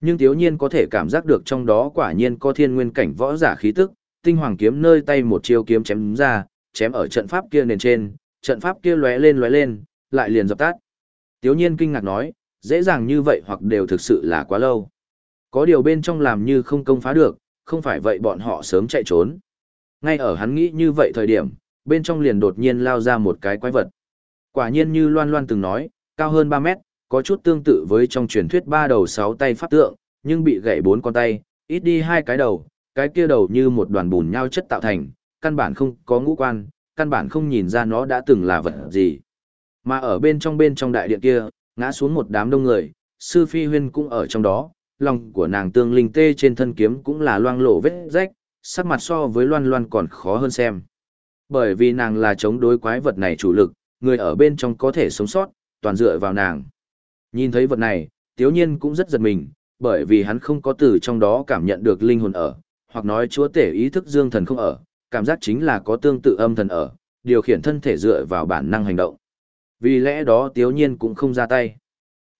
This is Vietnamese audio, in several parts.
Nhưng thiếu Nhiên có thể cảm giác được trong đó quả nhiên có thiên nguyên cảnh võ giả khí tức, tinh hoàng kiếm nơi tay một chiêu kiếm chém ra, chém ở trận pháp kia nền trên, trận pháp kia lóe lên lóe lên, lại liền dập tắt. Tiếu Nhiên kinh ngạc nói, dễ dàng như vậy hoặc đều thực sự là quá lâu. Có điều bên trong làm như không công phá được, không phải vậy bọn họ sớm chạy trốn. Ngay ở hắn nghĩ như vậy thời điểm, bên trong liền đột nhiên lao ra một cái quái vật. Quả nhiên như Loan Loan từng nói, cao hơn 3 mét, có chút tương tự với trong truyền thuyết ba đầu sáu tay pháp tượng, nhưng bị gãy bốn con tay, ít đi hai cái đầu, cái kia đầu như một đoàn bùn nhau chất tạo thành, căn bản không có ngũ quan, căn bản không nhìn ra nó đã từng là vật gì. Mà ở bên trong bên trong đại điện kia, ngã xuống một đám đông người, sư phi huyên cũng ở trong đó, lòng của nàng tương linh tê trên thân kiếm cũng là loang lộ vết rách, sắc mặt so với loan loan còn khó hơn xem. Bởi vì nàng là chống đối quái vật này chủ lực, người ở bên trong có thể sống sót, toàn dựa vào nàng. Nhìn thấy vật này, tiếu nhiên cũng rất giật mình, bởi vì hắn không có từ trong đó cảm nhận được linh hồn ở, hoặc nói chúa tể ý thức dương thần không ở, cảm giác chính là có tương tự âm thần ở, điều khiển thân thể dựa vào bản năng hành động. Vì lẽ đó tiếu nhiên cũng không ra tay.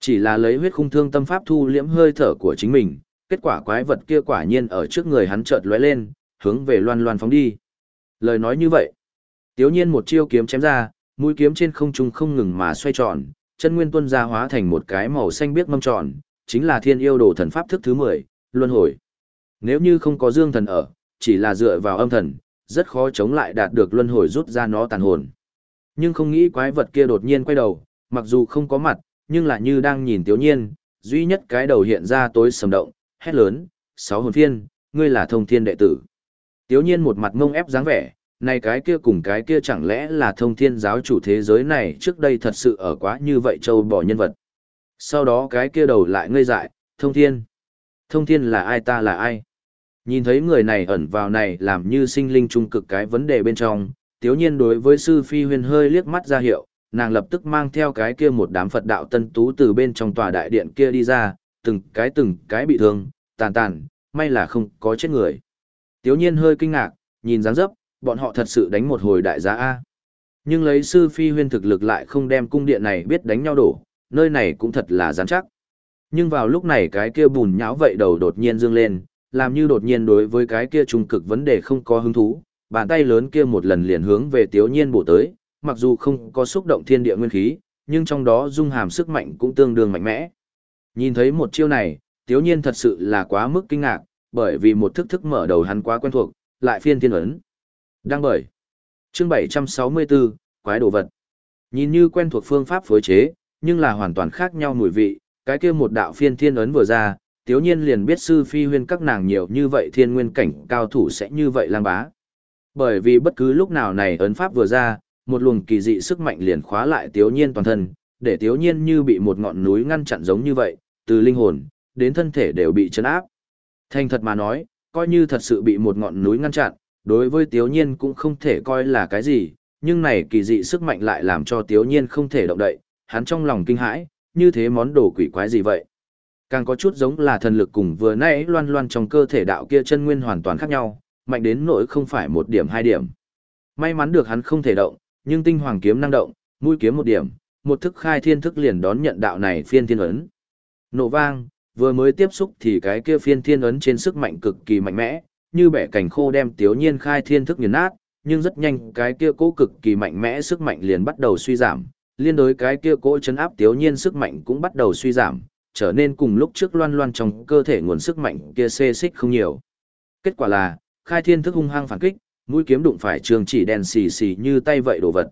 Chỉ là lấy huyết khung thương tâm pháp thu liễm hơi thở của chính mình, kết quả quái vật kia quả nhiên ở trước người hắn chợt lóe lên, hướng về loan loan phóng đi. Lời nói như vậy, tiếu nhiên một chiêu kiếm chém ra, mũi kiếm trên không trung không ngừng mà xoay tròn, chân nguyên tuân ra hóa thành một cái màu xanh biếc mâm tròn, chính là thiên yêu đồ thần pháp thức thứ 10, luân hồi. Nếu như không có dương thần ở, chỉ là dựa vào âm thần, rất khó chống lại đạt được luân hồi rút ra nó tàn hồn. Nhưng không nghĩ quái vật kia đột nhiên quay đầu, mặc dù không có mặt, nhưng là như đang nhìn tiểu nhiên, duy nhất cái đầu hiện ra tối sầm động, hét lớn, sáu hồn phiên, ngươi là thông thiên đệ tử. Tiểu nhiên một mặt ngông ép dáng vẻ, này cái kia cùng cái kia chẳng lẽ là thông thiên giáo chủ thế giới này trước đây thật sự ở quá như vậy châu bỏ nhân vật. Sau đó cái kia đầu lại ngây dại, thông thiên. Thông thiên là ai ta là ai? Nhìn thấy người này ẩn vào này làm như sinh linh trung cực cái vấn đề bên trong, tiếu nhiên đối với sư phi huyền hơi liếc mắt ra hiệu, nàng lập tức mang theo cái kia một đám Phật đạo tân tú từ bên trong tòa đại điện kia đi ra, từng cái từng cái bị thương, tàn tàn, may là không có chết người. Tiếu nhiên hơi kinh ngạc, nhìn dáng dấp, bọn họ thật sự đánh một hồi đại giá A. Nhưng lấy sư phi huyên thực lực lại không đem cung điện này biết đánh nhau đổ, nơi này cũng thật là rắn chắc. Nhưng vào lúc này cái kia bùn nhão vậy đầu đột nhiên dương lên, làm như đột nhiên đối với cái kia trung cực vấn đề không có hứng thú, bàn tay lớn kia một lần liền hướng về tiếu nhiên bổ tới, mặc dù không có xúc động thiên địa nguyên khí, nhưng trong đó dung hàm sức mạnh cũng tương đương mạnh mẽ. Nhìn thấy một chiêu này, tiếu nhiên thật sự là quá mức kinh ngạc, bởi vì một thức thức mở đầu hắn quá quen thuộc, lại phiên thiên ấn. Đang bởi. Chương 764, quái đồ vật. Nhìn như quen thuộc phương pháp phối chế, nhưng là hoàn toàn khác nhau mùi vị, cái kia một đạo phiên thiên ấn vừa ra, tiếu nhiên liền biết sư phi huyên các nàng nhiều như vậy thiên nguyên cảnh cao thủ sẽ như vậy lang bá. Bởi vì bất cứ lúc nào này ấn pháp vừa ra, một luồng kỳ dị sức mạnh liền khóa lại tiếu nhiên toàn thân, để tiếu nhiên như bị một ngọn núi ngăn chặn giống như vậy, từ linh hồn, đến thân thể đều bị chấn áp. Thành thật mà nói, coi như thật sự bị một ngọn núi ngăn chặn, đối với tiếu nhiên cũng không thể coi là cái gì, nhưng này kỳ dị sức mạnh lại làm cho tiếu nhiên không thể động đậy, hắn trong lòng kinh hãi, như thế món đồ quỷ quái gì vậy? Càng có chút giống là thần lực cùng vừa nãy loan loan trong cơ thể đạo kia chân nguyên hoàn toàn khác nhau, mạnh đến nỗi không phải một điểm hai điểm. May mắn được hắn không thể động, nhưng tinh hoàng kiếm năng động, mũi kiếm một điểm, một thức khai thiên thức liền đón nhận đạo này phiên thiên ấn. Nổ vang, vừa mới tiếp xúc thì cái kia phiên thiên ấn trên sức mạnh cực kỳ mạnh mẽ, như bẻ cảnh khô đem tiếu nhiên khai thiên thức nghiền nát, nhưng rất nhanh cái kia cố cực kỳ mạnh mẽ sức mạnh liền bắt đầu suy giảm, liên đối cái kia cố chấn áp tiếu nhiên sức mạnh cũng bắt đầu suy giảm, trở nên cùng lúc trước loan loan trong cơ thể nguồn sức mạnh kia xê xích không nhiều. Kết quả là, khai thiên thức hung hăng phản kích, mũi kiếm đụng phải trường chỉ đen xì xì như tay vậy đồ vật.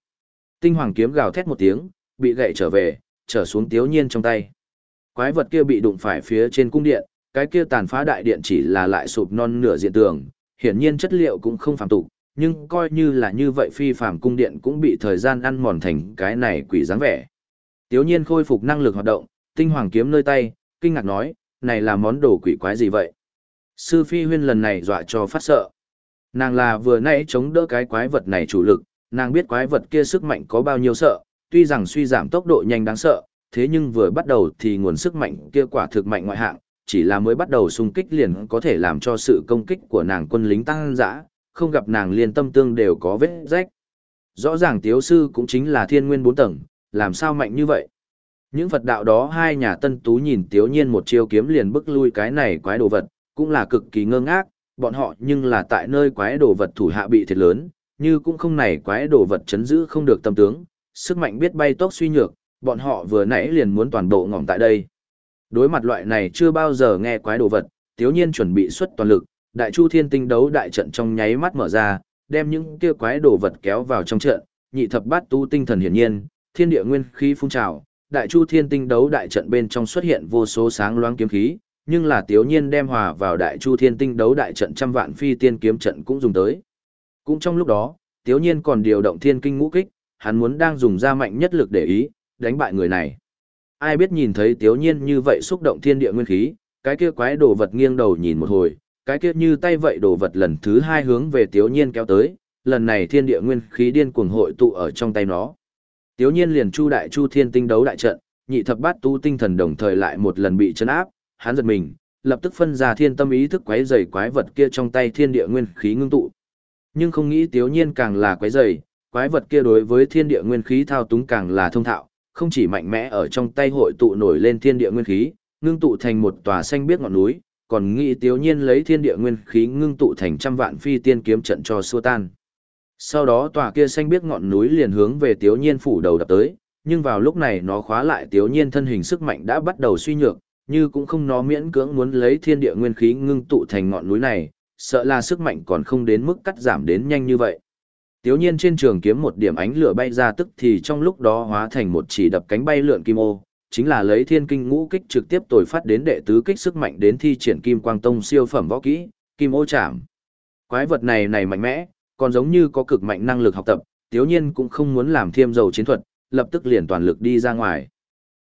Tinh hoàng kiếm gào thét một tiếng, bị gậy trở về, trở xuống tiếu nhiên trong tay. Quái vật kia bị đụng phải phía trên cung điện, cái kia tàn phá đại điện chỉ là lại sụp non nửa diện tường, hiển nhiên chất liệu cũng không phàm tục, nhưng coi như là như vậy phi phàm cung điện cũng bị thời gian ăn mòn thành cái này quỷ dáng vẻ. Tiếu nhiên khôi phục năng lực hoạt động, tinh hoàng kiếm nơi tay, kinh ngạc nói, này là món đồ quỷ quái gì vậy? Sư Phi Huyên lần này dọa cho phát sợ. Nàng là vừa nãy chống đỡ cái quái vật này chủ lực, nàng biết quái vật kia sức mạnh có bao nhiêu sợ, tuy rằng suy giảm tốc độ nhanh đáng sợ, thế nhưng vừa bắt đầu thì nguồn sức mạnh kia quả thực mạnh ngoại hạng, chỉ là mới bắt đầu xung kích liền có thể làm cho sự công kích của nàng quân lính tăng dã, không gặp nàng liền tâm tương đều có vết rách. Rõ ràng tiếu sư cũng chính là thiên nguyên bốn tầng, làm sao mạnh như vậy? Những Phật đạo đó hai nhà tân tú nhìn tiếu nhiên một chiêu kiếm liền bức lui cái này quái đồ vật, cũng là cực kỳ ngơ ngác, bọn họ nhưng là tại nơi quái đồ vật thủ hạ bị thiệt lớn, như cũng không này quái đồ vật chấn giữ không được tâm tướng, sức mạnh biết bay tốc suy nhược, bọn họ vừa nãy liền muốn toàn bộ ngỏm tại đây. Đối mặt loại này chưa bao giờ nghe quái đồ vật, tiếu nhiên chuẩn bị xuất toàn lực, đại chu thiên tinh đấu đại trận trong nháy mắt mở ra, đem những kia quái đồ vật kéo vào trong trận, nhị thập bát tu tinh thần hiển nhiên, thiên địa nguyên khí phun trào, đại chu thiên tinh đấu đại trận bên trong xuất hiện vô số sáng loáng kiếm khí, nhưng là tiếu nhiên đem hòa vào đại chu thiên tinh đấu đại trận trăm vạn phi tiên kiếm trận cũng dùng tới. Cũng trong lúc đó, tiếu nhiên còn điều động thiên kinh ngũ kích, hắn muốn đang dùng ra mạnh nhất lực để ý, đánh bại người này. Ai biết nhìn thấy tiếu nhiên như vậy xúc động thiên địa nguyên khí, cái kia quái đồ vật nghiêng đầu nhìn một hồi, cái kia như tay vậy đồ vật lần thứ hai hướng về tiếu nhiên kéo tới, lần này thiên địa nguyên khí điên cuồng hội tụ ở trong tay nó. Tiếu nhiên liền chu đại chu thiên tinh đấu đại trận, nhị thập bát tu tinh thần đồng thời lại một lần bị chấn áp, hắn giật mình, lập tức phân ra thiên tâm ý thức quái dày quái vật kia trong tay thiên địa nguyên khí ngưng tụ. Nhưng không nghĩ tiếu nhiên càng là quái dày, quái vật kia đối với thiên địa nguyên khí thao túng càng là thông thạo, không chỉ mạnh mẽ ở trong tay hội tụ nổi lên thiên địa nguyên khí, ngưng tụ thành một tòa xanh biếc ngọn núi, còn nghĩ tiếu nhiên lấy thiên địa nguyên khí ngưng tụ thành trăm vạn phi tiên kiếm trận cho xua tan. Sau đó tòa kia xanh biếc ngọn núi liền hướng về tiếu nhiên phủ đầu đập tới, nhưng vào lúc này nó khóa lại tiếu nhiên thân hình sức mạnh đã bắt đầu suy nhược, như cũng không nó miễn cưỡng muốn lấy thiên địa nguyên khí ngưng tụ thành ngọn núi này, sợ là sức mạnh còn không đến mức cắt giảm đến nhanh như vậy. Tiếu nhiên trên trường kiếm một điểm ánh lửa bay ra tức thì trong lúc đó hóa thành một chỉ đập cánh bay lượn kim ô, chính là lấy thiên kinh ngũ kích trực tiếp tồi phát đến đệ tứ kích sức mạnh đến thi triển kim quang tông siêu phẩm võ kỹ, kim ô chạm. Quái vật này này mạnh mẽ, còn giống như có cực mạnh năng lực học tập, tiếu nhiên cũng không muốn làm thiêm dầu chiến thuật, lập tức liền toàn lực đi ra ngoài.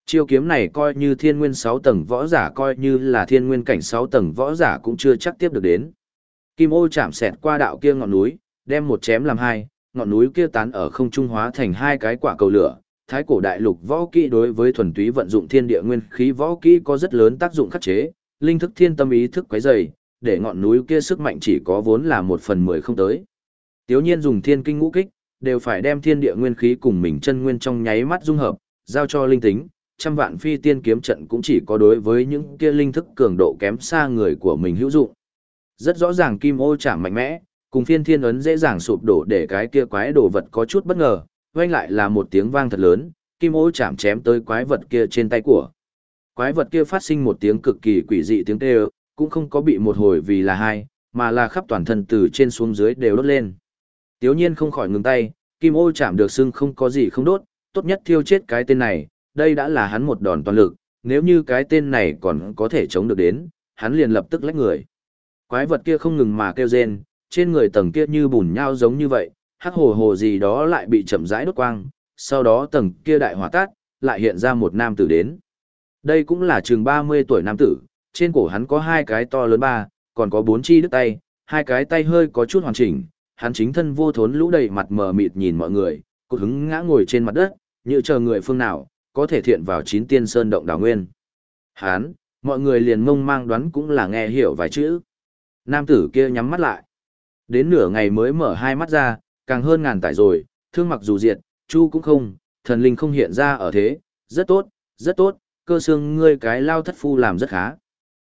Chiêu kiếm này coi như thiên nguyên 6 tầng võ giả coi như là thiên nguyên cảnh 6 tầng võ giả cũng chưa chắc tiếp được đến. Kim ô chạm xẹt qua đạo kia ngọn núi, đem một chém làm hai, ngọn núi kia tán ở không trung hóa thành hai cái quả cầu lửa. Thái cổ đại lục võ kỹ đối với thuần túy vận dụng thiên địa nguyên khí võ kỹ có rất lớn tác dụng khắc chế, linh thức thiên tâm ý thức quấy dày, để ngọn núi kia sức mạnh chỉ có vốn là một phần mười không tới. Tiếu nhiên dùng thiên kinh ngũ kích, đều phải đem thiên địa nguyên khí cùng mình chân nguyên trong nháy mắt dung hợp, giao cho linh tính, trăm vạn phi tiên kiếm trận cũng chỉ có đối với những kia linh thức cường độ kém xa người của mình hữu dụng. Rất rõ ràng kim ô chạm mạnh mẽ, cùng phiên thiên ấn dễ dàng sụp đổ để cái kia quái đồ vật có chút bất ngờ, vang lại là một tiếng vang thật lớn, kim ô chạm chém tới quái vật kia trên tay của. Quái vật kia phát sinh một tiếng cực kỳ quỷ dị tiếng kêu, cũng không có bị một hồi vì là hai, mà là khắp toàn thân từ trên xuống dưới đều đốt lên. Tiếu nhiên không khỏi ngừng tay, kim ô chạm được xưng không có gì không đốt, tốt nhất thiêu chết cái tên này, đây đã là hắn một đòn toàn lực, nếu như cái tên này còn có thể chống được đến, hắn liền lập tức lách người. Quái vật kia không ngừng mà kêu rên, trên người tầng kia như bùn nhau giống như vậy, hắc hồ hồ gì đó lại bị chậm rãi đốt quang, sau đó tầng kia đại hỏa tát, lại hiện ra một nam tử đến. Đây cũng là chừng 30 tuổi nam tử, trên cổ hắn có hai cái to lớn ba, còn có bốn chi đứt tay, hai cái tay hơi có chút hoàn chỉnh, hắn chính thân vô thốn lũ đầy mặt mờ mịt nhìn mọi người, cột hứng ngã ngồi trên mặt đất, như chờ người phương nào, có thể thiện vào chín tiên sơn động đảo nguyên. hắn, mọi người liền ngông mang đoán cũng là nghe hiểu vài chữ. Nam tử kia nhắm mắt lại. Đến nửa ngày mới mở hai mắt ra, càng hơn ngàn tải rồi, thương mặc dù diệt, chu cũng không, thần linh không hiện ra ở thế, rất tốt, rất tốt, cơ xương ngươi cái lao thất phu làm rất khá.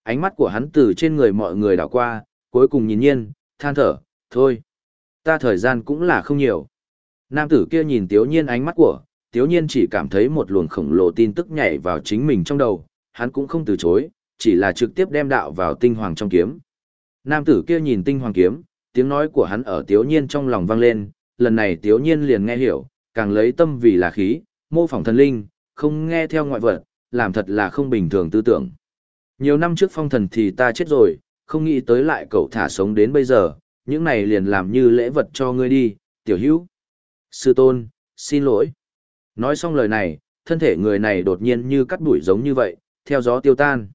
Ánh mắt của hắn từ trên người mọi người đảo qua, cuối cùng nhìn nhiên, than thở, thôi. Ta thời gian cũng là không nhiều. Nam tử kia nhìn tiếu nhiên ánh mắt của, tiếu nhiên chỉ cảm thấy một luồng khổng lồ tin tức nhảy vào chính mình trong đầu, hắn cũng không từ chối, chỉ là trực tiếp đem đạo vào tinh hoàng trong kiếm. Nam tử kia nhìn tinh hoàng kiếm, tiếng nói của hắn ở tiếu nhiên trong lòng vang lên, lần này tiếu nhiên liền nghe hiểu, càng lấy tâm vì là khí, mô phỏng thần linh, không nghe theo ngoại vật, làm thật là không bình thường tư tưởng. Nhiều năm trước phong thần thì ta chết rồi, không nghĩ tới lại cậu thả sống đến bây giờ, những này liền làm như lễ vật cho ngươi đi, tiểu hữu. Sư tôn, xin lỗi. Nói xong lời này, thân thể người này đột nhiên như cắt đuổi giống như vậy, theo gió tiêu tan.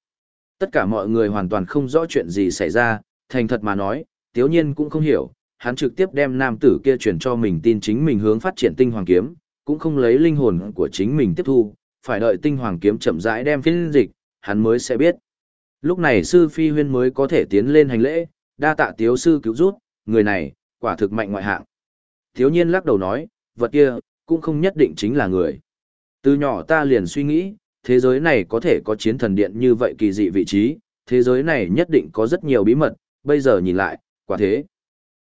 Tất cả mọi người hoàn toàn không rõ chuyện gì xảy ra, thành thật mà nói, tiếu nhiên cũng không hiểu, hắn trực tiếp đem nam tử kia chuyển cho mình tin chính mình hướng phát triển tinh hoàng kiếm, cũng không lấy linh hồn của chính mình tiếp thu, phải đợi tinh hoàng kiếm chậm rãi đem phiên dịch, hắn mới sẽ biết. Lúc này sư phi huyên mới có thể tiến lên hành lễ, đa tạ tiếu sư cứu rút, người này, quả thực mạnh ngoại hạng. Thiếu nhiên lắc đầu nói, vật kia, cũng không nhất định chính là người. Từ nhỏ ta liền suy nghĩ, thế giới này có thể có chiến thần điện như vậy kỳ dị vị trí, thế giới này nhất định có rất nhiều bí mật, bây giờ nhìn lại, quả thế.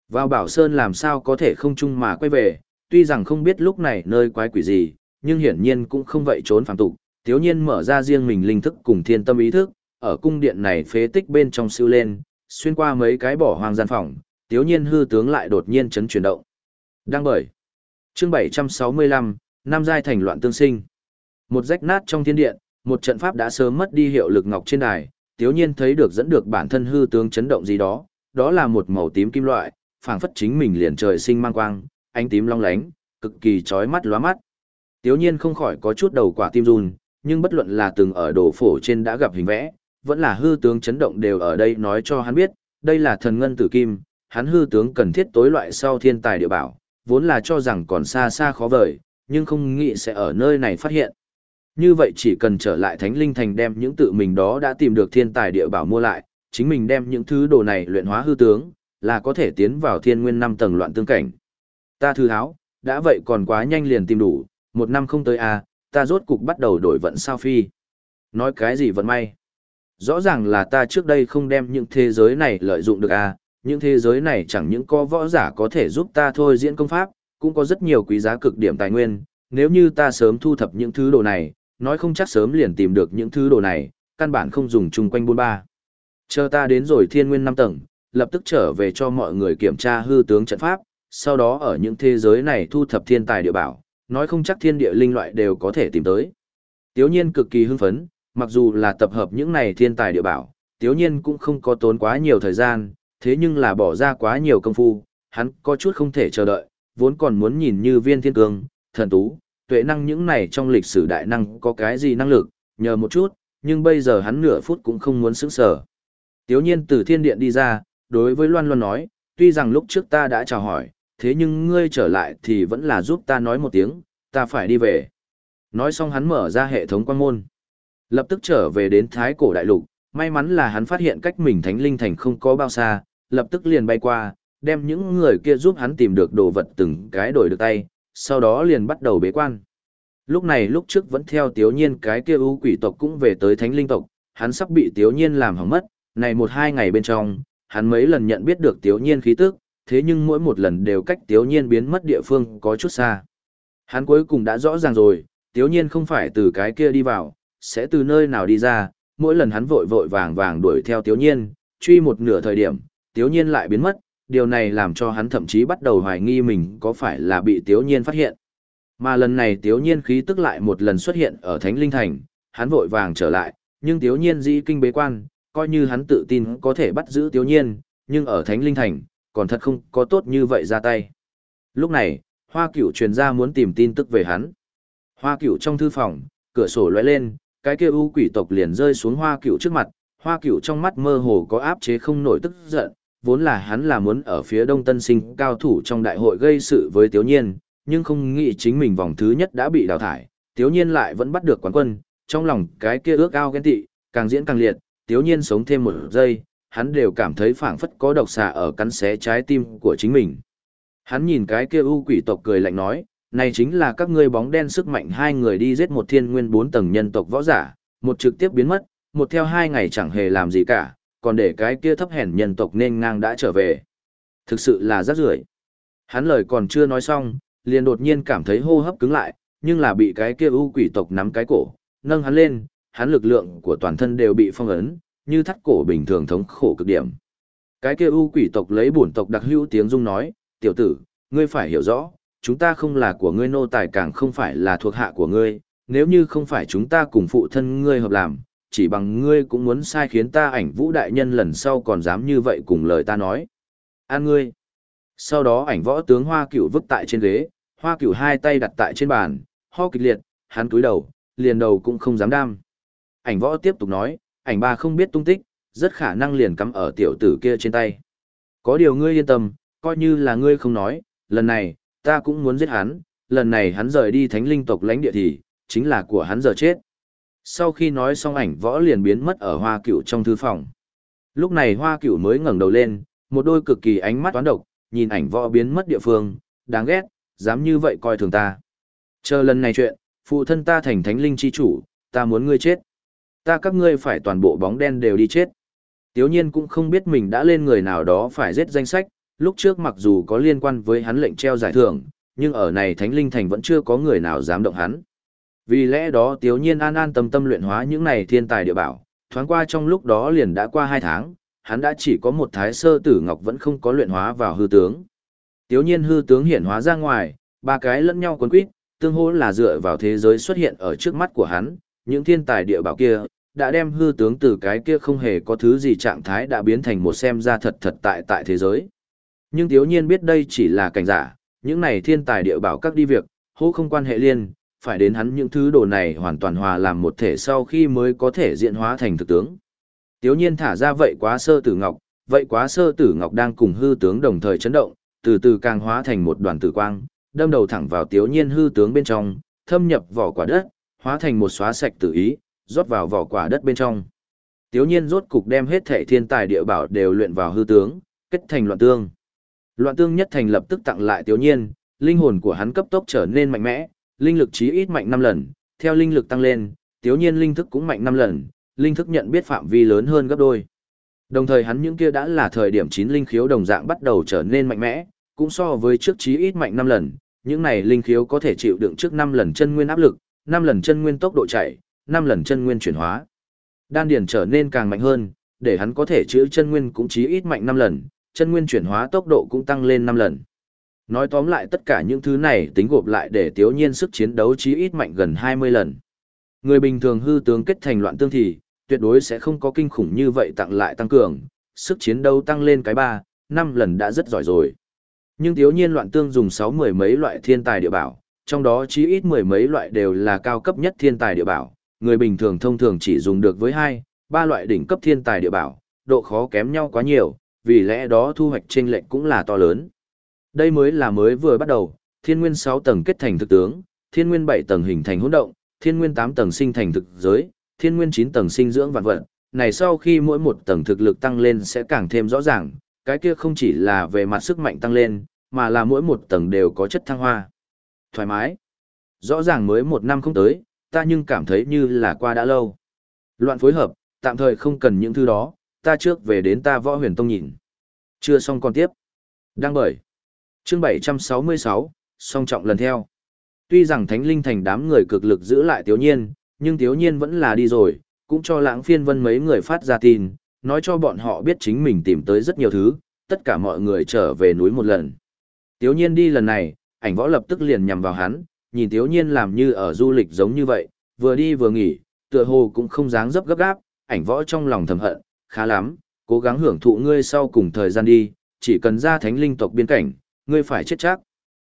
Vào Bảo Sơn làm sao có thể không chung mà quay về, tuy rằng không biết lúc này nơi quái quỷ gì, nhưng hiển nhiên cũng không vậy trốn phàm tục, tiếu nhiên mở ra riêng mình linh thức cùng thiên tâm ý thức, ở cung điện này phế tích bên trong siêu lên, xuyên qua mấy cái bỏ hoang gian phòng, tiếu nhiên hư tướng lại đột nhiên chấn chuyển động. Đang bởi. Chương 765, Nam Giai thành loạn tương sinh. Một rách nát trong thiên điện, một trận pháp đã sớm mất đi hiệu lực ngọc trên đài, tiếu nhiên thấy được dẫn được bản thân hư tướng chấn động gì đó, đó là một màu tím kim loại, phảng phất chính mình liền trời sinh mang quang, ánh tím long lánh, cực kỳ chói mắt lóa mắt. Tiếu nhiên không khỏi có chút đầu quả tim run, nhưng bất luận là từng ở đồ phổ trên đã gặp hình vẽ, vẫn là hư tướng chấn động đều ở đây nói cho hắn biết, đây là thần ngân tử kim, hắn hư tướng cần thiết tối loại sau thiên tài địa bảo, vốn là cho rằng còn xa xa khó vời, nhưng không nghĩ sẽ ở nơi này phát hiện. Như vậy chỉ cần trở lại Thánh Linh Thành đem những tự mình đó đã tìm được thiên tài địa bảo mua lại, chính mình đem những thứ đồ này luyện hóa hư tướng, là có thể tiến vào thiên nguyên năm tầng loạn tương cảnh. Ta thư háo, đã vậy còn quá nhanh liền tìm đủ, một năm không tới à, ta rốt cục bắt đầu đổi vận sao phi. Nói cái gì vận may? Rõ ràng là ta trước đây không đem những thế giới này lợi dụng được à, những thế giới này chẳng những có võ giả có thể giúp ta thôi diễn công pháp, cũng có rất nhiều quý giá cực điểm tài nguyên, nếu như ta sớm thu thập những thứ đồ này, nói không chắc sớm liền tìm được những thứ đồ này, căn bản không dùng chung quanh bôn ba. Chờ ta đến rồi thiên nguyên năm tầng, lập tức trở về cho mọi người kiểm tra hư tướng trận pháp, sau đó ở những thế giới này thu thập thiên tài địa bảo, nói không chắc thiên địa linh loại đều có thể tìm tới. Tiếu nhiên cực kỳ hưng phấn, mặc dù là tập hợp những này thiên tài địa bảo, tiếu nhiên cũng không có tốn quá nhiều thời gian, thế nhưng là bỏ ra quá nhiều công phu, hắn có chút không thể chờ đợi, vốn còn muốn nhìn như viên thiên cương, thần tú, tuệ năng những này trong lịch sử đại năng có cái gì năng lực, nhờ một chút, nhưng bây giờ hắn nửa phút cũng không muốn sững sở. Tiếu nhiên từ thiên điện đi ra, đối với Loan Loan nói, tuy rằng lúc trước ta đã chào hỏi, thế nhưng ngươi trở lại thì vẫn là giúp ta nói một tiếng, ta phải đi về. Nói xong hắn mở ra hệ thống quan môn. Lập tức trở về đến Thái Cổ Đại Lục, may mắn là hắn phát hiện cách mình Thánh Linh Thành không có bao xa, lập tức liền bay qua, đem những người kia giúp hắn tìm được đồ vật từng cái đổi được tay, sau đó liền bắt đầu bế quan. Lúc này lúc trước vẫn theo tiếu nhiên cái kia ưu quỷ tộc cũng về tới thánh linh tộc, hắn sắp bị tiếu nhiên làm hỏng mất, này một hai ngày bên trong, hắn mấy lần nhận biết được tiếu nhiên khí tức, thế nhưng mỗi một lần đều cách tiếu nhiên biến mất địa phương có chút xa. Hắn cuối cùng đã rõ ràng rồi, tiếu nhiên không phải từ cái kia đi vào, sẽ từ nơi nào đi ra, mỗi lần hắn vội vội vàng vàng đuổi theo tiếu nhiên, truy một nửa thời điểm, tiếu nhiên lại biến mất, điều này làm cho hắn thậm chí bắt đầu hoài nghi mình có phải là bị tiếu nhiên phát hiện. Mà lần này tiếu nhiên khí tức lại một lần xuất hiện ở Thánh Linh Thành, hắn vội vàng trở lại, nhưng tiếu nhiên dĩ kinh bế quan, coi như hắn tự tin có thể bắt giữ tiếu nhiên, nhưng ở Thánh Linh Thành, còn thật không có tốt như vậy ra tay. Lúc này, Hoa Cửu truyền ra muốn tìm tin tức về hắn. Hoa Cửu trong thư phòng, cửa sổ lóe lên, cái kia u quỷ tộc liền rơi xuống Hoa Cửu trước mặt, Hoa Cửu trong mắt mơ hồ có áp chế không nổi tức giận, vốn là hắn là muốn ở phía Đông Tân Sinh cao thủ trong đại hội gây sự với Tiếu Nhiên, nhưng không nghĩ chính mình vòng thứ nhất đã bị đào thải, Tiếu Nhiên lại vẫn bắt được quán quân, trong lòng cái kia ước ao ghen tị, càng diễn càng liệt, Tiếu Nhiên sống thêm một giây, hắn đều cảm thấy phảng phất có độc xà ở cắn xé trái tim của chính mình. Hắn nhìn cái kia u quỷ tộc cười lạnh nói, này chính là các ngươi bóng đen sức mạnh hai người đi giết một thiên nguyên bốn tầng nhân tộc võ giả, một trực tiếp biến mất, một theo hai ngày chẳng hề làm gì cả, còn để cái kia thấp hèn nhân tộc nên ngang đã trở về. Thực sự là rắc rưởi. Hắn lời còn chưa nói xong, liền đột nhiên cảm thấy hô hấp cứng lại, nhưng là bị cái kia u quỷ tộc nắm cái cổ, nâng hắn lên, hắn lực lượng của toàn thân đều bị phong ấn, như thắt cổ bình thường thống khổ cực điểm. Cái kia u quỷ tộc lấy bổn tộc đặc hữu tiếng dung nói, tiểu tử, ngươi phải hiểu rõ, chúng ta không là của ngươi nô tài càng không phải là thuộc hạ của ngươi, nếu như không phải chúng ta cùng phụ thân ngươi hợp làm, chỉ bằng ngươi cũng muốn sai khiến ta ảnh vũ đại nhân lần sau còn dám như vậy cùng lời ta nói. An ngươi. Sau đó ảnh võ tướng hoa cửu vứt tại trên ghế, hoa cửu hai tay đặt tại trên bàn, ho kịch liệt, hắn cúi đầu, liền đầu cũng không dám đam. Ảnh võ tiếp tục nói, ảnh ba không biết tung tích, rất khả năng liền cắm ở tiểu tử kia trên tay. Có điều ngươi yên tâm, coi như là ngươi không nói, lần này, ta cũng muốn giết hắn, lần này hắn rời đi thánh linh tộc lãnh địa thì, chính là của hắn giờ chết. Sau khi nói xong ảnh võ liền biến mất ở hoa cửu trong thư phòng. Lúc này hoa cửu mới ngẩng đầu lên, một đôi cực kỳ ánh mắt toán độc, nhìn ảnh võ biến mất địa phương, đáng ghét, dám như vậy coi thường ta. Chờ lần này chuyện, phụ thân ta thành thánh linh chi chủ, ta muốn ngươi chết. Ta các ngươi phải toàn bộ bóng đen đều đi chết. Tiếu nhiên cũng không biết mình đã lên người nào đó phải giết danh sách, lúc trước mặc dù có liên quan với hắn lệnh treo giải thưởng, nhưng ở này Thánh Linh Thành vẫn chưa có người nào dám động hắn. Vì lẽ đó Tiếu nhiên an an tâm tâm luyện hóa những này thiên tài địa bảo, thoáng qua trong lúc đó liền đã qua hai tháng, hắn đã chỉ có một thái sơ tử ngọc vẫn không có luyện hóa vào hư tướng. Tiếu nhiên hư tướng hiển hóa ra ngoài, ba cái lẫn nhau quấn quýt, tương hỗ là dựa vào thế giới xuất hiện ở trước mắt của hắn, những thiên tài địa bảo kia, đã đem hư tướng từ cái kia không hề có thứ gì trạng thái đã biến thành một xem ra thật thật tại tại thế giới. Nhưng thiếu nhiên biết đây chỉ là cảnh giả, những này thiên tài địa bảo các đi việc, hô không quan hệ liên, phải đến hắn những thứ đồ này hoàn toàn hòa làm một thể sau khi mới có thể diễn hóa thành thực tướng. Tiếu nhiên thả ra vậy quá sơ tử ngọc, vậy quá sơ tử ngọc đang cùng hư tướng đồng thời chấn động, từ từ càng hóa thành một đoàn tử quang, đâm đầu thẳng vào tiếu nhiên hư tướng bên trong, thâm nhập vỏ quả đất, hóa thành một xóa sạch tự ý, rót vào vỏ quả đất bên trong. Tiếu nhiên rốt cục đem hết thể thiên tài địa bảo đều luyện vào hư tướng, kết thành loạn tương. Loạn tương nhất thành lập tức tặng lại tiếu nhiên, linh hồn của hắn cấp tốc trở nên mạnh mẽ, linh lực chí ít mạnh 5 lần, theo linh lực tăng lên, tiếu nhiên linh thức cũng mạnh 5 lần, linh thức nhận biết phạm vi lớn hơn gấp đôi. Đồng thời hắn những kia đã là thời điểm chín linh khiếu đồng dạng bắt đầu trở nên mạnh mẽ, cũng so với trước chí ít mạnh 5 lần, những này linh khiếu có thể chịu đựng trước 5 lần chân nguyên áp lực, 5 lần chân nguyên tốc độ chạy, 5 lần chân nguyên chuyển hóa. Đan điền trở nên càng mạnh hơn, để hắn có thể chữa chân nguyên cũng chí ít mạnh 5 lần, chân nguyên chuyển hóa tốc độ cũng tăng lên 5 lần. Nói tóm lại tất cả những thứ này tính gộp lại để tiếu nhiên sức chiến đấu chí ít mạnh gần 20 lần. Người bình thường hư tướng kết thành loạn tương thì, tuyệt đối sẽ không có kinh khủng như vậy tặng lại tăng cường, sức chiến đấu tăng lên cái 3, 5 lần đã rất giỏi rồi. Nhưng tiếu nhiên loạn tương dùng 6 mười mấy loại thiên tài địa bảo, trong đó chí ít mười mấy loại đều là cao cấp nhất thiên tài địa bảo, người bình thường thông thường chỉ dùng được với 2, 3 loại đỉnh cấp thiên tài địa bảo, độ khó kém nhau quá nhiều, vì lẽ đó thu hoạch chênh lệch cũng là to lớn. Đây mới là mới vừa bắt đầu, thiên nguyên 6 tầng kết thành thực tướng, thiên nguyên 7 tầng hình thành hỗn động, thiên nguyên 8 tầng sinh thành thực giới, thiên nguyên 9 tầng sinh dưỡng vạn vật. Này sau khi mỗi một tầng thực lực tăng lên sẽ càng thêm rõ ràng, cái kia không chỉ là về mặt sức mạnh tăng lên, mà là mỗi một tầng đều có chất thăng hoa. Thoải mái. Rõ ràng mới một năm không tới, ta nhưng cảm thấy như là qua đã lâu. Loạn phối hợp, tạm thời không cần những thứ đó, ta trước về đến ta võ huyền tông nhìn. Chưa xong còn tiếp. Đang bởi chương 766, song trọng lần theo. Tuy rằng Thánh Linh Thành đám người cực lực giữ lại Tiếu Nhiên, nhưng Tiếu Nhiên vẫn là đi rồi, cũng cho lãng phiên vân mấy người phát ra tin, nói cho bọn họ biết chính mình tìm tới rất nhiều thứ, tất cả mọi người trở về núi một lần. Tiếu Nhiên đi lần này, ảnh võ lập tức liền nhằm vào hắn, nhìn thiếu Nhiên làm như ở du lịch giống như vậy, vừa đi vừa nghỉ, tựa hồ cũng không dáng dấp gấp gáp, ảnh võ trong lòng thầm hận, khá lắm, cố gắng hưởng thụ ngươi sau cùng thời gian đi, chỉ cần ra thánh linh tộc biên cảnh, ngươi phải chết chắc.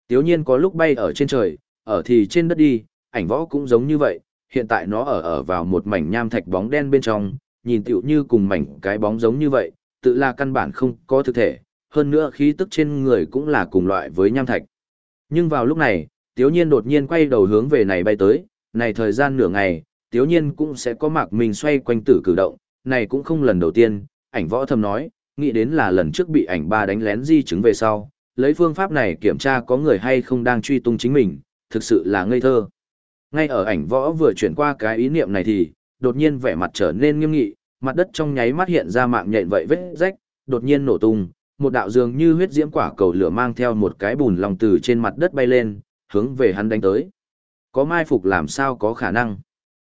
Tiếu nhiên có lúc bay ở trên trời, ở thì trên đất đi, ảnh võ cũng giống như vậy, hiện tại nó ở ở vào một mảnh nham thạch bóng đen bên trong, nhìn tựu như cùng mảnh cái bóng giống như vậy, tự là căn bản không có thực thể, hơn nữa khí tức trên người cũng là cùng loại với nham thạch. Nhưng vào lúc này, Tiếu Nhiên đột nhiên quay đầu hướng về này bay tới, này thời gian nửa ngày, Tiếu Nhiên cũng sẽ có mạc mình xoay quanh tử cử động, này cũng không lần đầu tiên, ảnh võ thầm nói, nghĩ đến là lần trước bị ảnh ba đánh lén di chứng về sau, lấy phương pháp này kiểm tra có người hay không đang truy tung chính mình, thực sự là ngây thơ. Ngay ở ảnh võ vừa chuyển qua cái ý niệm này thì, đột nhiên vẻ mặt trở nên nghiêm nghị, mặt đất trong nháy mắt hiện ra mạng nhện vậy vết rách, đột nhiên nổ tung, một đạo dường như huyết diễm quả cầu lửa mang theo một cái bùn lòng từ trên mặt đất bay lên, hướng về hắn đánh tới. Có mai phục làm sao có khả năng.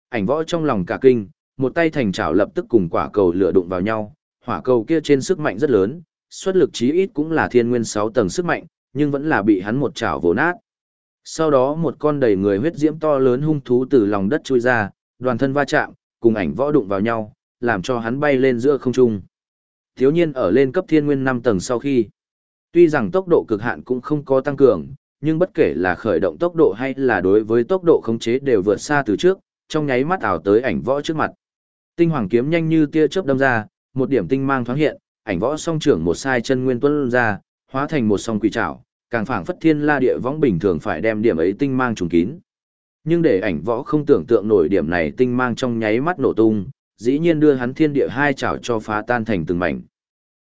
Ảnh võ trong lòng cả kinh, một tay thành chảo lập tức cùng quả cầu lửa đụng vào nhau, hỏa cầu kia trên sức mạnh rất lớn, xuất lực chí ít cũng là thiên nguyên 6 tầng sức mạnh, nhưng vẫn là bị hắn một chảo vồ nát. Sau đó một con đầy người huyết diễm to lớn hung thú từ lòng đất chui ra, đoàn thân va chạm, cùng ảnh võ đụng vào nhau, làm cho hắn bay lên giữa không trung. Thiếu nhiên ở lên cấp thiên nguyên 5 tầng sau khi, tuy rằng tốc độ cực hạn cũng không có tăng cường, nhưng bất kể là khởi động tốc độ hay là đối với tốc độ khống chế đều vượt xa từ trước, trong nháy mắt ảo tới ảnh võ trước mặt. Tinh hoàng kiếm nhanh như tia chớp đâm ra, một điểm tinh mang thoáng hiện, ảnh võ song trưởng một sai chân nguyên tuân ra, hóa thành một song quỷ trảo, càng phảng phất thiên la địa võng bình thường phải đem điểm ấy tinh mang trùng kín. Nhưng để ảnh võ không tưởng tượng nổi điểm này tinh mang trong nháy mắt nổ tung, dĩ nhiên đưa hắn thiên địa hai chảo cho phá tan thành từng mảnh.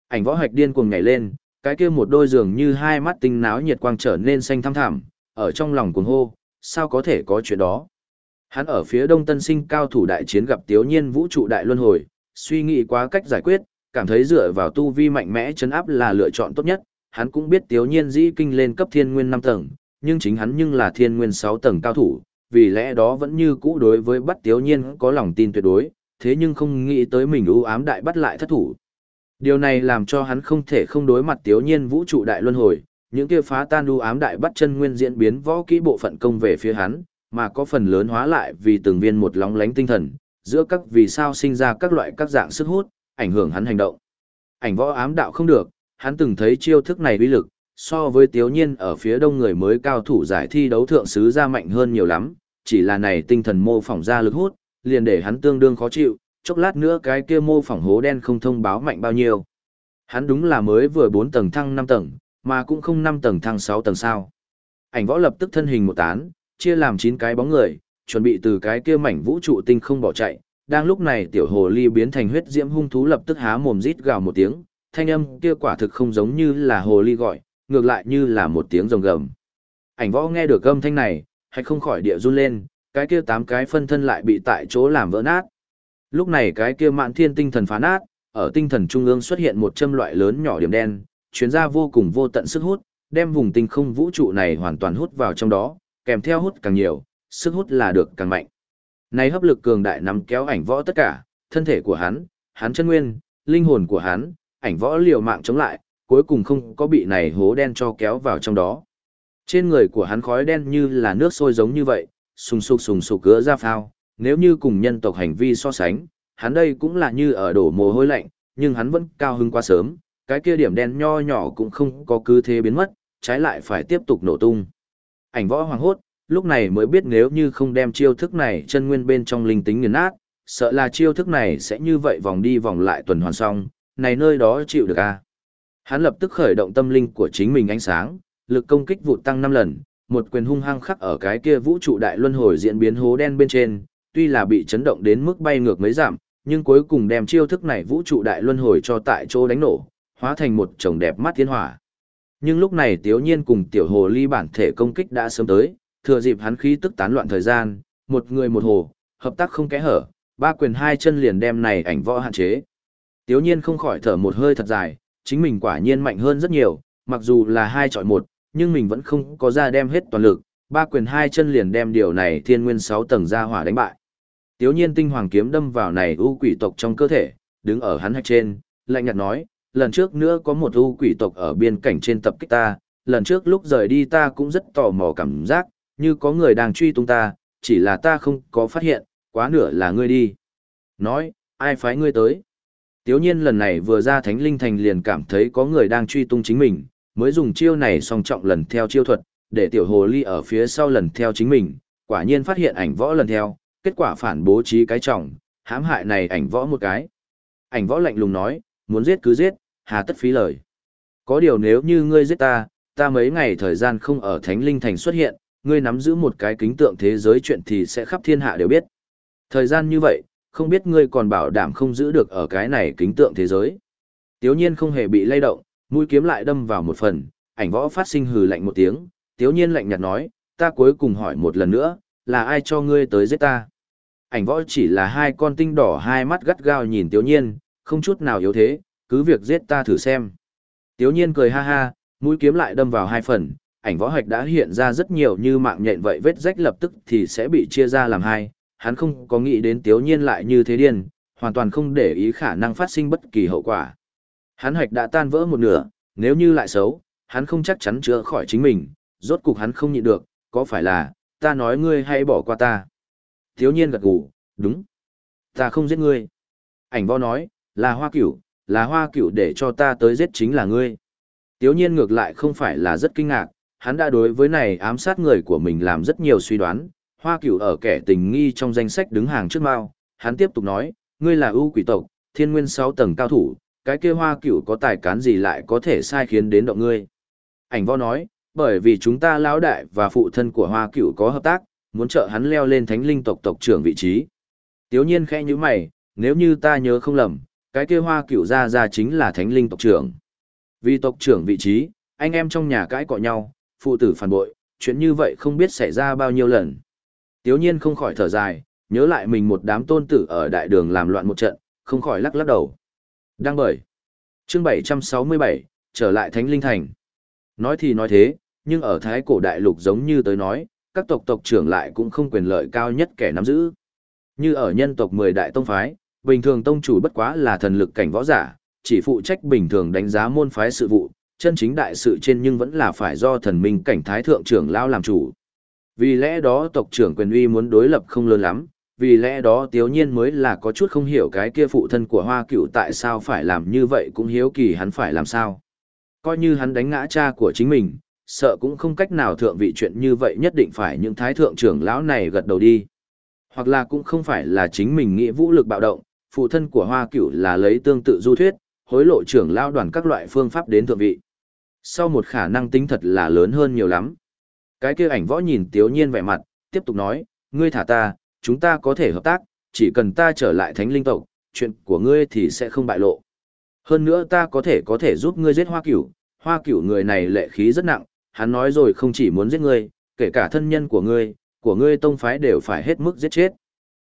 Ảnh võ hạch điên cuồng nhảy lên, cái kia một đôi giường như hai mắt tinh náo nhiệt quang trở nên xanh thăm thẳm, ở trong lòng cuồng hô, sao có thể có chuyện đó. Hắn ở phía đông tân sinh cao thủ đại chiến gặp tiếu nhiên vũ trụ đại luân hồi, suy nghĩ quá cách giải quyết, cảm thấy dựa vào tu vi mạnh mẽ chấn áp là lựa chọn tốt nhất, hắn cũng biết tiếu nhiên dĩ kinh lên cấp thiên nguyên 5 tầng, nhưng chính hắn nhưng là thiên nguyên 6 tầng cao thủ, vì lẽ đó vẫn như cũ đối với bắt tiếu nhiên có lòng tin tuyệt đối, thế nhưng không nghĩ tới mình ưu ám đại bắt lại thất thủ. Điều này làm cho hắn không thể không đối mặt tiếu nhiên vũ trụ đại luân hồi, những kia phá tan ưu ám đại bắt chân nguyên diễn biến võ kỹ bộ phận công về phía hắn, mà có phần lớn hóa lại vì từng viên một lóng lánh tinh thần, giữa các vì sao sinh ra các loại các dạng sức hút, ảnh hưởng hắn hành động. Ảnh võ ám đạo không được, hắn từng thấy chiêu thức này uy lực, so với tiếu nhiên ở phía đông người mới cao thủ giải thi đấu thượng sứ ra mạnh hơn nhiều lắm, chỉ là này tinh thần mô phỏng ra lực hút, liền để hắn tương đương khó chịu, chốc lát nữa cái kia mô phỏng hố đen không thông báo mạnh bao nhiêu. Hắn đúng là mới vừa 4 tầng thăng 5 tầng, mà cũng không 5 tầng thăng 6 tầng sao. Ảnh võ lập tức thân hình một tán, chia làm 9 cái bóng người, chuẩn bị từ cái kia mảnh vũ trụ tinh không bỏ chạy. Đang lúc này tiểu hồ ly biến thành huyết diễm hung thú lập tức há mồm rít gào một tiếng, thanh âm kia quả thực không giống như là hồ ly gọi, ngược lại như là một tiếng rồng gầm. Ảnh võ nghe được âm thanh này, hay không khỏi địa run lên, cái kia tám cái phân thân lại bị tại chỗ làm vỡ nát. Lúc này cái kia mạn thiên tinh thần phá nát, ở tinh thần trung ương xuất hiện một châm loại lớn nhỏ điểm đen, chuyến ra vô cùng vô tận sức hút, đem vùng tinh không vũ trụ này hoàn toàn hút vào trong đó, kèm theo hút càng nhiều, sức hút là được càng mạnh. Này hấp lực cường đại nắm kéo ảnh võ tất cả, thân thể của hắn, hắn chân nguyên, linh hồn của hắn, ảnh võ liều mạng chống lại, cuối cùng không có bị này hố đen cho kéo vào trong đó. Trên người của hắn khói đen như là nước sôi giống như vậy, sùng sục sùng sục cứa ra phao, nếu như cùng nhân tộc hành vi so sánh, hắn đây cũng là như ở đổ mồ hôi lạnh, nhưng hắn vẫn cao hứng quá sớm, cái kia điểm đen nho nhỏ cũng không có cứ thế biến mất, trái lại phải tiếp tục nổ tung. Ảnh võ hoàng hốt, lúc này mới biết nếu như không đem chiêu thức này chân nguyên bên trong linh tính nghiền nát, sợ là chiêu thức này sẽ như vậy vòng đi vòng lại tuần hoàn xong, này nơi đó chịu được à. Hắn lập tức khởi động tâm linh của chính mình ánh sáng, lực công kích vụt tăng 5 lần, một quyền hung hăng khắc ở cái kia vũ trụ đại luân hồi diễn biến hố đen bên trên, tuy là bị chấn động đến mức bay ngược mấy giảm, nhưng cuối cùng đem chiêu thức này vũ trụ đại luân hồi cho tại chỗ đánh nổ, hóa thành một chồng đẹp mắt thiên hỏa. Nhưng lúc này Tiếu Nhiên cùng Tiểu Hồ Ly bản thể công kích đã sớm tới, thừa dịp hắn khí tức tán loạn thời gian, một người một hồ, hợp tác không kẽ hở, ba quyền hai chân liền đem này ảnh võ hạn chế. Tiếu Nhiên không khỏi thở một hơi thật dài, chính mình quả nhiên mạnh hơn rất nhiều, mặc dù là hai chọi một, nhưng mình vẫn không có ra đem hết toàn lực, ba quyền hai chân liền đem điều này thiên nguyên sáu tầng ra hỏa đánh bại. Tiếu nhiên tinh hoàng kiếm đâm vào này u quỷ tộc trong cơ thể, đứng ở hắn hạch trên, lạnh nhạt nói, lần trước nữa có một u quỷ tộc ở biên cảnh trên tập kích ta, lần trước lúc rời đi ta cũng rất tò mò cảm giác, như có người đang truy tung ta, chỉ là ta không có phát hiện, quá nửa là ngươi đi. Nói, ai phái ngươi tới? Tiếu nhiên lần này vừa ra thánh linh thành liền cảm thấy có người đang truy tung chính mình, mới dùng chiêu này song trọng lần theo chiêu thuật, để tiểu hồ ly ở phía sau lần theo chính mình, quả nhiên phát hiện ảnh võ lần theo, kết quả phản bố trí cái trọng, hãm hại này ảnh võ một cái. Ảnh võ lạnh lùng nói, muốn giết cứ giết, hà tất phí lời. Có điều nếu như ngươi giết ta, ta mấy ngày thời gian không ở Thánh Linh Thành xuất hiện, ngươi nắm giữ một cái kính tượng thế giới chuyện thì sẽ khắp thiên hạ đều biết. Thời gian như vậy, không biết ngươi còn bảo đảm không giữ được ở cái này kính tượng thế giới. Tiếu nhiên không hề bị lay động, mũi kiếm lại đâm vào một phần, ảnh võ phát sinh hừ lạnh một tiếng, tiếu nhiên lạnh nhạt nói, ta cuối cùng hỏi một lần nữa, là ai cho ngươi tới giết ta? Ảnh võ chỉ là hai con tinh đỏ hai mắt gắt gao nhìn tiếu nhiên, không chút nào yếu thế, cứ việc giết ta thử xem. Tiếu nhiên cười ha ha, mũi kiếm lại đâm vào hai phần, ảnh võ hạch đã hiện ra rất nhiều như mạng nhện vậy vết rách lập tức thì sẽ bị chia ra làm hai, hắn không có nghĩ đến tiếu nhiên lại như thế điên, hoàn toàn không để ý khả năng phát sinh bất kỳ hậu quả. Hắn hạch đã tan vỡ một nửa, nếu như lại xấu, hắn không chắc chắn chữa khỏi chính mình, rốt cục hắn không nhịn được, có phải là, ta nói ngươi hay bỏ qua ta. Thiếu nhiên gật gù, đúng. Ta không giết ngươi. Ảnh vo nói, là hoa cửu, là hoa cửu để cho ta tới giết chính là ngươi. Tiếu nhiên ngược lại không phải là rất kinh ngạc, hắn đã đối với này ám sát người của mình làm rất nhiều suy đoán, hoa cửu ở kẻ tình nghi trong danh sách đứng hàng trước mao, hắn tiếp tục nói, ngươi là ưu quỷ tộc, thiên nguyên sáu tầng cao thủ, cái kia hoa cửu có tài cán gì lại có thể sai khiến đến động ngươi. Ảnh võ nói, bởi vì chúng ta lão đại và phụ thân của hoa cửu có hợp tác, muốn trợ hắn leo lên thánh linh tộc tộc trưởng vị trí. Tiếu nhiên khẽ như mày, nếu như ta nhớ không lầm, cái kia hoa cửu ra ra chính là thánh linh tộc trưởng. Vì tộc trưởng vị trí, anh em trong nhà cãi cọ nhau, phụ tử phản bội, chuyện như vậy không biết xảy ra bao nhiêu lần. Tiếu nhiên không khỏi thở dài, nhớ lại mình một đám tôn tử ở đại đường làm loạn một trận, không khỏi lắc lắc đầu. Đăng bởi. Chương 767, trở lại Thánh Linh Thành. Nói thì nói thế, nhưng ở Thái cổ đại lục giống như tới nói, các tộc tộc trưởng lại cũng không quyền lợi cao nhất kẻ nắm giữ. Như ở nhân tộc 10 đại tông phái, bình thường tông chủ bất quá là thần lực cảnh võ giả, chỉ phụ trách bình thường đánh giá môn phái sự vụ, chân chính đại sự trên nhưng vẫn là phải do thần minh cảnh thái thượng trưởng lao làm chủ. Vì lẽ đó tộc trưởng quyền uy muốn đối lập không lớn lắm, vì lẽ đó tiếu nhiên mới là có chút không hiểu cái kia phụ thân của hoa cựu tại sao phải làm như vậy cũng hiếu kỳ hắn phải làm sao. Coi như hắn đánh ngã cha của chính mình, sợ cũng không cách nào thượng vị chuyện như vậy nhất định phải những thái thượng trưởng lão này gật đầu đi. Hoặc là cũng không phải là chính mình nghĩ vũ lực bạo động, phụ thân của hoa cựu là lấy tương tự du thuyết, hối lộ trưởng lão đoàn các loại phương pháp đến thượng vị. Sau một khả năng tính thật là lớn hơn nhiều lắm. Cái kia ảnh võ nhìn tiếu nhiên vẻ mặt, tiếp tục nói, ngươi thả ta, chúng ta có thể hợp tác, chỉ cần ta trở lại thánh linh tộc, chuyện của ngươi thì sẽ không bại lộ. Hơn nữa ta có thể có thể giúp ngươi giết hoa cửu, hoa cửu người này lệ khí rất nặng, hắn nói rồi không chỉ muốn giết ngươi, kể cả thân nhân của ngươi, của ngươi tông phái đều phải hết mức giết chết.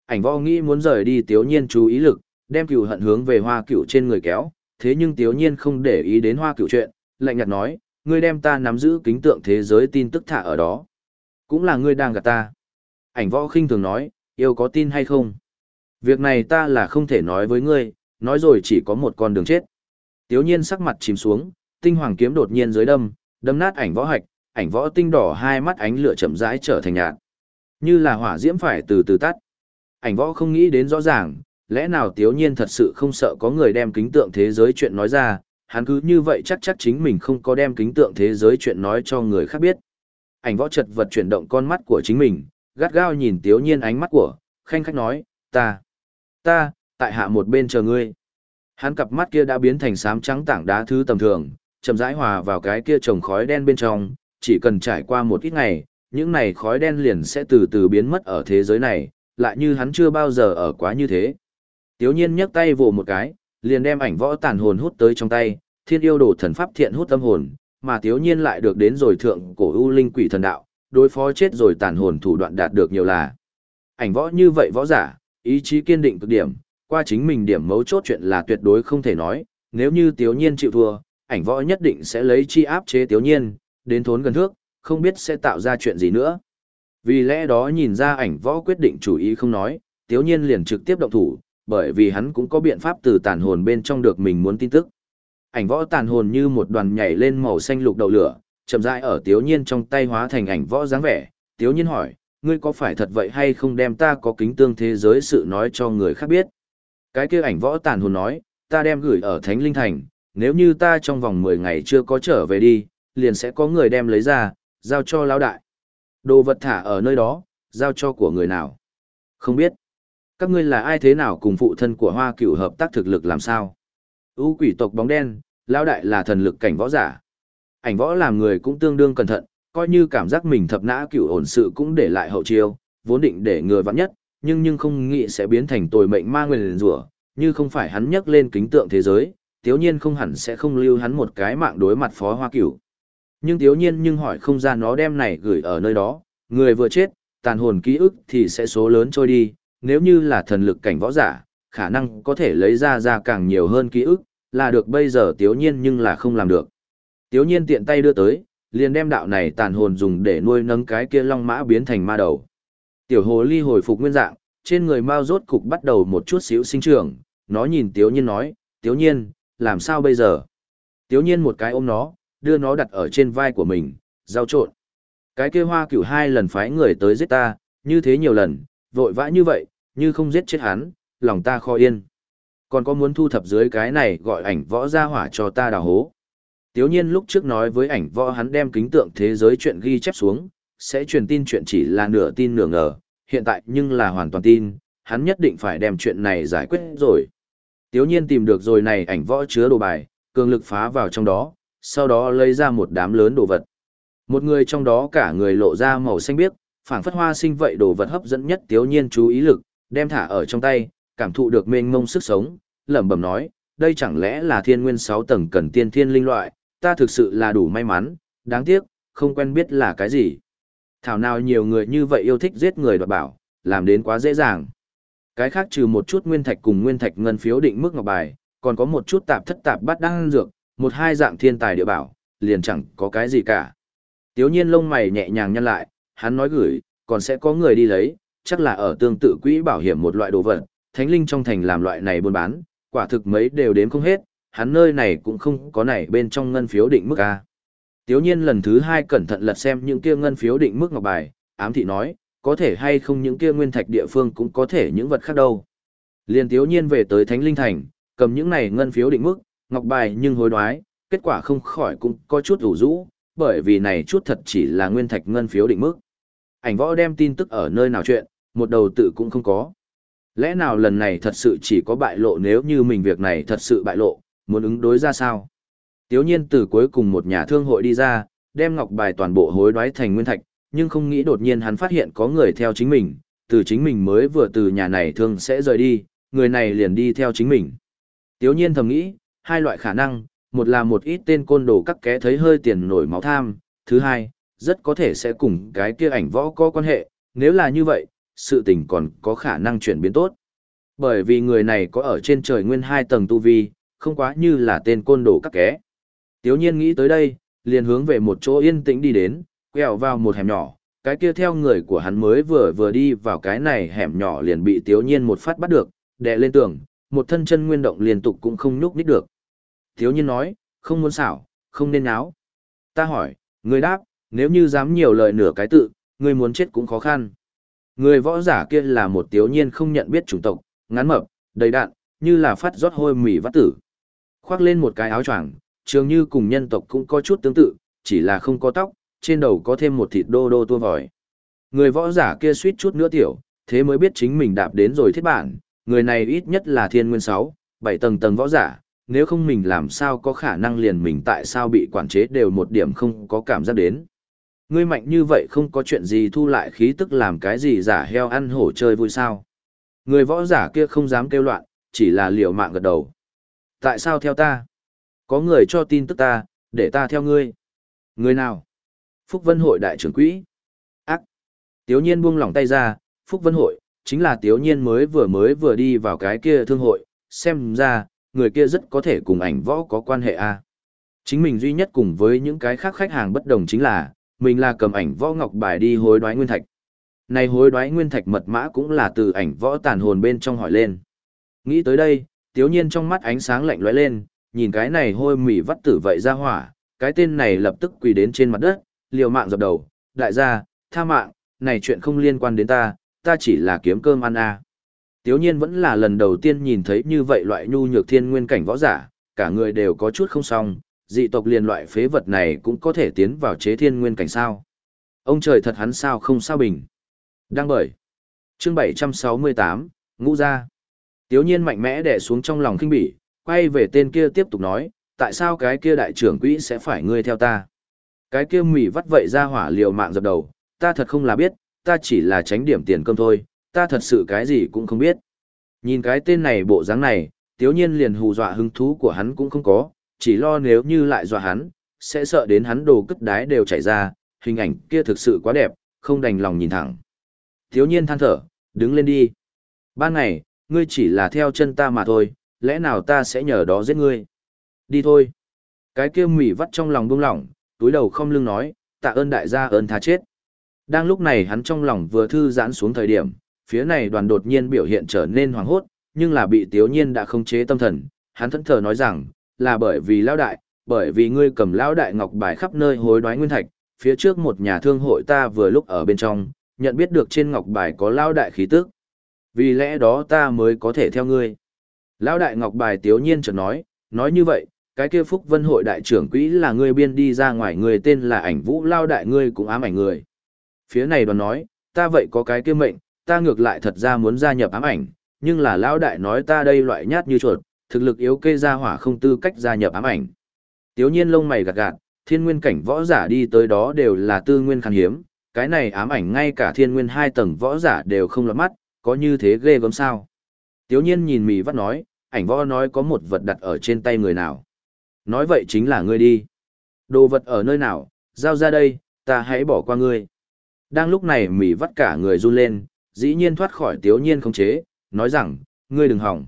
Ảnh võ nghĩ muốn rời đi tiếu nhiên chú ý lực, đem cửu hận hướng về hoa cửu trên người kéo, thế nhưng tiếu nhiên không để ý đến hoa cửu chuyện, lạnh nhạt nói, ngươi đem ta nắm giữ kính tượng thế giới tin tức thả ở đó. Cũng là ngươi đang gạt ta. Ảnh võ khinh thường nói, yêu có tin hay không? Việc này ta là không thể nói với ngươi, nói rồi chỉ có một con đường chết. Tiếu nhiên sắc mặt chìm xuống, tinh hoàng kiếm đột nhiên dưới đâm, đâm nát ảnh võ hạch, ảnh võ tinh đỏ hai mắt ánh lửa chậm rãi trở thành nhạt. Như là hỏa diễm phải từ từ tắt. Ảnh võ không nghĩ đến rõ ràng, lẽ nào tiếu nhiên thật sự không sợ có người đem kính tượng thế giới chuyện nói ra, hắn cứ như vậy chắc chắc chính mình không có đem kính tượng thế giới chuyện nói cho người khác biết. Ảnh võ chật vật chuyển động con mắt của chính mình, gắt gao nhìn tiếu nhiên ánh mắt của, khanh khách nói, ta, ta, tại hạ một bên chờ ngươi. Hắn cặp mắt kia đã biến thành xám trắng tảng đá thứ tầm thường, chậm rãi hòa vào cái kia trồng khói đen bên trong, chỉ cần trải qua một ít ngày, những này khói đen liền sẽ từ từ biến mất ở thế giới này, lại như hắn chưa bao giờ ở quá như thế. Tiếu nhiên nhấc tay vồ một cái, liền đem ảnh võ tàn hồn hút tới trong tay, thiên yêu đồ thần pháp thiện hút tâm hồn, mà tiếu nhiên lại được đến rồi thượng cổ u linh quỷ thần đạo, đối phó chết rồi tàn hồn thủ đoạn đạt được nhiều là. Ảnh võ như vậy võ giả, ý chí kiên định cực điểm, qua chính mình điểm mấu chốt chuyện là tuyệt đối không thể nói, nếu như tiếu nhiên chịu thua, ảnh võ nhất định sẽ lấy chi áp chế tiếu nhiên, đến thốn gần thước, không biết sẽ tạo ra chuyện gì nữa. Vì lẽ đó nhìn ra ảnh võ quyết định chủ ý không nói, tiếu nhiên liền trực tiếp động thủ, bởi vì hắn cũng có biện pháp từ tàn hồn bên trong được mình muốn tin tức. Ảnh võ tàn hồn như một đoàn nhảy lên màu xanh lục đầu lửa, chậm rãi ở Tiếu Nhiên trong tay hóa thành ảnh võ dáng vẻ. Tiếu Nhiên hỏi, ngươi có phải thật vậy hay không đem ta có kính tương thế giới sự nói cho người khác biết? Cái kia ảnh võ tàn hồn nói, ta đem gửi ở Thánh Linh Thành, nếu như ta trong vòng 10 ngày chưa có trở về đi, liền sẽ có người đem lấy ra, giao cho lão đại. Đồ vật thả ở nơi đó, giao cho của người nào? Không biết. Các ngươi là ai thế nào cùng phụ thân của Hoa Cửu hợp tác thực lực làm sao? U quỷ tộc bóng đen, lão đại là thần lực cảnh võ giả. Ảnh võ làm người cũng tương đương cẩn thận, coi như cảm giác mình thập nã cửu ổn sự cũng để lại hậu chiêu, vốn định để người vắng nhất, nhưng nhưng không nghĩ sẽ biến thành tồi mệnh ma nguyên rủa, như không phải hắn nhắc lên kính tượng thế giới, tiếu nhiên không hẳn sẽ không lưu hắn một cái mạng đối mặt phó hoa cửu. Nhưng tiếu nhiên nhưng hỏi không ra nó đem này gửi ở nơi đó, người vừa chết, tàn hồn ký ức thì sẽ số lớn trôi đi, nếu như là thần lực cảnh võ giả, khả năng có thể lấy ra ra càng nhiều hơn ký ức, là được bây giờ tiếu nhiên nhưng là không làm được. Tiếu nhiên tiện tay đưa tới, liền đem đạo này tàn hồn dùng để nuôi nấng cái kia long mã biến thành ma đầu. Tiểu hồ ly hồi phục nguyên dạng, trên người mao rốt cục bắt đầu một chút xíu sinh trưởng, nó nhìn tiếu nhiên nói, tiếu nhiên, làm sao bây giờ? Tiếu nhiên một cái ôm nó, đưa nó đặt ở trên vai của mình, giao trộn. Cái kia hoa cửu hai lần phái người tới giết ta, như thế nhiều lần, vội vã như vậy, như không giết chết hắn, lòng ta khó yên. Còn có muốn thu thập dưới cái này gọi ảnh võ ra hỏa cho ta đào hố. Tiếu nhiên lúc trước nói với ảnh võ hắn đem kính tượng thế giới chuyện ghi chép xuống, sẽ truyền tin chuyện chỉ là nửa tin nửa ngờ, hiện tại nhưng là hoàn toàn tin, hắn nhất định phải đem chuyện này giải quyết rồi. Tiếu nhiên tìm được rồi này ảnh võ chứa đồ bài, cường lực phá vào trong đó, sau đó lấy ra một đám lớn đồ vật. Một người trong đó cả người lộ ra màu xanh biếc, phảng phất hoa sinh vậy đồ vật hấp dẫn nhất tiếu nhiên chú ý lực, đem thả ở trong tay, cảm thụ được mênh mông sức sống, lẩm bẩm nói, đây chẳng lẽ là thiên nguyên 6 tầng cần tiên thiên linh loại, ta thực sự là đủ may mắn, đáng tiếc, không quen biết là cái gì. Thảo nào nhiều người như vậy yêu thích giết người đoạt bảo, làm đến quá dễ dàng. Cái khác trừ một chút nguyên thạch cùng nguyên thạch ngân phiếu định mức ngọc bài, còn có một chút tạp thất tạp bắt đăng dược, một hai dạng thiên tài địa bảo, liền chẳng có cái gì cả. Tiếu nhiên lông mày nhẹ nhàng nhăn lại, hắn nói gửi, còn sẽ có người đi lấy, chắc là ở tương tự quỹ bảo hiểm một loại đồ vật, thánh linh trong thành làm loại này buôn bán, quả thực mấy đều đếm không hết, hắn nơi này cũng không có này bên trong ngân phiếu định mức A. Tiếu nhiên lần thứ hai cẩn thận lật xem những kia ngân phiếu định mức ngọc bài, ám thị nói, có thể hay không những kia nguyên thạch địa phương cũng có thể những vật khác đâu. Liền tiếu nhiên về tới Thánh Linh Thành, cầm những này ngân phiếu định mức, ngọc bài nhưng hối đoái, kết quả không khỏi cũng có chút ủ rũ, bởi vì này chút thật chỉ là nguyên thạch ngân phiếu định mức. Ảnh võ đem tin tức ở nơi nào chuyện, một đầu tự cũng không có. Lẽ nào lần này thật sự chỉ có bại lộ nếu như mình việc này thật sự bại lộ, muốn ứng đối ra sao? Tiếu nhiên từ cuối cùng một nhà thương hội đi ra, đem ngọc bài toàn bộ hối đoái thành nguyên thạch, nhưng không nghĩ đột nhiên hắn phát hiện có người theo chính mình, từ chính mình mới vừa từ nhà này thương sẽ rời đi, người này liền đi theo chính mình. Tiếu nhiên thầm nghĩ, hai loại khả năng, một là một ít tên côn đồ cắt ké thấy hơi tiền nổi máu tham, thứ hai, rất có thể sẽ cùng cái kia ảnh võ có quan hệ, nếu là như vậy, sự tình còn có khả năng chuyển biến tốt. Bởi vì người này có ở trên trời nguyên hai tầng tu vi, không quá như là tên côn đồ các ké. Tiếu nhiên nghĩ tới đây, liền hướng về một chỗ yên tĩnh đi đến, quẹo vào một hẻm nhỏ, cái kia theo người của hắn mới vừa vừa đi vào cái này hẻm nhỏ liền bị tiếu nhiên một phát bắt được, đè lên tường, một thân chân nguyên động liên tục cũng không nhúc nít được. Tiếu nhiên nói, không muốn xảo, không nên áo. Ta hỏi, người đáp, nếu như dám nhiều lời nửa cái tự, người muốn chết cũng khó khăn. Người võ giả kia là một tiếu nhiên không nhận biết chủng tộc, ngắn mập, đầy đạn, như là phát rót hôi mỉ vắt tử. Khoác lên một cái áo choàng, trường như cùng nhân tộc cũng có chút tương tự, chỉ là không có tóc, trên đầu có thêm một thịt đô đô tua vòi. Người võ giả kia suýt chút nữa tiểu, thế mới biết chính mình đạp đến rồi thiết bản, người này ít nhất là thiên nguyên 6, 7 tầng tầng võ giả, nếu không mình làm sao có khả năng liền mình tại sao bị quản chế đều một điểm không có cảm giác đến. Ngươi mạnh như vậy không có chuyện gì thu lại khí tức làm cái gì giả heo ăn hổ chơi vui sao. Người võ giả kia không dám kêu loạn, chỉ là liều mạng gật đầu. Tại sao theo ta? Có người cho tin tức ta, để ta theo ngươi. Người nào? Phúc Vân Hội đại trưởng quỹ. Ác. Tiếu nhiên buông lỏng tay ra, Phúc Vân Hội, chính là Tiếu nhiên mới vừa mới vừa đi vào cái kia thương hội, xem ra, người kia rất có thể cùng ảnh võ có quan hệ a. À. Chính mình duy nhất cùng với những cái khác khách hàng bất đồng chính là, mình là cầm ảnh võ ngọc bài đi hối đoái nguyên thạch. Này hối đoái nguyên thạch mật mã cũng là từ ảnh võ tàn hồn bên trong hỏi lên. Nghĩ tới đây, tiếu nhiên trong mắt ánh sáng lạnh lóe lên, nhìn cái này hôi mỉ vắt tử vậy ra hỏa, cái tên này lập tức quỳ đến trên mặt đất, liều mạng dập đầu, đại gia, tha mạng, này chuyện không liên quan đến ta, ta chỉ là kiếm cơm ăn à. Tiếu nhiên vẫn là lần đầu tiên nhìn thấy như vậy loại nhu nhược thiên nguyên cảnh võ giả, cả người đều có chút không xong, dị tộc liền loại phế vật này cũng có thể tiến vào chế thiên nguyên cảnh sao. Ông trời thật hắn sao không sao bình. Đang bởi. Chương 768, ngũ gia. Tiếu nhiên mạnh mẽ đè xuống trong lòng kinh bỉ, quay về tên kia tiếp tục nói, tại sao cái kia đại trưởng quỹ sẽ phải ngươi theo ta? Cái kia mỉ vắt vậy ra hỏa liều mạng dập đầu, ta thật không là biết, ta chỉ là tránh điểm tiền cơm thôi, ta thật sự cái gì cũng không biết. Nhìn cái tên này bộ dáng này, tiếu nhiên liền hù dọa hứng thú của hắn cũng không có, chỉ lo nếu như lại dọa hắn, sẽ sợ đến hắn đồ cất đái đều chảy ra, hình ảnh kia thực sự quá đẹp, không đành lòng nhìn thẳng. Tiếu nhiên than thở, đứng lên đi. Ban ngày, ngươi chỉ là theo chân ta mà thôi, lẽ nào ta sẽ nhờ đó giết ngươi? Đi thôi. Cái kia mỉ vắt trong lòng buông lỏng, túi đầu không lưng nói, tạ ơn đại gia ơn tha chết. Đang lúc này hắn trong lòng vừa thư giãn xuống thời điểm, phía này đoàn đột nhiên biểu hiện trở nên hoảng hốt, nhưng là bị tiếu nhiên đã không chế tâm thần, hắn thẫn thờ nói rằng, là bởi vì lão đại, bởi vì ngươi cầm lão đại ngọc bài khắp nơi hối đoái nguyên thạch, phía trước một nhà thương hội ta vừa lúc ở bên trong, nhận biết được trên ngọc bài có lão đại khí tức. Vì lẽ đó ta mới có thể theo ngươi. Lão đại ngọc bài tiếu nhiên chợt nói, nói như vậy, cái kia phúc vân hội đại trưởng quỹ là ngươi biên đi ra ngoài người tên là ảnh vũ lao đại ngươi cũng ám ảnh người. Phía này đoàn nói, ta vậy có cái kia mệnh, ta ngược lại thật ra muốn gia nhập ám ảnh, nhưng là lão đại nói ta đây loại nhát như chuột, thực lực yếu kê ra hỏa không tư cách gia nhập ám ảnh. Tiếu nhiên lông mày gạt gạt, thiên nguyên cảnh võ giả đi tới đó đều là tư nguyên khan hiếm, cái này ám ảnh ngay cả thiên nguyên hai tầng võ giả đều không lọt mắt, có như thế ghê gớm sao. Tiếu nhiên nhìn mì vắt nói, ảnh võ nói có một vật đặt ở trên tay người nào. Nói vậy chính là ngươi đi. Đồ vật ở nơi nào, giao ra đây, ta hãy bỏ qua ngươi. Đang lúc này mỉ vắt cả người run lên, dĩ nhiên thoát khỏi tiếu nhiên không chế, nói rằng, ngươi đừng hỏng.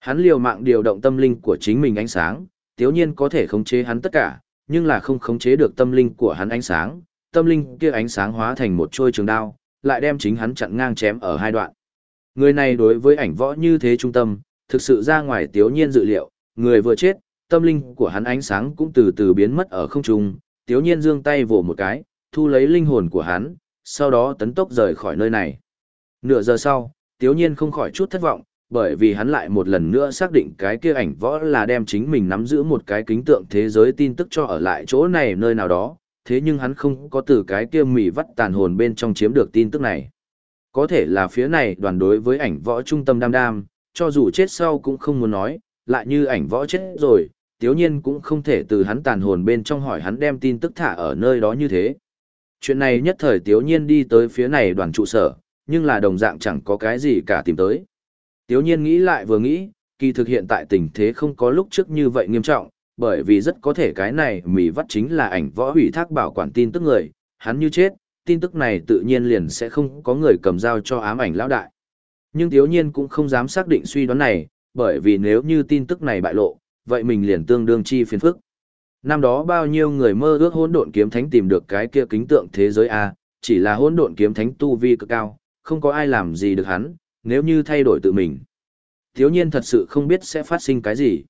Hắn liều mạng điều động tâm linh của chính mình ánh sáng, tiếu nhiên có thể khống chế hắn tất cả, nhưng là không khống chế được tâm linh của hắn ánh sáng, tâm linh kia ánh sáng hóa thành một trôi trường đao, lại đem chính hắn chặn ngang chém ở hai đoạn. Người này đối với ảnh võ như thế trung tâm, thực sự ra ngoài tiếu nhiên dự liệu, người vừa chết, tâm linh của hắn ánh sáng cũng từ từ biến mất ở không trung, tiếu nhiên giương tay vỗ một cái, thu lấy linh hồn của hắn, sau đó tấn tốc rời khỏi nơi này. Nửa giờ sau, tiếu nhiên không khỏi chút thất vọng, bởi vì hắn lại một lần nữa xác định cái kia ảnh võ là đem chính mình nắm giữ một cái kính tượng thế giới tin tức cho ở lại chỗ này nơi nào đó, thế nhưng hắn không có từ cái kia mỉ vắt tàn hồn bên trong chiếm được tin tức này. Có thể là phía này đoàn đối với ảnh võ trung tâm đam đam, cho dù chết sau cũng không muốn nói, lại như ảnh võ chết rồi, tiếu nhiên cũng không thể từ hắn tàn hồn bên trong hỏi hắn đem tin tức thả ở nơi đó như thế. Chuyện này nhất thời tiếu nhiên đi tới phía này đoàn trụ sở, nhưng là đồng dạng chẳng có cái gì cả tìm tới. Tiếu nhiên nghĩ lại vừa nghĩ, kỳ thực hiện tại tình thế không có lúc trước như vậy nghiêm trọng, bởi vì rất có thể cái này mỉ vắt chính là ảnh võ hủy thác bảo quản tin tức người, hắn như chết, tin tức này tự nhiên liền sẽ không có người cầm dao cho ám ảnh lão đại. Nhưng thiếu nhiên cũng không dám xác định suy đoán này, bởi vì nếu như tin tức này bại lộ, vậy mình liền tương đương chi phiền phức. Năm đó bao nhiêu người mơ ước hỗn độn kiếm thánh tìm được cái kia kính tượng thế giới A, chỉ là hỗn độn kiếm thánh tu vi cực cao, không có ai làm gì được hắn, nếu như thay đổi tự mình. Thiếu nhiên thật sự không biết sẽ phát sinh cái gì.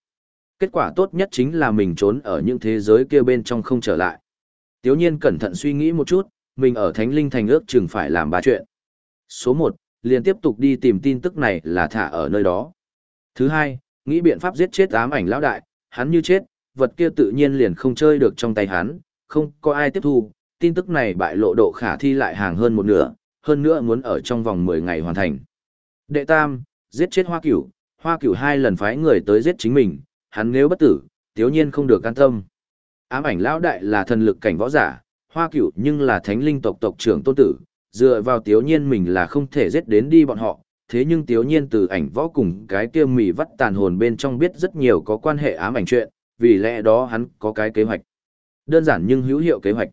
Kết quả tốt nhất chính là mình trốn ở những thế giới kia bên trong không trở lại. Tiếu nhiên cẩn thận suy nghĩ một chút, mình ở Thánh Linh Thành ước chừng phải làm ba chuyện. Số 1, liền tiếp tục đi tìm tin tức này là thả ở nơi đó. Thứ hai, nghĩ biện pháp giết chết ám ảnh lão đại, hắn như chết, vật kia tự nhiên liền không chơi được trong tay hắn, không có ai tiếp thu, tin tức này bại lộ độ khả thi lại hàng hơn một nửa, hơn nữa muốn ở trong vòng 10 ngày hoàn thành. Đệ tam, giết chết hoa cửu, hoa cửu hai lần phái người tới giết chính mình, hắn nếu bất tử, tiếu nhiên không được can tâm. Ám ảnh lão đại là thần lực cảnh võ giả, hoa cửu nhưng là thánh linh tộc tộc trưởng tôn tử, dựa vào tiếu nhiên mình là không thể giết đến đi bọn họ, thế nhưng tiếu nhiên từ ảnh võ cùng cái kia mì vắt tàn hồn bên trong biết rất nhiều có quan hệ ám ảnh chuyện, vì lẽ đó hắn có cái kế hoạch. Đơn giản nhưng hữu hiệu kế hoạch.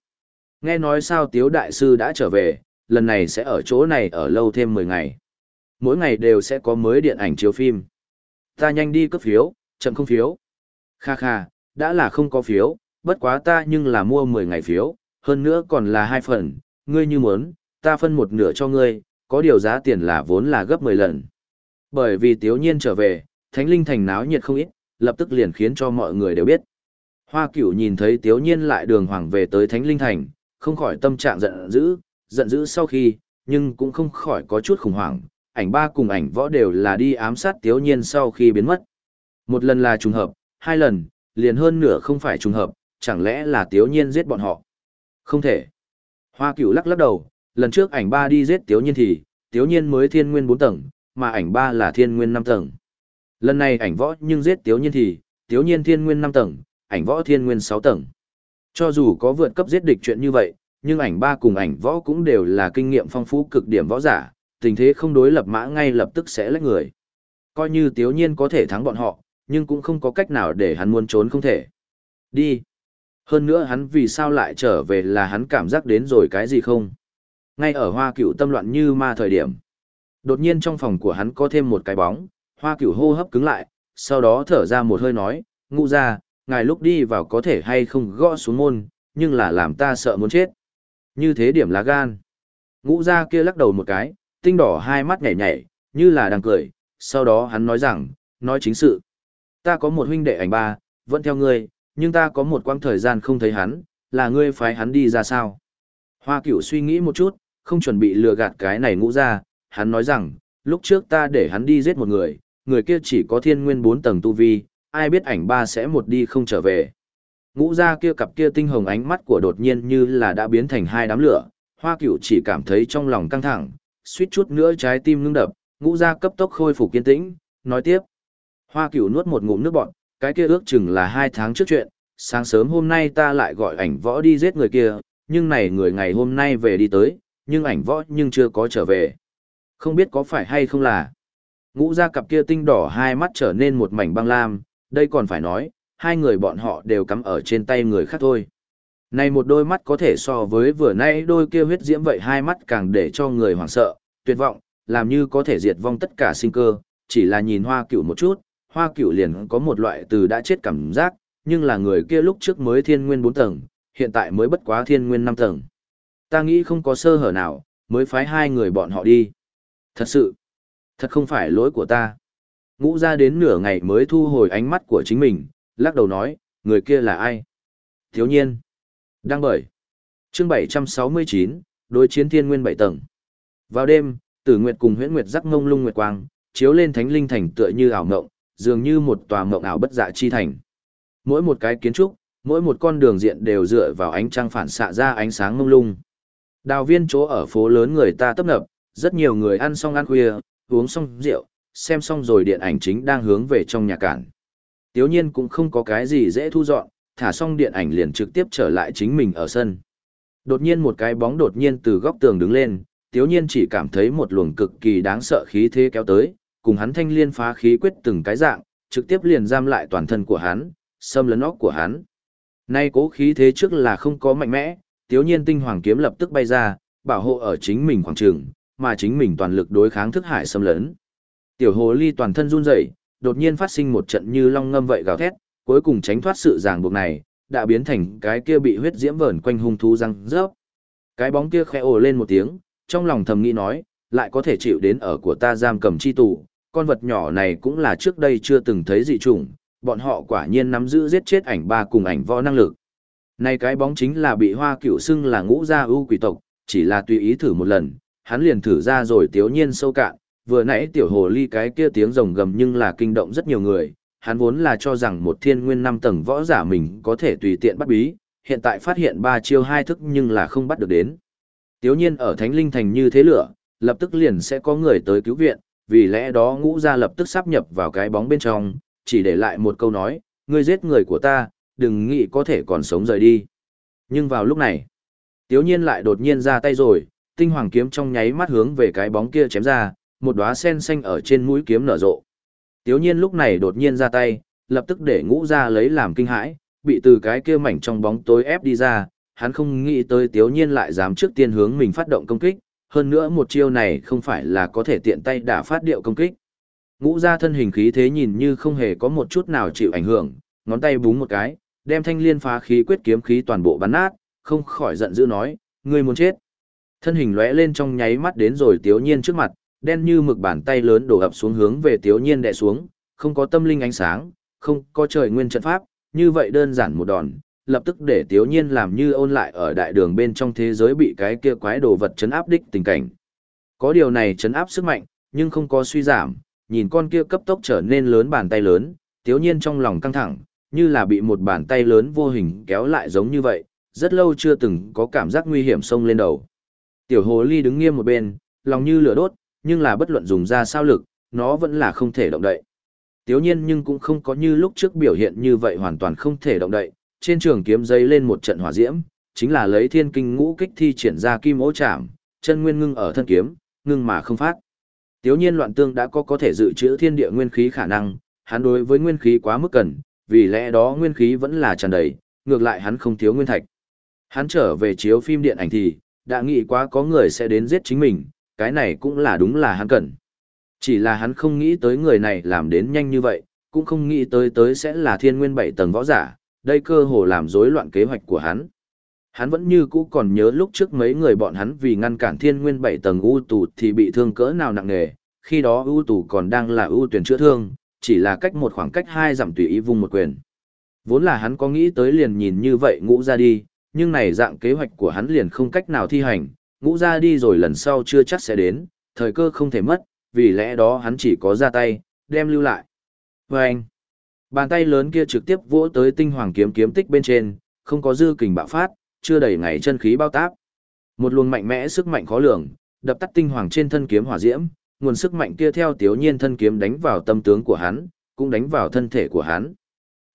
Nghe nói sao tiếu đại sư đã trở về, lần này sẽ ở chỗ này ở lâu thêm 10 ngày. Mỗi ngày đều sẽ có mới điện ảnh chiếu phim. Ta nhanh đi cấp phiếu, chậm không phiếu. Kha kha, đã là không có phiếu, bất quá ta nhưng là mua 10 ngày phiếu, hơn nữa còn là hai phần, ngươi như muốn, ta phân một nửa cho ngươi, có điều giá tiền là vốn là gấp 10 lần. Bởi vì tiếu nhiên trở về, thánh linh thành náo nhiệt không ít, lập tức liền khiến cho mọi người đều biết. Hoa cửu nhìn thấy tiếu nhiên lại đường hoàng về tới thánh linh thành, không khỏi tâm trạng giận dữ, giận dữ sau khi, nhưng cũng không khỏi có chút khủng hoảng, ảnh ba cùng ảnh võ đều là đi ám sát tiếu nhiên sau khi biến mất. Một lần là trùng hợp, hai lần, liền hơn nửa không phải trùng hợp, chẳng lẽ là tiếu nhiên giết bọn họ? Không thể. Hoa cửu lắc lắc đầu, lần trước ảnh ba đi giết tiếu nhiên thì, tiếu nhiên mới thiên nguyên 4 tầng, mà ảnh ba là thiên nguyên 5 tầng. Lần này ảnh võ nhưng giết tiếu nhiên thì, tiếu nhiên thiên nguyên 5 tầng, ảnh võ thiên nguyên 6 tầng. Cho dù có vượt cấp giết địch chuyện như vậy, nhưng ảnh ba cùng ảnh võ cũng đều là kinh nghiệm phong phú cực điểm võ giả, tình thế không đối lập mã ngay lập tức sẽ lách người. Coi như tiếu nhiên có thể thắng bọn họ, nhưng cũng không có cách nào để hắn muốn trốn không thể. Đi. Hơn nữa hắn vì sao lại trở về là hắn cảm giác đến rồi cái gì không? Ngay ở hoa cựu tâm loạn như ma thời điểm. Đột nhiên trong phòng của hắn có thêm một cái bóng, hoa cựu hô hấp cứng lại, sau đó thở ra một hơi nói, ngụ ra, ngài lúc đi vào có thể hay không gõ xuống môn, nhưng là làm ta sợ muốn chết. Như thế điểm lá gan. Ngũ ra kia lắc đầu một cái, tinh đỏ hai mắt nhảy nhảy, như là đang cười, sau đó hắn nói rằng, nói chính sự. Ta có một huynh đệ ảnh ba, vẫn theo ngươi, nhưng ta có một quãng thời gian không thấy hắn, là ngươi phái hắn đi ra sao. Hoa cửu suy nghĩ một chút, không chuẩn bị lừa gạt cái này ngũ ra, hắn nói rằng, lúc trước ta để hắn đi giết một người, người kia chỉ có thiên nguyên bốn tầng tu vi, ai biết ảnh ba sẽ một đi không trở về. Ngũ ra kia cặp kia tinh hồng ánh mắt của đột nhiên như là đã biến thành hai đám lửa, hoa cửu chỉ cảm thấy trong lòng căng thẳng, suýt chút nữa trái tim ngưng đập, ngũ ra cấp tốc khôi phục kiên tĩnh, nói tiếp. Hoa cửu nuốt một ngụm nước bọt, cái kia ước chừng là hai tháng trước chuyện, sáng sớm hôm nay ta lại gọi ảnh võ đi giết người kia, nhưng này người ngày hôm nay về đi tới, nhưng ảnh võ nhưng chưa có trở về. Không biết có phải hay không là. Ngũ ra cặp kia tinh đỏ hai mắt trở nên một mảnh băng lam, đây còn phải nói, hai người bọn họ đều cắm ở trên tay người khác thôi. Này một đôi mắt có thể so với vừa nay đôi kia huyết diễm vậy hai mắt càng để cho người hoảng sợ, tuyệt vọng, làm như có thể diệt vong tất cả sinh cơ, chỉ là nhìn hoa cửu một chút, hoa cửu liền có một loại từ đã chết cảm giác, nhưng là người kia lúc trước mới thiên nguyên 4 tầng, hiện tại mới bất quá thiên nguyên 5 tầng. Ta nghĩ không có sơ hở nào, mới phái hai người bọn họ đi. Thật sự, thật không phải lỗi của ta. Ngũ ra đến nửa ngày mới thu hồi ánh mắt của chính mình, lắc đầu nói, người kia là ai? Thiếu nhiên. Đang bởi. chương 769, đối chiến thiên nguyên 7 tầng. Vào đêm, tử nguyệt cùng huyễn nguyệt rắc ngông lung nguyệt quang, chiếu lên thánh linh thành tựa như ảo ngộng, dường như một tòa mộng ảo bất dạ chi thành. Mỗi một cái kiến trúc, mỗi một con đường diện đều dựa vào ánh trăng phản xạ ra ánh sáng ngông lung. Đào viên chỗ ở phố lớn người ta tấp nập, rất nhiều người ăn xong ăn khuya, uống xong rượu, xem xong rồi điện ảnh chính đang hướng về trong nhà cản. Tiếu nhiên cũng không có cái gì dễ thu dọn, thả xong điện ảnh liền trực tiếp trở lại chính mình ở sân. Đột nhiên một cái bóng đột nhiên từ góc tường đứng lên, tiếu nhiên chỉ cảm thấy một luồng cực kỳ đáng sợ khí thế kéo tới, cùng hắn thanh liên phá khí quyết từng cái dạng, trực tiếp liền giam lại toàn thân của hắn, xâm lấn óc của hắn. Nay cố khí thế trước là không có mạnh mẽ, tiếu nhiên tinh hoàng kiếm lập tức bay ra, bảo hộ ở chính mình khoảng trường, mà chính mình toàn lực đối kháng thức hải xâm lấn. Tiểu hồ ly toàn thân run rẩy, đột nhiên phát sinh một trận như long ngâm vậy gào thét, cuối cùng tránh thoát sự ràng buộc này, đã biến thành cái kia bị huyết diễm vờn quanh hung thú răng rớp. Cái bóng kia khẽ ồ lên một tiếng, trong lòng thầm nghĩ nói, lại có thể chịu đến ở của ta giam cầm chi tù, con vật nhỏ này cũng là trước đây chưa từng thấy dị chủng, bọn họ quả nhiên nắm giữ giết chết ảnh ba cùng ảnh võ năng lực. Này cái bóng chính là bị hoa cửu xưng là ngũ gia ưu quỷ tộc, chỉ là tùy ý thử một lần, hắn liền thử ra rồi tiếu nhiên sâu cạn, vừa nãy tiểu hồ ly cái kia tiếng rồng gầm nhưng là kinh động rất nhiều người, hắn vốn là cho rằng một thiên nguyên năm tầng võ giả mình có thể tùy tiện bắt bí, hiện tại phát hiện ba chiêu hai thức nhưng là không bắt được đến. Tiếu nhiên ở Thánh Linh Thành như thế lửa, lập tức liền sẽ có người tới cứu viện, vì lẽ đó ngũ gia lập tức sắp nhập vào cái bóng bên trong, chỉ để lại một câu nói, ngươi giết người của ta, đừng nghĩ có thể còn sống rời đi. Nhưng vào lúc này, Tiếu nhiên lại đột nhiên ra tay rồi, tinh hoàng kiếm trong nháy mắt hướng về cái bóng kia chém ra, một đóa sen xanh ở trên mũi kiếm nở rộ. Tiếu nhiên lúc này đột nhiên ra tay, lập tức để ngũ ra lấy làm kinh hãi, bị từ cái kia mảnh trong bóng tối ép đi ra, hắn không nghĩ tới tiếu nhiên lại dám trước tiên hướng mình phát động công kích, hơn nữa một chiêu này không phải là có thể tiện tay đả phát điệu công kích. Ngũ ra thân hình khí thế nhìn như không hề có một chút nào chịu ảnh hưởng, ngón tay búng một cái, đem thanh liên phá khí quyết kiếm khí toàn bộ bắn nát, không khỏi giận dữ nói, ngươi muốn chết. Thân hình lóe lên trong nháy mắt đến rồi tiếu nhiên trước mặt, đen như mực bàn tay lớn đổ ập xuống hướng về Tiếu Nhiên đè xuống, không có tâm linh ánh sáng, không có trời nguyên trận pháp, như vậy đơn giản một đòn, lập tức để Tiếu Nhiên làm như ôn lại ở đại đường bên trong thế giới bị cái kia quái đồ vật chấn áp đích tình cảnh. Có điều này chấn áp sức mạnh, nhưng không có suy giảm, nhìn con kia cấp tốc trở nên lớn bàn tay lớn, Tiếu Nhiên trong lòng căng thẳng, như là bị một bàn tay lớn vô hình kéo lại giống như vậy, rất lâu chưa từng có cảm giác nguy hiểm xông lên đầu. Tiểu hồ ly đứng nghiêm một bên, lòng như lửa đốt, nhưng là bất luận dùng ra sao lực, nó vẫn là không thể động đậy. Tiếu nhiên nhưng cũng không có như lúc trước biểu hiện như vậy hoàn toàn không thể động đậy, trên trường kiếm dây lên một trận hỏa diễm, chính là lấy thiên kinh ngũ kích thi triển ra kim ố chạm, chân nguyên ngưng ở thân kiếm, ngưng mà không phát. Tiếu nhiên loạn tương đã có có thể dự trữ thiên địa nguyên khí khả năng, hắn đối với nguyên khí quá mức cần, vì lẽ đó nguyên khí vẫn là tràn đầy, ngược lại hắn không thiếu nguyên thạch. Hắn trở về chiếu phim điện ảnh thì, đã nghĩ quá có người sẽ đến giết chính mình, cái này cũng là đúng là hắn cần. Chỉ là hắn không nghĩ tới người này làm đến nhanh như vậy, cũng không nghĩ tới tới sẽ là thiên nguyên bảy tầng võ giả, đây cơ hồ làm rối loạn kế hoạch của hắn. Hắn vẫn như cũ còn nhớ lúc trước mấy người bọn hắn vì ngăn cản thiên nguyên bảy tầng ưu tù thì bị thương cỡ nào nặng nề, khi đó ưu tù còn đang là ưu tuyển chữa thương, chỉ là cách một khoảng cách hai giảm tùy ý vùng một quyền. Vốn là hắn có nghĩ tới liền nhìn như vậy ngũ ra đi, nhưng này dạng kế hoạch của hắn liền không cách nào thi hành, ngũ ra đi rồi lần sau chưa chắc sẽ đến, thời cơ không thể mất, vì lẽ đó hắn chỉ có ra tay, đem lưu lại. Và anh, bàn tay lớn kia trực tiếp vỗ tới tinh hoàng kiếm kiếm tích bên trên, không có dư kình bạo phát, chưa đầy ngày chân khí bao táp. Một luồng mạnh mẽ sức mạnh khó lường, đập tắt tinh hoàng trên thân kiếm hỏa diễm, nguồn sức mạnh kia theo tiểu Nhiên thân kiếm đánh vào tâm tướng của hắn, cũng đánh vào thân thể của hắn.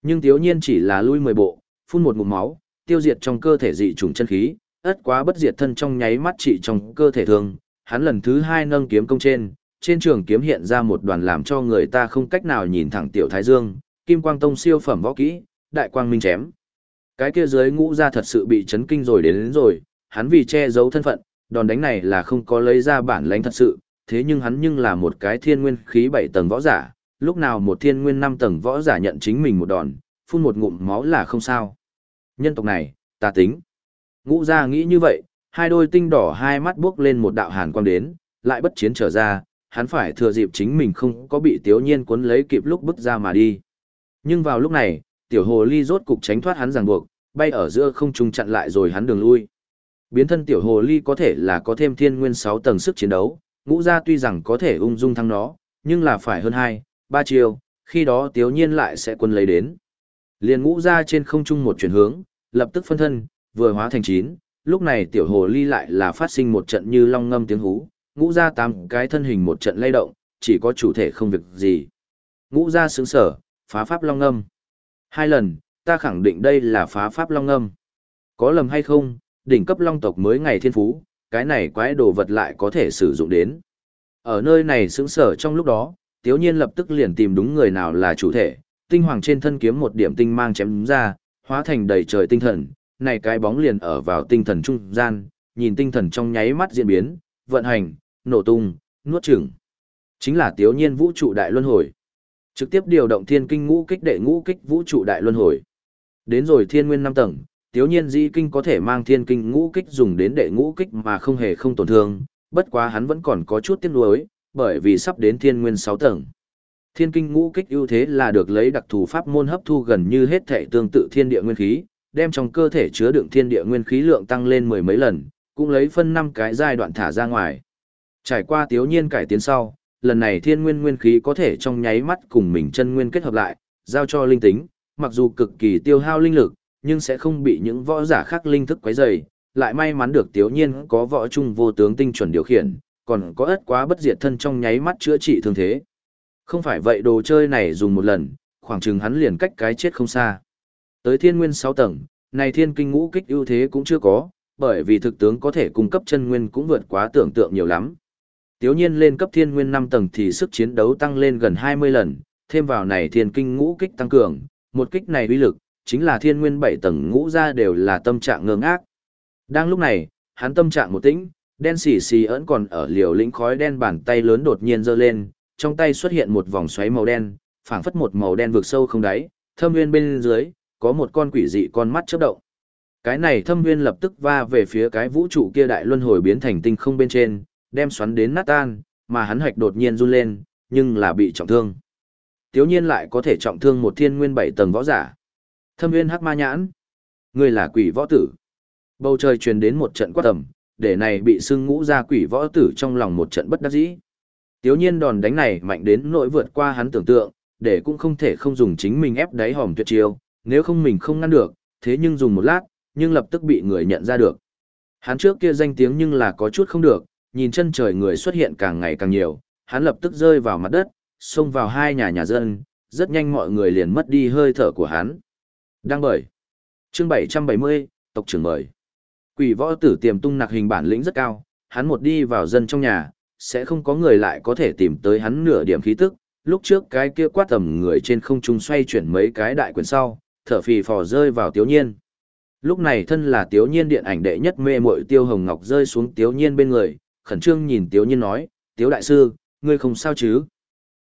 Nhưng tiểu Nhiên chỉ là lui mười bộ, phun một ngụm máu, tiêu diệt trong cơ thể dị trùng chân khí, ất quá bất diệt thân trong nháy mắt trị trong cơ thể thường, hắn lần thứ hai nâng kiếm công trên, trên trường kiếm hiện ra một đoàn làm cho người ta không cách nào nhìn thẳng tiểu thái dương, kim quang tông siêu phẩm võ kỹ, đại quang minh chém. Cái kia dưới ngũ ra thật sự bị chấn kinh rồi đến, đến rồi, hắn vì che giấu thân phận, đòn đánh này là không có lấy ra bản lãnh thật sự, thế nhưng hắn nhưng là một cái thiên nguyên khí Bảy tầng võ giả, lúc nào một thiên nguyên Năm tầng võ giả nhận chính mình một đòn, phun một ngụm máu là không sao. Nhân tộc này, ta tính. Ngũ ra nghĩ như vậy, hai đôi tinh đỏ hai mắt bước lên một đạo hàn quang đến, lại bất chiến trở ra, hắn phải thừa dịp chính mình không có bị tiếu nhiên cuốn lấy kịp lúc bước ra mà đi. Nhưng vào lúc này, tiểu hồ ly rốt cục tránh thoát hắn ràng buộc, bay ở giữa không trung chặn lại rồi hắn đường lui. Biến thân tiểu hồ ly có thể là có thêm thiên nguyên 6 tầng sức chiến đấu, ngũ gia tuy rằng có thể ung dung thắng nó, nhưng là phải hơn 2, 3 chiều, khi đó tiếu nhiên lại sẽ quân lấy đến. Liền ngũ gia trên không trung một chuyển hướng, lập tức phân thân, vừa hóa thành 9, lúc này tiểu hồ ly lại là phát sinh một trận như long ngâm tiếng hú, ngũ gia tám cái thân hình một trận lay động, chỉ có chủ thể không việc gì. Ngũ gia sướng sở, phá pháp long ngâm. Hai lần, ta khẳng định đây là phá pháp long ngâm. Có lầm hay không, đỉnh cấp long tộc mới ngày thiên phú, cái này quái đồ vật lại có thể sử dụng đến. Ở nơi này sững sở trong lúc đó, tiếu nhiên lập tức liền tìm đúng người nào là chủ thể, tinh hoàng trên thân kiếm một điểm tinh mang chém ra, hóa thành đầy trời tinh thần, này cái bóng liền ở vào tinh thần trung gian, nhìn tinh thần trong nháy mắt diễn biến, vận hành, nổ tung, nuốt chửng. Chính là tiếu nhiên vũ trụ đại luân hồi. Trực tiếp điều động thiên kinh ngũ kích đệ ngũ kích vũ trụ đại luân hồi. Đến rồi thiên nguyên năm tầng, tiếu nhiên di kinh có thể mang thiên kinh ngũ kích dùng đến đệ ngũ kích mà không hề không tổn thương, bất quá hắn vẫn còn có chút tiếc nuối, bởi vì sắp đến thiên nguyên sáu tầng. Thiên kinh ngũ kích ưu thế là được lấy đặc thù pháp môn hấp thu gần như hết thể tương tự thiên địa nguyên khí, đem trong cơ thể chứa đựng thiên địa nguyên khí lượng tăng lên mười mấy lần, cũng lấy phân năm cái giai đoạn thả ra ngoài. Trải qua tiếu nhiên cải tiến sau, lần này thiên nguyên nguyên khí có thể trong nháy mắt cùng mình chân nguyên kết hợp lại, giao cho linh tính, mặc dù cực kỳ tiêu hao linh lực, nhưng sẽ không bị những võ giả khác linh thức quấy rầy, lại may mắn được tiếu nhiên có võ trung vô tướng tinh chuẩn điều khiển, còn có ớt quá bất diệt thân trong nháy mắt chữa trị thương thế. Không phải vậy đồ chơi này dùng một lần, khoảng chừng hắn liền cách cái chết không xa. Tới thiên nguyên 6 tầng, này thiên kinh ngũ kích ưu thế cũng chưa có, bởi vì thực tướng có thể cung cấp chân nguyên cũng vượt quá tưởng tượng nhiều lắm. Tiếu nhiên lên cấp thiên nguyên 5 tầng thì sức chiến đấu tăng lên gần 20 lần, thêm vào này thiên kinh ngũ kích tăng cường, một kích này uy lực, chính là thiên nguyên 7 tầng ngũ ra đều là tâm trạng ngơ ngác. Đang lúc này, hắn tâm trạng một tĩnh, đen xì xì ẩn còn ở liều lĩnh khói đen bàn tay lớn đột nhiên giơ lên, trong tay xuất hiện một vòng xoáy màu đen, phảng phất một màu đen vực sâu không đáy, thâm nguyên bên dưới, có một con quỷ dị con mắt chớp động. Cái này thâm nguyên lập tức va về phía cái vũ trụ kia đại luân hồi biến thành tinh không bên trên, đem xoắn đến nát tan, mà hắn hạch đột nhiên run lên, nhưng là bị trọng thương. Tiếu nhiên lại có thể trọng thương một thiên nguyên bảy tầng võ giả. Thâm nguyên hắc ma nhãn. Người là quỷ võ tử. Bầu trời truyền đến một trận quát tầm, để này bị sưng ngũ ra quỷ võ tử trong lòng một trận bất đắc dĩ. Tiếu nhiên đòn đánh này mạnh đến nỗi vượt qua hắn tưởng tượng, để cũng không thể không dùng chính mình ép đáy hòm tuyệt chiêu, nếu không mình không ngăn được, thế nhưng dùng một lát, nhưng lập tức bị người nhận ra được. Hắn trước kia danh tiếng nhưng là có chút không được, nhìn chân trời người xuất hiện càng ngày càng nhiều, hắn lập tức rơi vào mặt đất, xông vào hai nhà nhà dân, rất nhanh mọi người liền mất đi hơi thở của hắn. Đang bởi. Chương 770, tộc trưởng mời. Quỷ võ tử tiềm tung nặc hình bản lĩnh rất cao, hắn một đi vào dân trong nhà, sẽ không có người lại có thể tìm tới hắn nửa điểm khí tức. Lúc trước cái kia quát tầm người trên không trung xoay chuyển mấy cái đại quyền sau, thở phì phò rơi vào tiếu nhiên. Lúc này thân là tiếu nhiên điện ảnh đệ nhất mê muội tiêu hồng ngọc rơi xuống tiếu nhiên bên người, khẩn trương nhìn tiếu nhiên nói, tiếu đại sư, ngươi không sao chứ?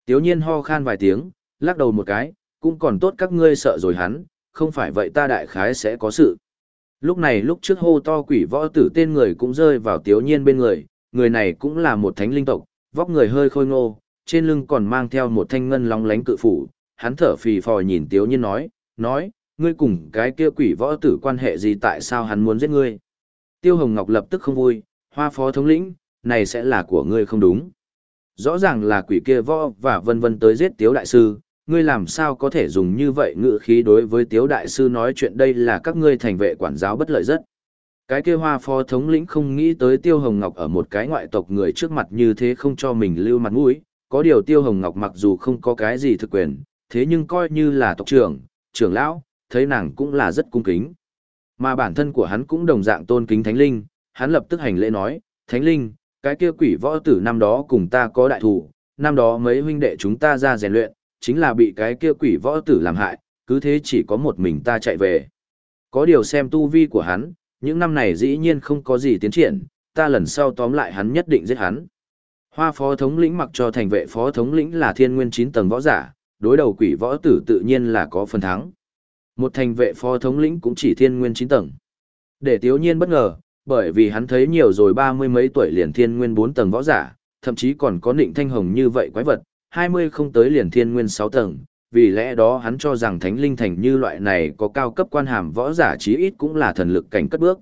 Tiếu nhiên ho khan vài tiếng, lắc đầu một cái, cũng còn tốt các ngươi sợ rồi hắn, không phải vậy ta đại khái sẽ có sự. Lúc này lúc trước hô to quỷ võ tử tên người cũng rơi vào tiếu nhiên bên người, người này cũng là một thánh linh tộc, vóc người hơi khôi ngô, trên lưng còn mang theo một thanh ngân long lánh cự phủ, hắn thở phì phò nhìn tiếu nhiên nói, nói, ngươi cùng cái kia quỷ võ tử quan hệ gì tại sao hắn muốn giết ngươi. Tiêu Hồng Ngọc lập tức không vui, hoa phó thống lĩnh, này sẽ là của ngươi không đúng. Rõ ràng là quỷ kia võ và vân vân tới giết tiếu đại sư, ngươi làm sao có thể dùng như vậy ngữ khí đối với tiếu đại sư nói chuyện đây là các ngươi thành vệ quản giáo bất lợi rất. Cái kia hoa phó thống lĩnh không nghĩ tới tiêu hồng ngọc ở một cái ngoại tộc người trước mặt như thế không cho mình lưu mặt mũi, có điều tiêu hồng ngọc mặc dù không có cái gì thực quyền, thế nhưng coi như là tộc trưởng, trưởng lão, thấy nàng cũng là rất cung kính. Mà bản thân của hắn cũng đồng dạng tôn kính thánh linh, hắn lập tức hành lễ nói, thánh linh, cái kia quỷ võ tử năm đó cùng ta có đại thủ, năm đó mấy huynh đệ chúng ta ra rèn luyện, chính là bị cái kia quỷ võ tử làm hại, cứ thế chỉ có một mình ta chạy về. Có điều xem tu vi của hắn, những năm này dĩ nhiên không có gì tiến triển, ta lần sau tóm lại hắn nhất định giết hắn. Hoa phó thống lĩnh mặc cho thành vệ phó thống lĩnh là thiên nguyên 9 tầng võ giả, đối đầu quỷ võ tử tự nhiên là có phần thắng. Một thành vệ phó thống lĩnh cũng chỉ thiên nguyên 9 tầng. Để tiếu nhiên bất ngờ, bởi vì hắn thấy nhiều rồi ba mươi mấy tuổi liền thiên nguyên bốn tầng võ giả, thậm chí còn có nịnh thanh hồng như vậy quái vật, 20 không tới liền thiên nguyên sáu tầng, vì lẽ đó hắn cho rằng thánh linh thành như loại này có cao cấp quan hàm võ giả chí ít cũng là thần lực cảnh cất bước.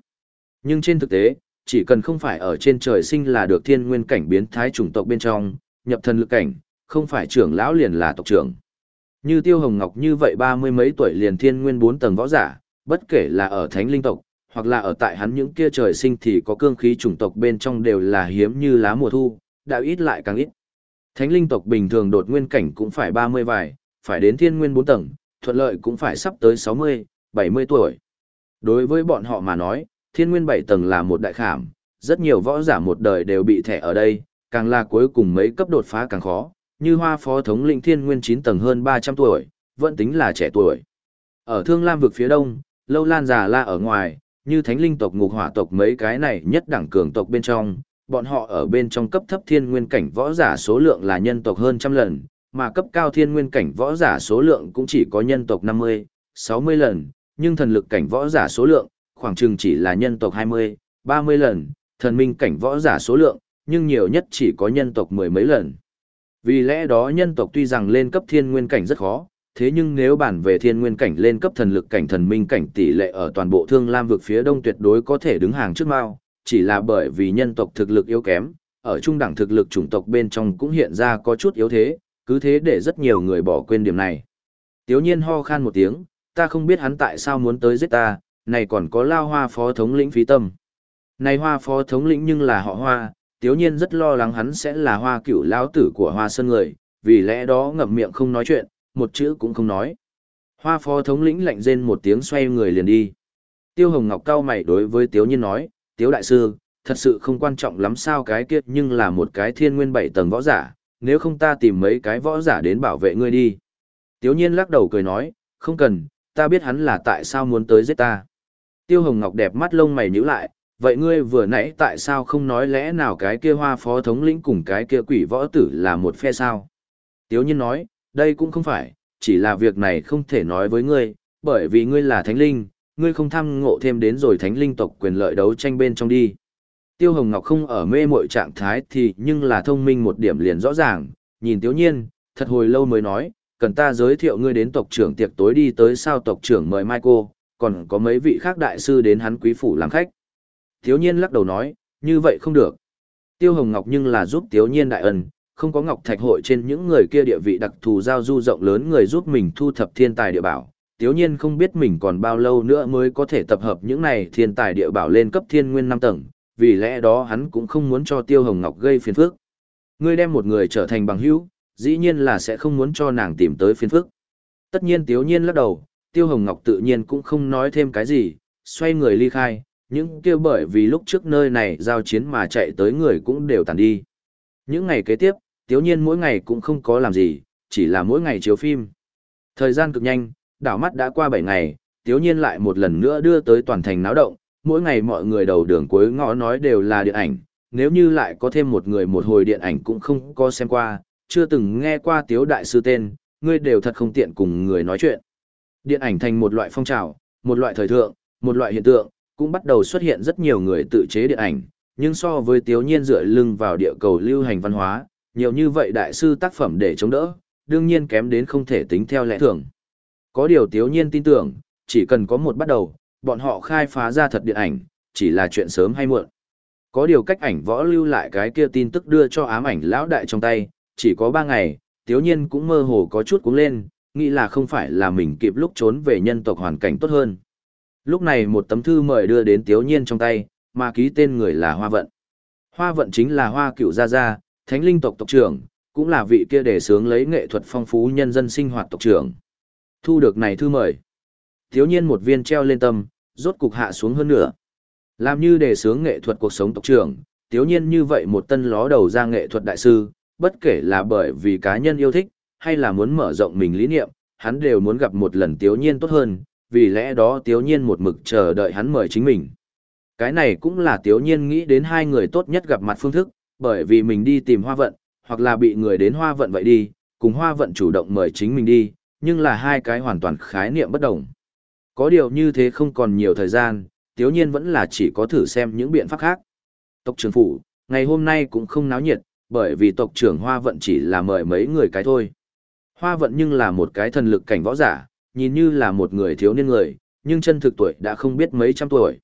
Nhưng trên thực tế, chỉ cần không phải ở trên trời sinh là được thiên nguyên cảnh biến thái chủng tộc bên trong, nhập thần lực cảnh, không phải trưởng lão liền là tộc trưởng. Như Tiêu Hồng Ngọc như vậy ba mươi mấy tuổi liền thiên nguyên bốn tầng võ giả, bất kể là ở thánh linh tộc, hoặc là ở tại hắn những kia trời sinh thì có cương khí chủng tộc bên trong đều là hiếm như lá mùa thu, đạo ít lại càng ít. Thánh linh tộc bình thường đột nguyên cảnh cũng phải 30 vài, phải đến thiên nguyên 4 tầng, thuận lợi cũng phải sắp tới 60, 70 tuổi. Đối với bọn họ mà nói, thiên nguyên 7 tầng là một đại khảm, rất nhiều võ giả một đời đều bị thẻ ở đây, càng là cuối cùng mấy cấp đột phá càng khó, như hoa phó thống lĩnh thiên nguyên 9 tầng hơn 300 tuổi, vẫn tính là trẻ tuổi. Ở Thương Lam vực phía đông, lâu lan già la ở ngoài, như thánh linh tộc ngục hỏa tộc mấy cái này nhất đẳng cường tộc bên trong, bọn họ ở bên trong cấp thấp thiên nguyên cảnh võ giả số lượng là nhân tộc hơn trăm lần, mà cấp cao thiên nguyên cảnh võ giả số lượng cũng chỉ có nhân tộc 50, 60 lần, nhưng thần lực cảnh võ giả số lượng, khoảng chừng chỉ là nhân tộc 20, 30 lần, thần minh cảnh võ giả số lượng, nhưng nhiều nhất chỉ có nhân tộc mười mấy lần. Vì lẽ đó nhân tộc tuy rằng lên cấp thiên nguyên cảnh rất khó, thế nhưng nếu bản về thiên nguyên cảnh lên cấp thần lực cảnh thần minh cảnh tỷ lệ ở toàn bộ thương lam vực phía đông tuyệt đối có thể đứng hàng trước mao, chỉ là bởi vì nhân tộc thực lực yếu kém, ở trung đẳng thực lực chủng tộc bên trong cũng hiện ra có chút yếu thế, cứ thế để rất nhiều người bỏ quên điểm này. Tiếu nhiên ho khan một tiếng, ta không biết hắn tại sao muốn tới giết ta, này còn có lao hoa phó thống lĩnh phí tâm. Này hoa phó thống lĩnh nhưng là họ hoa, tiếu nhiên rất lo lắng hắn sẽ là hoa cựu lão tử của hoa sơn người, vì lẽ đó ngậm miệng không nói chuyện, một chữ cũng không nói. Hoa phó thống lĩnh lạnh rên một tiếng xoay người liền đi. Tiêu Hồng Ngọc cao mày đối với Tiếu Nhiên nói, Tiếu Đại Sư, thật sự không quan trọng lắm sao cái kiếp nhưng là một cái thiên nguyên bảy tầng võ giả, nếu không ta tìm mấy cái võ giả đến bảo vệ ngươi đi. Tiếu Nhiên lắc đầu cười nói, không cần, ta biết hắn là tại sao muốn tới giết ta. Tiêu Hồng Ngọc đẹp mắt lông mày nhíu lại, vậy ngươi vừa nãy tại sao không nói lẽ nào cái kia hoa phó thống lĩnh cùng cái kia quỷ võ tử là một phe sao? Tiếu Nhiên nói, đây cũng không phải, chỉ là việc này không thể nói với ngươi, bởi vì ngươi là thánh linh, ngươi không tham ngộ thêm đến rồi thánh linh tộc quyền lợi đấu tranh bên trong đi. Tiêu Hồng Ngọc không ở mê mội trạng thái thì nhưng là thông minh một điểm liền rõ ràng, nhìn Tiếu Nhiên, thật hồi lâu mới nói, cần ta giới thiệu ngươi đến tộc trưởng tiệc tối đi tới sao tộc trưởng mời Michael, còn có mấy vị khác đại sư đến hắn quý phủ làm khách. Tiếu Nhiên lắc đầu nói, như vậy không được. Tiêu Hồng Ngọc nhưng là giúp Tiếu Nhiên đại ân, không có ngọc thạch hội trên những người kia địa vị đặc thù giao du rộng lớn người giúp mình thu thập thiên tài địa bảo. Tiếu nhiên không biết mình còn bao lâu nữa mới có thể tập hợp những này thiên tài địa bảo lên cấp thiên nguyên năm tầng, vì lẽ đó hắn cũng không muốn cho Tiêu Hồng Ngọc gây phiền phức. Ngươi đem một người trở thành bằng hữu, dĩ nhiên là sẽ không muốn cho nàng tìm tới phiền phức. Tất nhiên Tiếu nhiên lắc đầu, Tiêu Hồng Ngọc tự nhiên cũng không nói thêm cái gì, xoay người ly khai, những kia bởi vì lúc trước nơi này giao chiến mà chạy tới người cũng đều tàn đi. Những ngày kế tiếp, tiếu nhiên mỗi ngày cũng không có làm gì, chỉ là mỗi ngày chiếu phim. Thời gian cực nhanh, đảo mắt đã qua 7 ngày, tiếu nhiên lại một lần nữa đưa tới toàn thành náo động, mỗi ngày mọi người đầu đường cuối ngõ nói đều là điện ảnh, nếu như lại có thêm một người một hồi điện ảnh cũng không có xem qua, chưa từng nghe qua tiếu đại sư tên, ngươi đều thật không tiện cùng người nói chuyện. Điện ảnh thành một loại phong trào, một loại thời thượng, một loại hiện tượng, cũng bắt đầu xuất hiện rất nhiều người tự chế điện ảnh, nhưng so với tiếu nhiên dựa lưng vào địa cầu lưu hành văn hóa, nhiều như vậy đại sư tác phẩm để chống đỡ, đương nhiên kém đến không thể tính theo lẽ thường. Có điều tiếu nhiên tin tưởng, chỉ cần có một bắt đầu, bọn họ khai phá ra thật điện ảnh, chỉ là chuyện sớm hay muộn. Có điều cách ảnh võ lưu lại cái kia tin tức đưa cho ám ảnh lão đại trong tay, chỉ có 3 ngày, tiếu nhiên cũng mơ hồ có chút cuống lên, nghĩ là không phải là mình kịp lúc trốn về nhân tộc hoàn cảnh tốt hơn. Lúc này một tấm thư mời đưa đến tiếu nhiên trong tay, mà ký tên người là Hoa Vận. Hoa Vận chính là Hoa Cựu Gia Gia, thánh linh tộc tộc trưởng, cũng là vị kia để sướng lấy nghệ thuật phong phú nhân dân sinh hoạt tộc trưởng. Thu được này thư mời. Thiếu nhiên một viên treo lên tâm, rốt cục hạ xuống hơn nữa. Làm như đề sướng nghệ thuật cuộc sống tộc trưởng, thiếu nhiên như vậy một tân ló đầu ra nghệ thuật đại sư, bất kể là bởi vì cá nhân yêu thích, hay là muốn mở rộng mình lý niệm, hắn đều muốn gặp một lần thiếu nhiên tốt hơn, vì lẽ đó thiếu Nhiên một mực chờ đợi hắn mời chính mình. Cái này cũng là thiếu Nhiên nghĩ đến hai người tốt nhất gặp mặt phương thức, bởi vì mình đi tìm hoa vận, hoặc là bị người đến hoa vận vậy đi, cùng hoa vận chủ động mời chính mình đi, nhưng là hai cái hoàn toàn khái niệm bất đồng. Có điều như thế không còn nhiều thời gian, Tiếu Nhiên vẫn là chỉ có thử xem những biện pháp khác. Tộc trưởng phủ, ngày hôm nay cũng không náo nhiệt, bởi vì tộc trưởng Hoa Vận chỉ là mời mấy người cái thôi. Hoa Vận nhưng là một cái thần lực cảnh võ giả, nhìn như là một người thiếu niên người, nhưng chân thực tuổi đã không biết mấy trăm tuổi.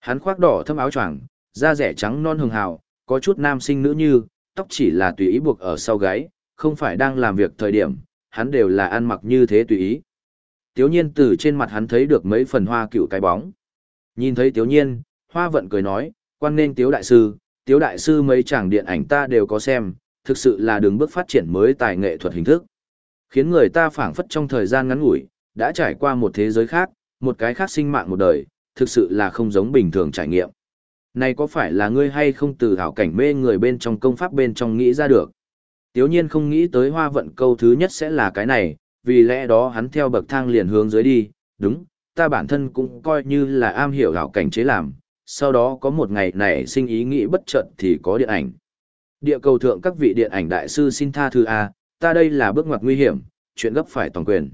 Hắn khoác đỏ thâm áo choàng, da rẻ trắng non hường hào, có chút nam sinh nữ như, tóc chỉ là tùy ý buộc ở sau gáy, không phải đang làm việc thời điểm, hắn đều là ăn mặc như thế tùy ý. Tiếu nhiên từ trên mặt hắn thấy được mấy phần hoa cựu cái bóng. Nhìn thấy tiếu nhiên, hoa vận cười nói, quan nên tiếu đại sư, tiếu đại sư mấy chàng điện ảnh ta đều có xem, thực sự là đường bước phát triển mới tài nghệ thuật hình thức. Khiến người ta phảng phất trong thời gian ngắn ngủi, đã trải qua một thế giới khác, một cái khác sinh mạng một đời, thực sự là không giống bình thường trải nghiệm. Này có phải là ngươi hay không từ hảo cảnh mê người bên trong công pháp bên trong nghĩ ra được? Tiếu nhiên không nghĩ tới hoa vận câu thứ nhất sẽ là cái này, vì lẽ đó hắn theo bậc thang liền hướng dưới đi, đúng, ta bản thân cũng coi như là am hiểu hảo cảnh chế làm, sau đó có một ngày này sinh ý nghĩ bất chợt thì có điện ảnh. Địa cầu thượng các vị điện ảnh đại sư xin tha thứ A, ta đây là bước ngoặt nguy hiểm, chuyện gấp phải toàn quyền.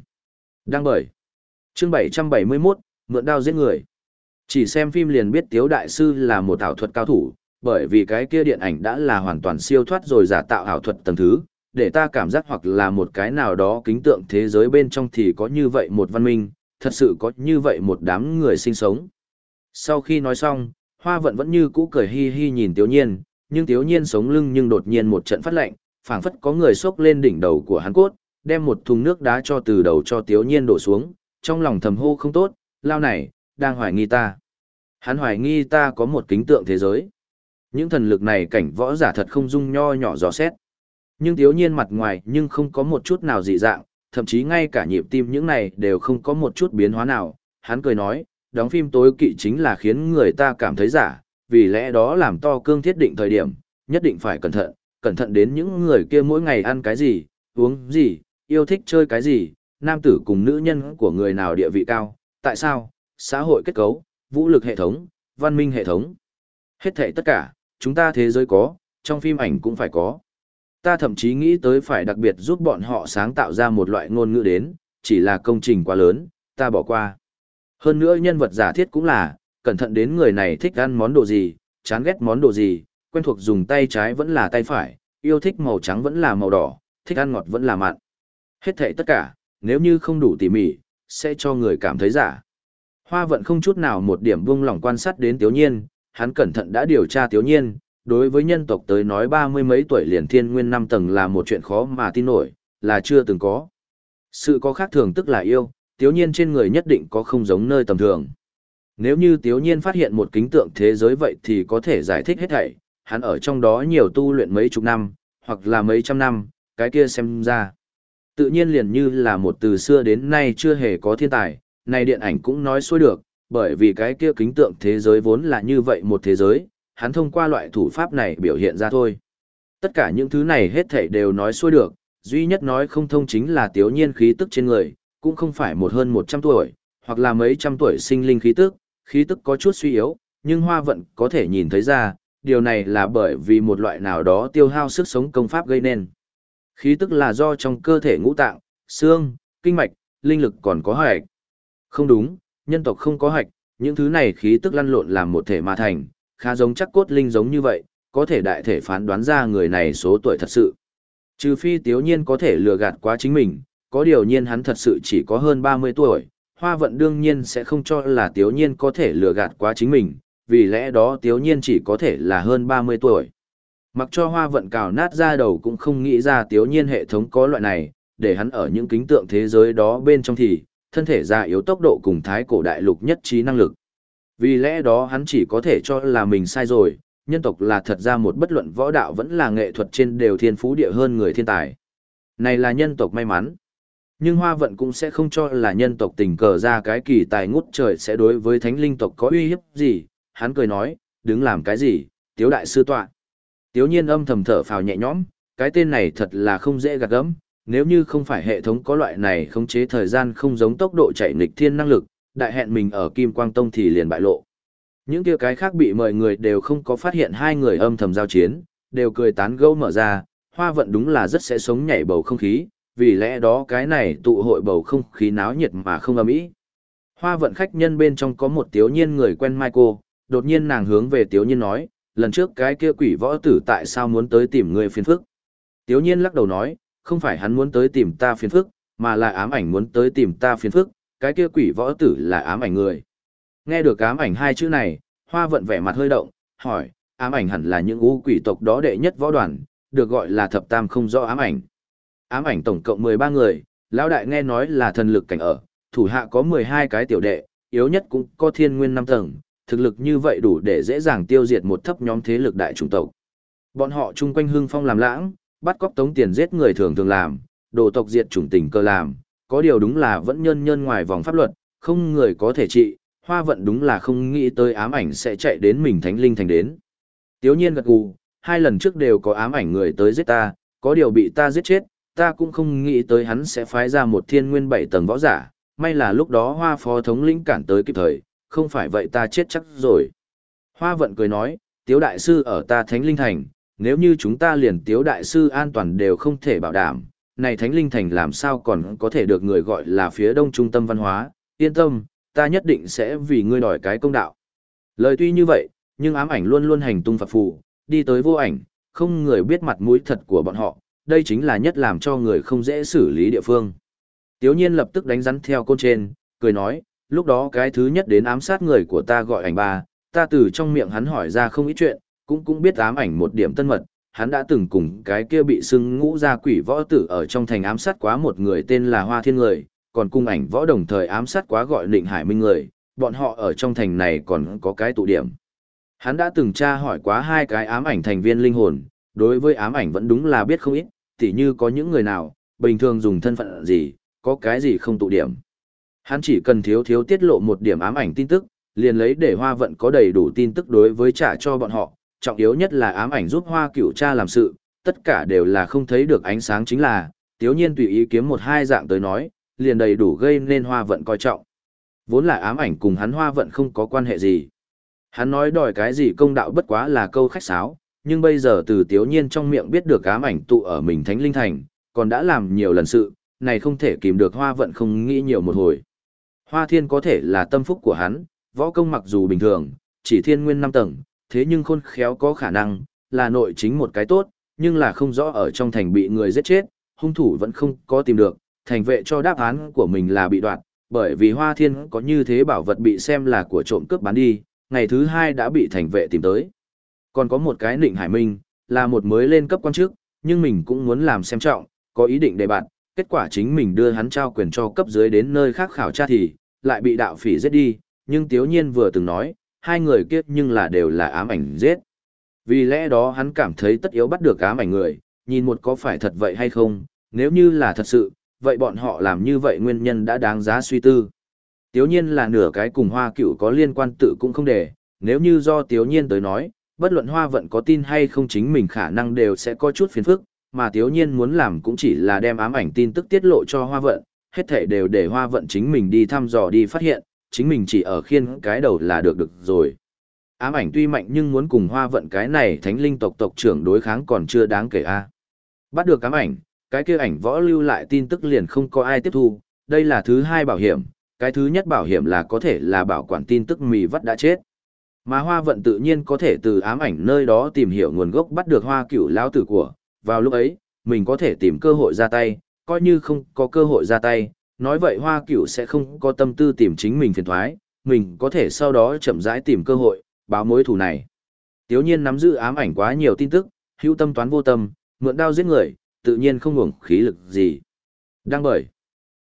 Đăng bởi. Chương 771, mượn đao giết người. Chỉ xem phim liền biết Tiếu Đại Sư là một ảo thuật cao thủ, bởi vì cái kia điện ảnh đã là hoàn toàn siêu thoát rồi giả tạo ảo thuật tầng thứ, để ta cảm giác hoặc là một cái nào đó kính tượng thế giới bên trong thì có như vậy một văn minh, thật sự có như vậy một đám người sinh sống. Sau khi nói xong, Hoa Vận vẫn như cũ cười hi hi nhìn Tiếu Nhiên, nhưng Tiếu Nhiên sống lưng nhưng đột nhiên một trận phát lạnh, phảng phất có người xốc lên đỉnh đầu của hắn cốt, đem một thùng nước đá cho từ đầu cho Tiếu Nhiên đổ xuống, trong lòng thầm hô không tốt, lao này, đang hoài nghi ta. Hắn hoài nghi ta có một kính tượng thế giới. Những thần lực này cảnh võ giả thật không dung nho nhỏ gió xét. Nhưng thiếu Nhiên mặt ngoài nhưng không có một chút nào dị dạng, thậm chí ngay cả nhịp tim những này đều không có một chút biến hóa nào. Hắn cười nói, đóng phim tối kỵ chính là khiến người ta cảm thấy giả, vì lẽ đó làm to cương thiết định thời điểm, nhất định phải cẩn thận, cẩn thận đến những người kia mỗi ngày ăn cái gì, uống gì, yêu thích chơi cái gì, nam tử cùng nữ nhân của người nào địa vị cao, tại sao, xã hội kết cấu, vũ lực hệ thống, văn minh hệ thống. Hết thảy tất cả, chúng ta thế giới có, trong phim ảnh cũng phải có. Ta thậm chí nghĩ tới phải đặc biệt giúp bọn họ sáng tạo ra một loại ngôn ngữ đến, chỉ là công trình quá lớn, ta bỏ qua. Hơn nữa nhân vật giả thiết cũng là, cẩn thận đến người này thích ăn món đồ gì, chán ghét món đồ gì, quen thuộc dùng tay trái vẫn là tay phải, yêu thích màu trắng vẫn là màu đỏ, thích ăn ngọt vẫn là mặn. Hết thảy tất cả, nếu như không đủ tỉ mỉ, sẽ cho người cảm thấy giả. Hoa vận không chút nào một điểm buông lỏng quan sát đến Tiếu Nhiên, hắn cẩn thận đã điều tra Tiếu Nhiên, đối với nhân tộc tới nói ba mươi mấy tuổi liền thiên nguyên năm tầng là một chuyện khó mà tin nổi, là chưa từng có. Sự có khác thường tức là yêu, Tiếu Nhiên trên người nhất định có không giống nơi tầm thường. Nếu như Tiếu Nhiên phát hiện một kính tượng thế giới vậy thì có thể giải thích hết thảy, hắn ở trong đó nhiều tu luyện mấy chục năm, hoặc là mấy trăm năm, cái kia xem ra. Tự nhiên liền như là một từ xưa đến nay chưa hề có thiên tài, này điện ảnh cũng nói xuôi được, bởi vì cái kia kính tượng thế giới vốn là như vậy một thế giới, hắn thông qua loại thủ pháp này biểu hiện ra thôi. Tất cả những thứ này hết thảy đều nói xuôi được, duy nhất nói không thông chính là tiểu nhiên khí tức trên người, cũng không phải một hơn 100 tuổi, hoặc là mấy trăm tuổi sinh linh khí tức, khí tức có chút suy yếu, nhưng hoa vận có thể nhìn thấy ra, điều này là bởi vì một loại nào đó tiêu hao sức sống công pháp gây nên. Khí tức là do trong cơ thể ngũ tạng, xương, kinh mạch, linh lực còn có hạch. Không đúng, nhân tộc không có hạch, những thứ này khí tức lăn lộn làm một thể mà thành, khá giống chắc cốt linh giống như vậy, có thể đại thể phán đoán ra người này số tuổi thật sự. Trừ phi tiếu nhiên có thể lừa gạt quá chính mình, có điều nhiên hắn thật sự chỉ có hơn 30 tuổi, hoa vận đương nhiên sẽ không cho là tiếu nhiên có thể lừa gạt quá chính mình, vì lẽ đó tiếu nhiên chỉ có thể là hơn 30 tuổi. Mặc cho hoa vận cào nát ra đầu cũng không nghĩ ra tiếu nhiên hệ thống có loại này, để hắn ở những kính tượng thế giới đó bên trong thì, thân thể già yếu tốc độ cùng thái cổ đại lục nhất trí năng lực. Vì lẽ đó hắn chỉ có thể cho là mình sai rồi, nhân tộc là thật ra một bất luận võ đạo vẫn là nghệ thuật trên đều thiên phú địa hơn người thiên tài. Này là nhân tộc may mắn. Nhưng hoa vận cũng sẽ không cho là nhân tộc tình cờ ra cái kỳ tài ngút trời sẽ đối với thánh linh tộc có uy hiếp gì. Hắn cười nói, đứng làm cái gì, tiếu đại sư tọa. Tiếu nhiên âm thầm thở phào nhẹ nhõm, cái tên này thật là không dễ gạt gẫm. Nếu như không phải hệ thống có loại này khống chế thời gian không giống tốc độ chạy nghịch thiên năng lực, đại hẹn mình ở Kim Quang Tông thì liền bại lộ. Những kia cái khác bị mời người đều không có phát hiện hai người âm thầm giao chiến, đều cười tán gẫu mở ra, hoa vận đúng là rất sẽ sống nhảy bầu không khí, vì lẽ đó cái này tụ hội bầu không khí náo nhiệt mà không âm ý. Hoa vận khách nhân bên trong có một tiếu nhiên người quen Michael, đột nhiên nàng hướng về tiếu nhiên nói, lần trước cái kia quỷ võ tử tại sao muốn tới tìm người phiền phức. Tiếu nhiên lắc đầu nói, không phải hắn muốn tới tìm ta phiền phức, mà là ám ảnh muốn tới tìm ta phiền phức, cái kia quỷ võ tử là ám ảnh người. Nghe được ám ảnh hai chữ này, hoa vận vẻ mặt hơi động, hỏi, ám ảnh hẳn là những u quỷ tộc đó đệ nhất võ đoàn, được gọi là thập tam không rõ ám ảnh. Ám ảnh tổng cộng 13 người, lão đại nghe nói là thần lực cảnh ở, thủ hạ có 12 cái tiểu đệ, yếu nhất cũng có thiên nguyên 5 tầng, thực lực như vậy đủ để dễ dàng tiêu diệt một thấp nhóm thế lực đại chủng tộc. Bọn họ chung quanh hưng phong làm lãng, bắt cóc tống tiền giết người thường thường làm, đồ tộc diệt chủng tình cơ làm, có điều đúng là vẫn nhân nhân ngoài vòng pháp luật, không người có thể trị, hoa vận đúng là không nghĩ tới ám ảnh sẽ chạy đến mình thánh linh thành đến. Tiếu nhiên gật gù, hai lần trước đều có ám ảnh người tới giết ta, có điều bị ta giết chết, ta cũng không nghĩ tới hắn sẽ phái ra một thiên nguyên bảy tầng võ giả, may là lúc đó hoa phó thống lĩnh cản tới kịp thời, không phải vậy ta chết chắc rồi. Hoa vận cười nói, tiếu đại sư ở ta thánh linh thành, nếu như chúng ta liền tiếu đại sư an toàn đều không thể bảo đảm, này thánh linh thành làm sao còn có thể được người gọi là phía đông trung tâm văn hóa, yên tâm, ta nhất định sẽ vì ngươi đòi cái công đạo. Lời tuy như vậy, nhưng ám ảnh luôn luôn hành tung phập phù, đi tới vô ảnh, không người biết mặt mũi thật của bọn họ, đây chính là nhất làm cho người không dễ xử lý địa phương. Tiếu nhiên lập tức đánh rắn theo côn trên, cười nói, lúc đó cái thứ nhất đến ám sát người của ta gọi ảnh ba, ta từ trong miệng hắn hỏi ra không ít chuyện, cũng cũng biết ám ảnh một điểm tân mật, hắn đã từng cùng cái kia bị xưng ngũ gia quỷ võ tử ở trong thành ám sát quá một người tên là Hoa Thiên người, còn cung ảnh võ đồng thời ám sát quá gọi Định Hải Minh người, bọn họ ở trong thành này còn có cái tụ điểm. Hắn đã từng tra hỏi quá hai cái ám ảnh thành viên linh hồn, đối với ám ảnh vẫn đúng là biết không ít, tỉ như có những người nào, bình thường dùng thân phận gì, có cái gì không tụ điểm. Hắn chỉ cần thiếu thiếu tiết lộ một điểm ám ảnh tin tức, liền lấy để hoa vận có đầy đủ tin tức đối với trả cho bọn họ, trọng yếu nhất là ám ảnh giúp hoa cửu cha làm sự, tất cả đều là không thấy được ánh sáng chính là, tiếu nhiên tùy ý kiếm một hai dạng tới nói, liền đầy đủ gây nên hoa vận coi trọng. Vốn là ám ảnh cùng hắn hoa vận không có quan hệ gì. Hắn nói đòi cái gì công đạo bất quá là câu khách sáo, nhưng bây giờ từ tiếu nhiên trong miệng biết được ám ảnh tụ ở mình thánh linh thành, còn đã làm nhiều lần sự, này không thể kìm được hoa vận không nghĩ nhiều một hồi. Hoa thiên có thể là tâm phúc của hắn, võ công mặc dù bình thường, chỉ thiên nguyên năm tầng, thế nhưng khôn khéo có khả năng, là nội chính một cái tốt, nhưng là không rõ ở trong thành bị người giết chết, hung thủ vẫn không có tìm được, thành vệ cho đáp án của mình là bị đoạt, bởi vì hoa thiên có như thế bảo vật bị xem là của trộm cướp bán đi, ngày thứ hai đã bị thành vệ tìm tới. Còn có một cái nịnh hải minh, là một mới lên cấp quan chức, nhưng mình cũng muốn làm xem trọng, có ý định đề bạn, kết quả chính mình đưa hắn trao quyền cho cấp dưới đến nơi khác khảo tra thì, lại bị đạo phỉ giết đi, nhưng tiếu nhiên vừa từng nói, hai người kia nhưng là đều là ám ảnh giết. Vì lẽ đó hắn cảm thấy tất yếu bắt được ám ảnh người, nhìn một có phải thật vậy hay không, nếu như là thật sự, vậy bọn họ làm như vậy nguyên nhân đã đáng giá suy tư. Tiếu nhiên là nửa cái cùng hoa cựu có liên quan tự cũng không để, nếu như do tiếu nhiên tới nói, bất luận hoa vận có tin hay không chính mình khả năng đều sẽ có chút phiền phức, mà tiếu nhiên muốn làm cũng chỉ là đem ám ảnh tin tức tiết lộ cho hoa vận, hết thể đều để hoa vận chính mình đi thăm dò đi phát hiện, chính mình chỉ ở khiên cái đầu là được được rồi. Ám ảnh tuy mạnh nhưng muốn cùng hoa vận cái này thánh linh tộc tộc trưởng đối kháng còn chưa đáng kể a. À. Bắt được ám ảnh, cái kia ảnh võ lưu lại tin tức liền không có ai tiếp thu, đây là thứ hai bảo hiểm, cái thứ nhất bảo hiểm là có thể là bảo quản tin tức mì vắt đã chết. Mà hoa vận tự nhiên có thể từ ám ảnh nơi đó tìm hiểu nguồn gốc bắt được hoa cửu lao tử của, vào lúc ấy, mình có thể tìm cơ hội ra tay, coi như không có cơ hội ra tay, nói vậy hoa cửu sẽ không có tâm tư tìm chính mình phiền thoái, mình có thể sau đó chậm rãi tìm cơ hội, báo mối thù này. Tiếu nhiên nắm giữ ám ảnh quá nhiều tin tức, hữu tâm toán vô tâm, mượn đao giết người, tự nhiên không hưởng khí lực gì. Đăng bởi.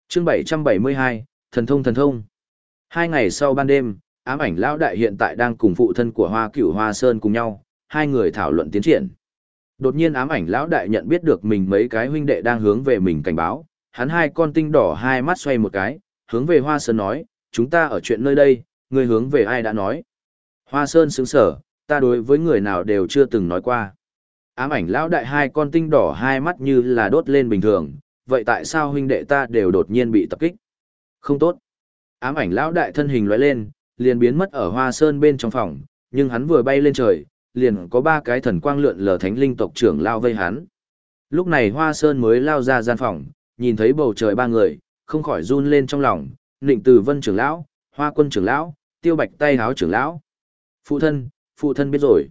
Chương 772, Thần thông thần thông. Hai ngày sau ban đêm, ám ảnh lão đại hiện tại đang cùng phụ thân của Hoa Cửu Hoa Sơn cùng nhau, hai người thảo luận tiến triển. Đột nhiên ám ảnh lão đại nhận biết được mình mấy cái huynh đệ đang hướng về mình cảnh báo, hắn hai con tinh đỏ hai mắt xoay một cái, hướng về Hoa Sơn nói, chúng ta ở chuyện nơi đây, người hướng về ai đã nói. Hoa Sơn sững sở, ta đối với người nào đều chưa từng nói qua. Ám ảnh lão đại hai con tinh đỏ hai mắt như là đốt lên bình thường, vậy tại sao huynh đệ ta đều đột nhiên bị tập kích? Không tốt. Ám ảnh lão đại thân hình lóe lên, liền biến mất ở Hoa Sơn bên trong phòng, nhưng hắn vừa bay lên trời, liền có ba cái thần quang lượn lờ thánh linh tộc trưởng lao vây hắn. Lúc này Hoa Sơn mới lao ra gian phòng, nhìn thấy bầu trời ba người, không khỏi run lên trong lòng, Nịnh Từ Vân trưởng lão, Hoa Quân trưởng lão, Tiêu Bạch tay háo trưởng lão. Phụ thân, phụ thân biết rồi.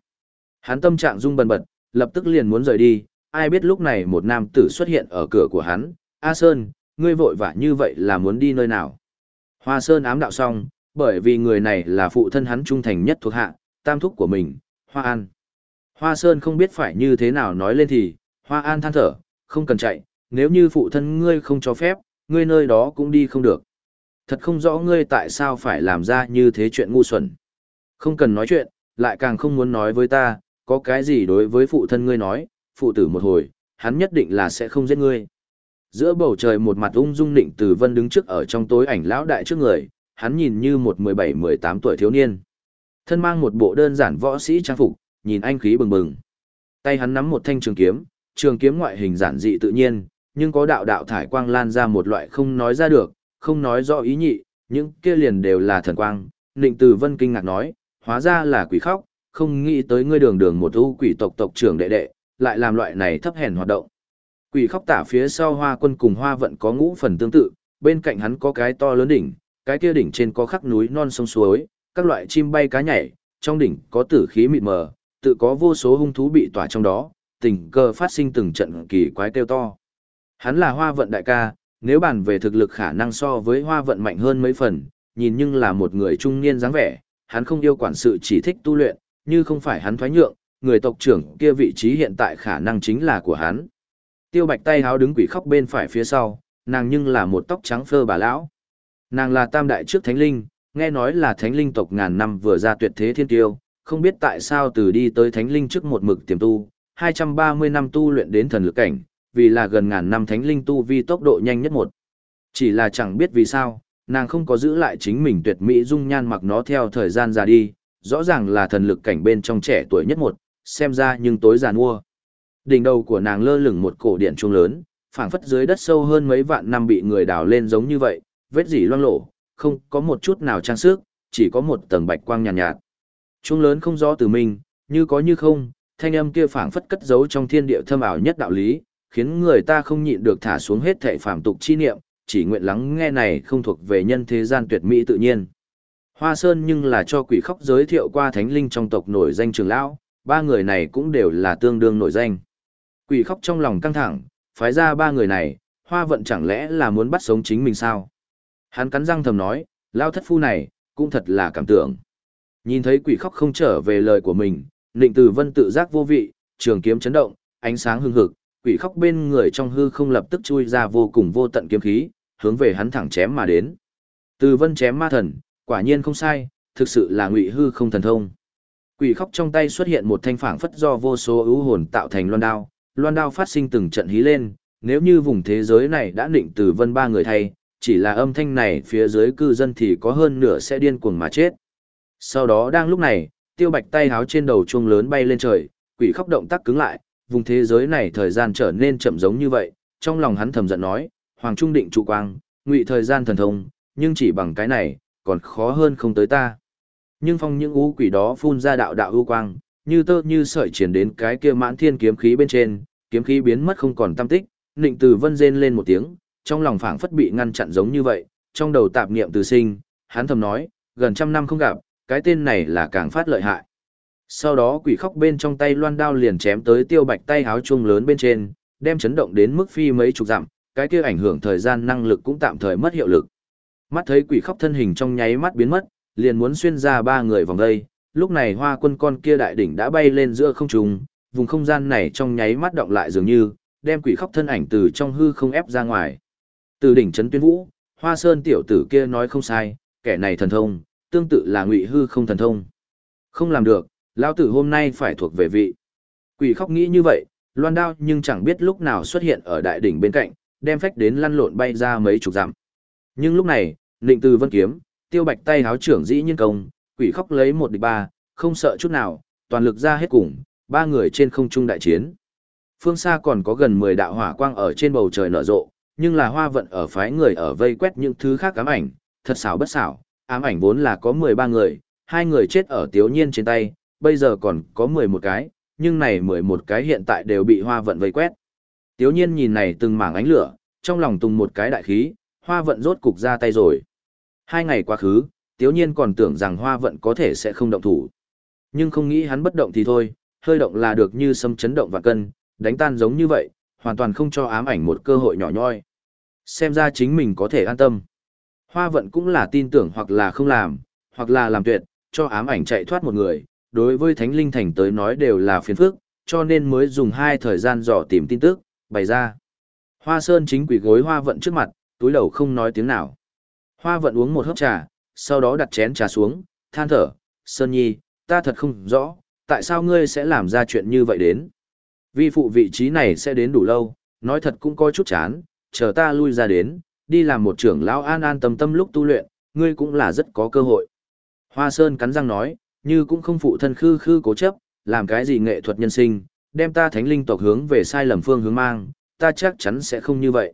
Hắn tâm trạng rung bần bật, lập tức liền muốn rời đi, ai biết lúc này một nam tử xuất hiện ở cửa của hắn, A Sơn, ngươi vội vã như vậy là muốn đi nơi nào? Hoa Sơn ám đạo xong, bởi vì người này là phụ thân hắn trung thành nhất thuộc hạ, tam thúc của mình, Hoa An. Hoa Sơn không biết phải như thế nào nói lên thì, Hoa An than thở, không cần chạy, nếu như phụ thân ngươi không cho phép, ngươi nơi đó cũng đi không được. Thật không rõ ngươi tại sao phải làm ra như thế chuyện ngu xuẩn. Không cần nói chuyện, lại càng không muốn nói với ta, có cái gì đối với phụ thân ngươi nói, phụ tử một hồi, hắn nhất định là sẽ không giết ngươi. Giữa bầu trời một mặt ung dung định từ vân đứng trước ở trong tối ảnh lão đại trước người, hắn nhìn như một 17-18 tuổi thiếu niên. Thân mang một bộ đơn giản võ sĩ trang phục, nhìn anh khí bừng bừng. Tay hắn nắm một thanh trường kiếm, trường kiếm ngoại hình giản dị tự nhiên, nhưng có đạo đạo thải quang lan ra một loại không nói ra được, không nói rõ ý nhị, những kia liền đều là thần quang. Nịnh Từ Vân kinh ngạc nói, hóa ra là quỷ khóc, không nghĩ tới ngươi đường đường một u quỷ tộc tộc trưởng đệ đệ, lại làm loại này thấp hèn hoạt động. Quỷ khóc tả phía sau hoa quân cùng hoa vận có ngũ phần tương tự, bên cạnh hắn có cái to lớn đỉnh, cái kia đỉnh trên có khắc núi non sông suối, các loại chim bay cá nhảy, trong đỉnh có tử khí mịt mờ, tự có vô số hung thú bị tỏa trong đó, tình cờ phát sinh từng trận kỳ quái kêu to. Hắn là hoa vận đại ca, nếu bàn về thực lực khả năng so với hoa vận mạnh hơn mấy phần, nhìn nhưng là một người trung niên dáng vẻ, hắn không yêu quản sự chỉ thích tu luyện, như không phải hắn thoái nhượng, người tộc trưởng kia vị trí hiện tại khả năng chính là của hắn. Tiêu bạch tay háo đứng quỷ khóc bên phải phía sau, nàng nhưng là một tóc trắng phơ bà lão. Nàng là tam đại trước thánh linh, nghe nói là thánh linh tộc ngàn năm vừa ra tuyệt thế thiên tiêu, không biết tại sao từ đi tới thánh linh trước một mực tiềm tu, 230 năm tu luyện đến thần lực cảnh, vì là gần ngàn năm thánh linh tu vi tốc độ nhanh nhất một. Chỉ là chẳng biết vì sao, nàng không có giữ lại chính mình tuyệt mỹ dung nhan mặc nó theo thời gian già đi, rõ ràng là thần lực cảnh bên trong trẻ tuổi nhất một, xem ra nhưng tối già mua. Đỉnh đầu của nàng lơ lửng một cổ điện trung lớn, phảng phất dưới đất sâu hơn mấy vạn năm bị người đào lên giống như vậy, vết dỉ loang lổ, không có một chút nào trang sức, chỉ có một tầng bạch quang nhàn nhạt, nhạt. Trung lớn không rõ từ mình, như có như không, thanh âm kia phảng phất cất giấu trong thiên địa thâm ảo nhất đạo lý, khiến người ta không nhịn được thả xuống hết thệ phàm tục chi niệm, chỉ nguyện lắng nghe này không thuộc về nhân thế gian tuyệt mỹ tự nhiên. Hoa Sơn nhưng là cho quỷ khóc giới thiệu qua thánh linh trong tộc nổi danh trường lão, ba người này cũng đều là tương đương nổi danh. Quỷ khóc trong lòng căng thẳng, phái ra ba người này, hoa vận chẳng lẽ là muốn bắt sống chính mình sao? Hắn cắn răng thầm nói, lao thất phu này, cũng thật là cảm tưởng. Nhìn thấy quỷ khóc không trở về lời của mình, Nịnh Từ Vân tự giác vô vị, trường kiếm chấn động, ánh sáng hưng hực, quỷ khóc bên người trong hư không lập tức chui ra vô cùng vô tận kiếm khí, hướng về hắn thẳng chém mà đến. Từ Vân chém ma thần, quả nhiên không sai, thực sự là ngụy hư không thần thông. Quỷ khóc trong tay xuất hiện một thanh phảng phất do vô số ưu hồn tạo thành loan đao, loan đao phát sinh từng trận hí lên, nếu như vùng thế giới này đã định từ vân ba người thay, chỉ là âm thanh này phía dưới cư dân thì có hơn nửa sẽ điên cuồng mà chết. Sau đó đang lúc này, tiêu bạch tay háo trên đầu chuông lớn bay lên trời, quỷ khóc động tác cứng lại, vùng thế giới này thời gian trở nên chậm giống như vậy, trong lòng hắn thầm giận nói, Hoàng Trung định trụ quang, ngụy thời gian thần thông, nhưng chỉ bằng cái này, còn khó hơn không tới ta. Nhưng phong những ú quỷ đó phun ra đạo đạo ưu quang, như tơ như sợi triển đến cái kia mãn thiên kiếm khí bên trên, kiếm khí biến mất không còn tâm tích, Nịnh Từ Vân rên lên một tiếng, trong lòng phảng phất bị ngăn chặn giống như vậy, trong đầu tạp niệm từ sinh, hắn thầm nói, gần trăm năm không gặp, cái tên này là càng phát lợi hại. Sau đó quỷ khóc bên trong tay loan đao liền chém tới tiêu bạch tay háo chuông lớn bên trên, đem chấn động đến mức phi mấy chục dặm, cái kia ảnh hưởng thời gian năng lực cũng tạm thời mất hiệu lực. Mắt thấy quỷ khóc thân hình trong nháy mắt biến mất, liền muốn xuyên ra ba người vòng đây, lúc này hoa quân con kia đại đỉnh đã bay lên giữa không trung, vùng không gian này trong nháy mắt động lại dường như, đem quỷ khóc thân ảnh từ trong hư không ép ra ngoài. Từ đỉnh trấn tuyên vũ, hoa sơn tiểu tử kia nói không sai, kẻ này thần thông, tương tự là ngụy hư không thần thông. Không làm được, lão tử hôm nay phải thuộc về vị. Quỷ khóc nghĩ như vậy, loan đao nhưng chẳng biết lúc nào xuất hiện ở đại đỉnh bên cạnh, đem phách đến lăn lộn bay ra mấy chục dặm. Nhưng lúc này, Nịnh Từ Vân kiếm, Tiêu Bạch tay háo trưởng dĩ nhiên công, quỷ khóc lấy một địch ba, không sợ chút nào, toàn lực ra hết cùng, ba người trên không trung đại chiến. Phương xa còn có gần 10 đạo hỏa quang ở trên bầu trời nở rộ, nhưng là hoa vận ở phái người ở vây quét những thứ khác ám ảnh, thật xảo bất xảo, ám ảnh vốn là có 13 người, hai người chết ở tiếu nhiên trên tay, bây giờ còn có 11 cái, nhưng này 11 cái hiện tại đều bị hoa vận vây quét. Tiếu nhiên nhìn này từng mảng ánh lửa, trong lòng tung một cái đại khí, hoa vận rốt cục ra tay rồi. Hai ngày quá khứ, tiếu nhiên còn tưởng rằng hoa vận có thể sẽ không động thủ. Nhưng không nghĩ hắn bất động thì thôi, hơi động là được như sấm chấn động và cân, đánh tan giống như vậy, hoàn toàn không cho ám ảnh một cơ hội nhỏ nhoi. Xem ra chính mình có thể an tâm. Hoa vận cũng là tin tưởng hoặc là không làm, hoặc là làm tuyệt, cho ám ảnh chạy thoát một người, đối với Thánh Linh Thành tới nói đều là phiền phức, cho nên mới dùng hai thời gian dò tìm tin tức, bày ra. Hoa Sơn chính quỷ gối Hoa Vận trước mặt, túi đầu không nói tiếng nào. Hoa Vận uống một hớp trà, sau đó đặt chén trà xuống, than thở, Sơn Nhi, ta thật không rõ, tại sao ngươi sẽ làm ra chuyện như vậy đến. Vi phụ vị trí này sẽ đến đủ lâu, nói thật cũng có chút chán, chờ ta lui ra đến, đi làm một trưởng lão an an tâm tâm lúc tu luyện, ngươi cũng là rất có cơ hội. Hoa Sơn cắn răng nói, như cũng không phụ thân khư khư cố chấp, làm cái gì nghệ thuật nhân sinh, đem ta thánh linh tộc hướng về sai lầm phương hướng mang, ta chắc chắn sẽ không như vậy.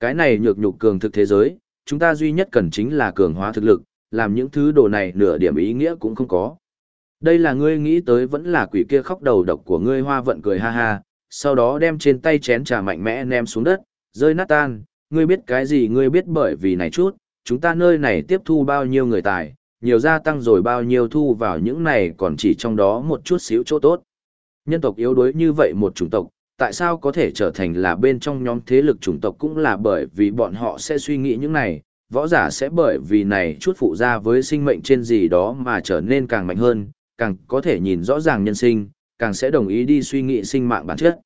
Cái này nhược nhục cường thực thế giới, chúng ta duy nhất cần chính là cường hóa thực lực, làm những thứ đồ này nửa điểm ý nghĩa cũng không có. Đây là ngươi nghĩ tới vẫn là quỷ kia khóc đầu độc của ngươi hoa vận cười ha ha, sau đó đem trên tay chén trà mạnh mẽ ném xuống đất, rơi nát tan, ngươi biết cái gì ngươi biết bởi vì này chút, chúng ta nơi này tiếp thu bao nhiêu người tài, nhiều gia tăng rồi bao nhiêu thu vào những này còn chỉ trong đó một chút xíu chỗ tốt. Nhân tộc yếu đuối như vậy một chủng tộc, tại sao có thể trở thành là bên trong nhóm thế lực chủng tộc cũng là bởi vì bọn họ sẽ suy nghĩ những này, võ giả sẽ bởi vì này chút phụ ra với sinh mệnh trên gì đó mà trở nên càng mạnh hơn, càng có thể nhìn rõ ràng nhân sinh, càng sẽ đồng ý đi suy nghĩ sinh mạng bản chất.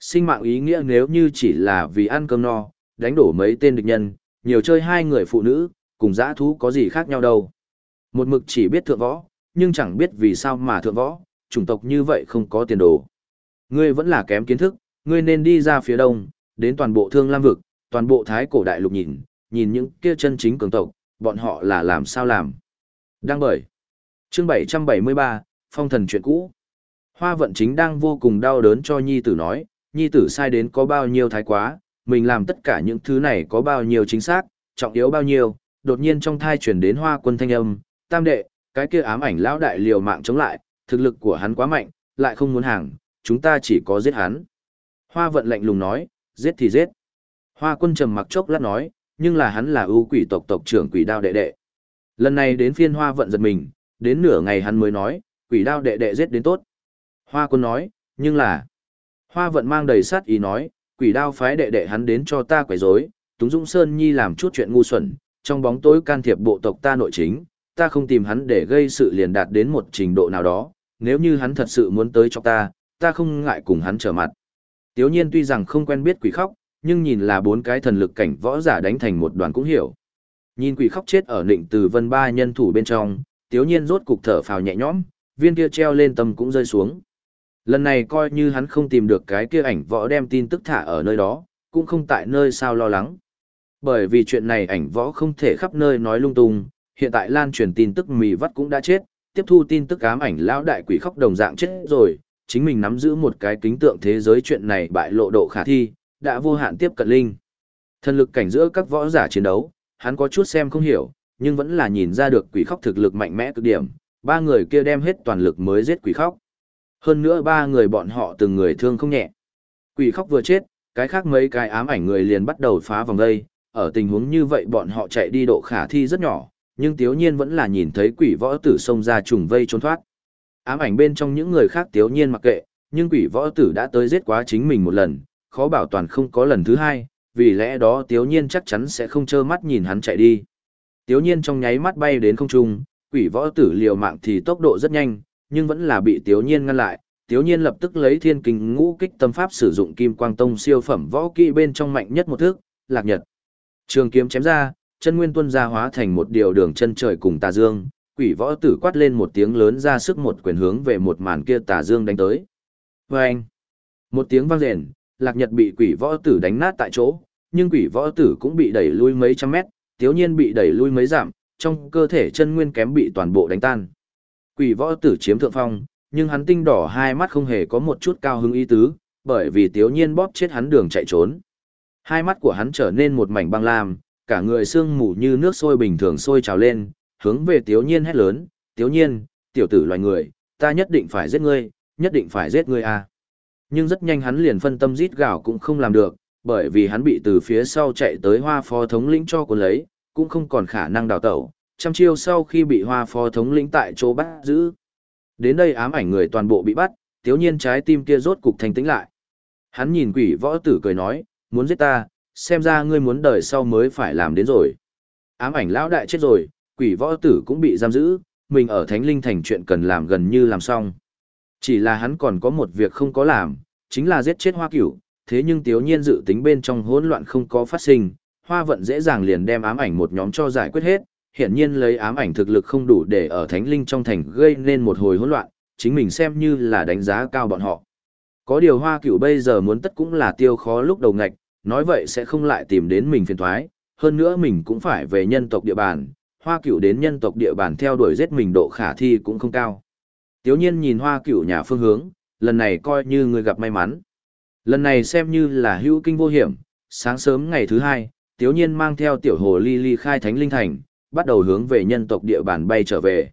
Sinh mạng ý nghĩa nếu như chỉ là vì ăn cơm no, đánh đổ mấy tên địch nhân, nhiều chơi hai người phụ nữ, cùng dã thú có gì khác nhau đâu. Một mực chỉ biết thượng võ, nhưng chẳng biết vì sao mà thượng võ, chủng tộc như vậy không có tiền đồ. Ngươi vẫn là kém kiến thức, ngươi nên đi ra phía đông, đến toàn bộ thương lam vực, toàn bộ thái cổ đại lục nhìn, nhìn những kia chân chính cường tộc, bọn họ là làm sao làm. Đăng bởi. Chương 773, Phong thần chuyện cũ. Hoa vận chính đang vô cùng đau đớn cho nhi tử nói, nhi tử sai đến có bao nhiêu thái quá, mình làm tất cả những thứ này có bao nhiêu chính xác, trọng yếu bao nhiêu, đột nhiên trong thai chuyển đến hoa quân thanh âm, tam đệ, cái kia ám ảnh lão đại liều mạng chống lại, thực lực của hắn quá mạnh, lại không muốn hàng, chúng ta chỉ có giết hắn. Hoa vận lạnh lùng nói, giết thì giết. Hoa quân trầm mặc chốc lát nói, nhưng là hắn là ưu quỷ tộc tộc trưởng quỷ đao đệ đệ. Lần này đến phiên hoa vận giật mình, đến nửa ngày hắn mới nói, quỷ đao đệ đệ giết đến tốt. Hoa quân nói, nhưng là... Hoa vận mang đầy sát ý nói, quỷ đao phái đệ đệ hắn đến cho ta quấy rối, Túng Dũng Sơn Nhi làm chút chuyện ngu xuẩn, trong bóng tối can thiệp bộ tộc ta nội chính, ta không tìm hắn để gây sự liền đạt đến một trình độ nào đó, nếu như hắn thật sự muốn tới cho ta, ta không ngại cùng hắn trở mặt. Tiếu nhiên tuy rằng không quen biết quỷ khóc, nhưng nhìn là bốn cái thần lực cảnh võ giả đánh thành một đoàn cũng hiểu. Nhìn quỷ khóc chết ở nịnh từ vân ba nhân thủ bên trong, tiếu nhiên rốt cục thở phào nhẹ nhõm, viên kia treo lên tâm cũng rơi xuống. Lần này coi như hắn không tìm được cái kia ảnh võ đem tin tức thả ở nơi đó, cũng không tại nơi sao lo lắng. Bởi vì chuyện này ảnh võ không thể khắp nơi nói lung tung, hiện tại lan truyền tin tức mì vắt cũng đã chết, tiếp thu tin tức ám ảnh lão đại quỷ khóc đồng dạng chết rồi, chính mình nắm giữ một cái kính tượng thế giới chuyện này bại lộ độ khả thi, đã vô hạn tiếp cận linh. Thần lực cảnh giữa các võ giả chiến đấu, hắn có chút xem không hiểu, nhưng vẫn là nhìn ra được quỷ khóc thực lực mạnh mẽ cực điểm, ba người kia đem hết toàn lực mới giết quỷ khóc. Hơn nữa ba người bọn họ từng người thương không nhẹ. Quỷ khóc vừa chết, cái khác mấy cái ám ảnh người liền bắt đầu phá vòng đây, ở tình huống như vậy bọn họ chạy đi độ khả thi rất nhỏ, nhưng tiếu nhiên vẫn là nhìn thấy quỷ võ tử xông ra trùng vây trốn thoát. Ám ảnh bên trong những người khác tiếu nhiên mặc kệ, nhưng quỷ võ tử đã tới giết quá chính mình một lần, khó bảo toàn không có lần thứ hai, vì lẽ đó tiếu nhiên chắc chắn sẽ không trơ mắt nhìn hắn chạy đi. Tiếu nhiên trong nháy mắt bay đến không trung, quỷ võ tử liều mạng thì tốc độ rất nhanh, nhưng vẫn là bị tiếu nhiên ngăn lại. Tiếu nhiên lập tức lấy thiên kinh ngũ kích tâm pháp sử dụng kim quang tông siêu phẩm võ kỹ bên trong mạnh nhất một thước, lạc nhật. Trường kiếm chém ra, chân nguyên tuân ra hóa thành một điều đường chân trời cùng tà dương, quỷ võ tử quát lên một tiếng lớn ra sức một quyền hướng về một màn kia tà dương đánh tới. Và anh, một tiếng vang rền, lạc nhật bị quỷ võ tử đánh nát tại chỗ, nhưng quỷ võ tử cũng bị đẩy lui mấy trăm mét, tiếu nhiên bị đẩy lui mấy giảm, trong cơ thể chân nguyên kém bị toàn bộ đánh tan. Quỷ võ tử chiếm thượng phong, nhưng hắn tinh đỏ hai mắt không hề có một chút cao hứng ý tứ, bởi vì tiếu nhiên bóp chết hắn đường chạy trốn. Hai mắt của hắn trở nên một mảnh băng lam, cả người sương mù như nước sôi bình thường sôi trào lên, hướng về Tiếu Nhiên hét lớn, Tiếu Nhiên, tiểu tử loài người, ta nhất định phải giết ngươi, nhất định phải giết ngươi à. Nhưng rất nhanh hắn liền phân tâm rít gào cũng không làm được, bởi vì hắn bị từ phía sau chạy tới hoa phó thống lĩnh cho cuốn lấy, cũng không còn khả năng đào tẩu, trăm chiêu sau khi bị hoa phó thống lĩnh tại chỗ bắt giữ. Đến đây ám ảnh người toàn bộ bị bắt, tiếu nhiên trái tim kia rốt cục thành tĩnh lại. Hắn nhìn quỷ võ tử cười nói, muốn giết ta, xem ra ngươi muốn đời sau mới phải làm đến rồi. Ám ảnh lão đại chết rồi, quỷ võ tử cũng bị giam giữ, mình ở thánh linh thành chuyện cần làm gần như làm xong. Chỉ là hắn còn có một việc không có làm, chính là giết chết hoa cửu, thế nhưng tiếu nhiên dự tính bên trong hỗn loạn không có phát sinh, hoa vận dễ dàng liền đem ám ảnh một nhóm cho giải quyết hết, hiện nhiên lấy ám ảnh thực lực không đủ để ở thánh linh trong thành gây nên một hồi hỗn loạn, chính mình xem như là đánh giá cao bọn họ. Có điều hoa cửu bây giờ muốn tất cũng là tiêu khó lúc đầu ngạch, nói vậy sẽ không lại tìm đến mình phiền thoái, hơn nữa mình cũng phải về nhân tộc địa bàn, hoa cửu đến nhân tộc địa bàn theo đuổi giết mình độ khả thi cũng không cao. Tiếu nhiên nhìn hoa cửu nhà phương hướng, lần này coi như người gặp may mắn. Lần này xem như là hữu kinh vô hiểm, sáng sớm ngày thứ hai, Tiếu nhiên mang theo tiểu hồ ly ly khai thánh linh thành, bắt đầu hướng về nhân tộc địa bàn bay trở về.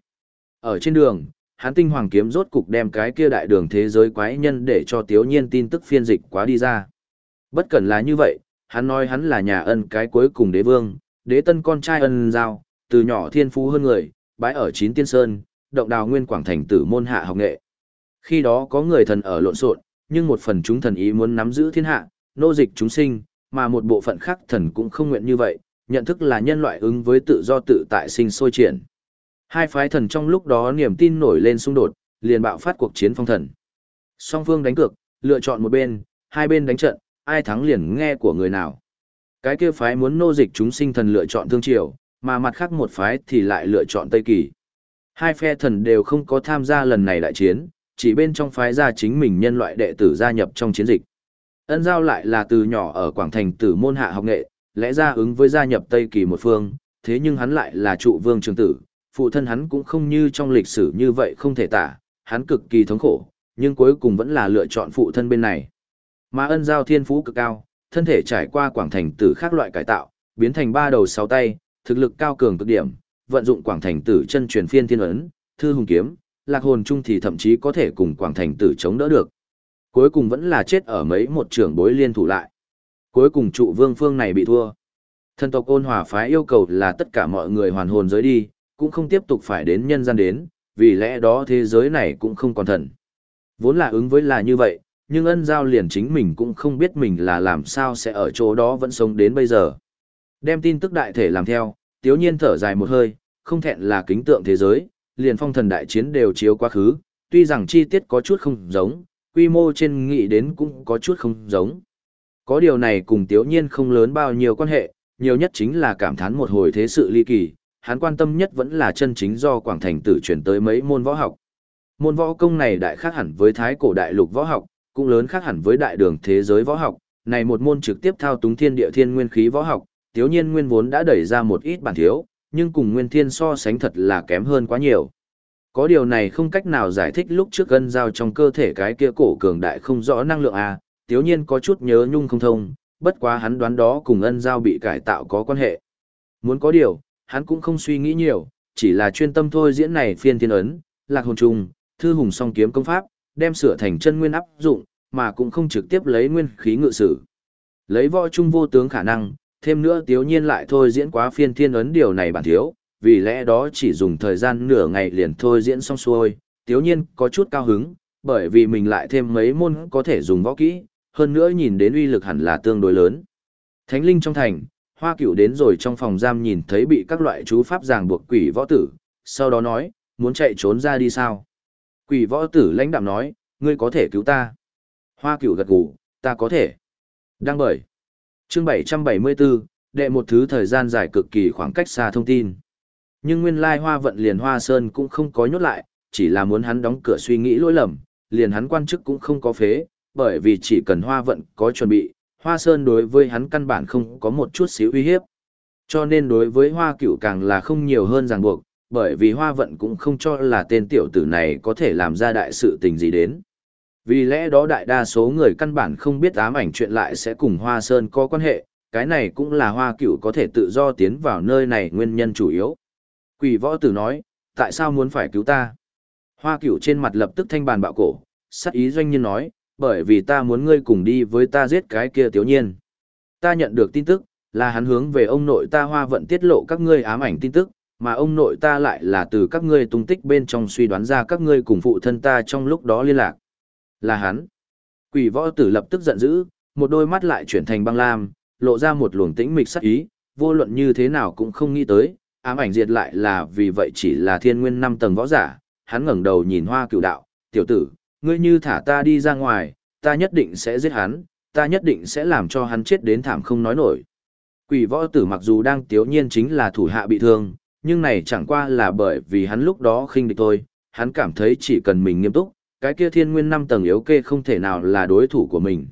Ở trên đường, hắn tinh hoàng kiếm rốt cục đem cái kia đại đường thế giới quái nhân để cho Tiếu nhiên tin tức phiên dịch quá đi ra. Bất cần là như vậy, hắn nói hắn là nhà ân cái cuối cùng đế vương, đế tân con trai ân giao, từ nhỏ thiên phú hơn người, bãi ở chín tiên sơn, động đào nguyên quảng thành tử môn hạ học nghệ. Khi đó có người thần ở lộn xộn, nhưng một phần chúng thần ý muốn nắm giữ thiên hạ, nô dịch chúng sinh, mà một bộ phận khác thần cũng không nguyện như vậy, nhận thức là nhân loại ứng với tự do tự tại sinh sôi triển. Hai phái thần trong lúc đó niềm tin nổi lên xung đột, liền bạo phát cuộc chiến phong thần. Song phương đánh cược, lựa chọn một bên, hai bên đánh trận, ai thắng liền nghe của người nào. Cái kia phái muốn nô dịch chúng sinh thần lựa chọn thương triều, mà mặt khác một phái thì lại lựa chọn Tây Kỳ. Hai phe thần đều không có tham gia lần này đại chiến, chỉ bên trong phái ra chính mình nhân loại đệ tử gia nhập trong chiến dịch. Ân giao lại là từ nhỏ ở Quảng Thành tử môn hạ học nghệ, lẽ ra ứng với gia nhập Tây Kỳ một phương, thế nhưng hắn lại là trụ vương trường tử, phụ thân hắn cũng không như trong lịch sử như vậy không thể tả, hắn cực kỳ thống khổ, nhưng cuối cùng vẫn là lựa chọn phụ thân bên này. Mà ân giao thiên phú cực cao, thân thể trải qua Quảng Thành tử khác loại cải tạo, biến thành ba đầu sáu tay, thực lực cao cường cực điểm, vận dụng Quảng Thành tử chân truyền phiên thiên ấn, thư hùng kiếm, lạc hồn chung thì thậm chí có thể cùng Quảng Thành tử chống đỡ được. Cuối cùng vẫn là chết ở mấy một trưởng bối liên thủ lại. Cuối cùng trụ vương phương này bị thua. Thần tộc ôn hòa phái yêu cầu là tất cả mọi người hoàn hồn giới đi, cũng không tiếp tục phải đến nhân gian đến, vì lẽ đó thế giới này cũng không còn thần. Vốn là ứng với là như vậy, nhưng ân giao liền chính mình cũng không biết mình là làm sao sẽ ở chỗ đó vẫn sống đến bây giờ. Đem tin tức đại thể làm theo, tiếu nhiên thở dài một hơi, không thẹn là kính tượng thế giới, liền phong thần đại chiến đều chiếu quá khứ, tuy rằng chi tiết có chút không giống, quy mô trên nghị đến cũng có chút không giống. Có điều này cùng tiếu nhiên không lớn bao nhiêu quan hệ, nhiều nhất chính là cảm thán một hồi thế sự ly kỳ, hắn quan tâm nhất vẫn là chân chính do Quảng Thành tử chuyển tới mấy môn võ học. Môn võ công này đại khác hẳn với thái cổ đại lục võ học, cũng lớn khác hẳn với đại đường thế giới võ học, này một môn trực tiếp thao túng thiên địa thiên nguyên khí võ học, tiếu nhiên nguyên vốn đã đẩy ra một ít bản thiếu, nhưng cùng nguyên thiên so sánh thật là kém hơn quá nhiều. Có điều này không cách nào giải thích lúc trước gân giao trong cơ thể cái kia cổ cường đại không rõ năng lượng à, tiếu nhiên có chút nhớ nhung không thông, bất quá hắn đoán đó cùng ân giao bị cải tạo có quan hệ. Muốn có điều, hắn cũng không suy nghĩ nhiều, chỉ là chuyên tâm thôi diễn này phiên thiên ấn, lạc hồn trùng, thư hùng song kiếm công pháp, đem sửa thành chân nguyên áp dụng, mà cũng không trực tiếp lấy nguyên khí ngự sử. Lấy võ trung vô tướng khả năng, thêm nữa tiếu nhiên lại thôi diễn quá phiên thiên ấn điều này bản thiếu, vì lẽ đó chỉ dùng thời gian nửa ngày liền thôi diễn xong xuôi, tiếu nhiên có chút cao hứng, bởi vì mình lại thêm mấy môn có thể dùng võ kỹ, hơn nữa nhìn đến uy lực hẳn là tương đối lớn. Thánh linh trong thành, hoa cửu đến rồi trong phòng giam nhìn thấy bị các loại chú pháp ràng buộc quỷ võ tử, sau đó nói, muốn chạy trốn ra đi sao? Quỷ võ tử lãnh đạm nói, ngươi có thể cứu ta. Hoa cửu gật gù, ta có thể. Đăng bởi. Chương 774, đệ một thứ thời gian dài cực kỳ khoảng cách xa thông tin. Nhưng nguyên lai hoa vận liền hoa sơn cũng không có nhốt lại, chỉ là muốn hắn đóng cửa suy nghĩ lỗi lầm, liền hắn quan chức cũng không có phế, bởi vì chỉ cần hoa vận có chuẩn bị, hoa sơn đối với hắn căn bản không có một chút xíu uy hiếp. Cho nên đối với hoa cửu càng là không nhiều hơn ràng buộc, bởi vì hoa vận cũng không cho là tên tiểu tử này có thể làm ra đại sự tình gì đến. Vì lẽ đó đại đa số người căn bản không biết ám ảnh chuyện lại sẽ cùng hoa sơn có quan hệ, cái này cũng là hoa cửu có thể tự do tiến vào nơi này nguyên nhân chủ yếu. Quỷ võ tử nói, tại sao muốn phải cứu ta? Hoa cửu trên mặt lập tức thanh bàn bạo cổ, sắc ý doanh nhân nói, bởi vì ta muốn ngươi cùng đi với ta giết cái kia tiểu nhiên. Ta nhận được tin tức, là hắn hướng về ông nội ta hoa vận tiết lộ các ngươi ám ảnh tin tức, mà ông nội ta lại là từ các ngươi tung tích bên trong suy đoán ra các ngươi cùng phụ thân ta trong lúc đó liên lạc. Là hắn. Quỷ võ tử lập tức giận dữ, một đôi mắt lại chuyển thành băng lam, lộ ra một luồng tĩnh mịch sắc ý, vô luận như thế nào cũng không nghĩ tới, ám ảnh diệt lại là vì vậy chỉ là thiên nguyên năm tầng võ giả, hắn ngẩng đầu nhìn hoa cửu đạo, tiểu tử, ngươi như thả ta đi ra ngoài, ta nhất định sẽ giết hắn, ta nhất định sẽ làm cho hắn chết đến thảm không nói nổi. Quỷ võ tử mặc dù đang tiếu nhiên chính là thủ hạ bị thương, nhưng này chẳng qua là bởi vì hắn lúc đó khinh địch thôi, hắn cảm thấy chỉ cần mình nghiêm túc, cái kia thiên nguyên năm tầng yếu kê không thể nào là đối thủ của mình.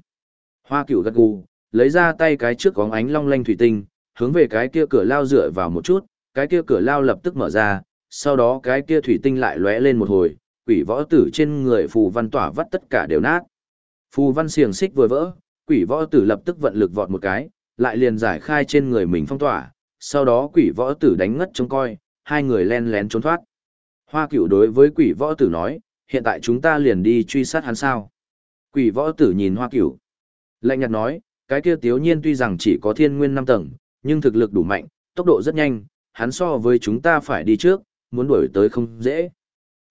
Hoa cửu gật gù, lấy ra tay cái trước có ánh long lanh thủy tinh, hướng về cái kia cửa lao dựa vào một chút, cái kia cửa lao lập tức mở ra, sau đó cái kia thủy tinh lại lóe lên một hồi, quỷ võ tử trên người phù văn tỏa vắt tất cả đều nát. Phù văn xiềng xích vừa vỡ, quỷ võ tử lập tức vận lực vọt một cái, lại liền giải khai trên người mình phong tỏa, sau đó quỷ võ tử đánh ngất trông coi, hai người len lén trốn thoát. Hoa cửu đối với quỷ võ tử nói, hiện tại chúng ta liền đi truy sát hắn sao. Quỷ võ tử nhìn hoa cửu. Lạnh nhạt nói, cái kia tiếu nhiên tuy rằng chỉ có thiên nguyên năm tầng, nhưng thực lực đủ mạnh, tốc độ rất nhanh, hắn so với chúng ta phải đi trước, muốn đuổi tới không dễ.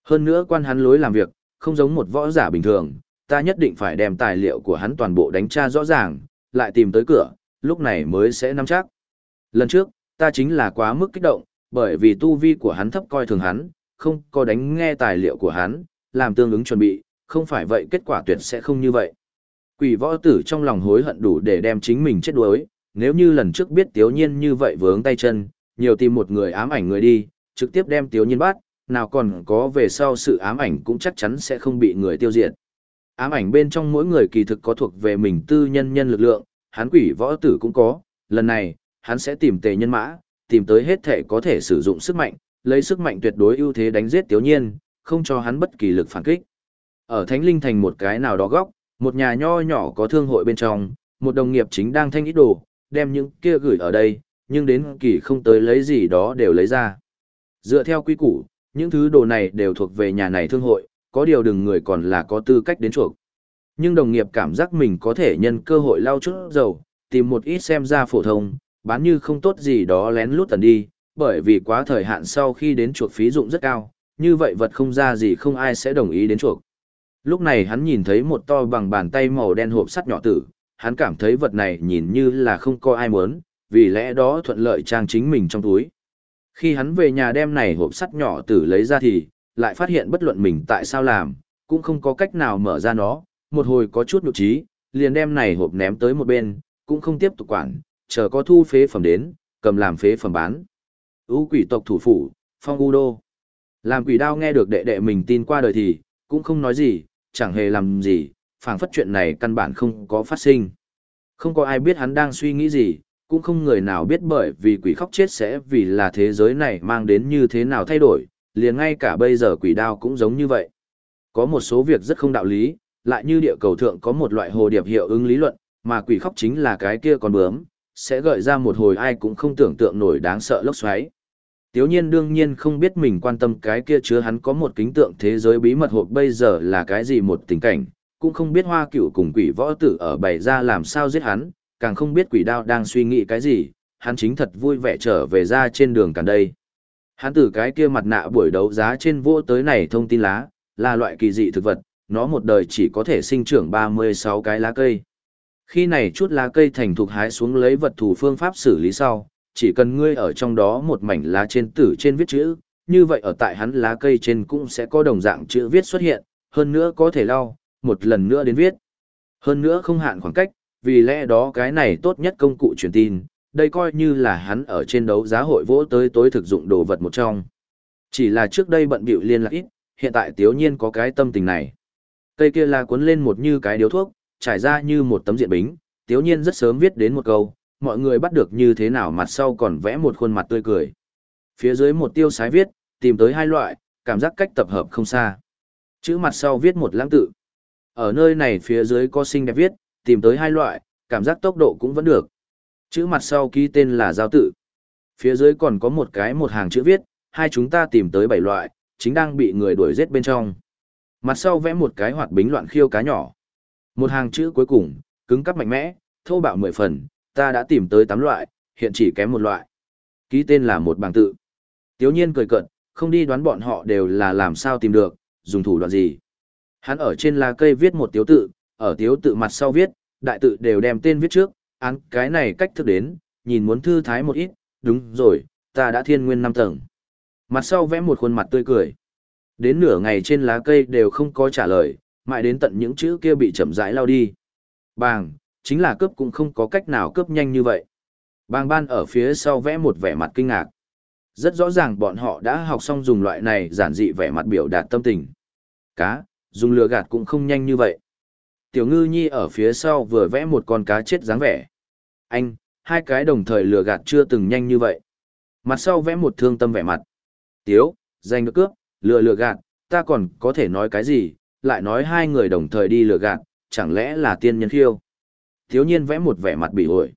Hơn nữa quan hắn lối làm việc, không giống một võ giả bình thường, ta nhất định phải đem tài liệu của hắn toàn bộ đánh tra rõ ràng, lại tìm tới cửa, lúc này mới sẽ nắm chắc. Lần trước, ta chính là quá mức kích động, bởi vì tu vi của hắn thấp coi thường hắn, không có đánh nghe tài liệu của hắn, làm tương ứng chuẩn bị, không phải vậy kết quả tuyệt sẽ không như vậy. Quỷ võ tử trong lòng hối hận đủ để đem chính mình chết đuối, nếu như lần trước biết tiếu nhiên như vậy vướng tay chân, nhiều tìm một người ám ảnh người đi, trực tiếp đem tiếu nhiên bắt, nào còn có về sau sự ám ảnh cũng chắc chắn sẽ không bị người tiêu diệt. Ám ảnh bên trong mỗi người kỳ thực có thuộc về mình tư nhân nhân lực lượng, hắn quỷ võ tử cũng có, lần này, hắn sẽ tìm tề nhân mã, tìm tới hết thể có thể sử dụng sức mạnh, lấy sức mạnh tuyệt đối ưu thế đánh giết Tiếu Nhiên, không cho hắn bất kỳ lực phản kích. Ở Thánh Linh thành một cái nào đó góc, một nhà nho nhỏ có thương hội bên trong, một đồng nghiệp chính đang thanh ít đồ, đem những kia gửi ở đây, nhưng đến kỳ không tới lấy gì đó đều lấy ra. Dựa theo quy củ, những thứ đồ này đều thuộc về nhà này thương hội, có điều đừng người còn là có tư cách đến chuộc. Nhưng đồng nghiệp cảm giác mình có thể nhân cơ hội lau chút dầu, tìm một ít xem ra phổ thông, bán như không tốt gì đó lén lút tần đi, bởi vì quá thời hạn sau khi đến chuộc phí dụng rất cao, như vậy vật không ra gì không ai sẽ đồng ý đến chuộc. Lúc này hắn nhìn thấy một to bằng bàn tay màu đen hộp sắt nhỏ tử, hắn cảm thấy vật này nhìn như là không có ai muốn, vì lẽ đó thuận lợi trang chính mình trong túi. Khi hắn về nhà đem này hộp sắt nhỏ tử lấy ra thì, lại phát hiện bất luận mình tại sao làm, cũng không có cách nào mở ra nó, một hồi có chút nhục trí, liền đem này hộp ném tới một bên, cũng không tiếp tục quản, chờ có thu phế phẩm đến, cầm làm phế phẩm bán. U quỷ tộc thủ phủ, phong u đô. Làm quỷ đao nghe được đệ đệ mình tin qua đời thì, cũng không nói gì, chẳng hề làm gì, phảng phất chuyện này căn bản không có phát sinh. Không có ai biết hắn đang suy nghĩ gì, cũng không người nào biết bởi vì quỷ khóc chết sẽ vì là thế giới này mang đến như thế nào thay đổi, liền ngay cả bây giờ quỷ đao cũng giống như vậy. Có một số việc rất không đạo lý, lại như địa cầu thượng có một loại hồ điệp hiệu ứng lý luận, mà quỷ khóc chính là cái kia con bướm, sẽ gợi ra một hồi ai cũng không tưởng tượng nổi đáng sợ lốc xoáy. Tiếu nhiên đương nhiên không biết mình quan tâm cái kia chứa hắn có một kính tượng thế giới bí mật hộp bây giờ là cái gì một tình cảnh, cũng không biết hoa cửu cùng quỷ võ tử ở bày ra làm sao giết hắn, càng không biết quỷ đao đang suy nghĩ cái gì, hắn chính thật vui vẻ trở về ra trên đường càng đây. Hắn từ cái kia mặt nạ buổi đấu giá trên vô tới này thông tin lá, là loại kỳ dị thực vật, nó một đời chỉ có thể sinh trưởng 36 cái lá cây. Khi này chút lá cây thành thục hái xuống lấy vật thủ phương pháp xử lý sau, chỉ cần ngươi ở trong đó một mảnh lá trên tử trên viết chữ, như vậy ở tại hắn lá cây trên cũng sẽ có đồng dạng chữ viết xuất hiện, hơn nữa có thể lau, một lần nữa đến viết. Hơn nữa không hạn khoảng cách, vì lẽ đó cái này tốt nhất công cụ truyền tin, đây coi như là hắn ở trên đấu giá hội vỗ tới tối thực dụng đồ vật một trong. Chỉ là trước đây bận bịu liên lạc ít, hiện tại tiếu nhiên có cái tâm tình này. Cây kia là cuốn lên một như cái điếu thuốc, trải ra như một tấm diện bính, tiếu nhiên rất sớm viết đến một câu, mọi người bắt được như thế nào mặt sau còn vẽ một khuôn mặt tươi cười. Phía dưới một tiêu sái viết, tìm tới hai loại, cảm giác cách tập hợp không xa. Chữ mặt sau viết một lãng tự. Ở nơi này phía dưới có xinh đẹp viết, tìm tới hai loại, cảm giác tốc độ cũng vẫn được. Chữ mặt sau ký tên là giao tự. Phía dưới còn có một cái một hàng chữ viết, hai chúng ta tìm tới bảy loại, chính đang bị người đuổi giết bên trong. Mặt sau vẽ một cái hoạt bính loạn khiêu cá nhỏ. Một hàng chữ cuối cùng, cứng cắp mạnh mẽ, thô bạo mười phần, ta đã tìm tới tám loại, hiện chỉ kém một loại. Ký tên là một bảng tự. Tiếu nhiên cười cợt, không đi đoán bọn họ đều là làm sao tìm được, dùng thủ đoạn gì. Hắn ở trên lá cây viết một tiếu tự, ở tiếu tự mặt sau viết, đại tự đều đem tên viết trước, án cái này cách thức đến, nhìn muốn thư thái một ít, đúng rồi, ta đã thiên nguyên năm tầng. Mặt sau vẽ một khuôn mặt tươi cười. Đến nửa ngày trên lá cây đều không có trả lời, mãi đến tận những chữ kia bị chậm rãi lao đi. Bàng, chính là cướp cũng không có cách nào cướp nhanh như vậy. Bàng ban ở phía sau vẽ một vẻ mặt kinh ngạc. Rất rõ ràng bọn họ đã học xong dùng loại này giản dị vẻ mặt biểu đạt tâm tình. Cá, dùng lừa gạt cũng không nhanh như vậy. Tiểu ngư nhi ở phía sau vừa vẽ một con cá chết dáng vẻ. Anh, hai cái đồng thời lừa gạt chưa từng nhanh như vậy. Mặt sau vẽ một thương tâm vẻ mặt. Tiếu, danh được cướp, lừa lừa gạt, ta còn có thể nói cái gì, lại nói hai người đồng thời đi lừa gạt, chẳng lẽ là tiên nhân khiêu. Thiếu nhiên vẽ một vẻ mặt bị ổi.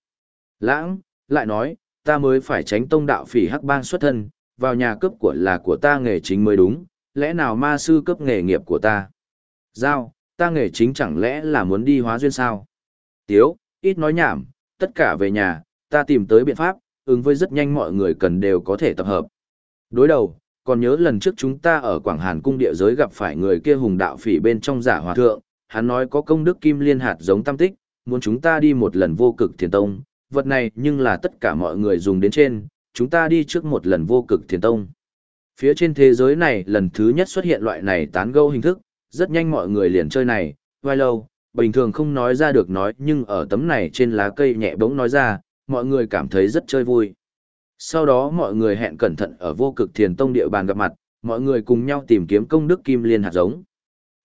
Lãng, lại nói, ta mới phải tránh tông đạo phỉ hắc bang xuất thân, vào nhà cướp của là của ta nghề chính mới đúng, lẽ nào ma sư cấp nghề nghiệp của ta? Giao, ta nghề chính chẳng lẽ là muốn đi hóa duyên sao? Tiếu, ít nói nhảm, tất cả về nhà, ta tìm tới biện pháp, ứng với rất nhanh mọi người cần đều có thể tập hợp. Đối đầu, còn nhớ lần trước chúng ta ở Quảng Hàn cung địa giới gặp phải người kia hùng đạo phỉ bên trong giả hòa thượng, hắn nói có công đức kim liên hạt giống tam tích, muốn chúng ta đi một lần vô cực thiền tông, vật này nhưng là tất cả mọi người dùng đến trên, chúng ta đi trước một lần vô cực thiền tông. Phía trên thế giới này lần thứ nhất xuất hiện loại này tán gẫu hình thức, rất nhanh mọi người liền chơi này, vai lâu, bình thường không nói ra được nói nhưng ở tấm này trên lá cây nhẹ bỗng nói ra, mọi người cảm thấy rất chơi vui. Sau đó mọi người hẹn cẩn thận ở vô cực thiền tông địa bàn gặp mặt, mọi người cùng nhau tìm kiếm công đức kim liên hạt giống.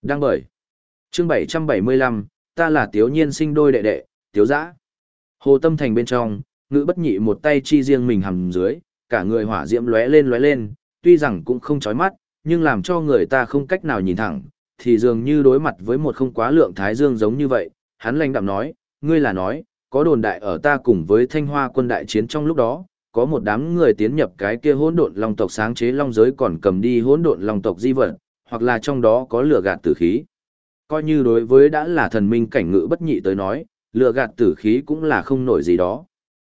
Đăng bởi. Chương 775, ta là tiếu nhiên sinh đôi đệ đệ, tiếu giã. Hồ tâm thành bên trong, ngữ bất nhị một tay chi riêng mình hầm dưới, cả người hỏa diễm lóe lên lóe lên, tuy rằng cũng không chói mắt, nhưng làm cho người ta không cách nào nhìn thẳng, thì dường như đối mặt với một không quá lượng thái dương giống như vậy, hắn lành đạm nói, ngươi là nói, có đồn đại ở ta cùng với thanh hoa quân đại chiến trong lúc đó, có một đám người tiến nhập cái kia hỗn độn long tộc sáng chế long giới còn cầm đi hỗn độn long tộc di vật, hoặc là trong đó có lửa gạt tử khí. Coi như đối với đã là thần minh cảnh ngự bất nhị tới nói, lửa gạt tử khí cũng là không nổi gì đó.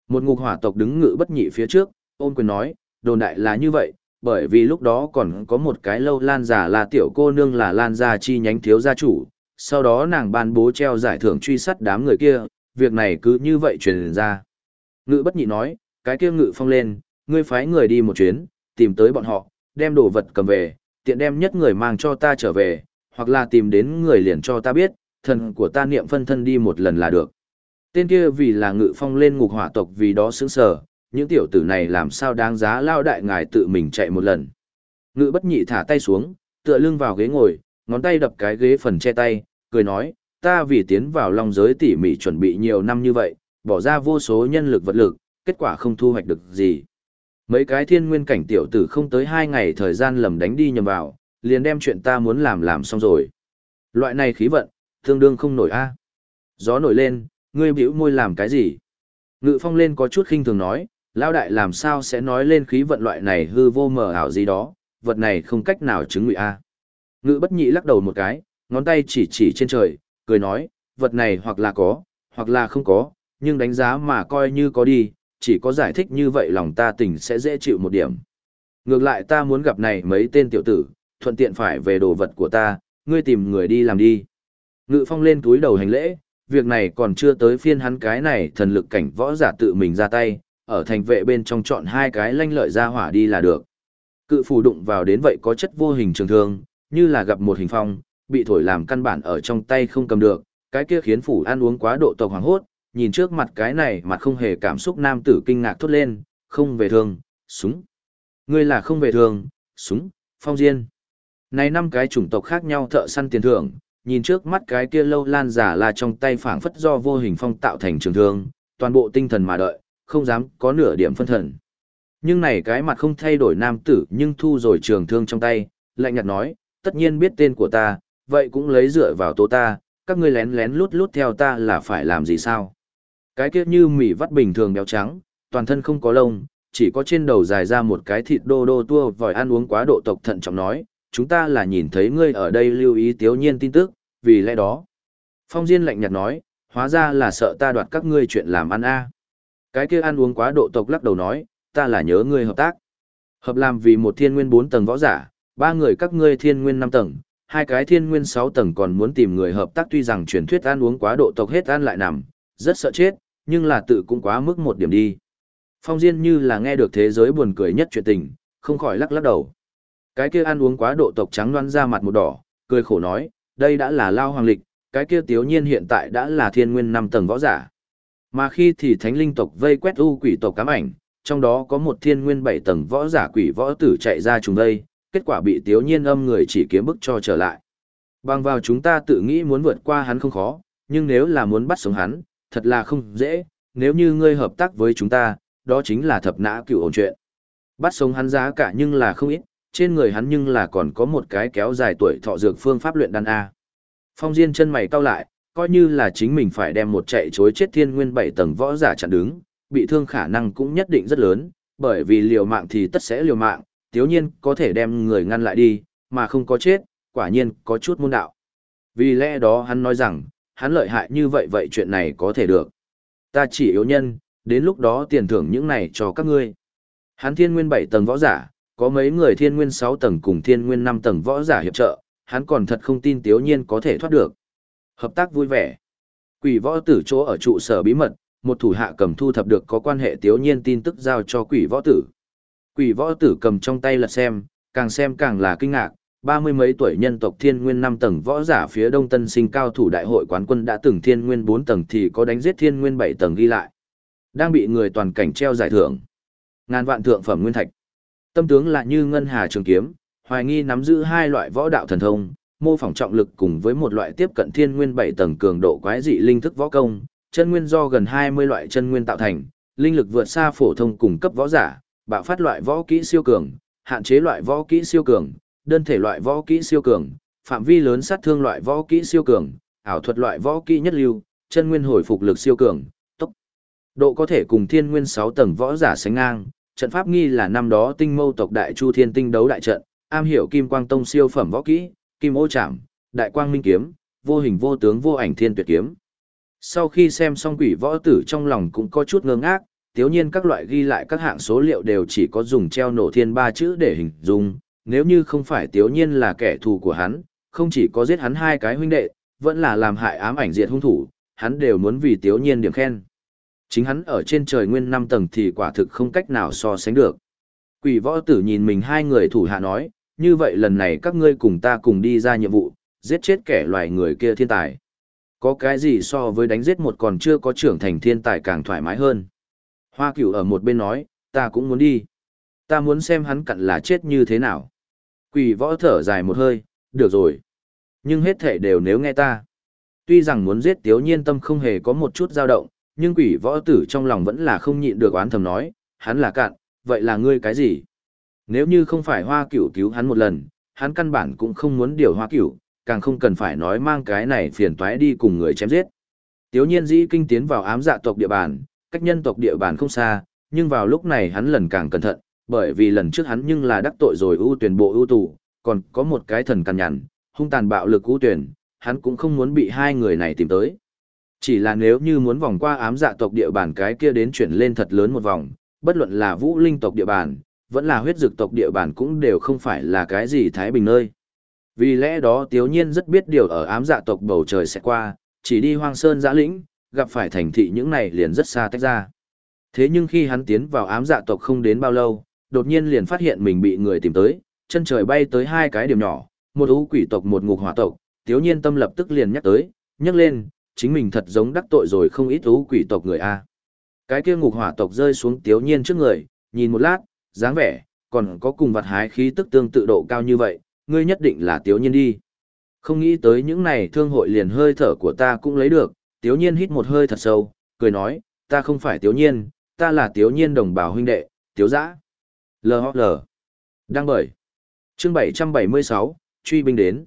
Một ngục hỏa tộc đứng ngự bất nhị phía trước, ôn quyền nói, đồn đại là như vậy, bởi vì lúc đó còn có một cái lâu lan giả là tiểu cô nương là lan gia chi nhánh thiếu gia chủ, sau đó nàng ban bố treo giải thưởng truy sát đám người kia, việc này cứ như vậy truyền ra. Ngự bất nhị nói, cái kia ngự phong lên, ngươi phái người đi một chuyến, tìm tới bọn họ, đem đồ vật cầm về, tiện đem nhất người mang cho ta trở về, hoặc là tìm đến người liền cho ta biết, thần của ta niệm phân thân đi một lần là được. Tên kia vì là ngự phong lên ngục hỏa tộc vì đó sướng sở, những tiểu tử này làm sao đáng giá lao đại ngài tự mình chạy một lần. Ngự bất nhị thả tay xuống, tựa lưng vào ghế ngồi, ngón tay đập cái ghế phần che tay, cười nói, ta vì tiến vào long giới tỉ mỉ chuẩn bị nhiều năm như vậy, bỏ ra vô số nhân lực vật lực, kết quả không thu hoạch được gì. Mấy cái thiên nguyên cảnh tiểu tử không tới hai ngày thời gian lầm đánh đi nhầm vào, liền đem chuyện ta muốn làm làm xong rồi. Loại này khí vận, tương đương không nổi a. Gió nổi lên, ngươi bĩu môi làm cái gì? Ngự phong lên có chút khinh thường nói, lão đại làm sao sẽ nói lên khí vận loại này hư vô mờ ảo gì đó, vật này không cách nào chứng ngụy a. Ngự bất nhị lắc đầu một cái, ngón tay chỉ chỉ trên trời, cười nói, vật này hoặc là có, hoặc là không có, nhưng đánh giá mà coi như có đi, chỉ có giải thích như vậy lòng ta tình sẽ dễ chịu một điểm. Ngược lại ta muốn gặp này mấy tên tiểu tử, thuận tiện phải về đồ vật của ta, ngươi tìm người đi làm đi. Ngự phong lên túi đầu hành lễ, việc này còn chưa tới phiên hắn cái này thần lực cảnh võ giả tự mình ra tay, ở thành vệ bên trong chọn hai cái lanh lợi ra hỏa đi là được. Cự phù đụng vào đến vậy có chất vô hình trường thương, như là gặp một hình phong, bị thổi làm căn bản ở trong tay không cầm được, cái kia khiến phủ ăn uống quá độ tộc hoàng hốt, nhìn trước mặt cái này mặt không hề cảm xúc nam tử kinh ngạc thốt lên, không về thường, súng. Ngươi là không về thường, súng, phong diên. Này năm cái chủng tộc khác nhau thợ săn tiền thưởng, nhìn trước mắt cái kia lâu lan giả là trong tay phảng phất do vô hình phong tạo thành trường thương, toàn bộ tinh thần mà đợi, không dám có nửa điểm phân thần. Nhưng này cái mặt không thay đổi nam tử nhưng thu rồi trường thương trong tay, lạnh nhạt nói, tất nhiên biết tên của ta, vậy cũng lấy dựa vào tố ta, các ngươi lén lén lút lút theo ta là phải làm gì sao? Cái kia như mỉ vắt bình thường béo trắng, toàn thân không có lông, chỉ có trên đầu dài ra một cái thịt đô đô tua vòi ăn uống quá độ tộc thận trọng nói, chúng ta là nhìn thấy ngươi ở đây lưu ý tiếu nhiên tin tức, vì lẽ đó. Phong Diên lạnh nhạt nói, hóa ra là sợ ta đoạt các ngươi chuyện làm ăn a. Cái kia ăn uống quá độ tộc lắc đầu nói, ta là nhớ ngươi hợp tác. Hợp làm vì một thiên nguyên 4 tầng võ giả, ba người các ngươi thiên nguyên 5 tầng, hai cái thiên nguyên 6 tầng còn muốn tìm người hợp tác tuy rằng truyền thuyết ăn uống quá độ tộc hết ăn lại nằm, rất sợ chết, nhưng là tự cũng quá mức một điểm đi. Phong Diên như là nghe được thế giới buồn cười nhất chuyện tình, không khỏi lắc lắc đầu. Cái kia ăn uống quá độ tộc trắng đoan ra mặt một đỏ, cười khổ nói, đây đã là lao hoàng lịch, cái kia tiếu nhiên hiện tại đã là thiên nguyên năm tầng võ giả. Mà khi thì thánh linh tộc vây quét u quỷ tộc cám ảnh, trong đó có một thiên nguyên bảy tầng võ giả quỷ võ tử chạy ra trùng đây, kết quả bị tiếu nhiên âm người chỉ kiếm bức cho trở lại. Bằng vào chúng ta tự nghĩ muốn vượt qua hắn không khó, nhưng nếu là muốn bắt sống hắn, thật là không dễ, nếu như ngươi hợp tác với chúng ta, đó chính là thập nã cựu ổn chuyện. Bắt sống hắn giá cả nhưng là không ít, trên người hắn nhưng là còn có một cái kéo dài tuổi thọ dược phương pháp luyện đan A. Phong Diên chân mày cau lại, coi như là chính mình phải đem một chạy chối chết thiên nguyên bảy tầng võ giả chặn đứng, bị thương khả năng cũng nhất định rất lớn, bởi vì liều mạng thì tất sẽ liều mạng, tiếu nhiên có thể đem người ngăn lại đi, mà không có chết, quả nhiên có chút môn đạo. Vì lẽ đó hắn nói rằng, hắn lợi hại như vậy vậy chuyện này có thể được. Ta chỉ yếu nhân, đến lúc đó tiền thưởng những này cho các ngươi. Hắn thiên nguyên 7 tầng võ giả, có mấy người thiên nguyên 6 tầng cùng thiên nguyên 5 tầng võ giả hiệp trợ, hắn còn thật không tin tiếu nhiên có thể thoát được. Hợp tác vui vẻ. Quỷ võ tử chỗ ở trụ sở bí mật, một thủ hạ cầm thu thập được có quan hệ tiếu nhiên tin tức giao cho quỷ võ tử. Quỷ võ tử cầm trong tay lật xem, càng xem càng là kinh ngạc, ba mươi mấy tuổi nhân tộc thiên nguyên năm tầng võ giả phía đông tân sinh cao thủ đại hội quán quân đã từng thiên nguyên bốn tầng thì có đánh giết thiên nguyên bảy tầng ghi lại. Đang bị người toàn cảnh treo giải thưởng. Ngàn vạn thượng phẩm nguyên thạch. Tâm tướng là như ngân hà trường kiếm, hoài nghi nắm giữ hai loại võ đạo thần thông, mô phỏng trọng lực cùng với một loại tiếp cận thiên nguyên bảy tầng cường độ quái dị linh thức võ công, chân nguyên do gần hai mươi loại chân nguyên tạo thành, linh lực vượt xa phổ thông cùng cấp võ giả, bạo phát loại võ kỹ siêu cường, hạn chế loại võ kỹ siêu cường, đơn thể loại võ kỹ siêu cường, phạm vi lớn sát thương loại võ kỹ siêu cường, ảo thuật loại võ kỹ nhất lưu, chân nguyên hồi phục lực siêu cường, tốc độ có thể cùng thiên nguyên 6 tầng võ giả sánh ngang, trận pháp nghi là năm đó tinh mâu tộc đại chu thiên tinh đấu đại trận, am hiểu kim quang tông siêu phẩm võ kỹ, kim ô trảm, đại quang minh kiếm, vô hình vô tướng vô ảnh thiên tuyệt kiếm. Sau khi xem xong quỷ võ tử trong lòng cũng có chút ngơ ngác, tiếu nhiên các loại ghi lại các hạng số liệu đều chỉ có dùng treo nổ thiên ba chữ để hình dung, nếu như không phải tiếu nhiên là kẻ thù của hắn, không chỉ có giết hắn hai cái huynh đệ, vẫn là làm hại ám ảnh diệt hung thủ, hắn đều muốn vì tiếu nhiên điểm khen. Chính hắn ở trên trời nguyên năm tầng thì quả thực không cách nào so sánh được. Quỷ võ tử nhìn mình hai người thủ hạ nói, như vậy lần này các ngươi cùng ta cùng đi ra nhiệm vụ, giết chết kẻ loài người kia thiên tài. Có cái gì so với đánh giết một còn chưa có trưởng thành thiên tài càng thoải mái hơn. Hoa cửu ở một bên nói, ta cũng muốn đi. Ta muốn xem hắn cặn là chết như thế nào. Quỷ võ thở dài một hơi, được rồi. Nhưng hết thể đều nếu nghe ta. Tuy rằng muốn giết tiếu nhiên tâm không hề có một chút dao động, nhưng quỷ võ tử trong lòng vẫn là không nhịn được oán thầm nói, hắn là cạn, vậy là ngươi cái gì? Nếu như không phải hoa cửu cứu hắn một lần, hắn căn bản cũng không muốn điều hoa cửu, càng không cần phải nói mang cái này phiền toái đi cùng người chém giết. Tiếu nhiên dĩ kinh tiến vào ám dạ tộc địa bàn, cách nhân tộc địa bàn không xa, nhưng vào lúc này hắn lần càng cẩn thận, bởi vì lần trước hắn nhưng là đắc tội rồi ưu tuyển bộ ưu tù, còn có một cái thần cằn nhằn, hung tàn bạo lực ưu tuyển, hắn cũng không muốn bị hai người này tìm tới. Chỉ là nếu như muốn vòng qua ám dạ tộc địa bàn cái kia đến chuyển lên thật lớn một vòng, bất luận là vũ linh tộc địa bàn, vẫn là huyết dực tộc địa bàn cũng đều không phải là cái gì thái bình nơi. Vì lẽ đó Tiếu Nhiên rất biết điều ở ám dạ tộc bầu trời sẽ qua, chỉ đi hoang sơn giã lĩnh, gặp phải thành thị những này liền rất xa tách ra. Thế nhưng khi hắn tiến vào ám dạ tộc không đến bao lâu, đột nhiên liền phát hiện mình bị người tìm tới, chân trời bay tới hai cái điểm nhỏ, một ú quỷ tộc một ngục hỏa tộc, Tiếu Nhiên tâm lập tức liền nhắc tới, nhắc lên, chính mình thật giống đắc tội rồi không ít ú quỷ tộc người a. Cái kia ngục hỏa tộc rơi xuống Tiếu Nhiên trước người, nhìn một lát, dáng vẻ, còn có cùng vật hái khí tức tương tự độ cao như vậy, ngươi nhất định là tiếu nhiên đi. Không nghĩ tới những này thương hội liền hơi thở của ta cũng lấy được, tiếu nhiên hít một hơi thật sâu, cười nói, ta không phải tiếu nhiên, ta là tiếu nhiên đồng bào huynh đệ, tiếu giã. L.H.L. Đăng bởi. Chương 776, truy binh đến.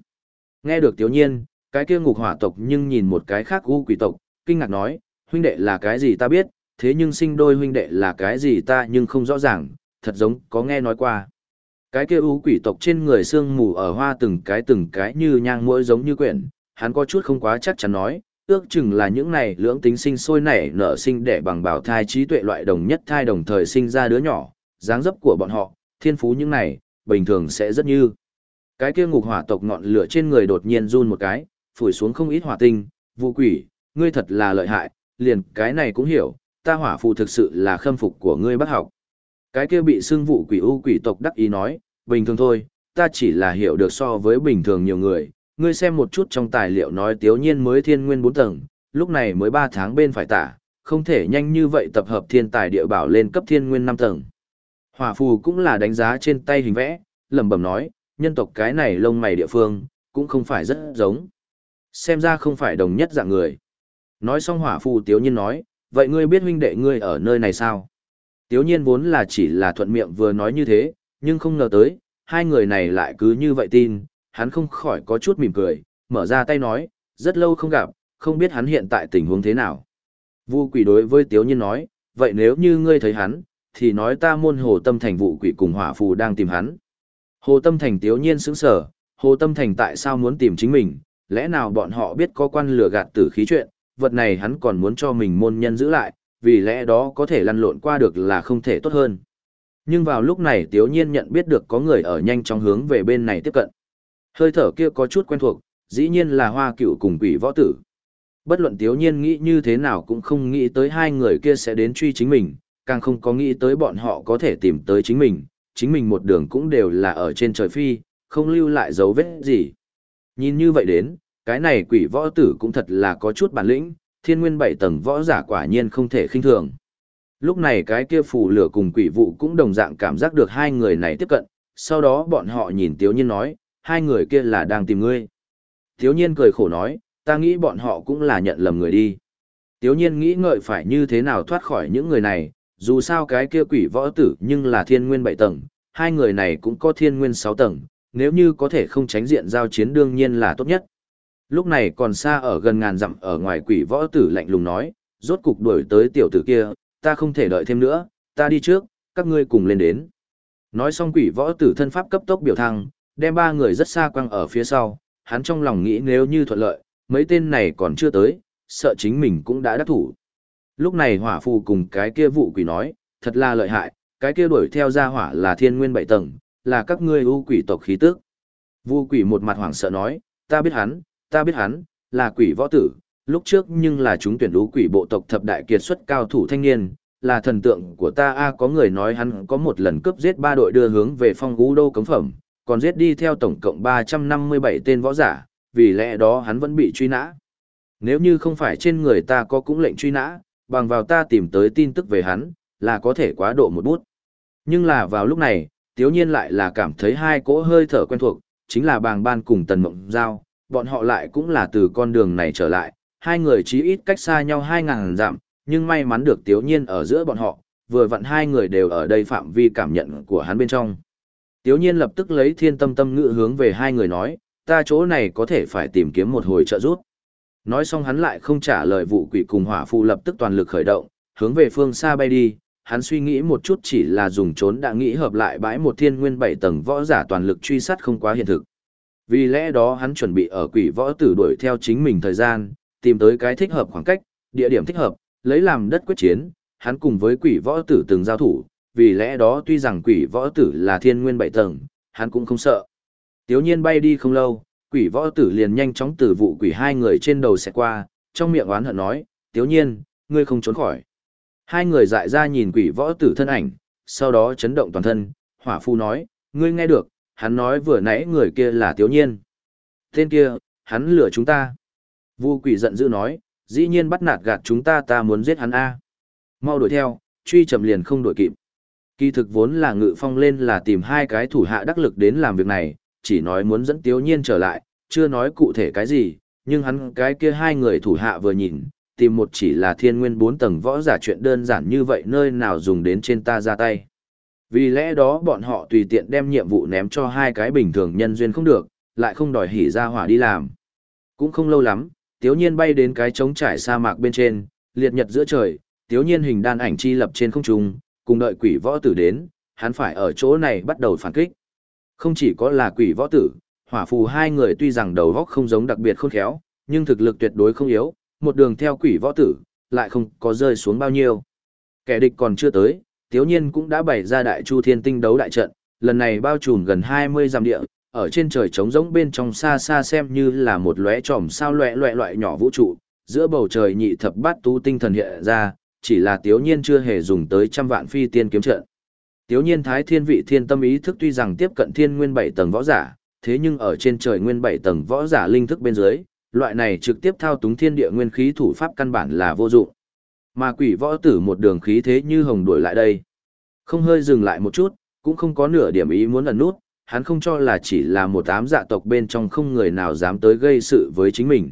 Nghe được Tiểu nhiên, cái kia ngục hỏa tộc nhưng nhìn một cái khác u quỷ tộc, kinh ngạc nói, huynh đệ là cái gì ta biết, thế nhưng sinh đôi huynh đệ là cái gì ta nhưng không rõ ràng, thật giống có nghe nói qua. Cái kia u quỷ tộc trên người xương mù ở hoa từng cái từng cái như nhang mũi giống như quyển, hắn có chút không quá chắc chắn nói, ước chừng là những này lưỡng tính sinh sôi nảy nở sinh để bằng bảo thai trí tuệ loại đồng nhất thai đồng thời sinh ra đứa nhỏ, dáng dấp của bọn họ, thiên phú những này, bình thường sẽ rất như. Cái kia ngục hỏa tộc ngọn lửa trên người đột nhiên run một cái, phủi xuống không ít hỏa tinh, vụ quỷ, ngươi thật là lợi hại, liền cái này cũng hiểu, ta hỏa phù thực sự là khâm phục của ngươi bác học. Cái kia bị xưng vụ quỷ u quỷ tộc đắc ý nói, bình thường thôi, ta chỉ là hiểu được so với bình thường nhiều người, ngươi xem một chút trong tài liệu nói tiếu nhiên mới thiên nguyên 4 tầng, lúc này mới 3 tháng bên phải tả, không thể nhanh như vậy tập hợp thiên tài địa bảo lên cấp thiên nguyên 5 tầng. Hỏa phù cũng là đánh giá trên tay hình vẽ, lẩm bẩm nói, nhân tộc cái này lông mày địa phương, cũng không phải rất giống. Xem ra không phải đồng nhất dạng người. Nói xong hỏa phù tiếu nhiên nói, vậy ngươi biết huynh đệ ngươi ở nơi này sao? Tiếu nhiên vốn là chỉ là thuận miệng vừa nói như thế, nhưng không ngờ tới, hai người này lại cứ như vậy tin, hắn không khỏi có chút mỉm cười, mở ra tay nói, rất lâu không gặp, không biết hắn hiện tại tình huống thế nào. Vu quỷ đối với Tiếu nhiên nói, vậy nếu như ngươi thấy hắn, thì nói ta môn hồ tâm thành vụ quỷ cùng hỏa phù đang tìm hắn. Hồ tâm thành Tiếu nhiên sững sở, hồ tâm thành tại sao muốn tìm chính mình, lẽ nào bọn họ biết có quan lừa gạt tử khí chuyện, vật này hắn còn muốn cho mình môn nhân giữ lại, vì lẽ đó có thể lăn lộn qua được là không thể tốt hơn. Nhưng vào lúc này Tiếu Nhiên nhận biết được có người ở nhanh chóng hướng về bên này tiếp cận. Hơi thở kia có chút quen thuộc, dĩ nhiên là hoa cựu cùng quỷ võ tử. Bất luận Tiếu Nhiên nghĩ như thế nào cũng không nghĩ tới hai người kia sẽ đến truy chính mình, càng không có nghĩ tới bọn họ có thể tìm tới chính mình, chính mình một đường cũng đều là ở trên trời phi, không lưu lại dấu vết gì. Nhìn như vậy đến, cái này quỷ võ tử cũng thật là có chút bản lĩnh, thiên nguyên bảy tầng võ giả quả nhiên không thể khinh thường. Lúc này cái kia phù lửa cùng quỷ vụ cũng đồng dạng cảm giác được hai người này tiếp cận, sau đó bọn họ nhìn Tiếu Nhiên nói, hai người kia là đang tìm ngươi. Tiếu Nhiên cười khổ nói, ta nghĩ bọn họ cũng là nhận lầm người đi. Tiếu Nhiên nghĩ ngợi phải như thế nào thoát khỏi những người này, dù sao cái kia quỷ võ tử nhưng là thiên nguyên bảy tầng, hai người này cũng có thiên nguyên sáu tầng, nếu như có thể không tránh diện giao chiến đương nhiên là tốt nhất. Lúc này còn xa ở gần ngàn dặm ở ngoài quỷ võ tử lạnh lùng nói, rốt cục đuổi tới tiểu tử kia, ta không thể đợi thêm nữa, ta đi trước, các ngươi cùng lên đến. Nói xong quỷ võ tử thân pháp cấp tốc biểu thăng, đem ba người rất xa quăng ở phía sau, hắn trong lòng nghĩ nếu như thuận lợi, mấy tên này còn chưa tới, sợ chính mình cũng đã đắc thủ. Lúc này hỏa phù cùng cái kia vụ quỷ nói, thật là lợi hại, cái kia đuổi theo ra hỏa là thiên nguyên bảy tầng, là các ngươi ưu quỷ tộc khí tức. Vu quỷ một mặt hoảng sợ nói, ta biết hắn, ta biết hắn, là quỷ võ tử, lúc trước nhưng là chúng tuyển ưu quỷ bộ tộc thập đại kiệt xuất cao thủ thanh niên, là thần tượng của ta a có người nói hắn có một lần cướp giết ba đội đưa hướng về phong gú đô cấm phẩm, còn giết đi theo tổng cộng 357 tên võ giả, vì lẽ đó hắn vẫn bị truy nã. Nếu như không phải trên người ta có cũng lệnh truy nã, bằng vào ta tìm tới tin tức về hắn, là có thể quá độ một bút. Nhưng là vào lúc này, tiếu nhiên lại là cảm thấy hai cỗ hơi thở quen thuộc, chính là bàng ban cùng tần mộng giao, bọn họ lại cũng là từ con đường này trở lại, hai người chí ít cách xa nhau hai ngàn dặm, nhưng may mắn được tiếu nhiên ở giữa bọn họ, vừa vặn hai người đều ở đây phạm vi cảm nhận của hắn bên trong. Tiếu nhiên lập tức lấy thiên tâm tâm ngữ hướng về hai người nói, ta chỗ này có thể phải tìm kiếm một hồi trợ giúp. Nói xong hắn lại không trả lời vụ quỷ cùng hỏa phù lập tức toàn lực khởi động, hướng về phương xa bay đi, hắn suy nghĩ một chút chỉ là dùng trốn đã nghĩ hợp lại bãi một thiên nguyên bảy tầng võ giả toàn lực truy sát không quá hiện thực. Vì lẽ đó hắn chuẩn bị ở quỷ võ tử đuổi theo chính mình thời gian, tìm tới cái thích hợp khoảng cách, địa điểm thích hợp, lấy làm đất quyết chiến, hắn cùng với quỷ võ tử từng giao thủ, vì lẽ đó tuy rằng quỷ võ tử là thiên nguyên bảy tầng, hắn cũng không sợ. Tiếu nhiên bay đi không lâu, quỷ võ tử liền nhanh chóng từ vụ quỷ hai người trên đầu sẽ qua, trong miệng oán hận nói, tiếu nhiên, ngươi không trốn khỏi. Hai người dại ra nhìn quỷ võ tử thân ảnh, sau đó chấn động toàn thân, hỏa phu nói, ngươi nghe được, hắn nói vừa nãy người kia là tiếu nhiên. Tên kia, hắn lừa chúng ta. Vu quỷ giận dữ nói, dĩ nhiên bắt nạt gạt chúng ta ta muốn giết hắn A. Mau đuổi theo, truy chậm liền không đuổi kịp. Kỳ thực vốn là ngự phong lên là tìm hai cái thủ hạ đắc lực đến làm việc này, chỉ nói muốn dẫn tiếu nhiên trở lại, chưa nói cụ thể cái gì, nhưng hắn cái kia hai người thủ hạ vừa nhìn, tìm một chỉ là thiên nguyên bốn tầng võ giả chuyện đơn giản như vậy nơi nào dùng đến trên ta ra tay. Vì lẽ đó bọn họ tùy tiện đem nhiệm vụ ném cho hai cái bình thường nhân duyên không được, lại không đòi hỉ ra hỏa đi làm. Cũng không lâu lắm, tiếu nhiên bay đến cái trống trải sa mạc bên trên, liệt nhật giữa trời, tiếu nhiên hình đan ảnh chi lập trên không trung, cùng đợi quỷ võ tử đến, hắn phải ở chỗ này bắt đầu phản kích. Không chỉ có là quỷ võ tử, hỏa phù hai người tuy rằng đầu góc không giống đặc biệt khôn khéo, nhưng thực lực tuyệt đối không yếu, một đường theo quỷ võ tử, lại không có rơi xuống bao nhiêu. Kẻ địch còn chưa tới, tiếu nhiên cũng đã bày ra đại chu thiên tinh đấu đại trận, lần này bao trùm gần 20 dặm địa, ở trên trời trống rỗng bên trong xa xa xem như là một lóe tròm sao loẹ loẹ loại nhỏ vũ trụ, giữa bầu trời nhị thập bát tú tinh thần hiện ra, chỉ là tiếu nhiên chưa hề dùng tới trăm vạn phi tiên kiếm trận. Tiếu nhiên thái thiên vị thiên tâm ý thức tuy rằng tiếp cận thiên nguyên bảy tầng võ giả, thế nhưng ở trên trời nguyên bảy tầng võ giả linh thức bên dưới, loại này trực tiếp thao túng thiên địa nguyên khí thủ pháp căn bản là vô dụng. Mà quỷ võ tử một đường khí thế như hồng đuổi lại đây. Không hơi dừng lại một chút, cũng không có nửa điểm ý muốn ẩn nút, hắn không cho là chỉ là một ám dạ tộc bên trong không người nào dám tới gây sự với chính mình.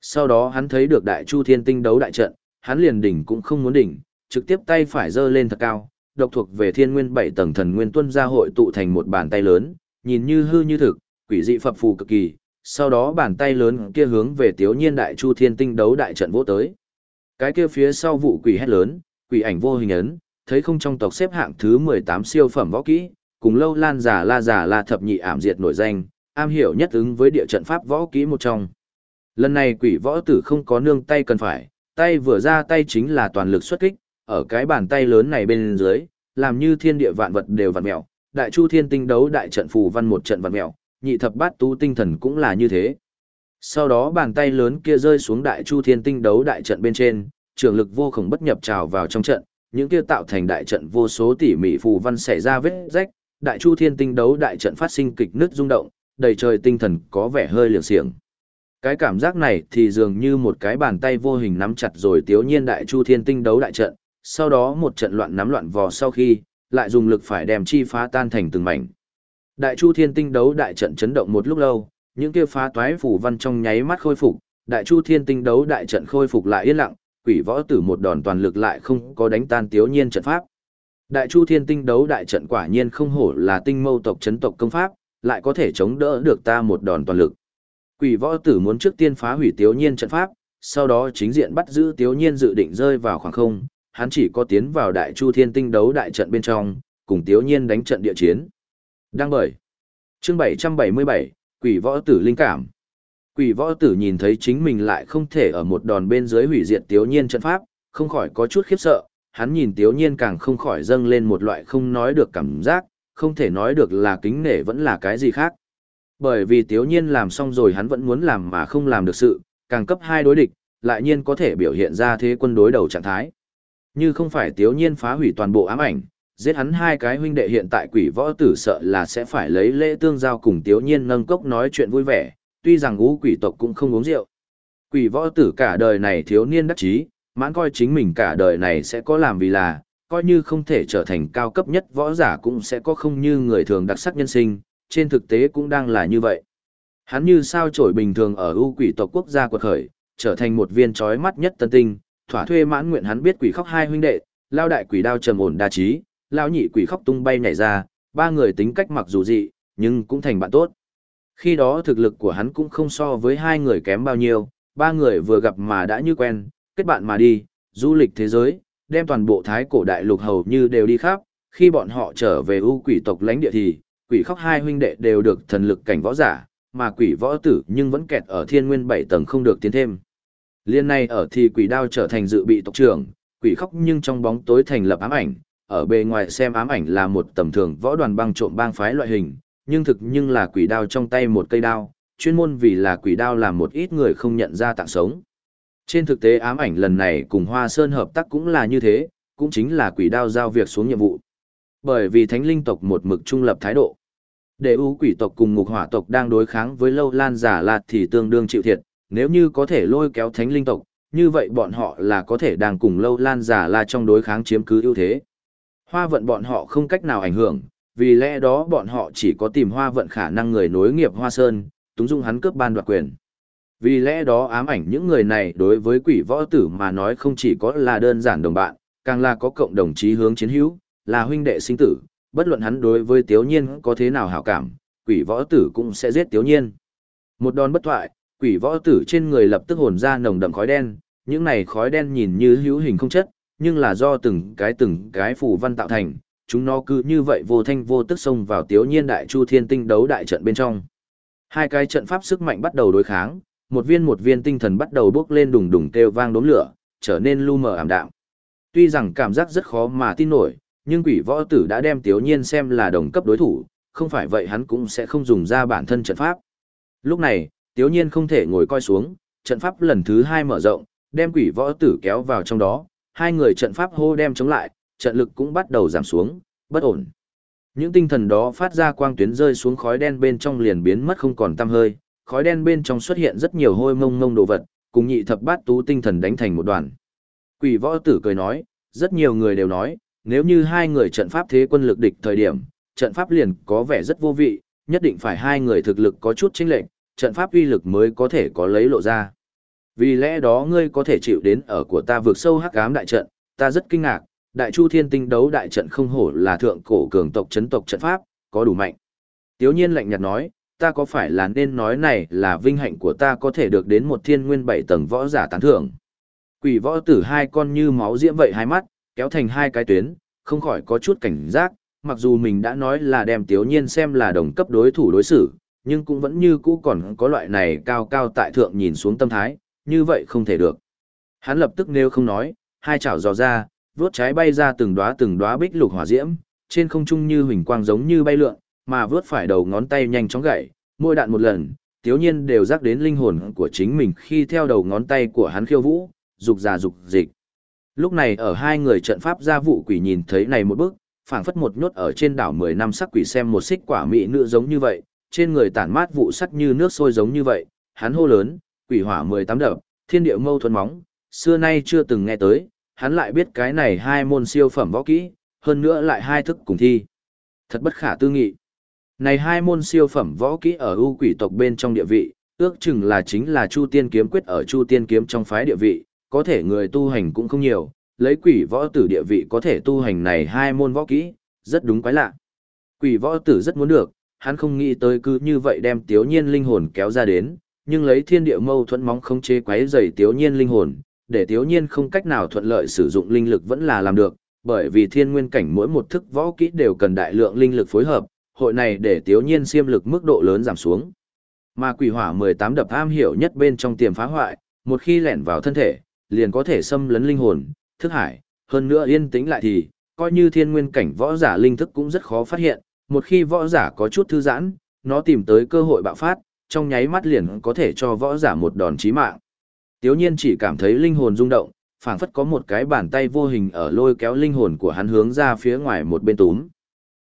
Sau đó hắn thấy được đại chu thiên tinh đấu đại trận, hắn liền đỉnh cũng không muốn đỉnh, trực tiếp tay phải giơ lên thật cao, độc thuộc về thiên nguyên bảy tầng thần nguyên tuân gia hội tụ thành một bàn tay lớn, nhìn như hư như thực, quỷ dị phập phù cực kỳ, sau đó bàn tay lớn kia hướng về tiếu nhiên đại chu thiên tinh đấu đại trận vỗ tới. Cái kia phía sau vụ quỷ hét lớn, quỷ ảnh vô hình ấn, thấy không trong tộc xếp hạng thứ 18 siêu phẩm võ kỹ, cùng lâu lan giả la giả la thập nhị ảm diệt nổi danh, am hiểu nhất ứng với địa trận pháp võ kỹ một trong. Lần này quỷ võ tử không có nương tay cần phải, tay vừa ra tay chính là toàn lực xuất kích, ở cái bàn tay lớn này bên dưới, làm như thiên địa vạn vật đều vặn mèo đại chu thiên tinh đấu đại trận phù văn một trận vặn mèo nhị thập bát tú tinh thần cũng là như thế. Sau đó bàn tay lớn kia rơi xuống đại chu thiên tinh đấu đại trận bên trên, trường lực vô khổng bất nhập trào vào trong trận, những kia tạo thành đại trận vô số tỉ mỉ phù văn xảy ra vết rách, đại chu thiên tinh đấu đại trận phát sinh kịch nứt rung động, đầy trời tinh thần có vẻ hơi liều xiềng. Cái cảm giác này thì dường như một cái bàn tay vô hình nắm chặt rồi tiếu nhiên đại chu thiên tinh đấu đại trận, sau đó một trận loạn nắm loạn vò sau khi, lại dùng lực phải đem chi phá tan thành từng mảnh. Đại chu thiên tinh đấu đại trận chấn động một lúc lâu, những kia phá toái phủ văn trong nháy mắt khôi phục, đại chu thiên tinh đấu đại trận khôi phục lại yên lặng, quỷ võ tử một đòn toàn lực lại không có đánh tan tiếu nhiên trận pháp. Đại chu thiên tinh đấu đại trận quả nhiên không hổ là tinh mâu tộc chấn tộc công pháp, lại có thể chống đỡ được ta một đòn toàn lực. Quỷ võ tử muốn trước tiên phá hủy tiếu nhiên trận pháp, sau đó chính diện bắt giữ tiếu nhiên dự định rơi vào khoảng không, hắn chỉ có tiến vào đại chu thiên tinh đấu đại trận bên trong, cùng tiếu nhiên đánh trận địa chiến. Đăng bởi. Chương 777, Quỷ võ tử linh cảm. Quỷ võ tử nhìn thấy chính mình lại không thể ở một đòn bên dưới hủy diệt tiếu nhiên trận pháp, không khỏi có chút khiếp sợ, hắn nhìn tiếu nhiên càng không khỏi dâng lên một loại không nói được cảm giác, không thể nói được là kính nể vẫn là cái gì khác. Bởi vì tiếu nhiên làm xong rồi hắn vẫn muốn làm mà không làm được sự, càng cấp hai đối địch, lại nhiên có thể biểu hiện ra thế quân đối đầu trạng thái. Như không phải tiếu nhiên phá hủy toàn bộ ám ảnh, giết hắn hai cái huynh đệ hiện tại quỷ võ tử sợ là sẽ phải lấy lễ tương giao cùng tiếu nhiên nâng cốc nói chuyện vui vẻ, tuy rằng ngũ quỷ tộc cũng không uống rượu. Quỷ võ tử cả đời này thiếu niên đắc chí, mãn coi chính mình cả đời này sẽ có làm vì là, coi như không thể trở thành cao cấp nhất võ giả cũng sẽ có không như người thường đặc sắc nhân sinh, trên thực tế cũng đang là như vậy. Hắn như sao trổi bình thường ở ưu quỷ tộc quốc gia quật khởi, trở thành một viên trói mắt nhất tân tinh, thỏa thuê mãn nguyện hắn biết quỷ khóc hai huynh đệ, lao đại quỷ đao trầm ổn đa trí, lao nhị quỷ khóc tung bay nhảy ra, ba người tính cách mặc dù dị, nhưng cũng thành bạn tốt. Khi đó thực lực của hắn cũng không so với hai người kém bao nhiêu, ba người vừa gặp mà đã như quen, kết bạn mà đi, du lịch thế giới, đem toàn bộ thái cổ đại lục hầu như đều đi khắp, khi bọn họ trở về ưu quỷ tộc lãnh địa thì, quỷ khóc hai huynh đệ đều được thần lực cảnh võ giả, mà quỷ võ tử nhưng vẫn kẹt ở thiên nguyên bảy tầng không được tiến thêm. Liên này ở thì quỷ đao trở thành dự bị tộc trưởng, quỷ khóc nhưng trong bóng tối thành lập ám ảnh, ở bề ngoài xem ám ảnh là một tầm thường võ đoàn băng trộm bang phái loại hình, nhưng thực nhưng là quỷ đao trong tay một cây đao, chuyên môn vì là quỷ đao làm một ít người không nhận ra tạng sống. Trên thực tế ám ảnh lần này cùng Hoa Sơn hợp tác cũng là như thế, cũng chính là quỷ đao giao việc xuống nhiệm vụ. Bởi vì thánh linh tộc một mực trung lập thái độ. Để ưu quỷ tộc cùng ngục hỏa tộc đang đối kháng với lâu lan giả lạt thì tương đương chịu thiệt, nếu như có thể lôi kéo thánh linh tộc, như vậy bọn họ là có thể đang cùng lâu lan giả la trong đối kháng chiếm cứ ưu thế. Hoa vận bọn họ không cách nào ảnh hưởng, vì lẽ đó bọn họ chỉ có tìm hoa vận khả năng người nối nghiệp hoa sơn, túng dung hắn cướp ban đoạt quyền. Vì lẽ đó ám ảnh những người này đối với quỷ võ tử mà nói không chỉ có là đơn giản đồng bạn, càng là có cộng đồng chí hướng chiến hữu, là huynh đệ sinh tử, bất luận hắn đối với Tiếu Nhiên có thế nào hảo cảm, quỷ võ tử cũng sẽ giết Tiếu Nhiên. Một đòn bất thoại, quỷ võ tử trên người lập tức hồn ra nồng đậm khói đen, những này khói đen nhìn như hữu hình không chất, nhưng là do từng cái từng cái phù văn tạo thành, chúng nó cứ như vậy vô thanh vô tức xông vào Tiếu Nhiên Đại Chu Thiên Tinh đấu đại trận bên trong. Hai cái trận pháp sức mạnh bắt đầu đối kháng, một viên một viên tinh thần bắt đầu bước lên đùng đùng kêu vang đốm lửa, trở nên lu mờ ảm đạm. Tuy rằng cảm giác rất khó mà tin nổi, nhưng quỷ võ tử đã đem Tiếu Nhiên xem là đồng cấp đối thủ, không phải vậy hắn cũng sẽ không dùng ra bản thân trận pháp. Lúc này, Tiếu Nhiên không thể ngồi coi xuống, trận pháp lần thứ hai mở rộng, đem quỷ võ tử kéo vào trong đó, hai người trận pháp hô đem chống lại, trận lực cũng bắt đầu giảm xuống, bất ổn. Những tinh thần đó phát ra quang tuyến rơi xuống khói đen bên trong liền biến mất không còn tăm hơi, khói đen bên trong xuất hiện rất nhiều hôi mông mông đồ vật, cùng nhị thập bát tú tinh thần đánh thành một đoàn. Quỷ võ tử cười nói, rất nhiều người đều nói, nếu như hai người trận pháp thế quân lực địch thời điểm, trận pháp liền có vẻ rất vô vị, nhất định phải hai người thực lực có chút chênh lệch, trận pháp uy lực mới có thể có lấy lộ ra. Vì lẽ đó ngươi có thể chịu đến ở của ta vượt sâu hắc ám đại trận, ta rất kinh ngạc, đại chu thiên tinh đấu đại trận không hổ là thượng cổ cường tộc chấn tộc trận pháp, có đủ mạnh. Tiếu nhiên lạnh nhạt nói, ta có phải là nên nói này là vinh hạnh của ta có thể được đến một thiên nguyên bảy tầng võ giả tán thưởng. Quỷ võ tử hai con như máu diễm vậy hai mắt, kéo thành hai cái tuyến, không khỏi có chút cảnh giác, mặc dù mình đã nói là đem tiếu nhiên xem là đồng cấp đối thủ đối xử, nhưng cũng vẫn như cũ còn có loại này cao cao tại thượng nhìn xuống tâm thái, như vậy không thể được. Hắn lập tức nêu không nói, hai chảo dò ra, vướt trái bay ra từng đóa từng đóa bích lục hỏa diễm, trên không trung như huỳnh quang giống như bay lượn, mà vướt phải đầu ngón tay nhanh chóng gậy, môi đạn một lần, tiếu nhiên đều rắc đến linh hồn của chính mình khi theo đầu ngón tay của hắn khiêu vũ, dục già dục dịch. Lúc này ở hai người trận pháp gia vụ quỷ nhìn thấy này một bước, phảng phất một nhốt ở trên đảo 10 năm sắc quỷ xem một xích quả mỹ nữ giống như vậy, trên người tản mát vụ sắt như nước sôi giống như vậy, hắn hô lớn, quỷ hỏa 18 đập, thiên địa mâu thuẫn móng, xưa nay chưa từng nghe tới, hắn lại biết cái này hai môn siêu phẩm võ kỹ, hơn nữa lại hai thức cùng thi. Thật bất khả tư nghị. Này hai môn siêu phẩm võ kỹ ở ưu quỷ tộc bên trong địa vị, ước chừng là chính là Chu Tiên kiếm quyết ở Chu Tiên kiếm trong phái địa vị, có thể người tu hành cũng không nhiều, lấy quỷ võ tử địa vị có thể tu hành này hai môn võ kỹ, rất đúng quái lạ. Quỷ võ tử rất muốn được, hắn không nghĩ tới cứ như vậy đem tiếu nhiên linh hồn kéo ra đến, nhưng lấy thiên địa mâu thuẫn móng không chế quấy dày tiếu nhiên linh hồn, để tiếu nhiên không cách nào thuận lợi sử dụng linh lực vẫn là làm được, bởi vì thiên nguyên cảnh mỗi một thức võ kỹ đều cần đại lượng linh lực phối hợp, hội này để tiếu nhiên siêm lực mức độ lớn giảm xuống. Mà quỷ hỏa 18 đập am hiểu nhất bên trong tiềm phá hoại, một khi lẻn vào thân thể, liền có thể xâm lấn linh hồn, thức hải, hơn nữa yên tĩnh lại thì, coi như thiên nguyên cảnh võ giả linh thức cũng rất khó phát hiện, một khi võ giả có chút thư giãn, nó tìm tới cơ hội bạo phát, trong nháy mắt liền có thể cho võ giả một đòn chí mạng. Tiếu nhiên chỉ cảm thấy linh hồn rung động, phảng phất có một cái bàn tay vô hình ở lôi kéo linh hồn của hắn hướng ra phía ngoài một bên túm.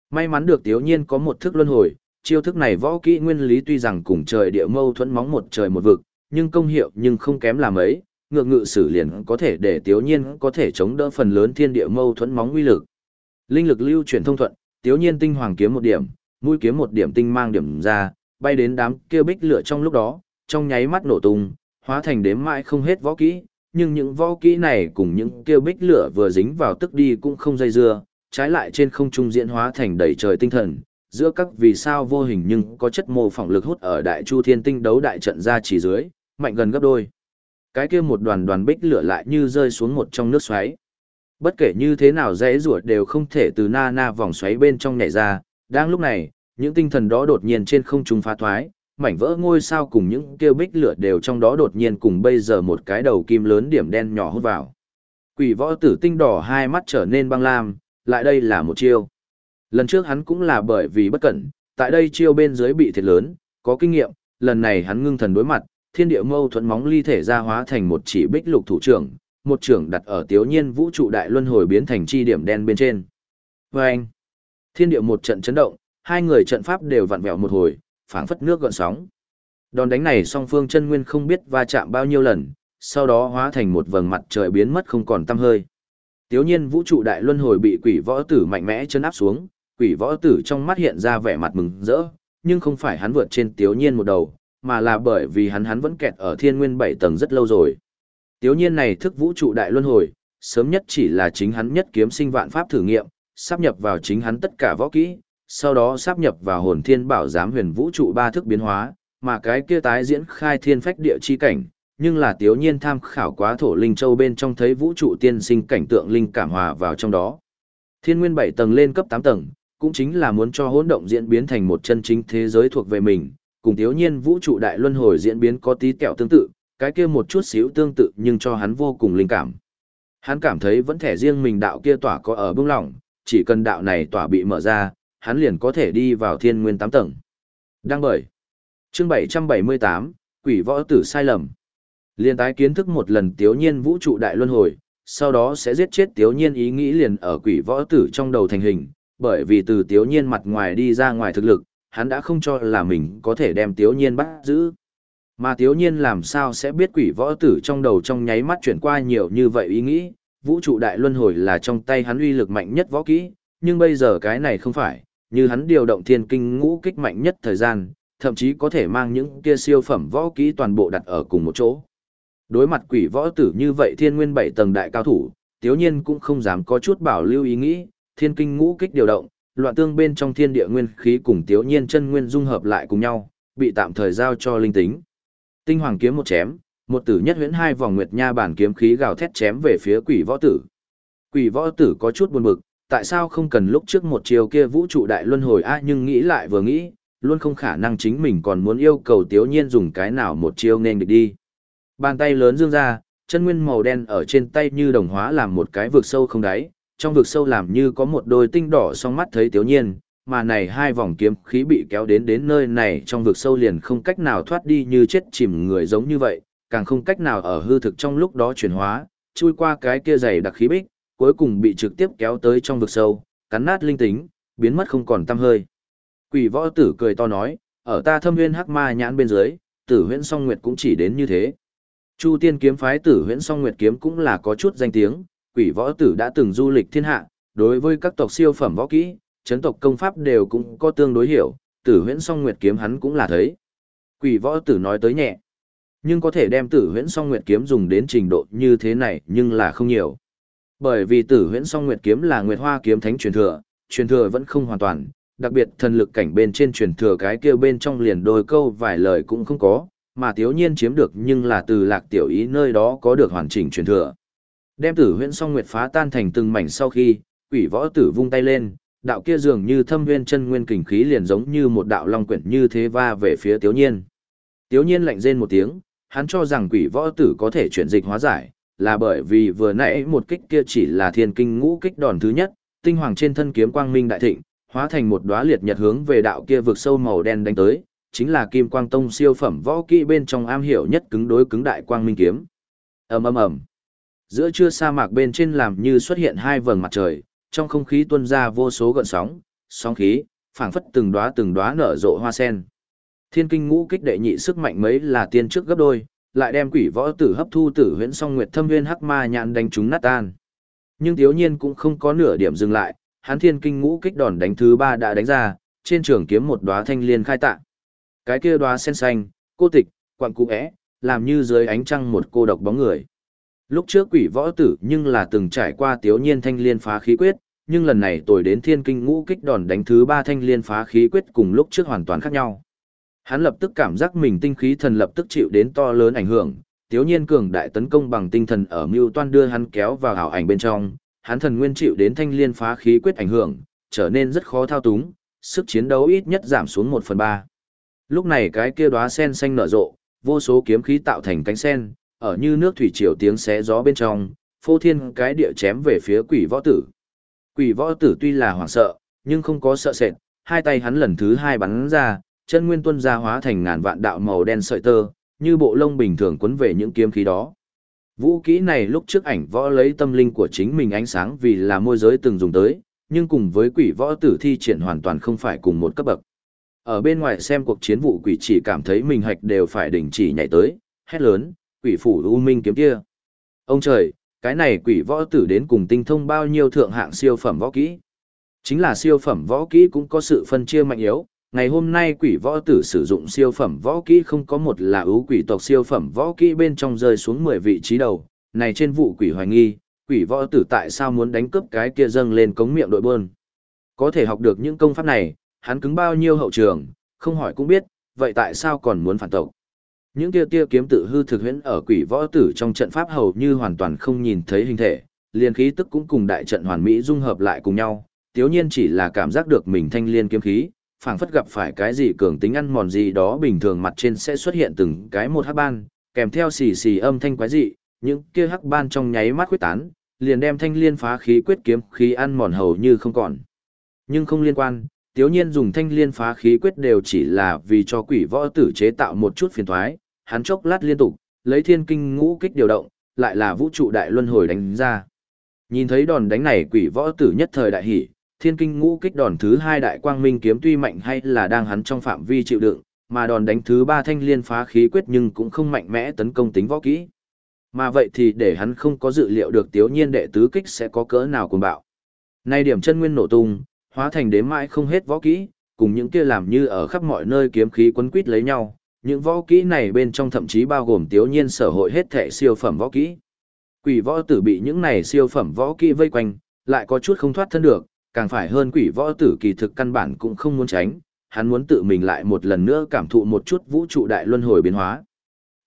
May mắn được Tiếu nhiên có một thức luân hồi, chiêu thức này võ kỹ nguyên lý tuy rằng cùng trời địa mâu thuẫn móng một trời một vực, nhưng công hiệu nhưng không kém là mấy, ngược ngự sử liền có thể để Tiếu nhiên có thể chống đỡ phần lớn thiên địa mâu thuẫn móng uy lực. Linh lực lưu chuyển thông thuận, Tiếu nhiên tinh hoàng kiếm một điểm, mũi kiếm một điểm tinh mang điểm ra, bay đến đám kia bích lửa trong lúc đó, trong nháy mắt nổ tung, hóa thành đếm mãi không hết võ kỹ, nhưng những võ kỹ này cùng những kia bích lửa vừa dính vào tức đi cũng không dây dưa, trái lại trên không trung diễn hóa thành đầy trời tinh thần, giữa các vì sao vô hình nhưng có chất mô phỏng lực hút ở đại chu thiên tinh đấu đại trận ra chỉ dưới, mạnh gần gấp đôi. Cái kia một đoàn đoàn bích lửa lại như rơi xuống một trong nước xoáy. Bất kể như thế nào dễ ruột đều không thể từ na na vòng xoáy bên trong nhảy ra, đang lúc này, những tinh thần đó đột nhiên trên không trung phá thoái, mảnh vỡ ngôi sao cùng những kêu bích lửa đều trong đó đột nhiên cùng bây giờ một cái đầu kim lớn điểm đen nhỏ hút vào. Quỷ võ tử tinh đỏ hai mắt trở nên băng lam, lại đây là một chiêu. Lần trước hắn cũng là bởi vì bất cẩn, tại đây chiêu bên dưới bị thiệt lớn, có kinh nghiệm, lần này hắn ngưng thần đối mặt, thiên địa mâu thuẫn móng ly thể ra hóa thành một chỉ bích lục thủ trưởng, một trưởng đặt ở tiếu nhiên vũ trụ đại luân hồi biến thành chi điểm đen bên trên. Và anh, thiên địa một trận chấn động, hai người trận pháp đều vặn vẹo một hồi, phảng phất nước gợn sóng. Đòn đánh này song phương chân nguyên không biết va chạm bao nhiêu lần, sau đó hóa thành một vầng mặt trời biến mất không còn tăm hơi. Tiếu nhiên vũ trụ đại luân hồi bị quỷ võ tử mạnh mẽ chân áp xuống, quỷ võ tử trong mắt hiện ra vẻ mặt mừng rỡ, nhưng không phải hắn vượt trên tiếu nhiên một đầu, mà là bởi vì hắn hắn vẫn kẹt ở thiên nguyên bảy tầng rất lâu rồi. Tiếu nhiên này thức vũ trụ đại luân hồi, sớm nhất chỉ là chính hắn nhất kiếm sinh vạn pháp thử nghiệm, sắp nhập vào chính hắn tất cả võ kỹ, sau đó sắp nhập vào hồn thiên bảo giám huyền vũ trụ ba thức biến hóa, mà cái kia tái diễn khai thiên phách địa chi cảnh, nhưng là tiếu nhiên tham khảo quá thổ linh châu bên trong thấy vũ trụ tiên sinh cảnh tượng linh cảm hòa vào trong đó. Thiên nguyên bảy tầng lên cấp 8 tầng, cũng chính là muốn cho hỗn động diễn biến thành một chân chính thế giới thuộc về mình, cùng tiếu nhiên vũ trụ đại luân hồi diễn biến có tí kẹo tương tự, cái kia một chút xíu tương tự nhưng cho hắn vô cùng linh cảm. Hắn cảm thấy vẫn thể riêng mình đạo kia tỏa có ở bưng lỏng, chỉ cần đạo này tỏa bị mở ra, hắn liền có thể đi vào thiên nguyên 8 tầng. Đăng bởi. Chương 778, Quỷ võ tử sai lầm. Liên tái kiến thức một lần tiếu nhiên vũ trụ đại luân hồi, sau đó sẽ giết chết tiếu nhiên ý nghĩ liền ở quỷ võ tử trong đầu thành hình, bởi vì từ tiếu nhiên mặt ngoài đi ra ngoài thực lực, hắn đã không cho là mình có thể đem tiếu nhiên bắt giữ. Mà tiếu nhiên làm sao sẽ biết quỷ võ tử trong đầu trong nháy mắt chuyển qua nhiều như vậy ý nghĩ, vũ trụ đại luân hồi là trong tay hắn uy lực mạnh nhất võ kỹ, nhưng bây giờ cái này không phải, như hắn điều động thiên kinh ngũ kích mạnh nhất thời gian, thậm chí có thể mang những kia siêu phẩm võ kỹ toàn bộ đặt ở cùng một chỗ. Đối mặt quỷ võ tử như vậy thiên nguyên bảy tầng đại cao thủ, tiếu nhiên cũng không dám có chút bảo lưu ý nghĩ, thiên kinh ngũ kích điều động, loạn tương bên trong thiên địa nguyên khí cùng tiếu nhiên chân nguyên dung hợp lại cùng nhau, bị tạm thời giao cho linh tính. Tinh hoàng kiếm một chém, một tử nhất huyễn hai vòng nguyệt nha bản kiếm khí gào thét chém về phía quỷ võ tử. Quỷ võ tử có chút buồn bực, tại sao không cần lúc trước một chiều kia vũ trụ đại luân hồi a nhưng nghĩ lại vừa nghĩ, luôn không khả năng chính mình còn muốn yêu cầu tiếu nhiên dùng cái nào một chiêu nên địch đi. Bàn tay lớn dương ra, chân nguyên màu đen ở trên tay như đồng hóa làm một cái vực sâu không đáy, trong vực sâu làm như có một đôi tinh đỏ song mắt thấy tiếu nhiên, mà này hai vòng kiếm khí bị kéo đến đến nơi này trong vực sâu liền không cách nào thoát đi như chết chìm người giống như vậy, càng không cách nào ở hư thực trong lúc đó chuyển hóa, chui qua cái kia dày đặc khí bích, cuối cùng bị trực tiếp kéo tới trong vực sâu, cắn nát linh tính, biến mất không còn tăm hơi. Quỷ võ tử cười to nói, ở ta thâm nguyên hắc ma nhãn bên dưới, tử huyễn song nguyệt cũng chỉ đến như thế. Chu tiên kiếm phái tử huyễn song nguyệt kiếm cũng là có chút danh tiếng, quỷ võ tử đã từng du lịch thiên hạ, đối với các tộc siêu phẩm võ kỹ, chấn tộc công pháp đều cũng có tương đối hiểu, tử huyễn song nguyệt kiếm hắn cũng là thấy. Quỷ võ tử nói tới nhẹ, nhưng có thể đem tử huyễn song nguyệt kiếm dùng đến trình độ như thế này nhưng là không nhiều. Bởi vì tử huyễn song nguyệt kiếm là nguyệt hoa kiếm thánh truyền thừa, truyền thừa vẫn không hoàn toàn, đặc biệt thần lực cảnh bên trên truyền thừa cái kia bên trong liền đôi câu vài lời cũng không có, mà thiếu nhiên chiếm được nhưng là từ lạc tiểu ý nơi đó có được hoàn chỉnh truyền thừa. Đem tử huyễn song nguyệt phá tan thành từng mảnh sau khi, quỷ võ tử vung tay lên, đạo kia dường như thâm nguyên chân nguyên kình khí liền giống như một đạo long quyển như thế va về phía tiếu nhiên. Tiếu nhiên lạnh rên một tiếng, hắn cho rằng quỷ võ tử có thể chuyển dịch hóa giải, là bởi vì vừa nãy một kích kia chỉ là thiên kinh ngũ kích đòn thứ nhất, tinh hoàng trên thân kiếm quang minh đại thịnh, hóa thành một đóa liệt nhật hướng về đạo kia vực sâu màu đen đánh tới, chính là Kim Quang Tông siêu phẩm võ kỹ bên trong am hiểu nhất cứng đối cứng đại quang minh kiếm. Ầm ầm ầm. Giữa trưa sa mạc bên trên làm như xuất hiện hai vầng mặt trời, trong không khí tuôn ra vô số gợn sóng, sóng khí, phảng phất từng đóa từng đóa nở rộ hoa sen. Thiên kinh ngũ kích đệ nhị sức mạnh mấy là tiên trước gấp đôi, lại đem quỷ võ tử hấp thu tử huyễn song nguyệt thâm nguyên hắc ma nhạn đánh chúng nát tan. Nhưng thiếu nhiên cũng không có nửa điểm dừng lại, hắn thiên kinh ngũ kích đòn đánh thứ ba đã đánh ra, trên trường kiếm một đóa thanh liên khai tạ. Cái kia đóa sen xanh, cô tịch, quặng cũ é, làm như dưới ánh trăng một cô độc bóng người. Lúc trước quỷ võ tử nhưng là từng trải qua tiếu nhiên thanh liên phá khí quyết, nhưng lần này tuổi đến thiên kinh ngũ kích đòn đánh thứ ba thanh liên phá khí quyết cùng lúc trước hoàn toàn khác nhau. Hắn lập tức cảm giác mình tinh khí thần lập tức chịu đến to lớn ảnh hưởng, tiếu nhiên cường đại tấn công bằng tinh thần ở mưu toan đưa hắn kéo vào ảo ảnh bên trong, hắn thần nguyên chịu đến thanh liên phá khí quyết ảnh hưởng, trở nên rất khó thao túng, sức chiến đấu ít nhất giảm xuống một phần ba. Lúc này cái kia đóa sen xanh nở rộ, vô số kiếm khí tạo thành cánh sen, ở như nước thủy triều tiếng xé gió bên trong, phô thiên cái địa chém về phía quỷ võ tử. Quỷ võ tử tuy là hoảng sợ, nhưng không có sợ sệt, hai tay hắn lần thứ hai bắn ra, chân nguyên tuân ra hóa thành ngàn vạn đạo màu đen sợi tơ, như bộ lông bình thường quấn về những kiếm khí đó. Vũ kỹ này lúc trước ảnh võ lấy tâm linh của chính mình ánh sáng vì là môi giới từng dùng tới, nhưng cùng với quỷ võ tử thi triển hoàn toàn không phải cùng một cấp bậc. Ở bên ngoài xem cuộc chiến vụ quỷ chỉ cảm thấy mình hạch đều phải đình chỉ nhảy tới, hét lớn, quỷ phủ u minh kiếm kia. Ông trời, cái này quỷ võ tử đến cùng tinh thông bao nhiêu thượng hạng siêu phẩm võ kỹ. Chính là siêu phẩm võ kỹ cũng có sự phân chia mạnh yếu, ngày hôm nay quỷ võ tử sử dụng siêu phẩm võ kỹ không có một là ưu quỷ tộc siêu phẩm võ kỹ bên trong rơi xuống 10 vị trí đầu, này trên vụ quỷ hoài nghi, quỷ võ tử tại sao muốn đánh cướp cái kia dâng lên cống miệng đội bơn. Có thể học được những công pháp này, hắn cứng bao nhiêu hậu trường, không hỏi cũng biết, vậy tại sao còn muốn phản tộc. Những kia tia kiếm tự hư thực huyễn ở quỷ võ tử trong trận pháp hầu như hoàn toàn không nhìn thấy hình thể, liền khí tức cũng cùng đại trận hoàn mỹ dung hợp lại cùng nhau, tiếu nhiên chỉ là cảm giác được mình thanh liên kiếm khí, phảng phất gặp phải cái gì cường tính ăn mòn gì đó bình thường mặt trên sẽ xuất hiện từng cái một hắc ban, kèm theo xì xì âm thanh quái dị, những kia hắc ban trong nháy mắt quyết tán, liền đem thanh liên phá khí quyết kiếm khí ăn mòn hầu như không còn. Nhưng không liên quan, tiếu nhiên dùng thanh liên phá khí quyết đều chỉ là vì cho quỷ võ tử chế tạo một chút phiền thoái, hắn chốc lát liên tục, lấy thiên kinh ngũ kích điều động, lại là vũ trụ đại luân hồi đánh ra. Nhìn thấy đòn đánh này quỷ võ tử nhất thời đại hỉ, thiên kinh ngũ kích đòn thứ hai đại quang minh kiếm tuy mạnh hay là đang hắn trong phạm vi chịu đựng, mà đòn đánh thứ ba thanh liên phá khí quyết nhưng cũng không mạnh mẽ tấn công tính võ kỹ. Mà vậy thì để hắn không có dự liệu được tiếu nhiên đệ tứ kích sẽ có cỡ nào cùng bạo. Nay điểm chân nguyên nổ tung, hóa thành đếm mãi không hết võ kỹ, cùng những kia làm như ở khắp mọi nơi kiếm khí quấn quýt lấy nhau, những võ kỹ này bên trong thậm chí bao gồm tiếu nhiên sở hội hết thẻ siêu phẩm võ kỹ. Quỷ võ tử bị những này siêu phẩm võ kỹ vây quanh, lại có chút không thoát thân được, càng phải hơn quỷ võ tử kỳ thực căn bản cũng không muốn tránh, hắn muốn tự mình lại một lần nữa cảm thụ một chút vũ trụ đại luân hồi biến hóa.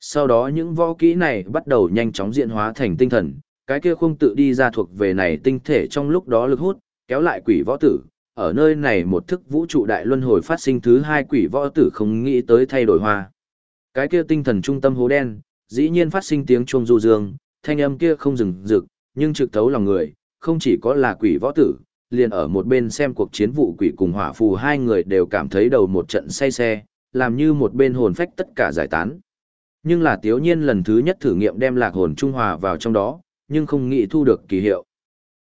Sau đó những võ kỹ này bắt đầu nhanh chóng diễn hóa thành tinh thần, cái kia không tự đi ra thuộc về này tinh thể trong lúc đó lực hút, kéo lại quỷ võ tử. Ở nơi này một thức vũ trụ đại luân hồi phát sinh thứ hai quỷ võ tử không nghĩ tới thay đổi hoa. Cái kia tinh thần trung tâm hố đen, dĩ nhiên phát sinh tiếng chuông du dương, thanh âm kia không dừng rực, nhưng trực thấu lòng người, không chỉ có là quỷ võ tử, liền ở một bên xem cuộc chiến vụ quỷ cùng hỏa phù hai người đều cảm thấy đầu một trận say xe, làm như một bên hồn phách tất cả giải tán. Nhưng là tiếu nhiên lần thứ nhất thử nghiệm đem lạc hồn trung hòa vào trong đó, nhưng không nghĩ thu được kỳ hiệu.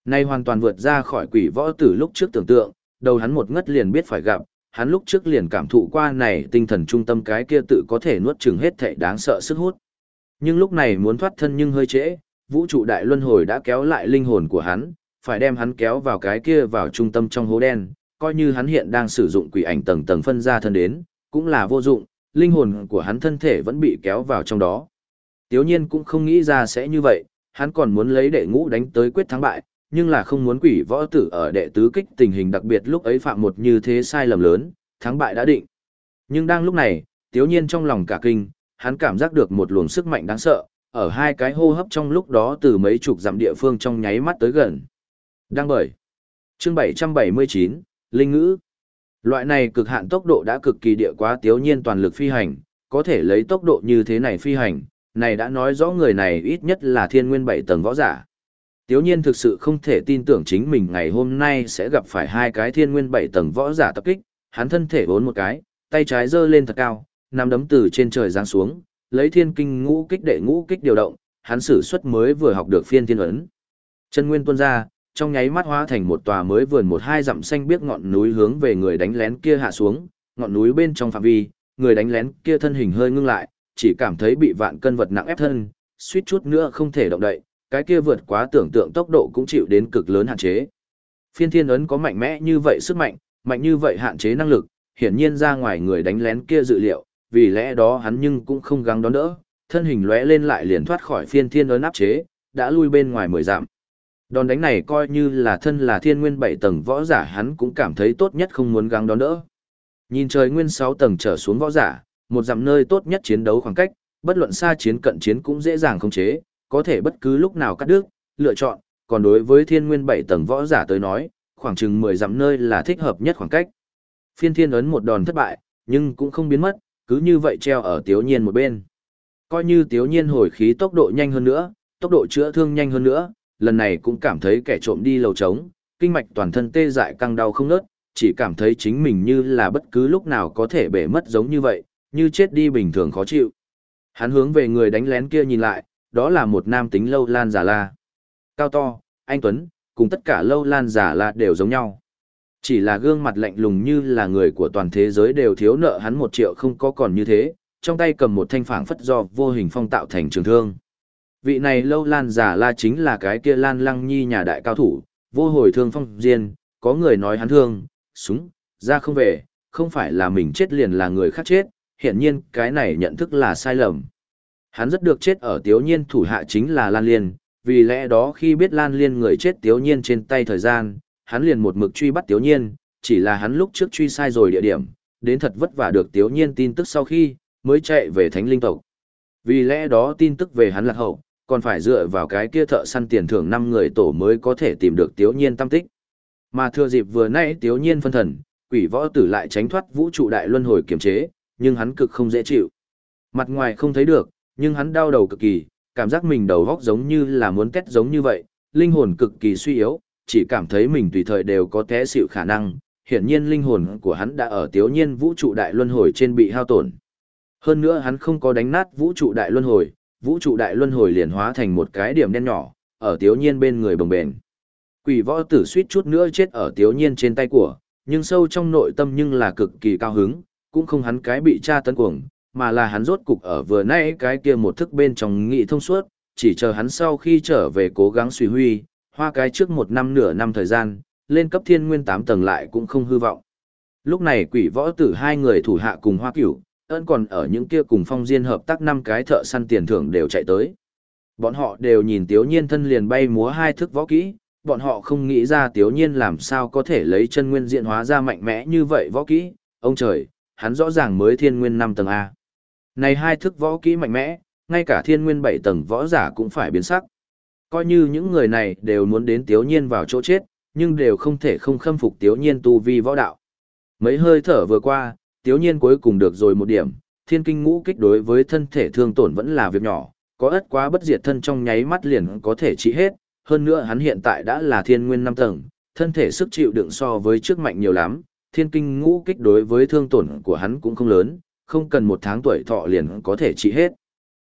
Nay hoàn toàn vượt ra khỏi quỷ võ tử lúc trước tưởng tượng, đầu hắn một ngất liền biết phải gặp, hắn lúc trước liền cảm thụ qua này tinh thần trung tâm cái kia tự có thể nuốt chừng hết thảy đáng sợ sức hút. Nhưng lúc này muốn thoát thân nhưng hơi trễ, vũ trụ đại luân hồi đã kéo lại linh hồn của hắn, phải đem hắn kéo vào cái kia vào trung tâm trong hố đen, coi như hắn hiện đang sử dụng quỷ ảnh tầng tầng phân ra thân đến, cũng là vô dụng, linh hồn của hắn thân thể vẫn bị kéo vào trong đó. Tiếu nhiên cũng không nghĩ ra sẽ như vậy, hắn còn muốn lấy đệ ngũ đánh tới quyết thắng bại, nhưng là không muốn quỷ võ tử ở đệ tứ kích tình hình đặc biệt lúc ấy phạm một như thế sai lầm lớn, thắng bại đã định. Nhưng đang lúc này, tiếu nhiên trong lòng cả kinh, hắn cảm giác được một luồng sức mạnh đáng sợ, ở hai cái hô hấp trong lúc đó từ mấy chục dặm địa phương trong nháy mắt tới gần. Đang bởi. Chương 779, Linh ngữ. Loại này cực hạn tốc độ đã cực kỳ địa quá tiếu nhiên toàn lực phi hành, có thể lấy tốc độ như thế này phi hành, này đã nói rõ người này ít nhất là thiên nguyên bảy tầng võ giả. Tiếu nhiên thực sự không thể tin tưởng chính mình ngày hôm nay sẽ gặp phải hai cái thiên nguyên bảy tầng võ giả tập kích, hắn thân thể vốn một cái, tay trái giơ lên thật cao, nắm đấm từ trên trời giáng xuống, lấy thiên kinh ngũ kích đệ ngũ kích điều động, hắn sử xuất mới vừa học được phiên thiên ấn. Chân nguyên tuôn ra, trong nháy mắt hóa thành một tòa mới vườn một hai dặm xanh biếc ngọn núi hướng về người đánh lén kia hạ xuống, ngọn núi bên trong phạm vi, người đánh lén kia thân hình hơi ngưng lại, chỉ cảm thấy bị vạn cân vật nặng ép thân, suýt chút nữa không thể động đậy, cái kia vượt quá tưởng tượng tốc độ cũng chịu đến cực lớn hạn chế. Phiên thiên ấn có mạnh mẽ như vậy sức mạnh, mạnh như vậy hạn chế năng lực, hiển nhiên ra ngoài người đánh lén kia dự liệu, vì lẽ đó hắn nhưng cũng không gắng đón đỡ, thân hình lóe lên lại liền thoát khỏi phiên thiên ấn áp chế, đã lui bên ngoài mười dặm. Đòn đánh này coi như là thân là thiên nguyên bảy tầng võ giả hắn cũng cảm thấy tốt nhất không muốn gắng đón đỡ. Nhìn trời nguyên sáu tầng trở xuống võ giả, một dặm nơi tốt nhất chiến đấu khoảng cách, bất luận xa chiến cận chiến cũng dễ dàng khống chế, có thể bất cứ lúc nào cắt đứt, lựa chọn, còn đối với thiên nguyên bảy tầng võ giả tới nói, khoảng chừng 10 dặm nơi là thích hợp nhất khoảng cách. Phiên thiên ấn một đòn thất bại, nhưng cũng không biến mất, cứ như vậy treo ở tiếu nhiên một bên. Coi như tiếu nhiên hồi khí tốc độ nhanh hơn nữa, tốc độ chữa thương nhanh hơn nữa, lần này cũng cảm thấy kẻ trộm đi lầu trống, kinh mạch toàn thân tê dại căng đau không nớt, chỉ cảm thấy chính mình như là bất cứ lúc nào có thể bể mất giống như vậy, như chết đi bình thường khó chịu. Hắn hướng về người đánh lén kia nhìn lại, đó là một nam tính lâu lan giả la. Cao to, anh Tuấn, cùng tất cả lâu lan giả la đều giống nhau. Chỉ là gương mặt lạnh lùng như là người của toàn thế giới đều thiếu nợ hắn một triệu không có còn như thế, trong tay cầm một thanh phảng phất do vô hình phong tạo thành trường thương. Vị này lâu lan giả la chính là cái kia lan lăng nhi nhà đại cao thủ, vô hồi thương phong diên, có người nói hắn thương, súng, ra không về, không phải là mình chết liền là người khác chết, hiện nhiên cái này nhận thức là sai lầm. Hắn rất được chết ở tiếu nhiên thủ hạ chính là Lan Liên, vì lẽ đó khi biết Lan Liên người chết tiếu nhiên trên tay thời gian, hắn liền một mực truy bắt tiếu nhiên, chỉ là hắn lúc trước truy sai rồi địa điểm, đến thật vất vả được tiếu nhiên tin tức sau khi, mới chạy về thánh linh tộc. Vì lẽ đó tin tức về hắn lạc hậu, còn phải dựa vào cái kia thợ săn tiền thưởng năm người tổ mới có thể tìm được Tiếu Nhiên tâm tích. Mà thừa dịp vừa nãy Tiếu Nhiên phân thần, quỷ võ tử lại tránh thoát vũ trụ đại luân hồi kiềm chế, nhưng hắn cực không dễ chịu. Mặt ngoài không thấy được, nhưng hắn đau đầu cực kỳ, cảm giác mình đầu góc giống như là muốn kết giống như vậy, linh hồn cực kỳ suy yếu, chỉ cảm thấy mình tùy thời đều có té xịu khả năng, hiển nhiên linh hồn của hắn đã ở tiểu nhiên vũ trụ đại luân hồi trên bị hao tổn. Hơn nữa hắn không có đánh nát vũ trụ đại luân hồi, vũ trụ đại luân hồi liền hóa thành một cái điểm đen nhỏ, ở tiểu nhiên bên người bồng bền. Quỷ võ tử suýt chút nữa chết ở tiểu nhiên trên tay của, nhưng sâu trong nội tâm nhưng là cực kỳ cao hứng, cũng không hắn cái bị tra tấn cuồng, mà là hắn rốt cục ở vừa nãy cái kia một thức bên trong nghị thông suốt, chỉ chờ hắn sau khi trở về cố gắng suy huy, hoa cái trước một năm nửa năm thời gian, lên cấp thiên nguyên tám tầng lại cũng không hư vọng. Lúc này quỷ võ tử hai người thủ hạ cùng hoa cửu, ơn còn ở những kia cùng phong diên hợp tác năm cái thợ săn tiền thưởng đều chạy tới. Bọn họ đều nhìn tiếu nhiên thân liền bay múa hai thức võ kỹ, bọn họ không nghĩ ra tiếu nhiên làm sao có thể lấy chân nguyên diện hóa ra mạnh mẽ như vậy võ kỹ, ông trời, hắn rõ ràng mới thiên nguyên năm tầng A. Này hai thức võ kỹ mạnh mẽ, ngay cả thiên nguyên bảy tầng võ giả cũng phải biến sắc. Coi như những người này đều muốn đến tiếu nhiên vào chỗ chết, nhưng đều không thể không khâm phục tiếu nhiên tu vi võ đạo. Mấy hơi thở vừa qua, tiếu nhiên cuối cùng được rồi một điểm, thiên kinh ngũ kích đối với thân thể thương tổn vẫn là việc nhỏ, có ất quá bất diệt thân trong nháy mắt liền có thể trị hết, hơn nữa hắn hiện tại đã là thiên nguyên năm tầng, thân thể sức chịu đựng so với trước mạnh nhiều lắm, thiên kinh ngũ kích đối với thương tổn của hắn cũng không lớn, không cần một tháng tuổi thọ liền có thể trị hết.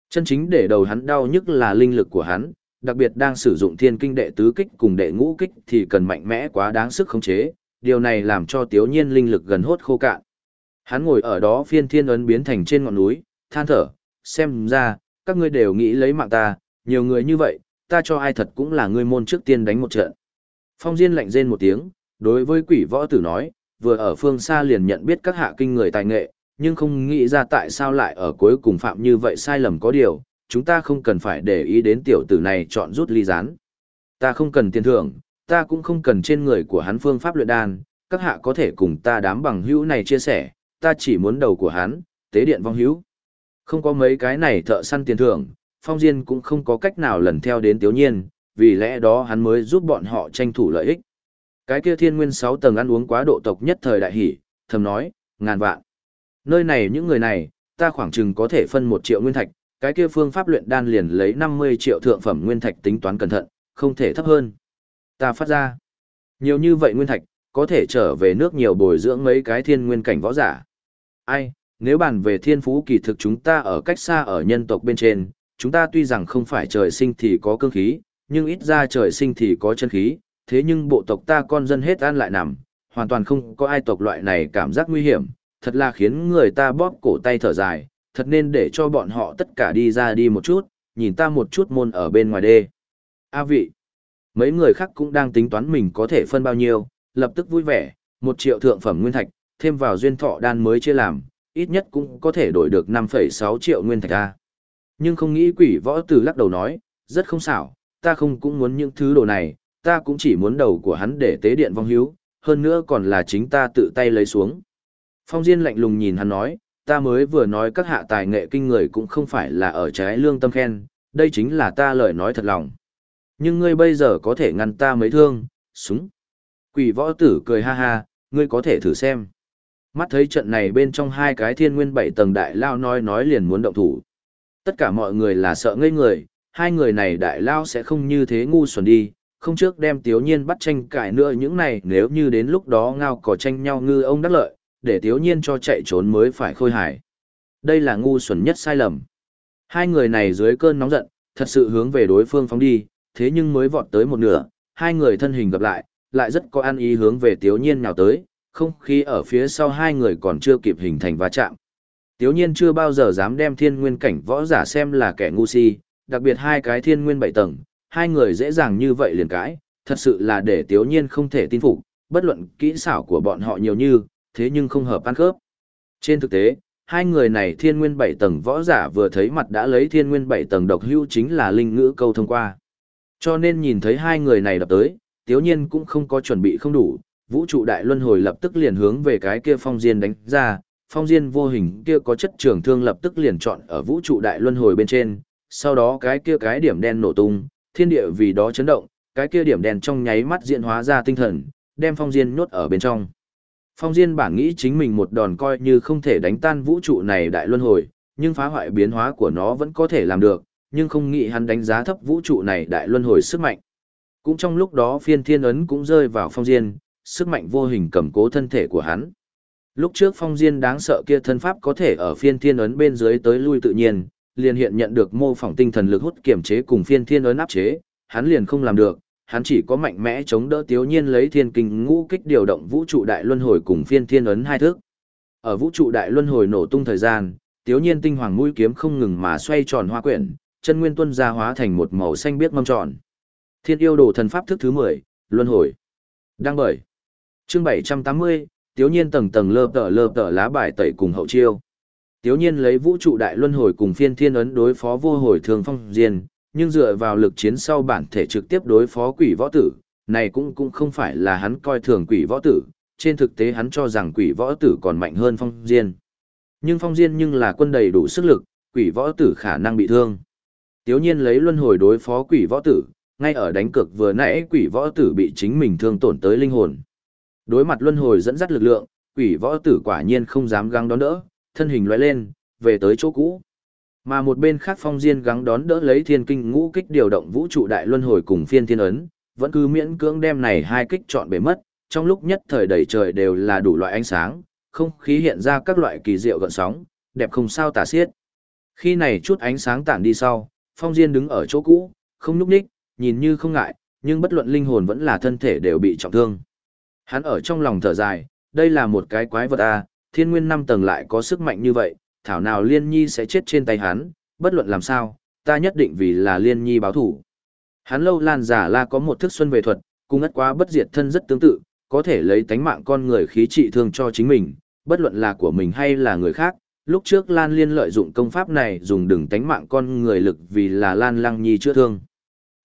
Chân chính để đầu hắn đau nhất là linh lực của hắn, đặc biệt đang sử dụng thiên kinh đệ tứ kích cùng đệ ngũ kích thì cần mạnh mẽ quá đáng sức khống chế, điều này làm cho tiếu nhiên linh lực gần hốt khô cạn. Hắn ngồi ở đó phiên thiên ấn biến thành trên ngọn núi, than thở, xem ra, các ngươi đều nghĩ lấy mạng ta, nhiều người như vậy, ta cho ai thật cũng là ngươi môn trước tiên đánh một trận. Phong Diên lạnh rên một tiếng, đối với quỷ võ tử nói, vừa ở phương xa liền nhận biết các hạ kinh người tài nghệ, nhưng không nghĩ ra tại sao lại ở cuối cùng phạm như vậy sai lầm có điều, chúng ta không cần phải để ý đến tiểu tử này chọn rút ly rán Ta không cần tiền thưởng, ta cũng không cần trên người của hắn phương pháp luyện đan, các hạ có thể cùng ta đám bằng hữu này chia sẻ, ta chỉ muốn đầu của hắn, tế điện vong hữu. Không có mấy cái này thợ săn tiền thưởng, Phong Diên cũng không có cách nào lần theo đến Tiếu Nhiên, vì lẽ đó hắn mới giúp bọn họ tranh thủ lợi ích. Cái kia thiên nguyên 6 tầng ăn uống quá độ tộc nhất thời đại hỷ, thầm nói, ngàn vạn. Nơi này những người này, ta khoảng chừng có thể phân một triệu nguyên thạch, cái kia phương pháp luyện đan liền lấy 50 triệu thượng phẩm nguyên thạch tính toán cẩn thận, không thể thấp hơn. Ta phát ra. Nhiều như vậy nguyên thạch, có thể trở về nước nhiều bồi dưỡng mấy cái thiên nguyên cảnh võ giả. Ai, nếu bàn về thiên phú kỳ thực chúng ta ở cách xa ở nhân tộc bên trên, chúng ta tuy rằng không phải trời sinh thì có cương khí, nhưng ít ra trời sinh thì có chân khí, thế nhưng bộ tộc ta con dân hết ăn lại nằm, hoàn toàn không có ai tộc loại này cảm giác nguy hiểm, thật là khiến người ta bóp cổ tay thở dài, thật nên để cho bọn họ tất cả đi ra đi một chút, nhìn ta một chút môn ở bên ngoài đê. A vị, mấy người khác cũng đang tính toán mình có thể phân bao nhiêu, lập tức vui vẻ, một triệu thượng phẩm nguyên thạch, thêm vào duyên thọ đan mới chia làm, ít nhất cũng có thể đổi được 5,6 triệu nguyên thạch A. Nhưng không nghĩ quỷ võ tử lắc đầu nói, rất không xảo, ta không cũng muốn những thứ đồ này, ta cũng chỉ muốn đầu của hắn để tế điện vong hiếu, hơn nữa còn là chính ta tự tay lấy xuống. Phong Diên lạnh lùng nhìn hắn nói, ta mới vừa nói các hạ tài nghệ kinh người cũng không phải là ở trái lương tâm khen, đây chính là ta lời nói thật lòng. Nhưng ngươi bây giờ có thể ngăn ta mấy thương, súng. Quỷ võ tử cười ha ha, ngươi có thể thử xem. Mắt thấy trận này bên trong hai cái thiên nguyên bảy tầng đại lao nói nói liền muốn động thủ. Tất cả mọi người là sợ ngây người, hai người này đại lao sẽ không như thế ngu xuẩn đi, không trước đem tiếu nhiên bắt tranh cãi nữa những này nếu như đến lúc đó ngao cỏ tranh nhau ngư ông đắc lợi, để thiếu nhiên cho chạy trốn mới phải khôi hài. Đây là ngu xuẩn nhất sai lầm. Hai người này dưới cơn nóng giận, thật sự hướng về đối phương phóng đi, thế nhưng mới vọt tới một nửa, hai người thân hình gặp lại, lại rất có ăn ý hướng về tiếu nhiên nhào tới, không khí ở phía sau hai người còn chưa kịp hình thành va chạm. Tiếu nhiên chưa bao giờ dám đem thiên nguyên cảnh võ giả xem là kẻ ngu si, đặc biệt hai cái thiên nguyên bảy tầng, hai người dễ dàng như vậy liền cãi, thật sự là để tiếu nhiên không thể tin phục, bất luận kỹ xảo của bọn họ nhiều như, thế nhưng không hợp ăn khớp. Trên thực tế, hai người này thiên nguyên bảy tầng võ giả vừa thấy mặt đã lấy thiên nguyên bảy tầng độc hưu chính là linh ngữ câu thông qua. Cho nên nhìn thấy hai người này đập tới, tiếu nhiên cũng không có chuẩn bị không đủ, vũ trụ đại luân hồi lập tức liền hướng về cái kia phong diên đánh ra, phong diên vô hình kia có chất trường thương lập tức liền chọn ở vũ trụ đại luân hồi bên trên, sau đó cái kia cái điểm đen nổ tung, thiên địa vì đó chấn động, cái kia điểm đen trong nháy mắt diễn hóa ra tinh thần, đem phong diên nhốt ở bên trong. Phong diên bản nghĩ chính mình một đòn coi như không thể đánh tan vũ trụ này đại luân hồi, nhưng phá hoại biến hóa của nó vẫn có thể làm được, nhưng không nghĩ hắn đánh giá thấp vũ trụ này đại luân hồi sức mạnh. Cũng trong lúc đó phiên thiên ấn cũng rơi vào phong diên, sức mạnh vô hình cầm cố thân thể của hắn. Lúc trước phong diên đáng sợ kia thân pháp có thể ở phiên thiên ấn bên dưới tới lui tự nhiên, liền hiện nhận được mô phỏng tinh thần lực hút kiểm chế cùng phiên thiên ấn áp chế, hắn liền không làm được, hắn chỉ có mạnh mẽ chống đỡ tiếu nhiên lấy thiên kinh ngũ kích điều động vũ trụ đại luân hồi cùng phiên thiên ấn hai thước. Ở vũ trụ đại luân hồi nổ tung thời gian, tiếu nhiên tinh hoàng mũi kiếm không ngừng mà xoay tròn hoa quyển, chân nguyên tuân ra hóa thành một màu xanh biếc mâm tròn. Thiên yêu đồ thần pháp thức thứ 10, luân hồi. Đăng bởi. Chương 780, tiếu nhiên tầng tầng lơ tở lơ tở lá bài tẩy cùng hậu chiêu. Tiếu nhiên lấy vũ trụ đại luân hồi cùng phiên thiên ấn đối phó vô hồi thường phong diên, nhưng dựa vào lực chiến sau bản thể trực tiếp đối phó quỷ võ tử, này cũng cũng không phải là hắn coi thường quỷ võ tử, trên thực tế hắn cho rằng quỷ võ tử còn mạnh hơn phong diên. Nhưng phong diên nhưng là quân đầy đủ sức lực, quỷ võ tử khả năng bị thương. Tiếu nhiên lấy luân hồi đối phó quỷ võ tử, ngay ở đánh cược vừa nãy quỷ võ tử bị chính mình thương tổn tới linh hồn. Đối mặt luân hồi dẫn dắt lực lượng, quỷ võ tử quả nhiên không dám găng đón đỡ, thân hình lóe lên, về tới chỗ cũ. Mà một bên khác phong diên gắng đón đỡ lấy thiên kinh ngũ kích điều động vũ trụ đại luân hồi cùng phiên thiên ấn, vẫn cứ miễn cưỡng đem này hai kích chọn bể mất, trong lúc nhất thời đầy trời đều là đủ loại ánh sáng, không khí hiện ra các loại kỳ diệu gợn sóng, đẹp không sao tả xiết. Khi này chút ánh sáng tản đi sau, phong diên đứng ở chỗ cũ, không núp nhích, nhìn như không ngại, nhưng bất luận linh hồn vẫn là thân thể đều bị trọng thương. Hắn ở trong lòng thở dài, đây là một cái quái vật a, thiên nguyên năm tầng lại có sức mạnh như vậy, thảo nào liên nhi sẽ chết trên tay hắn, bất luận làm sao, ta nhất định vì là liên nhi báo thủ. Hắn lâu lan giả la có một thức xuân về thuật, cùng ất quá bất diệt thân rất tương tự, có thể lấy tánh mạng con người khí trị thương cho chính mình, bất luận là của mình hay là người khác. Lúc trước Lan Liên lợi dụng công pháp này dùng đừng tánh mạng con người lực vì là Lan Lăng Nhi chữa thương.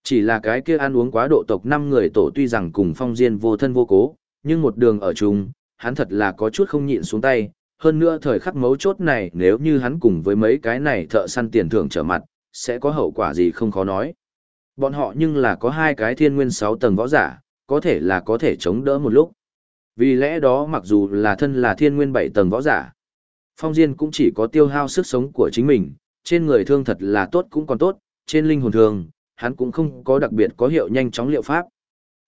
Chỉ là cái kia ăn uống quá độ tộc năm người tổ tuy rằng cùng phong diên vô thân vô cố, nhưng một đường ở chung, hắn thật là có chút không nhịn xuống tay, hơn nữa thời khắc mấu chốt này nếu như hắn cùng với mấy cái này thợ săn tiền thưởng trở mặt, sẽ có hậu quả gì không khó nói. Bọn họ nhưng là có hai cái thiên nguyên sáu tầng võ giả, có thể là có thể chống đỡ một lúc. Vì lẽ đó mặc dù là thân là thiên nguyên bảy tầng võ giả, Phong Diên cũng chỉ có tiêu hao sức sống của chính mình, trên người thương thật là tốt cũng còn tốt, trên linh hồn thường hắn cũng không có đặc biệt có hiệu nhanh chóng liệu pháp.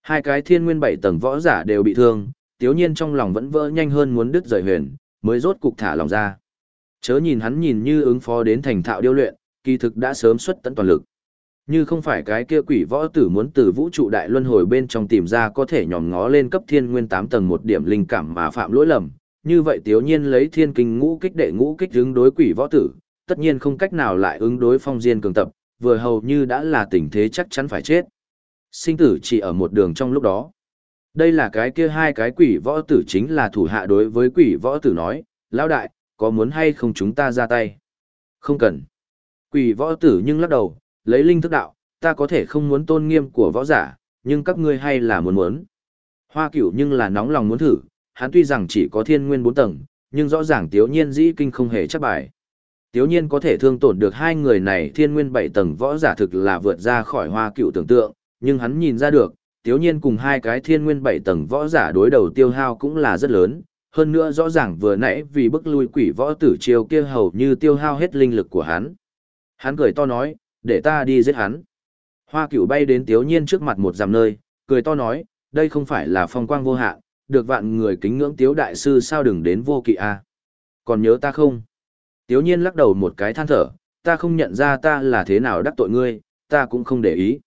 Hai cái thiên nguyên bảy tầng võ giả đều bị thương, tiếu nhiên trong lòng vẫn vỡ nhanh hơn muốn đứt rời huyền, mới rốt cục thả lòng ra. Chớ nhìn hắn nhìn như ứng phó đến thành thạo điêu luyện, kỳ thực đã sớm xuất tận toàn lực. Như không phải cái kia quỷ võ tử muốn từ vũ trụ đại luân hồi bên trong tìm ra có thể nhòm ngó lên cấp thiên nguyên 8 tầng một điểm linh cảm mà phạm lỗi lầm, như vậy tiểu nhiên lấy thiên kinh ngũ kích đệ ngũ kích ứng đối quỷ võ tử, tất nhiên không cách nào lại ứng đối phong diên cường tập, vừa hầu như đã là tình thế chắc chắn phải chết. Sinh tử chỉ ở một đường trong lúc đó. Đây là cái kia hai cái quỷ võ tử chính là thủ hạ đối với quỷ võ tử nói, lão đại, có muốn hay không chúng ta ra tay? Không cần. Quỷ võ tử nhưng lắc đầu, lấy linh thức đạo, ta có thể không muốn tôn nghiêm của võ giả, nhưng các ngươi hay là muốn muốn. Hoa cửu nhưng là nóng lòng muốn thử, hắn tuy rằng chỉ có thiên nguyên bốn tầng, nhưng rõ ràng tiếu nhiên dĩ kinh không hề chắc bài. Tiếu nhiên có thể thương tổn được hai người này thiên nguyên bảy tầng võ giả thực là vượt ra khỏi hoa cựu tưởng tượng, nhưng hắn nhìn ra được, tiếu nhiên cùng hai cái thiên nguyên bảy tầng võ giả đối đầu tiêu hao cũng là rất lớn, hơn nữa rõ ràng vừa nãy vì bức lui quỷ võ tử chiêu kia hầu như tiêu hao hết linh lực của hắn. Hắn cười to nói, để ta đi giết hắn. Hoa cửu bay đến tiếu nhiên trước mặt một dặm nơi, cười to nói, đây không phải là phong quang vô hạn, được vạn người kính ngưỡng tiếu đại sư sao đừng đến vô kỵ a à? Còn nhớ ta không? Tiếu nhiên lắc đầu một cái than thở, ta không nhận ra ta là thế nào đắc tội ngươi, ta cũng không để ý.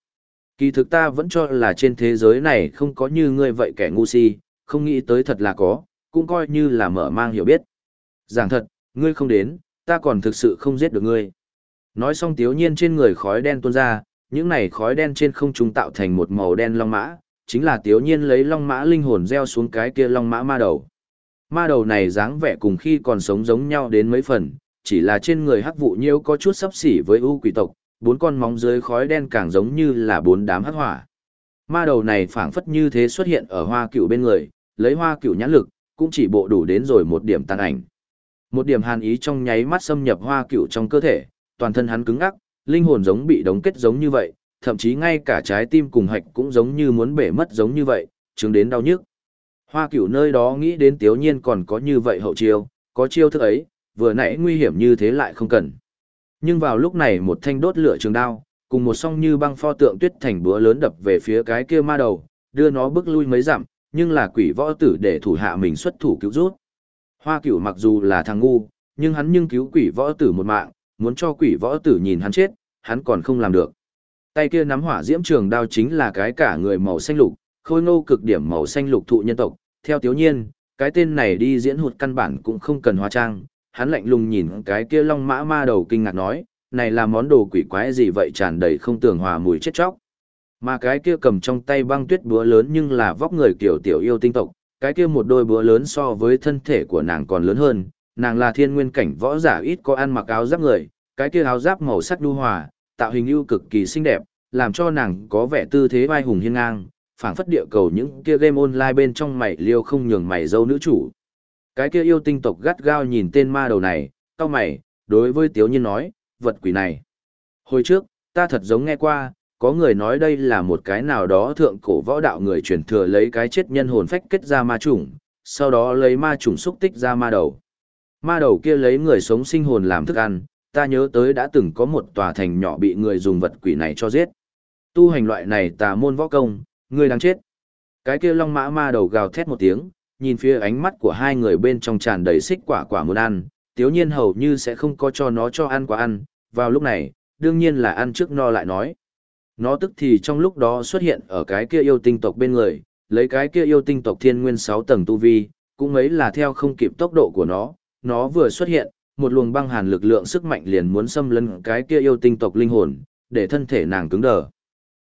Kỳ thực ta vẫn cho là trên thế giới này không có như ngươi vậy kẻ ngu si, không nghĩ tới thật là có, cũng coi như là mở mang hiểu biết. Giảng thật, ngươi không đến, ta còn thực sự không giết được ngươi. Nói xong tiếu nhiên trên người khói đen tuôn ra, những này khói đen trên không trung tạo thành một màu đen long mã, chính là tiếu nhiên lấy long mã linh hồn gieo xuống cái kia long mã ma đầu. Ma đầu này dáng vẻ cùng khi còn sống giống nhau đến mấy phần, chỉ là trên người hắc vụ nhiêu có chút sấp xỉ với ưu quỷ tộc, bốn con móng dưới khói đen càng giống như là bốn đám hắc hỏa. Ma đầu này phảng phất như thế xuất hiện ở hoa cựu bên người, lấy hoa cựu nhãn lực, cũng chỉ bộ đủ đến rồi một điểm tàn ảnh. Một điểm hàn ý trong nháy mắt xâm nhập hoa cựu trong cơ thể, toàn thân hắn cứng ngắc, linh hồn giống bị đóng kết giống như vậy, thậm chí ngay cả trái tim cùng hạch cũng giống như muốn bể mất giống như vậy, chứng đến đau nhức. Hoa cửu nơi đó nghĩ đến tiếu nhiên còn có như vậy hậu chiêu, có chiêu thức ấy, vừa nãy nguy hiểm như thế lại không cần. Nhưng vào lúc này một thanh đốt lửa trường đao, cùng một song như băng pho tượng tuyết thành búa lớn đập về phía cái kia ma đầu, đưa nó bước lui mấy dặm, nhưng là quỷ võ tử để thủ hạ mình xuất thủ cứu rút. Hoa cửu mặc dù là thằng ngu, nhưng hắn nhưng cứu quỷ võ tử một mạng, muốn cho quỷ võ tử nhìn hắn chết, hắn còn không làm được. Tay kia nắm hỏa diễm trường đao chính là cái cả người màu xanh lục, khôi ngô cực điểm màu xanh lục thụ nhân tộc, theo tiếu nhiên, cái tên này đi diễn hụt căn bản cũng không cần hóa trang, hắn lạnh lùng nhìn cái kia long mã ma đầu kinh ngạc nói, này là món đồ quỷ quái gì vậy tràn đầy không tưởng hòa mùi chết chóc. Mà cái kia cầm trong tay băng tuyết búa lớn nhưng là vóc người kiểu tiểu yêu tinh tộc, cái kia một đôi búa lớn so với thân thể của nàng còn lớn hơn, nàng là thiên nguyên cảnh võ giả ít có ăn mặc áo giáp người, cái kia áo giáp màu sắc đu hòa, tạo hình ưu cực kỳ xinh đẹp, làm cho nàng có vẻ tư thế vai hùng hiên ngang, phảng phất địa cầu những kia game online bên trong mày liêu không nhường mày dâu nữ chủ. Cái kia yêu tinh tộc gắt gao nhìn tên ma đầu này, cao mày, đối với Tiếu Nhiên nói, vật quỷ này. Hồi trước, ta thật giống nghe qua, có người nói đây là một cái nào đó thượng cổ võ đạo người truyền thừa lấy cái chết nhân hồn phách kết ra ma chủng, sau đó lấy ma chủng xúc tích ra ma đầu. Ma đầu kia lấy người sống sinh hồn làm thức ăn, ta nhớ tới đã từng có một tòa thành nhỏ bị người dùng vật quỷ này cho giết. Tu hành loại này tà môn võ công, người đang chết. Cái kia long mã ma đầu gào thét một tiếng, nhìn phía ánh mắt của hai người bên trong tràn đầy xích quả quả muốn ăn, tiếu nhiên hầu như sẽ không có cho nó cho ăn quả ăn, vào lúc này, đương nhiên là ăn trước no lại nói. Nó tức thì trong lúc đó xuất hiện ở cái kia yêu tinh tộc bên người, lấy cái kia yêu tinh tộc thiên nguyên 6 tầng tu vi, cũng ấy là theo không kịp tốc độ của nó, nó vừa xuất hiện, một luồng băng hàn lực lượng sức mạnh liền muốn xâm lấn cái kia yêu tinh tộc linh hồn, để thân thể nàng cứng đờ.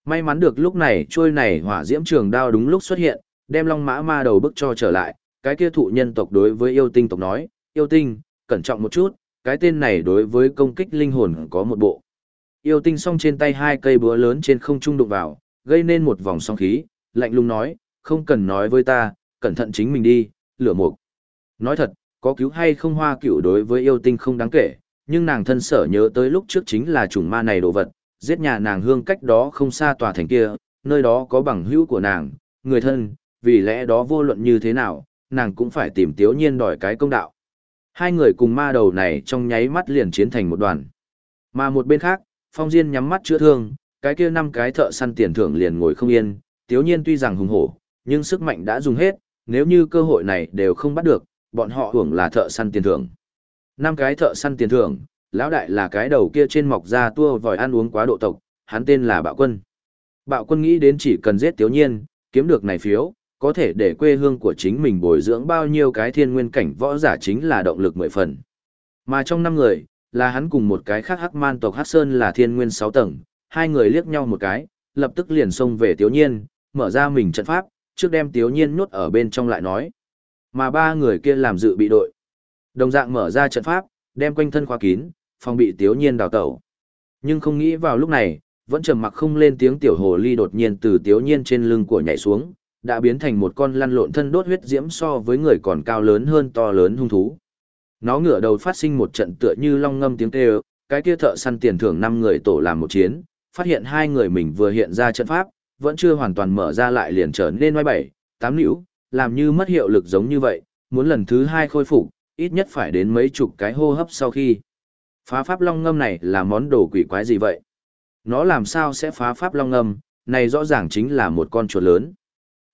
May mắn được lúc này trôi này hỏa diễm trường đao đúng lúc xuất hiện, đem long mã ma đầu bức cho trở lại, cái kia thụ nhân tộc đối với yêu tinh tộc nói, yêu tinh, cẩn trọng một chút, cái tên này đối với công kích linh hồn có một bộ. Yêu tinh song trên tay hai cây búa lớn trên không trung đụng vào, gây nên một vòng song khí, lạnh lùng nói, không cần nói với ta, cẩn thận chính mình đi, lửa mục. Nói thật, có cứu hay không hoa cựu đối với yêu tinh không đáng kể, nhưng nàng thân sở nhớ tới lúc trước chính là chủng ma này đồ vật, giết nhà nàng hương cách đó không xa tòa thành kia, nơi đó có bằng hữu của nàng, người thân, vì lẽ đó vô luận như thế nào, nàng cũng phải tìm tiếu nhiên đòi cái công đạo. Hai người cùng ma đầu này trong nháy mắt liền chiến thành một đoàn. Mà một bên khác, Phong Diên nhắm mắt chữa thương, cái kia năm cái thợ săn tiền thưởng liền ngồi không yên, tiếu nhiên tuy rằng hùng hổ, nhưng sức mạnh đã dùng hết, nếu như cơ hội này đều không bắt được, bọn họ hưởng là thợ săn tiền thưởng. Năm cái thợ săn tiền thưởng, lão đại là cái đầu kia trên mọc ra tua vòi ăn uống quá độ tộc, hắn tên là Bạo Quân. Bạo Quân nghĩ đến chỉ cần giết Tiếu Nhiên, kiếm được này phiếu, có thể để quê hương của chính mình bồi dưỡng bao nhiêu cái thiên nguyên cảnh võ giả chính là động lực mười phần. Mà trong năm người, là hắn cùng một cái khác hắc man tộc Hắc Sơn là thiên nguyên sáu tầng, hai người liếc nhau một cái, lập tức liền xông về Tiếu Nhiên, mở ra mình trận pháp, trước đem Tiếu Nhiên nhốt ở bên trong lại nói. Mà ba người kia làm dự bị đội. Đồng dạng mở ra trận pháp, đem quanh thân khóa kín, phòng bị Tiếu Nhiên đào tẩu. Nhưng không nghĩ vào lúc này, vẫn trầm mặc không lên tiếng tiểu hồ ly đột nhiên từ Tiếu Nhiên trên lưng của nhảy xuống, đã biến thành một con lăn lộn thân đốt huyết diễm so với người còn cao lớn hơn to lớn hung thú. Nó ngửa đầu phát sinh một trận tựa như long ngâm tiếng kêu, cái kia thợ săn tiền thưởng năm người tổ làm một chiến, phát hiện hai người mình vừa hiện ra trận pháp, vẫn chưa hoàn toàn mở ra lại liền trở nên ngoài bảy, tám nữ, làm như mất hiệu lực giống như vậy, muốn lần thứ hai khôi phục, ít nhất phải đến mấy chục cái hô hấp sau khi. Phá pháp long ngâm này là món đồ quỷ quái gì vậy? Nó làm sao sẽ phá pháp long ngâm, này rõ ràng chính là một con chuột lớn.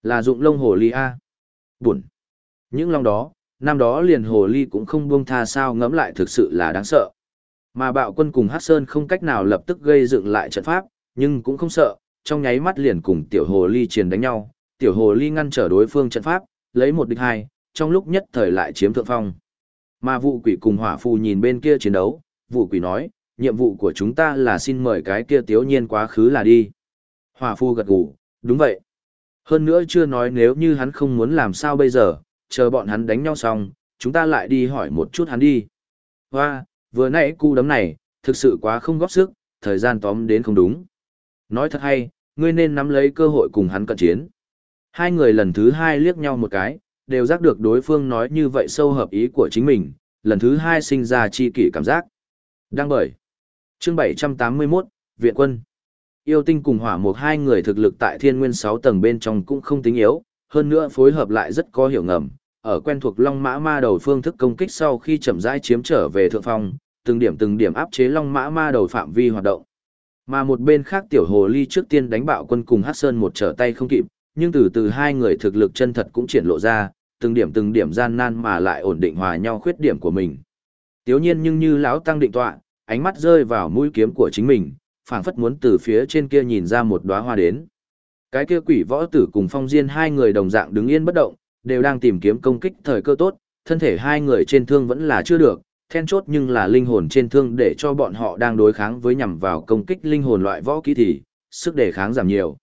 Là dụng lông hồ ly A. Buồn. Những long đó, năm đó liền hồ ly cũng không buông tha sao ngẫm lại thực sự là đáng sợ. Mà bạo quân cùng Hát Sơn không cách nào lập tức gây dựng lại trận pháp, nhưng cũng không sợ, trong nháy mắt liền cùng tiểu hồ ly chiến đánh nhau, tiểu hồ ly ngăn trở đối phương trận pháp, lấy một địch hai, trong lúc nhất thời lại chiếm thượng phong. Mà vụ quỷ cùng hỏa phù nhìn bên kia chiến đấu, vụ quỷ nói, nhiệm vụ của chúng ta là xin mời cái kia tiếu nhiên quá khứ là đi. Hỏa phù gật gù, đúng vậy. Hơn nữa chưa nói nếu như hắn không muốn làm sao bây giờ, chờ bọn hắn đánh nhau xong, chúng ta lại đi hỏi một chút hắn đi. Hoa, vừa nãy cu đấm này, thực sự quá không góp sức, thời gian tóm đến không đúng. Nói thật hay, ngươi nên nắm lấy cơ hội cùng hắn cận chiến. Hai người lần thứ hai liếc nhau một cái, đều giác được đối phương nói như vậy sâu hợp ý của chính mình, lần thứ hai sinh ra chi kỷ cảm giác. Đăng bởi. Chương 781, Viện quân. Yêu tinh cùng hỏa một hai người thực lực tại thiên nguyên 6 tầng bên trong cũng không tính yếu, hơn nữa phối hợp lại rất có hiểu ngầm. Ở quen thuộc Long Mã Ma đầu phương thức công kích sau khi chậm rãi chiếm trở về thượng phong, từng điểm từng điểm áp chế Long Mã Ma đầu phạm vi hoạt động. Mà một bên khác tiểu hồ ly trước tiên đánh bạo quân cùng Hắc Sơn một trở tay không kịp, nhưng từ từ hai người thực lực chân thật cũng triển lộ ra, từng điểm từng điểm gian nan mà lại ổn định hòa nhau khuyết điểm của mình. Tiếu nhiên nhưng như lão tăng định tọa, ánh mắt rơi vào mũi kiếm của chính mình, phảng phất muốn từ phía trên kia nhìn ra một đóa hoa đến. Cái kia quỷ võ tử cùng phong diên hai người đồng dạng đứng yên bất động, đều đang tìm kiếm công kích thời cơ tốt, thân thể hai người trên thương vẫn là chưa được, then chốt nhưng là linh hồn trên thương để cho bọn họ đang đối kháng với nhằm vào công kích linh hồn loại võ kỹ thì, sức đề kháng giảm nhiều.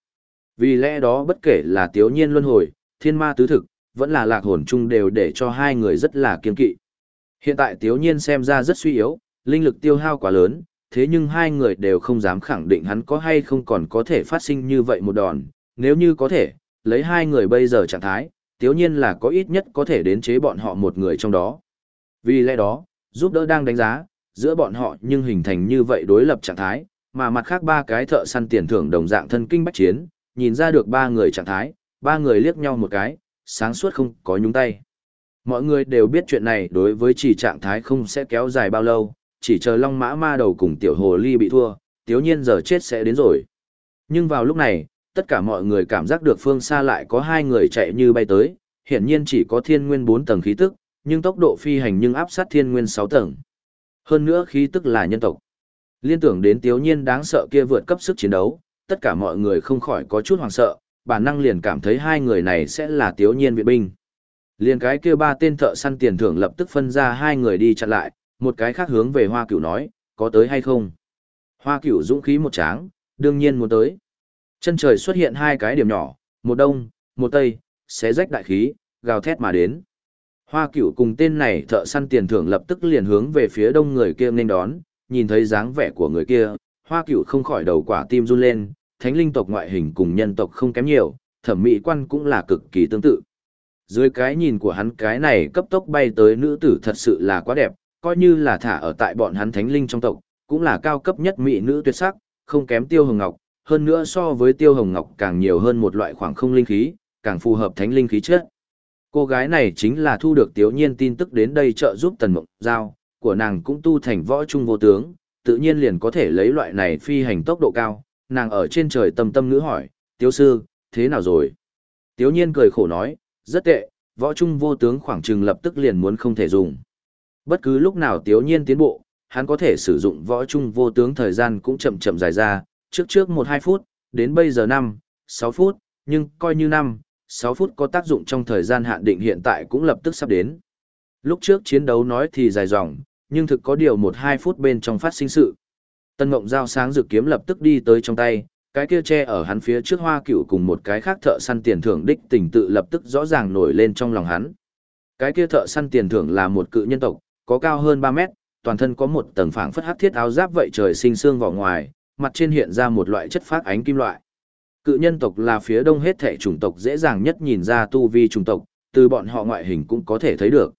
Vì lẽ đó bất kể là tiếu nhiên luân hồi, thiên ma tứ thực, vẫn là lạc hồn chung đều để cho hai người rất là kiên kỵ. Hiện tại tiếu nhiên xem ra rất suy yếu, linh lực tiêu hao quá lớn, thế nhưng hai người đều không dám khẳng định hắn có hay không còn có thể phát sinh như vậy một đòn, nếu như có thể, lấy hai người bây giờ trạng thái, tiếu nhiên là có ít nhất có thể đến chế bọn họ một người trong đó. Vì lẽ đó, giúp đỡ đang đánh giá, giữa bọn họ nhưng hình thành như vậy đối lập trạng thái, mà mặt khác ba cái thợ săn tiền thưởng đồng dạng thân kinh bách chiến, nhìn ra được ba người trạng thái, ba người liếc nhau một cái, sáng suốt không có nhúng tay. Mọi người đều biết chuyện này đối với chỉ trạng thái không sẽ kéo dài bao lâu, chỉ chờ Long Mã Ma đầu cùng Tiểu Hồ Ly bị thua, tiếu nhiên giờ chết sẽ đến rồi. Nhưng vào lúc này, tất cả mọi người cảm giác được phương xa lại có hai người chạy như bay tới, hiển nhiên chỉ có thiên nguyên 4 tầng khí tức, nhưng tốc độ phi hành nhưng áp sát thiên nguyên 6 tầng. Hơn nữa khí tức là nhân tộc. Liên tưởng đến tiếu nhiên đáng sợ kia vượt cấp sức chiến đấu, tất cả mọi người không khỏi có chút hoảng sợ, bản năng liền cảm thấy hai người này sẽ là tiếu nhiên viện binh. Liền cái kia ba tên thợ săn tiền thưởng lập tức phân ra hai người đi chặn lại, một cái khác hướng về hoa cửu nói, có tới hay không? Hoa cửu dũng khí một tráng, đương nhiên muốn tới. Chân trời xuất hiện hai cái điểm nhỏ, một đông, một tây, xé rách đại khí, gào thét mà đến. Hoa cửu cùng tên này thợ săn tiền thưởng lập tức liền hướng về phía đông người kia nên đón, nhìn thấy dáng vẻ của người kia, hoa cửu không khỏi đầu quả tim run lên, thánh linh tộc ngoại hình cùng nhân tộc không kém nhiều, thẩm mỹ quan cũng là cực kỳ tương tự. Dưới cái nhìn của hắn cái này cấp tốc bay tới nữ tử thật sự là quá đẹp, coi như là thả ở tại bọn hắn thánh linh trong tộc, cũng là cao cấp nhất mỹ nữ tuyệt sắc, không kém tiêu hồng ngọc, hơn nữa so với tiêu hồng ngọc càng nhiều hơn một loại khoảng không linh khí, càng phù hợp thánh linh khí chất. Cô gái này chính là thu được tiếu nhiên tin tức đến đây trợ giúp tần mộng giao, của nàng cũng tu thành võ trung vô tướng, tự nhiên liền có thể lấy loại này phi hành tốc độ cao, nàng ở trên trời tâm tâm ngữ hỏi, tiếu sư, thế nào rồi? Tiếu nhiên cười khổ nói, rất tệ, võ trung vô tướng khoảng trừng lập tức liền muốn không thể dùng. Bất cứ lúc nào tiếu nhiên tiến bộ, hắn có thể sử dụng võ trung vô tướng thời gian cũng chậm chậm dài ra, trước trước 1-2 phút, đến bây giờ 5, 6 phút, nhưng coi như 5, 6 phút có tác dụng trong thời gian hạn định hiện tại cũng lập tức sắp đến. Lúc trước chiến đấu nói thì dài dòng, nhưng thực có điều 1-2 phút bên trong phát sinh sự. Tân Mộng Giao sáng dự kiếm lập tức đi tới trong tay, cái kia che ở hắn phía trước hoa cựu cùng một cái khác thợ săn tiền thưởng đích tình tự lập tức rõ ràng nổi lên trong lòng hắn. Cái kia thợ săn tiền thưởng là một cự nhân tộc, có cao hơn 3 mét, toàn thân có một tầng phảng phất hắc thiết áo giáp vậy trời sinh xương vào ngoài, mặt trên hiện ra một loại chất phát ánh kim loại. Cự nhân tộc là phía đông hết thể chủng tộc dễ dàng nhất nhìn ra tu vi chủng tộc, từ bọn họ ngoại hình cũng có thể thấy được.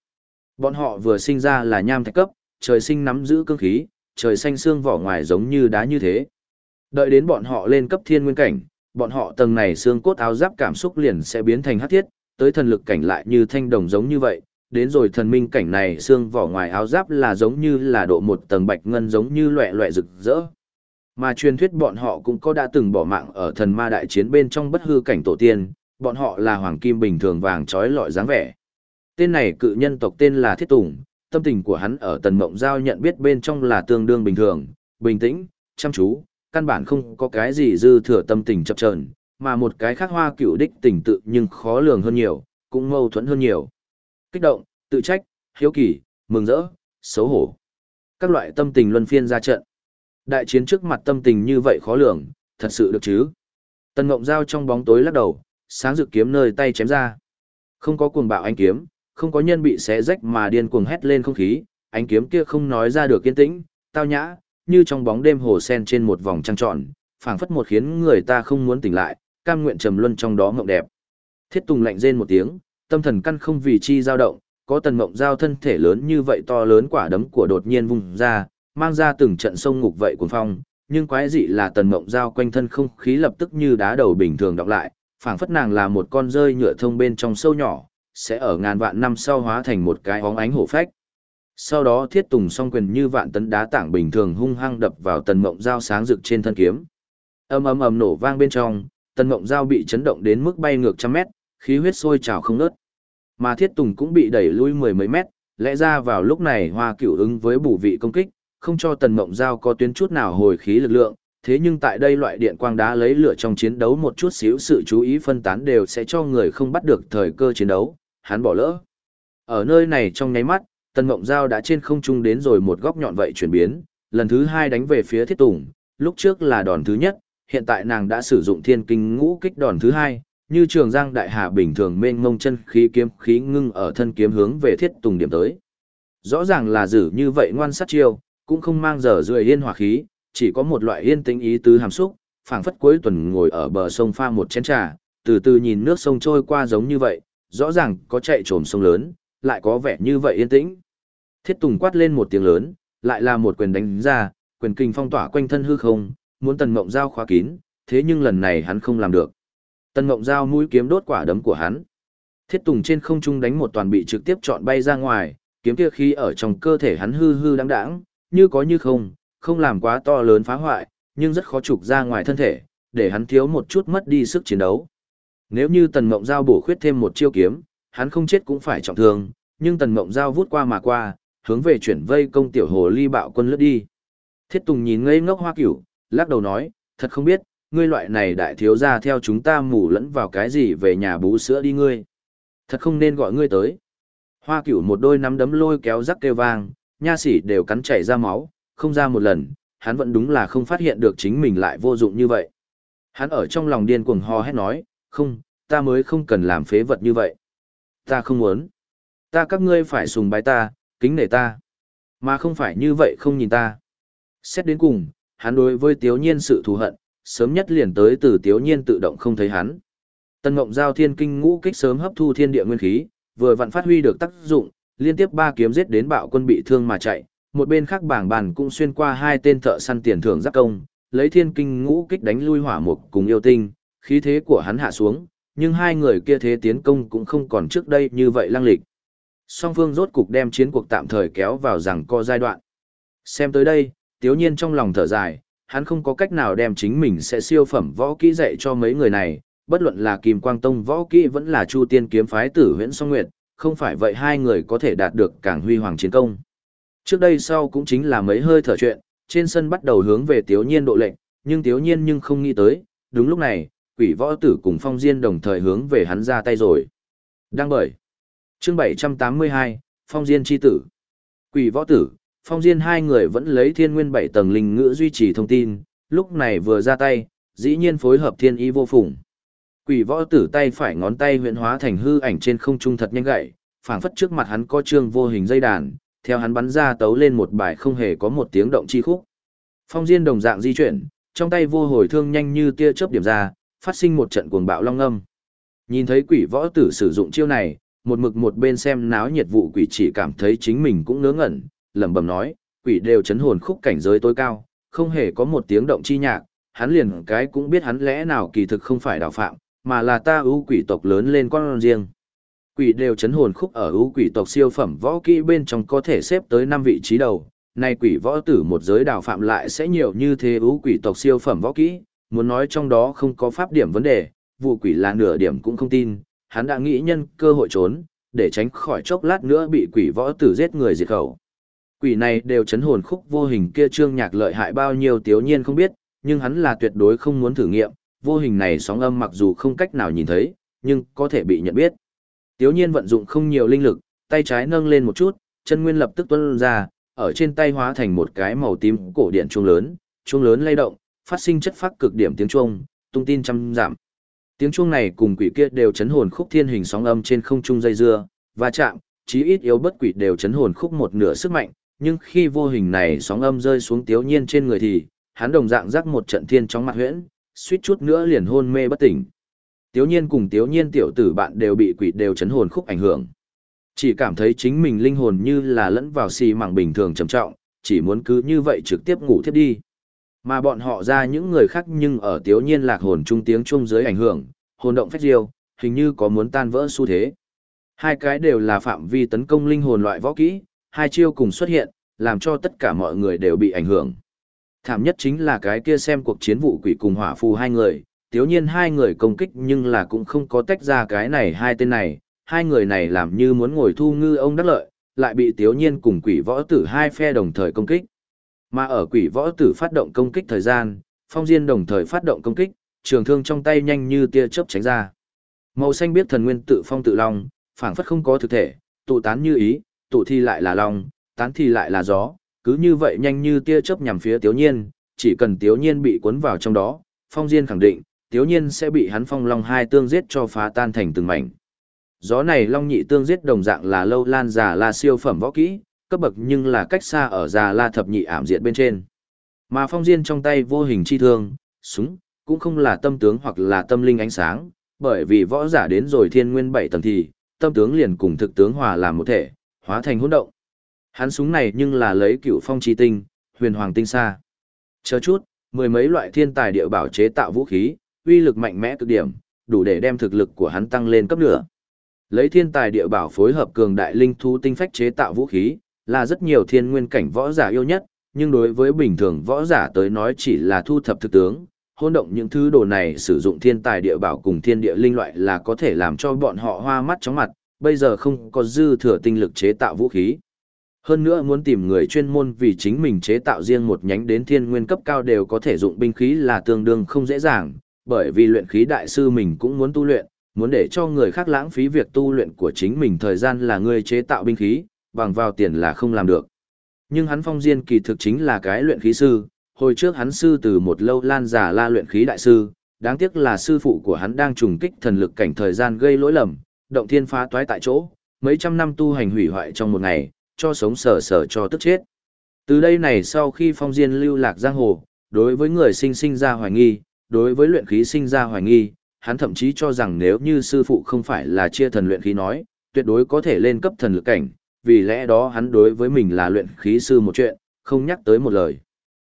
Bọn họ vừa sinh ra là nham thạch cấp, trời sinh nắm giữ cương khí, trời xanh xương vỏ ngoài giống như đá như thế. Đợi đến bọn họ lên cấp thiên nguyên cảnh, bọn họ tầng này xương cốt áo giáp cảm xúc liền sẽ biến thành hắc thiết, tới thần lực cảnh lại như thanh đồng giống như vậy, đến rồi thần minh cảnh này xương vỏ ngoài áo giáp là giống như là độ một tầng bạch ngân giống như loẹ loẹ rực rỡ. Mà truyền thuyết bọn họ cũng có đã từng bỏ mạng ở thần ma đại chiến bên trong bất hư cảnh tổ tiên, bọn họ là hoàng kim bình thường vàng trói lọi dáng vẻ. Tên này cự nhân tộc tên là Thiết Tùng, tâm tình của hắn ở tần mộng giao nhận biết bên trong là tương đương bình thường, bình tĩnh, chăm chú, căn bản không có cái gì dư thừa tâm tình chập chờn, mà một cái khác hoa cựu đích tình tự nhưng khó lường hơn nhiều, cũng mâu thuẫn hơn nhiều. Kích động, tự trách, hiếu kỳ, mừng rỡ, xấu hổ. Các loại tâm tình luân phiên ra trận. Đại chiến trước mặt tâm tình như vậy khó lường, thật sự được chứ. Tần Ngộng Giao trong bóng tối lắc đầu, sáng dự kiếm nơi tay chém ra. Không có cuồng bạo anh kiếm, không có nhân bị xé rách mà điên cuồng hét lên không khí, ánh kiếm kia không nói ra được kiên tĩnh, tao nhã, như trong bóng đêm hồ sen trên một vòng trăng tròn, phảng phất một khiến người ta không muốn tỉnh lại, cam nguyện trầm luân trong đó ngộng đẹp. Thiết Tùng lạnh rên một tiếng, tâm thần căn không vì chi dao động, có tần mộng giao thân thể lớn như vậy to lớn quả đấm của đột nhiên vùng ra, mang ra từng trận sông ngục vậy cuồng phong, nhưng quái dị là tần mộng giao quanh thân không khí lập tức như đá đầu bình thường đọc lại, phảng phất nàng là một con rơi nhựa thông bên trong sâu nhỏ, sẽ ở ngàn vạn năm sau hóa thành một cái óng ánh hổ phách. Sau đó thiết tùng song quyền như vạn tấn đá tảng bình thường hung hăng đập vào tần mộng giao sáng rực trên thân kiếm. Ầm ầm ầm nổ vang bên trong, tần mộng giao bị chấn động đến mức bay ngược trăm mét, khí huyết sôi trào không ngớt. Mà thiết tùng cũng bị đẩy lui mười mấy mét, lẽ ra vào lúc này hoa cửu ứng với bổ vị công kích, không cho tần mộng giao có tuyến chút nào hồi khí lực lượng, thế nhưng tại đây loại điện quang đá lấy lửa trong chiến đấu một chút xíu sự chú ý phân tán đều sẽ cho người không bắt được thời cơ chiến đấu, hắn bỏ lỡ. Ở nơi này trong nháy mắt, tần mộng giao đã trên không trung đến rồi một góc nhọn vậy chuyển biến, lần thứ hai đánh về phía thiết tùng, lúc trước là đòn thứ nhất, hiện tại nàng đã sử dụng thiên kinh ngũ kích đòn thứ hai, như trường giang đại hà bình thường mênh mông chân khí kiếm khí ngưng ở thân kiếm hướng về thiết tùng điểm tới. Rõ ràng là giữ như vậy ngoan sát chiêu, cũng không mang dở rưỡi yên hòa khí, chỉ có một loại yên tĩnh ý tứ hàm xúc, phảng phất cuối tuần ngồi ở bờ sông pha một chén trà, từ từ nhìn nước sông trôi qua giống như vậy, rõ ràng có chạy trồm sông lớn, lại có vẻ như vậy yên tĩnh. Thiết Tùng quát lên một tiếng lớn, lại là một quyền đánh ra, quyền kinh phong tỏa quanh thân hư không, muốn Tần Mộng Giao khóa kín, thế nhưng lần này hắn không làm được. Tần Mộng Giao mũi kiếm đốt quả đấm của hắn. Thiết Tùng trên không trung đánh một toàn bị trực tiếp chọn bay ra ngoài, kiếm kia khí ở trong cơ thể hắn hư hư đáng đáng, như có như không, không làm quá to lớn phá hoại, nhưng rất khó trục ra ngoài thân thể, để hắn thiếu một chút mất đi sức chiến đấu. Nếu như Tần Mộng Giao bổ khuyết thêm một chiêu kiếm, hắn không chết cũng phải trọng thương, nhưng Tần Mộng Giao vút qua mà qua, hướng về chuyển vây công tiểu hồ ly bạo quân lướt đi. Thiết Tùng nhìn ngây ngốc hoa cửu, lắc đầu nói, thật không biết, ngươi loại này đại thiếu gia theo chúng ta mù lẫn vào cái gì về nhà bú sữa đi ngươi. Thật không nên gọi ngươi tới. Hoa cửu một đôi nắm đấm lôi kéo rắc kêu vang, nha sĩ đều cắn chảy ra máu, không ra một lần, hắn vẫn đúng là không phát hiện được chính mình lại vô dụng như vậy. Hắn ở trong lòng điên cuồng ho hét nói, không, ta mới không cần làm phế vật như vậy. Ta không muốn. Ta các ngươi phải sùng bái ta, kính nể ta. Mà không phải như vậy không nhìn ta. Xét đến cùng, hắn đối với tiếu nhiên sự thù hận, sớm nhất liền tới từ tiếu nhiên tự động không thấy hắn. Tân Ngộng Giao Thiên Kinh Ngũ Kích sớm hấp thu thiên địa nguyên khí, vừa vặn phát huy được tác dụng, liên tiếp ba kiếm giết đến bạo quân bị thương mà chạy, một bên khác bảng bàn cũng xuyên qua hai tên thợ săn tiền thưởng giáp công, lấy thiên kinh ngũ kích đánh lui hỏa mục cùng yêu tinh, khí thế của hắn hạ xuống, nhưng hai người kia thế tiến công cũng không còn trước đây như vậy lăng lịch. Song phương rốt cục đem chiến cuộc tạm thời kéo vào rằng co giai đoạn. Xem tới đây, tiếu nhiên trong lòng thở dài, hắn không có cách nào đem chính mình sẽ siêu phẩm võ kỹ dạy cho mấy người này, bất luận là Kim Quang Tông võ kỹ vẫn là Chu Tiên kiếm phái tử huyễn song nguyệt, không phải vậy hai người có thể đạt được càng huy hoàng chiến công. Trước đây sau cũng chính là mấy hơi thở chuyện, trên sân bắt đầu hướng về Tiếu Nhiên độ lệnh, nhưng Tiếu Nhiên nhưng không nghĩ tới, đúng lúc này, quỷ võ tử cùng phong diên đồng thời hướng về hắn ra tay rồi. Đang bởi. Chương 782, Phong Diên chi tử. Quỷ võ tử, Phong Diên hai người vẫn lấy thiên nguyên bảy tầng linh ngữ duy trì thông tin, lúc này vừa ra tay, dĩ nhiên phối hợp thiên ý vô phùng. Quỷ võ tử tay phải ngón tay huyện hóa thành hư ảnh trên không trung thật nhanh gậy, phảng phất trước mặt hắn có trương vô hình dây đàn, theo hắn bắn ra tấu lên một bài không hề có một tiếng động chi khúc. Phong Diên đồng dạng di chuyển, trong tay vô hồi thương nhanh như tia chớp điểm ra, phát sinh một trận cuồng bạo long âm. Nhìn thấy quỷ võ tử sử dụng chiêu này, một mực một bên xem náo nhiệt vụ quỷ chỉ cảm thấy chính mình cũng ngớ ngẩn, lẩm bẩm nói, quỷ đều chấn hồn khúc cảnh giới tối cao, không hề có một tiếng động chi nhạc, hắn liền cái cũng biết hắn lẽ nào kỳ thực không phải đạo phạm, mà là ta ưu quỷ tộc lớn lên con riêng. Quỷ đều chấn hồn khúc ở ưu quỷ tộc siêu phẩm võ kỹ bên trong có thể xếp tới 5 vị trí đầu. Nay quỷ võ tử một giới đào phạm lại sẽ nhiều như thế ưu quỷ tộc siêu phẩm võ kỹ, muốn nói trong đó không có pháp điểm vấn đề, vụ quỷ là nửa điểm cũng không tin, hắn đã nghĩ nhân cơ hội trốn, để tránh khỏi chốc lát nữa bị quỷ võ tử giết người diệt khẩu. Quỷ này đều chấn hồn khúc vô hình kia trương nhạc lợi hại bao nhiêu tiếu nhiên không biết, nhưng hắn là tuyệt đối không muốn thử nghiệm, vô hình này sóng âm mặc dù không cách nào nhìn thấy, nhưng có thể bị nhận biết. Tiếu nhiên vận dụng không nhiều linh lực, tay trái nâng lên một chút, chân nguyên lập tức tuôn ra, ở trên tay hóa thành một cái màu tím cổ điện chuông lớn, chuông lớn lay động, phát sinh chất phát cực điểm tiếng chuông, tung tin trăm giảm. Tiếng chuông này cùng quỷ kia đều chấn hồn khúc thiên hình sóng âm trên không trung dây dưa, và chạm, chí ít yếu bất quỷ đều chấn hồn khúc một nửa sức mạnh, nhưng khi vô hình này sóng âm rơi xuống tiếu nhiên trên người thì, hắn đồng dạng rắc một trận thiên trong mặt huyễn, suýt chút nữa liền hôn mê bất tỉnh. Tiếu nhiên cùng tiếu nhiên tiểu tử bạn đều bị quỷ đều chấn hồn khúc ảnh hưởng. Chỉ cảm thấy chính mình linh hồn như là lẫn vào xì mảng bình thường trầm trọng, chỉ muốn cứ như vậy trực tiếp ngủ thiếp đi. Mà bọn họ ra những người khác nhưng ở tiếu nhiên lạc hồn trung tiếng chung dưới ảnh hưởng, hồn động phách diêu, hình như có muốn tan vỡ xu thế. Hai cái đều là phạm vi tấn công linh hồn loại võ kỹ, hai chiêu cùng xuất hiện, làm cho tất cả mọi người đều bị ảnh hưởng. Thảm nhất chính là cái kia xem cuộc chiến vụ quỷ cùng hỏa phù hai người, tiếu nhiên hai người công kích nhưng là cũng không có tách ra cái này hai tên này, hai người này làm như muốn ngồi thu ngư ông đắc lợi, lại bị tiếu nhiên cùng quỷ võ tử hai phe đồng thời công kích. Mà ở quỷ võ tử phát động công kích thời gian, phong diên đồng thời phát động công kích, trường thương trong tay nhanh như tia chớp tránh ra. Màu xanh biết thần nguyên tự phong tự long, phảng phất không có thực thể, tụ tán như ý, tụ thi lại là long, tán thì lại là gió, cứ như vậy nhanh như tia chớp nhằm phía Tiếu Nhiên, chỉ cần Tiếu Nhiên bị cuốn vào trong đó, Phong Diên khẳng định, Tiếu Nhiên sẽ bị hắn phong long hai tương giết cho phá tan thành từng mảnh. Gió này long nhị tương giết đồng dạng là lâu lan giả là siêu phẩm võ kỹ, cấp bậc nhưng là cách xa ở già la thập nhị ảm diện bên trên. Mà Phong Diên trong tay vô hình chi thương, súng, cũng không là tâm tướng hoặc là tâm linh ánh sáng, bởi vì võ giả đến rồi thiên nguyên bảy tầng thì, tâm tướng liền cùng thực tướng hòa làm một thể, hóa thành hỗn động. Hắn súng này nhưng là lấy cựu phong chi tinh, huyền hoàng tinh xa. Chờ chút, mười mấy loại thiên tài địa bảo chế tạo vũ khí, uy lực mạnh mẽ cực điểm, đủ để đem thực lực của hắn tăng lên cấp nửa. Lấy thiên tài địa bảo phối hợp cường đại linh thú tinh phách chế tạo vũ khí, là rất nhiều thiên nguyên cảnh võ giả yêu nhất, nhưng đối với bình thường võ giả tới nói chỉ là thu thập thực tướng, hôn động những thứ đồ này sử dụng thiên tài địa bảo cùng thiên địa linh loại là có thể làm cho bọn họ hoa mắt chóng mặt, bây giờ không có dư thừa tinh lực chế tạo vũ khí. Hơn nữa muốn tìm người chuyên môn vì chính mình chế tạo riêng một nhánh đến thiên nguyên cấp cao đều có thể dụng binh khí là tương đương không dễ dàng, bởi vì luyện khí đại sư mình cũng muốn tu luyện, muốn để cho người khác lãng phí việc tu luyện của chính mình thời gian là người chế tạo binh khí, bằng vào tiền là không làm được. Nhưng hắn phong diên kỳ thực chính là cái luyện khí sư, hồi trước hắn sư từ một lâu lan giả la luyện khí đại sư, đáng tiếc là sư phụ của hắn đang trùng kích thần lực cảnh thời gian gây lỗi lầm, động thiên phá toái tại chỗ, mấy trăm năm tu hành hủy hoại trong một ngày, cho sống sờ sờ cho tức chết. Từ đây này sau khi phong diên lưu lạc giang hồ, đối với người sinh sinh ra hoài nghi, đối với luyện khí sinh ra hoài nghi, hắn thậm chí cho rằng nếu như sư phụ không phải là chia thần luyện khí nói, tuyệt đối có thể lên cấp thần lực cảnh, vì lẽ đó hắn đối với mình là luyện khí sư một chuyện, không nhắc tới một lời.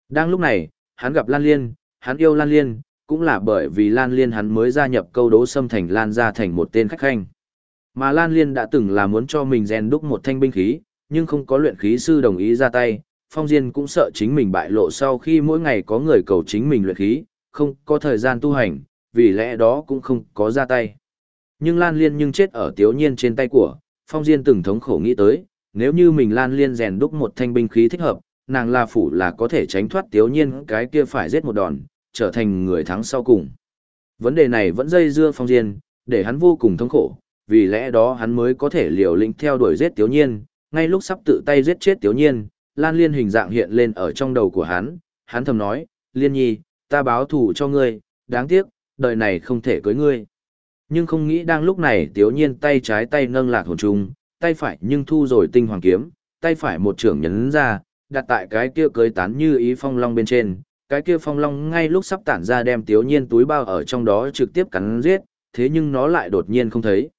Đang lúc này, hắn gặp Lan Liên, hắn yêu Lan Liên, cũng là bởi vì Lan Liên hắn mới gia nhập câu đố xâm thành Lan ra thành một tên khách khanh. Mà Lan Liên đã từng là muốn cho mình rèn đúc một thanh binh khí, nhưng không có luyện khí sư đồng ý ra tay, Phong Diên cũng sợ chính mình bại lộ sau khi mỗi ngày có người cầu chính mình luyện khí, không có thời gian tu hành, vì lẽ đó cũng không có ra tay. Nhưng Lan Liên nhưng chết ở Tiếu Nhiên trên tay của, Phong Diên từng thống khổ nghĩ tới, nếu như mình Lan Liên rèn đúc một thanh binh khí thích hợp, nàng là phủ là có thể tránh thoát Tiếu Nhiên cái kia phải giết một đòn, trở thành người thắng sau cùng. Vấn đề này vẫn dây dưa Phong Diên, để hắn vô cùng thống khổ, vì lẽ đó hắn mới có thể liều lĩnh theo đuổi giết Tiếu Nhiên, ngay lúc sắp tự tay giết chết Tiếu Nhiên, Lan Liên hình dạng hiện lên ở trong đầu của hắn, hắn thầm nói, Liên Nhi, ta báo thù cho ngươi, đáng tiếc, đời này không thể cưới ngươi. Nhưng không nghĩ đang lúc này Tiếu Nhiên tay trái tay nâng lạc hồn trung, tay phải nhưng thu rồi tinh hoàng kiếm, tay phải một trưởng nhấn ra, đặt tại cái kia cưới tán như ý phong long bên trên, cái kia phong long ngay lúc sắp tản ra đem Tiếu Nhiên túi bao ở trong đó trực tiếp cắn giết, thế nhưng nó lại đột nhiên không thấy.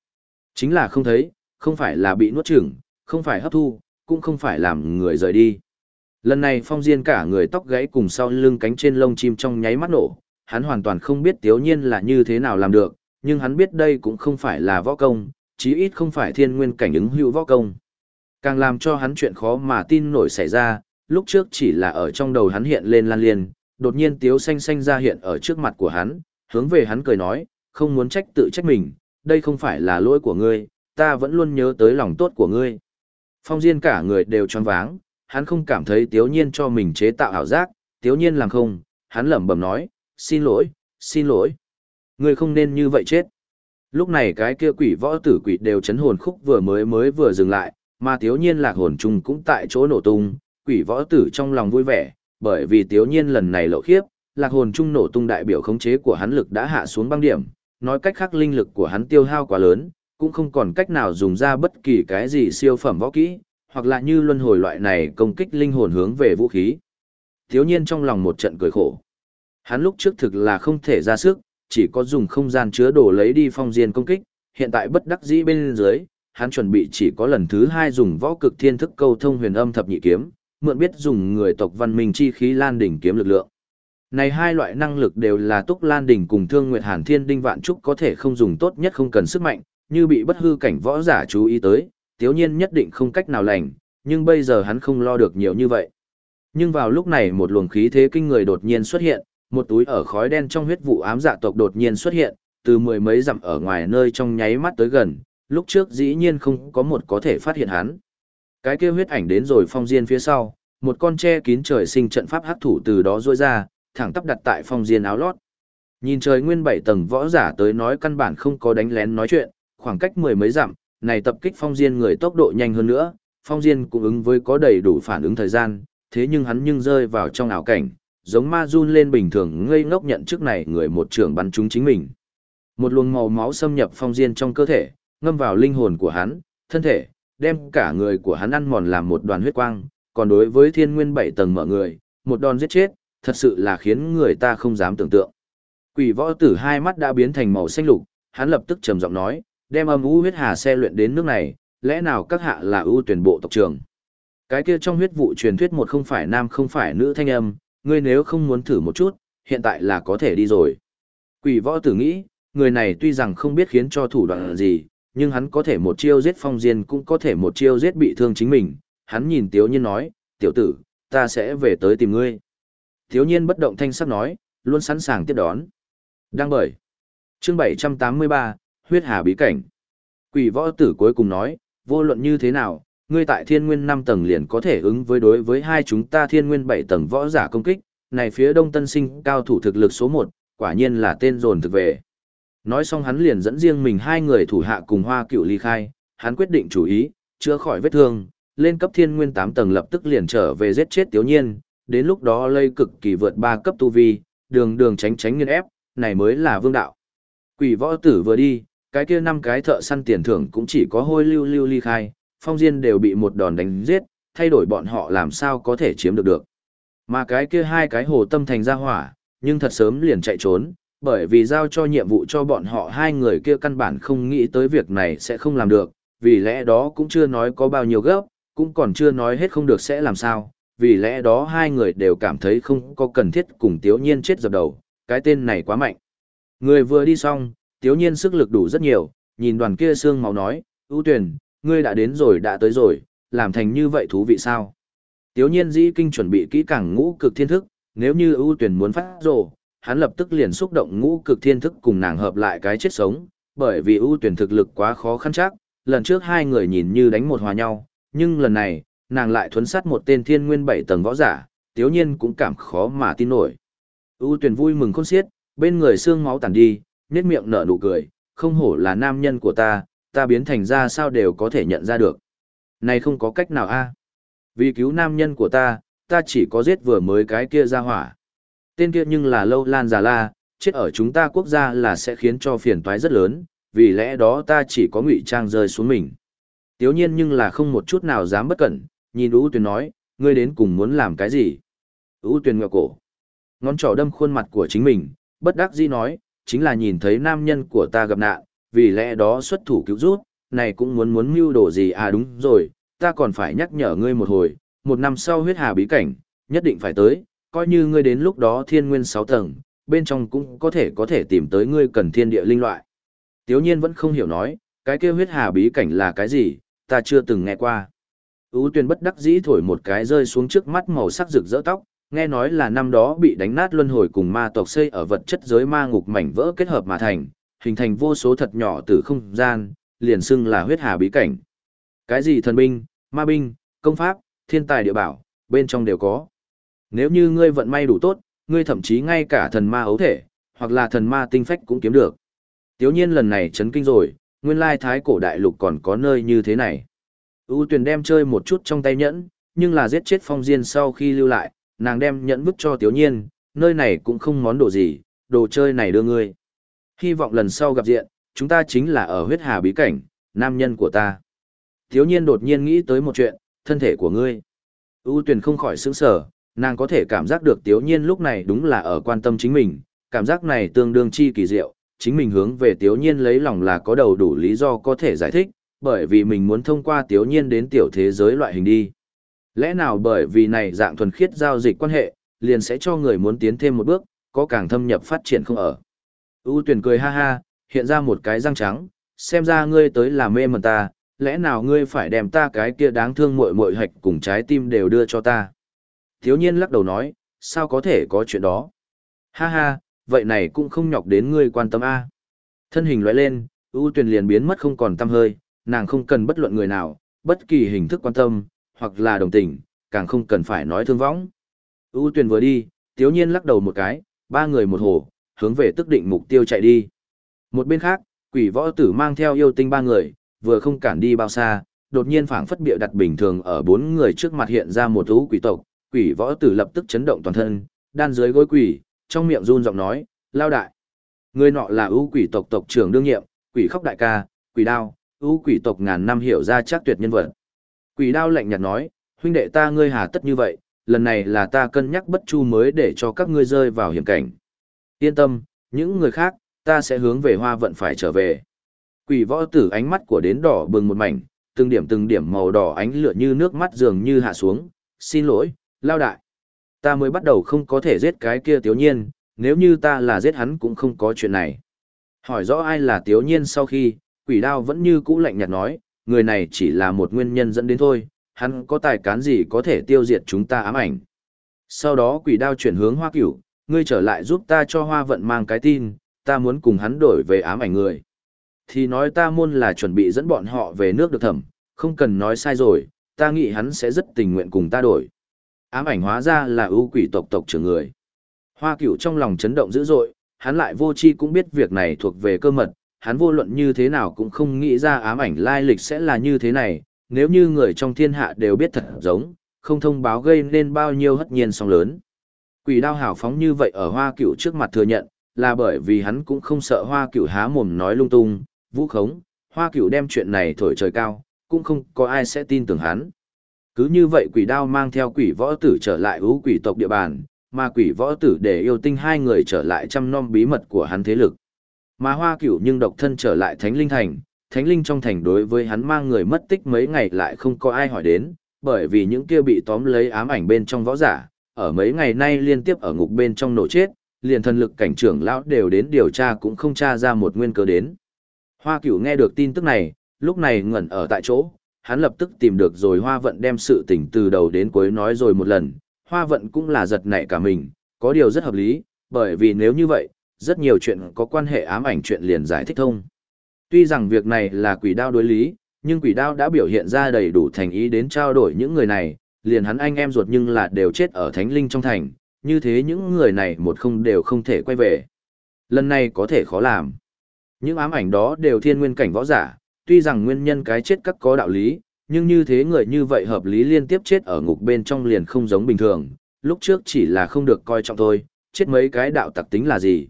Chính là không thấy, không phải là bị nuốt chửng, không phải hấp thu, cũng không phải làm người rời đi. Lần này phong diên cả người tóc gãy cùng sau lưng cánh trên lông chim trong nháy mắt nổ, hắn hoàn toàn không biết tiếu nhiên là như thế nào làm được, nhưng hắn biết đây cũng không phải là võ công, chí ít không phải thiên nguyên cảnh ứng hữu võ công. Càng làm cho hắn chuyện khó mà tin nổi xảy ra, lúc trước chỉ là ở trong đầu hắn hiện lên lan liên, đột nhiên tiếu xanh xanh ra hiện ở trước mặt của hắn, hướng về hắn cười nói, không muốn trách tự trách mình, đây không phải là lỗi của ngươi, ta vẫn luôn nhớ tới lòng tốt của ngươi. Phong Diên cả người đều tròn váng, hắn không cảm thấy Tiếu Nhiên cho mình chế tạo ảo giác, Tiếu Nhiên làm không, hắn lẩm bẩm nói, xin lỗi, xin lỗi. Ngươi không nên như vậy chết. Lúc này cái kia quỷ võ tử quỷ đều chấn hồn khúc vừa mới mới vừa dừng lại, mà Tiếu Nhiên lạc hồn trùng cũng tại chỗ nổ tung, quỷ võ tử trong lòng vui vẻ, bởi vì Tiếu Nhiên lần này lộ khiếp, lạc hồn trung nổ tung đại biểu khống chế của hắn lực đã hạ xuống băng điểm, nói cách khác linh lực của hắn tiêu hao quá lớn, cũng không còn cách nào dùng ra bất kỳ cái gì siêu phẩm võ kỹ, hoặc là như luân hồi loại này công kích linh hồn hướng về vũ khí. Thiếu nhiên trong lòng một trận cười khổ. Hắn lúc trước thực là không thể ra sức, chỉ có dùng không gian chứa đồ lấy đi phong diên công kích, hiện tại bất đắc dĩ bên dưới, hắn chuẩn bị chỉ có lần thứ hai dùng võ cực thiên thức câu thông huyền âm thập nhị kiếm, mượn biết dùng người tộc văn minh chi khí lan đỉnh kiếm lực lượng. Này hai loại năng lực đều là Túc Lan đình cùng Thương Nguyệt Hàn Thiên Đinh Vạn Trúc có thể không dùng tốt nhất không cần sức mạnh, như bị bất hư cảnh võ giả chú ý tới, tiếu nhiên nhất định không cách nào lành, nhưng bây giờ hắn không lo được nhiều như vậy. Nhưng vào lúc này một luồng khí thế kinh người đột nhiên xuất hiện, một túi ở khói đen trong huyết vụ ám dạ tộc đột nhiên xuất hiện, từ mười mấy dặm ở ngoài nơi trong nháy mắt tới gần, lúc trước dĩ nhiên không có một có thể phát hiện hắn. Cái kia huyết ảnh đến rồi phong diên phía sau, một con tre kín trời sinh trận pháp hắc thủ từ đó rôi ra, thẳng tắp đặt tại phong diên áo lót. Nhìn trời nguyên bảy tầng võ giả tới nói căn bản không có đánh lén nói chuyện, khoảng cách mười mấy dặm, này tập kích phong diên người tốc độ nhanh hơn nữa, phong diên cũng ứng với có đầy đủ phản ứng thời gian, thế nhưng hắn nhưng rơi vào trong ảo cảnh, giống ma run lên bình thường ngây ngốc nhận trước này người một trưởng bắn trúng chính mình. Một luồng màu máu xâm nhập phong diên trong cơ thể, ngâm vào linh hồn của hắn, thân thể, đem cả người của hắn ăn mòn làm một đoàn huyết quang, còn đối với thiên nguyên bảy tầng mở người, một đòn giết chết, thật sự là khiến người ta không dám tưởng tượng. Quỷ võ tử hai mắt đã biến thành màu xanh lục, hắn lập tức trầm giọng nói, đem âm u huyết hà xe luyện đến nước này, lẽ nào các hạ là ưu tuyển bộ tộc trưởng? Cái kia trong huyết vụ truyền thuyết một không phải nam không phải nữ thanh âm, ngươi nếu không muốn thử một chút, hiện tại là có thể đi rồi. Quỷ võ tử nghĩ, người này tuy rằng không biết khiến cho thủ đoạn gì, nhưng hắn có thể một chiêu giết phong diên cũng có thể một chiêu giết bị thương chính mình. Hắn nhìn Tiếu Nhiên nói, tiểu tử, ta sẽ về tới tìm ngươi thiếu Nhiên bất động thanh sắc nói, luôn sẵn sàng tiếp đón. Đăng bởi. Chương 783, Huyết Hà Bí Cảnh. Quỷ võ tử cuối cùng nói, vô luận như thế nào, ngươi tại thiên nguyên 5 tầng liền có thể ứng với đối với hai chúng ta thiên nguyên 7 tầng võ giả công kích, này phía đông tân sinh cao thủ thực lực số 1, quả nhiên là tên dồn thực về. Nói xong hắn liền dẫn riêng mình hai người thủ hạ cùng hoa cựu ly khai, hắn quyết định chủ ý, chữa khỏi vết thương, lên cấp thiên nguyên 8 tầng lập tức liền trở về giết chết tiếu nhiên, đến lúc đó lây cực kỳ vượt ba cấp tu vi, đường đường tránh tránh nghiên ép, này mới là vương đạo. Quỷ võ tử vừa đi, cái kia năm cái thợ săn tiền thưởng cũng chỉ có hôi lưu lưu ly khai, phong diên đều bị một đòn đánh giết, thay đổi bọn họ làm sao có thể chiếm được được. Mà cái kia hai cái hồ tâm thành ra hỏa, nhưng thật sớm liền chạy trốn, bởi vì giao cho nhiệm vụ cho bọn họ hai người kia căn bản không nghĩ tới việc này sẽ không làm được, vì lẽ đó cũng chưa nói có bao nhiêu gấp, cũng còn chưa nói hết không được sẽ làm sao, vì lẽ đó hai người đều cảm thấy không có cần thiết cùng Tiếu Nhiên chết dập đầu, cái tên này quá mạnh. Người vừa đi xong, Tiếu Nhiên sức lực đủ rất nhiều, nhìn đoàn kia xương máu nói, ưu tuyển, ngươi đã đến rồi đã tới rồi, làm thành như vậy thú vị sao? Tiếu Nhiên dĩ kinh chuẩn bị kỹ càng ngũ cực thiên thức, nếu như ưu tuyển muốn phát rồ, hắn lập tức liền xúc động ngũ cực thiên thức cùng nàng hợp lại cái chết sống, bởi vì ưu tuyển thực lực quá khó khăn chắc, lần trước hai người nhìn như đánh một hòa nhau, nhưng lần này, nàng lại thuấn sát một tên thiên nguyên bảy tầng võ giả, tiếu nhiên cũng cảm khó mà tin nổi. ưu tuyển vui mừng khôn xiết, bên người xương máu tàn đi, nét miệng nở nụ cười, không hổ là nam nhân của ta, ta biến thành ra sao đều có thể nhận ra được. Này không có cách nào a Vì cứu nam nhân của ta, ta chỉ có giết vừa mới cái kia ra hỏa. Tên kia nhưng là lâu lan già la, chết ở chúng ta quốc gia là sẽ khiến cho phiền toái rất lớn, vì lẽ đó ta chỉ có ngụy trang rơi xuống mình. Tiếu nhiên nhưng là không một chút nào dám bất cẩn, nhìn ưu Tuyền nói, ngươi đến cùng muốn làm cái gì? ưu Tuyền ngẹo cổ. Ngón trỏ đâm khuôn mặt của chính mình, bất đắc dĩ nói, chính là nhìn thấy nam nhân của ta gặp nạn, vì lẽ đó xuất thủ cứu rút, này cũng muốn muốn mưu đồ gì à đúng rồi, ta còn phải nhắc nhở ngươi một hồi, một năm sau huyết hà bí cảnh, nhất định phải tới, coi như ngươi đến lúc đó thiên nguyên 6 tầng, bên trong cũng có thể có thể tìm tới ngươi cần thiên địa linh loại. Tiếu nhiên vẫn không hiểu nói, cái kia huyết hà bí cảnh là cái gì, ta chưa từng nghe qua. Ú tuyên bất đắc dĩ thổi một cái rơi xuống trước mắt màu sắc rực rỡ tóc, nghe nói là năm đó bị đánh nát luân hồi cùng ma tộc xây ở vật chất giới ma ngục mảnh vỡ kết hợp mà thành, hình thành vô số thật nhỏ từ không gian, liền xưng là huyết hà bí cảnh. Cái gì thần binh, ma binh, công pháp, thiên tài địa bảo, bên trong đều có. Nếu như ngươi vận may đủ tốt, ngươi thậm chí ngay cả thần ma ấu thể, hoặc là thần ma tinh phách cũng kiếm được. Tiếu nhiên lần này chấn kinh rồi, nguyên lai thái cổ đại lục còn có nơi như thế này. U tuyển đem chơi một chút trong tay nhẫn, nhưng là giết chết phong diên sau khi lưu lại, nàng đem nhẫn vứt cho Tiểu nhiên, nơi này cũng không món đồ gì, đồ chơi này đưa ngươi. Hy vọng lần sau gặp diện, chúng ta chính là ở huyết hà bí cảnh, nam nhân của ta. Tiểu nhiên đột nhiên nghĩ tới một chuyện, thân thể của ngươi. U tuyển không khỏi sững sở, nàng có thể cảm giác được Tiểu nhiên lúc này đúng là ở quan tâm chính mình, cảm giác này tương đương chi kỳ diệu, chính mình hướng về Tiểu nhiên lấy lòng là có đầu đủ lý do có thể giải thích, bởi vì mình muốn thông qua tiểu nhiên đến tiểu thế giới loại hình đi. Lẽ nào bởi vì này dạng thuần khiết giao dịch quan hệ, liền sẽ cho người muốn tiến thêm một bước, có càng thâm nhập phát triển không ở. U tuyển cười ha ha, hiện ra một cái răng trắng, xem ra ngươi tới là mê mẩn ta, lẽ nào ngươi phải đem ta cái kia đáng thương muội muội hạch cùng trái tim đều đưa cho ta. Thiếu nhiên lắc đầu nói, sao có thể có chuyện đó. Ha ha, vậy này cũng không nhọc đến ngươi quan tâm a. Thân hình lóe lên, u tuyển liền biến mất không còn tâm hơi, nàng không cần bất luận người nào, bất kỳ hình thức quan tâm, hoặc là đồng tình, càng không cần phải nói thương vong. U tuyển vừa đi, tiếu nhiên lắc đầu một cái, ba người một hồ, hướng về tức định mục tiêu chạy đi. Một bên khác, quỷ võ tử mang theo yêu tinh ba người, vừa không cản đi bao xa, đột nhiên phảng phất bịa đặt bình thường ở bốn người trước mặt hiện ra một thú quỷ tộc, quỷ võ tử lập tức chấn động toàn thân, đan dưới gối quỷ, trong miệng run giọng nói, lao đại. Người nọ là ưu quỷ tộc tộc trưởng đương nhiệm, quỷ khóc đại ca, quỷ đao, ưu quỷ tộc ngàn năm hiểu ra chắc tuyệt nhân vật. Quỷ đao lạnh nhạt nói, huynh đệ ta ngươi hà tất như vậy, lần này là ta cân nhắc bất chu mới để cho các ngươi rơi vào hiểm cảnh. Yên tâm, những người khác, ta sẽ hướng về hoa vận phải trở về. Quỷ võ tử ánh mắt của đến đỏ bừng một mảnh, từng điểm từng điểm màu đỏ ánh lửa như nước mắt dường như hạ xuống, xin lỗi, lao đại. Ta mới bắt đầu không có thể giết cái kia tiểu nhiên, nếu như ta là giết hắn cũng không có chuyện này. Hỏi rõ ai là tiểu nhiên sau khi, quỷ đao vẫn như cũ lạnh nhạt nói, người này chỉ là một nguyên nhân dẫn đến thôi, hắn có tài cán gì có thể tiêu diệt chúng ta ám ảnh. Sau đó quỷ đao chuyển hướng hoa cửu, ngươi trở lại giúp ta cho hoa vận mang cái tin, ta muốn cùng hắn đổi về ám ảnh người. Thì nói ta môn là chuẩn bị dẫn bọn họ về nước được thẩm, không cần nói sai rồi, ta nghĩ hắn sẽ rất tình nguyện cùng ta đổi. Ám ảnh hóa ra là ưu quỷ tộc tộc trưởng người. Hoa cửu trong lòng chấn động dữ dội, hắn lại vô chi cũng biết việc này thuộc về cơ mật, hắn vô luận như thế nào cũng không nghĩ ra ám ảnh lai lịch sẽ là như thế này, nếu như người trong thiên hạ đều biết thật giống, không thông báo gây nên bao nhiêu hất nhiên song lớn. Quỷ đao hào phóng như vậy ở hoa cửu trước mặt thừa nhận, là bởi vì hắn cũng không sợ hoa cửu há mồm nói lung tung, vũ khống, hoa cửu đem chuyện này thổi trời cao, cũng không có ai sẽ tin tưởng hắn. Cứ như vậy quỷ đao mang theo quỷ võ tử trở lại ưu quỷ tộc địa bàn, mà quỷ võ tử để yêu tinh hai người trở lại chăm nom bí mật của hắn thế lực. Mà hoa cửu nhưng độc thân trở lại thánh linh thành, thánh linh trong thành đối với hắn mang người mất tích mấy ngày lại không có ai hỏi đến, bởi vì những kia bị tóm lấy ám ảnh bên trong võ giả, ở mấy ngày nay liên tiếp ở ngục bên trong nổ chết, liền thần lực cảnh trưởng lão đều đến điều tra cũng không tra ra một nguyên cớ đến. Hoa cửu nghe được tin tức này, lúc này ngẩn ở tại chỗ, hắn lập tức tìm được rồi hoa vận đem sự tình từ đầu đến cuối nói rồi một lần, hoa vận cũng là giật nảy cả mình, có điều rất hợp lý, bởi vì nếu như vậy, rất nhiều chuyện có quan hệ ám ảnh chuyện liền giải thích thông. Tuy rằng việc này là quỷ đao đối lý, nhưng quỷ đao đã biểu hiện ra đầy đủ thành ý đến trao đổi những người này, liền hắn anh em ruột nhưng là đều chết ở thánh linh trong thành, như thế những người này một không đều không thể quay về. Lần này có thể khó làm. Những ám ảnh đó đều thiên nguyên cảnh võ giả, tuy rằng nguyên nhân cái chết các có đạo lý, nhưng như thế người như vậy hợp lý liên tiếp chết ở ngục bên trong liền không giống bình thường, lúc trước chỉ là không được coi trọng thôi, chết mấy cái đạo tặc tính là gì.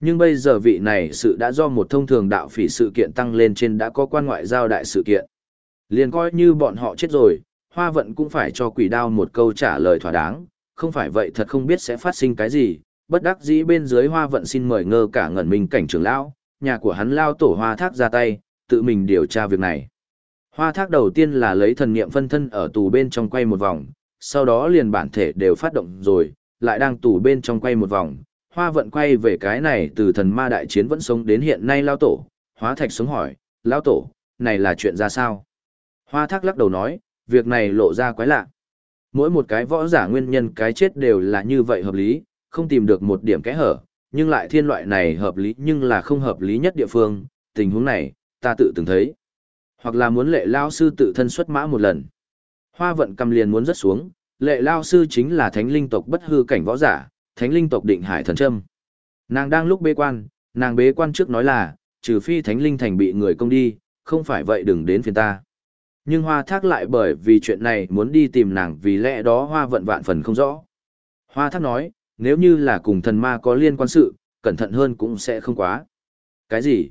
Nhưng bây giờ vị này sự đã do một thông thường đạo phỉ sự kiện tăng lên trên đã có quan ngoại giao đại sự kiện. Liền coi như bọn họ chết rồi, hoa vận cũng phải cho quỷ đao một câu trả lời thỏa đáng, không phải vậy thật không biết sẽ phát sinh cái gì, bất đắc dĩ bên dưới hoa vận xin mời ngơ cả ngẩn mình cảnh trưởng lão, nhà của hắn lao tổ hoa thác ra tay, tự mình điều tra việc này. Hoa thác đầu tiên là lấy thần niệm phân thân ở tù bên trong quay một vòng, sau đó liền bản thể đều phát động rồi, lại đang tù bên trong quay một vòng. Hoa vận quay về cái này từ thần ma đại chiến vẫn sống đến hiện nay lao tổ, hóa thạch sống hỏi, lao tổ, này là chuyện ra sao? Hoa thác lắc đầu nói, việc này lộ ra quái lạ. Mỗi một cái võ giả nguyên nhân cái chết đều là như vậy hợp lý, không tìm được một điểm kẽ hở, nhưng lại thiên loại này hợp lý nhưng là không hợp lý nhất địa phương, tình huống này, ta tự từng thấy. Hoặc là muốn lệ lao sư tự thân xuất mã một lần. Hoa vận cầm liền muốn rất xuống, lệ lao sư chính là thánh linh tộc bất hư cảnh võ giả, thánh linh tộc định hải thần trâm. Nàng đang lúc bế quan, nàng bế quan trước nói là, trừ phi thánh linh thành bị người công đi, không phải vậy đừng đến phiền ta. Nhưng hoa thác lại bởi vì chuyện này muốn đi tìm nàng vì lẽ đó hoa vận vạn phần không rõ. Hoa thác nói, nếu như là cùng thần ma có liên quan sự, cẩn thận hơn cũng sẽ không quá. Cái gì?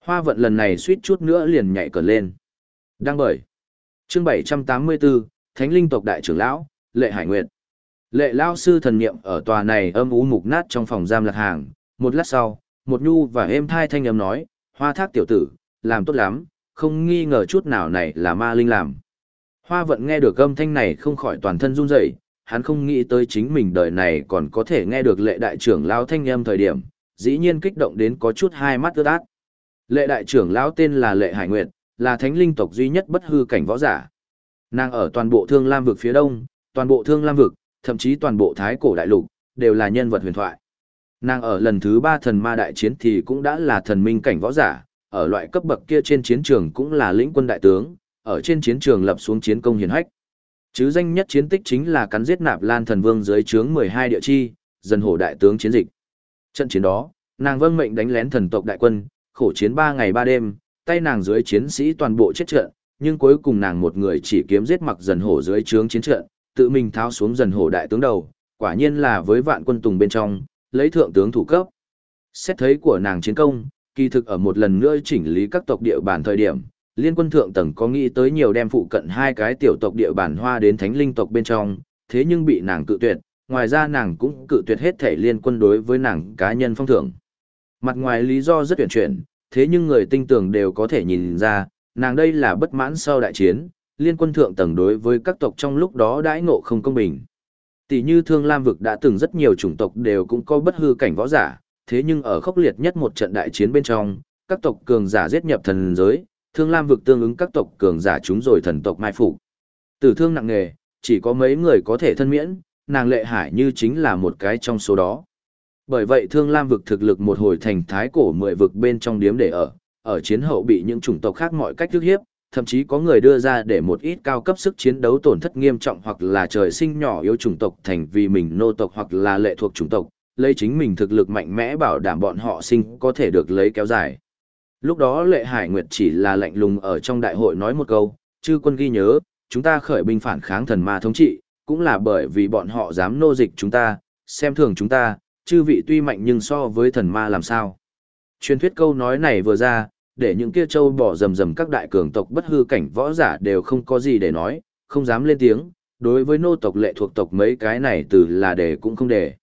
Hoa vận lần này suýt chút nữa liền nhảy cờ lên. Đang bởi. chương 784, Thánh linh tộc đại trưởng lão, Lệ Hải Nguyệt. Lệ lao sư thần niệm ở tòa này âm ú mục nát trong phòng giam lạc hàng. Một lát sau, một nhu và êm thai thanh âm nói, hoa thác tiểu tử, làm tốt lắm, không nghi ngờ chút nào này là ma linh làm. Hoa vận nghe được âm thanh này không khỏi toàn thân run rẩy, hắn không nghĩ tới chính mình đời này còn có thể nghe được lệ đại trưởng lão thanh âm thời điểm, dĩ nhiên kích động đến có chút hai mắt ướt át. Lệ đại trưởng lão tên là Lệ Hải Nguyệt, là thánh linh tộc duy nhất bất hư cảnh võ giả. Nàng ở toàn bộ Thương Lam vực phía đông, toàn bộ Thương Lam vực, thậm chí toàn bộ Thái cổ đại lục đều là nhân vật huyền thoại. Nàng ở lần thứ ba thần ma đại chiến thì cũng đã là thần minh cảnh võ giả, ở loại cấp bậc kia trên chiến trường cũng là lĩnh quân đại tướng, ở trên chiến trường lập xuống chiến công hiển hách. Chứ danh nhất chiến tích chính là cắn giết nạp lan thần vương dưới trướng 12 địa chi, dân hổ đại tướng chiến dịch. Trận chiến đó, nàng vâng mệnh đánh lén thần tộc đại quân, khổ chiến 3 ngày 3 đêm, tay nàng dưới chiến sĩ toàn bộ chết trận, nhưng cuối cùng nàng một người chỉ kiếm giết mặc dần hổ dưới trướng chiến trận, tự mình tháo xuống dần hổ đại tướng đầu, quả nhiên là với vạn quân tùng bên trong, lấy thượng tướng thủ cấp. Xét thấy của nàng chiến công, kỳ thực ở một lần nữa chỉnh lý các tộc địa bàn thời điểm, liên quân thượng tầng có nghĩ tới nhiều đem phụ cận hai cái tiểu tộc địa bàn hoa đến thánh linh tộc bên trong, thế nhưng bị nàng cự tuyệt, ngoài ra nàng cũng cự tuyệt hết thể liên quân đối với nàng cá nhân phong thưởng. Mặt ngoài lý do rất tuyển chuyển, thế nhưng người tinh tường đều có thể nhìn ra, nàng đây là bất mãn sau đại chiến, liên quân thượng tầng đối với các tộc trong lúc đó đãi ngộ không công bình. Tỷ như Thương Lam vực đã từng rất nhiều chủng tộc đều cũng có bất hư cảnh võ giả, thế nhưng ở khốc liệt nhất một trận đại chiến bên trong, các tộc cường giả giết nhập thần giới, Thương Lam vực tương ứng các tộc cường giả chúng rồi thần tộc mai phục. Tử thương nặng nề, chỉ có mấy người có thể thân miễn, nàng lệ hải như chính là một cái trong số đó. Bởi vậy Thương Lam vực thực lực một hồi thành thái cổ mười vực bên trong điếm để ở, ở chiến hậu bị những chủng tộc khác mọi cách thức hiếp, thậm chí có người đưa ra để một ít cao cấp sức chiến đấu tổn thất nghiêm trọng hoặc là trời sinh nhỏ yếu chủng tộc thành vì mình nô tộc hoặc là lệ thuộc chủng tộc, lấy chính mình thực lực mạnh mẽ bảo đảm bọn họ sinh có thể được lấy kéo dài. Lúc đó lệ hải nguyệt chỉ là lạnh lùng ở trong đại hội nói một câu, chư quân ghi nhớ, chúng ta khởi binh phản kháng thần ma thống trị, cũng là bởi vì bọn họ dám nô dịch chúng ta, xem thường chúng ta, chư vị tuy mạnh nhưng so với thần ma làm sao. Truyền thuyết câu nói này vừa ra, để những kia châu bỏ rầm rầm các đại cường tộc bất hư cảnh võ giả đều không có gì để nói, không dám lên tiếng, đối với nô tộc lệ thuộc tộc mấy cái này từ là để cũng không để.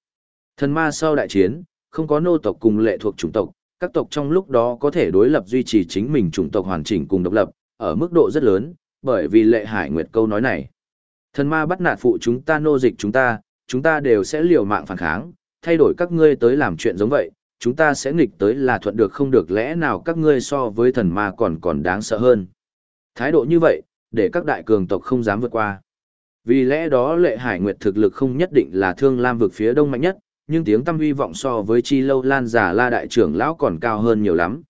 Thần ma sau đại chiến, không có nô tộc cùng lệ thuộc chủng tộc, các tộc trong lúc đó có thể đối lập duy trì chính mình chủng tộc hoàn chỉnh cùng độc lập, ở mức độ rất lớn, bởi vì lệ hải nguyệt câu nói này. Thần ma bắt nạt phụ chúng ta nô dịch chúng ta, chúng ta đều sẽ liều mạng phản kháng, thay đổi các ngươi tới làm chuyện giống vậy, chúng ta sẽ nghịch tới là thuận được không được lẽ nào các ngươi so với thần ma còn còn đáng sợ hơn. Thái độ như vậy, để các đại cường tộc không dám vượt qua. Vì lẽ đó lệ hải nguyệt thực lực không nhất định là thương lam vực phía đông mạnh nhất, nhưng tiếng tâm hy vọng so với chi lâu lan giả la đại trưởng lão còn cao hơn nhiều lắm.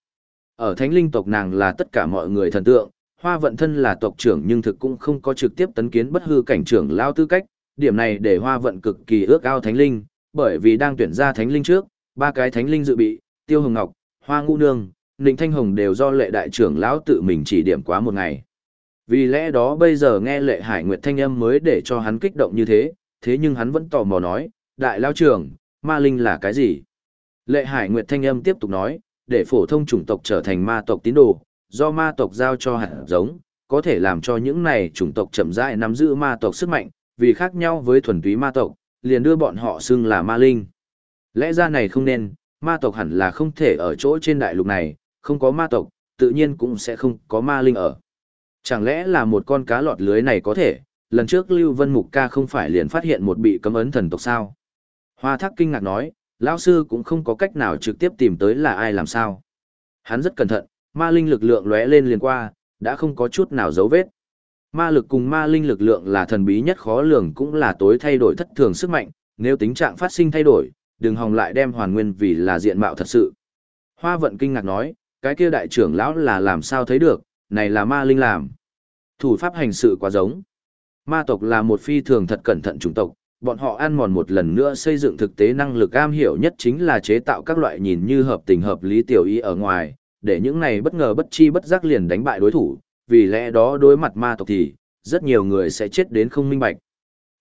Ở thánh linh tộc nàng là tất cả mọi người thần tượng, hoa vận thân là tộc trưởng nhưng thực cũng không có trực tiếp tấn kiến bất hư cảnh trưởng lão tư cách, điểm này để hoa vận cực kỳ ước ao thánh linh, bởi vì đang tuyển ra thánh linh trước, ba cái thánh linh dự bị, tiêu hồng ngọc, hoa ngũ nương, ninh thanh hồng đều do lệ đại trưởng lão tự mình chỉ điểm quá một ngày. Vì lẽ đó bây giờ nghe lệ hải nguyệt thanh âm mới để cho hắn kích động như thế, thế nhưng hắn vẫn tò mò nói, đại lao trưởng, ma linh là cái gì? Lệ Hải Nguyệt Thanh Âm tiếp tục nói, để phổ thông chủng tộc trở thành ma tộc tín đồ, do ma tộc giao cho hạt giống, có thể làm cho những này chủng tộc chậm rãi nắm giữ ma tộc sức mạnh, vì khác nhau với thuần túy ma tộc, liền đưa bọn họ xưng là ma linh. Lẽ ra này không nên, ma tộc hẳn là không thể ở chỗ trên đại lục này, không có ma tộc, tự nhiên cũng sẽ không có ma linh ở. Chẳng lẽ là một con cá lọt lưới này có thể, lần trước Lưu Vân Mục Ca không phải liền phát hiện một bị cấm ấn thần tộc sao? Hoa thác kinh ngạc nói, lão sư cũng không có cách nào trực tiếp tìm tới là ai làm sao. Hắn rất cẩn thận, ma linh lực lượng lóe lên liền qua, đã không có chút nào dấu vết. Ma lực cùng ma linh lực lượng là thần bí nhất khó lường cũng là tối thay đổi thất thường sức mạnh, nếu tính trạng phát sinh thay đổi, đừng hòng lại đem hoàn nguyên vì là diện mạo thật sự. Hoa vận kinh ngạc nói, cái kia đại trưởng lão là làm sao thấy được, này là ma linh làm. Thủ pháp hành sự quá giống. Ma tộc là một phi thường thật cẩn thận chủng tộc, bọn họ ăn mòn một lần nữa xây dựng thực tế năng lực am hiểu nhất chính là chế tạo các loại nhìn như hợp tình hợp lý tiểu ý ở ngoài, để những này bất ngờ bất chi bất giác liền đánh bại đối thủ, vì lẽ đó đối mặt ma tộc thì, rất nhiều người sẽ chết đến không minh bạch.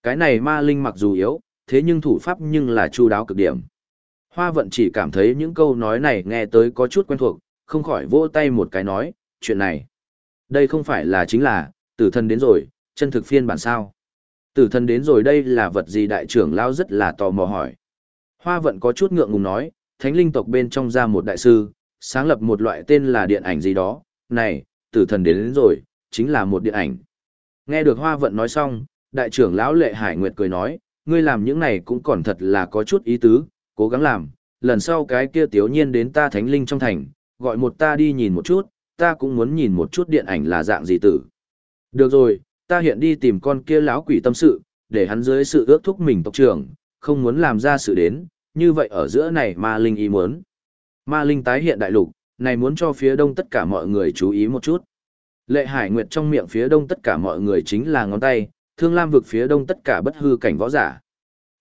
Cái này ma linh mặc dù yếu, thế nhưng thủ pháp nhưng là chu đáo cực điểm. Hoa vận chỉ cảm thấy những câu nói này nghe tới có chút quen thuộc, không khỏi vỗ tay một cái nói, chuyện này. Đây không phải là chính là, tử thân đến rồi, chân thực phiên bản sao. Tử thần đến rồi đây là vật gì đại trưởng lao rất là tò mò hỏi. Hoa vận có chút ngượng ngùng nói, thánh linh tộc bên trong ra một đại sư, sáng lập một loại tên là điện ảnh gì đó, này, tử thần đến, đến rồi, chính là một điện ảnh. Nghe được Hoa Vận nói xong, đại trưởng lão Lệ Hải Nguyệt cười nói, ngươi làm những này cũng còn thật là có chút ý tứ, cố gắng làm, lần sau cái kia tiểu nhiên đến ta thánh linh trong thành, gọi một ta đi nhìn một chút, ta cũng muốn nhìn một chút điện ảnh là dạng gì tử. Được rồi, ta hiện đi tìm con kia lão quỷ tâm sự, để hắn dưới sự ước thúc mình tộc trưởng, không muốn làm ra sự đến, như vậy ở giữa này ma linh ý muốn. Ma linh tái hiện đại lục, này muốn cho phía đông tất cả mọi người chú ý một chút. Lệ Hải Nguyệt trong miệng phía đông tất cả mọi người chính là ngón tay, Thương Lam vực phía đông tất cả bất hư cảnh võ giả.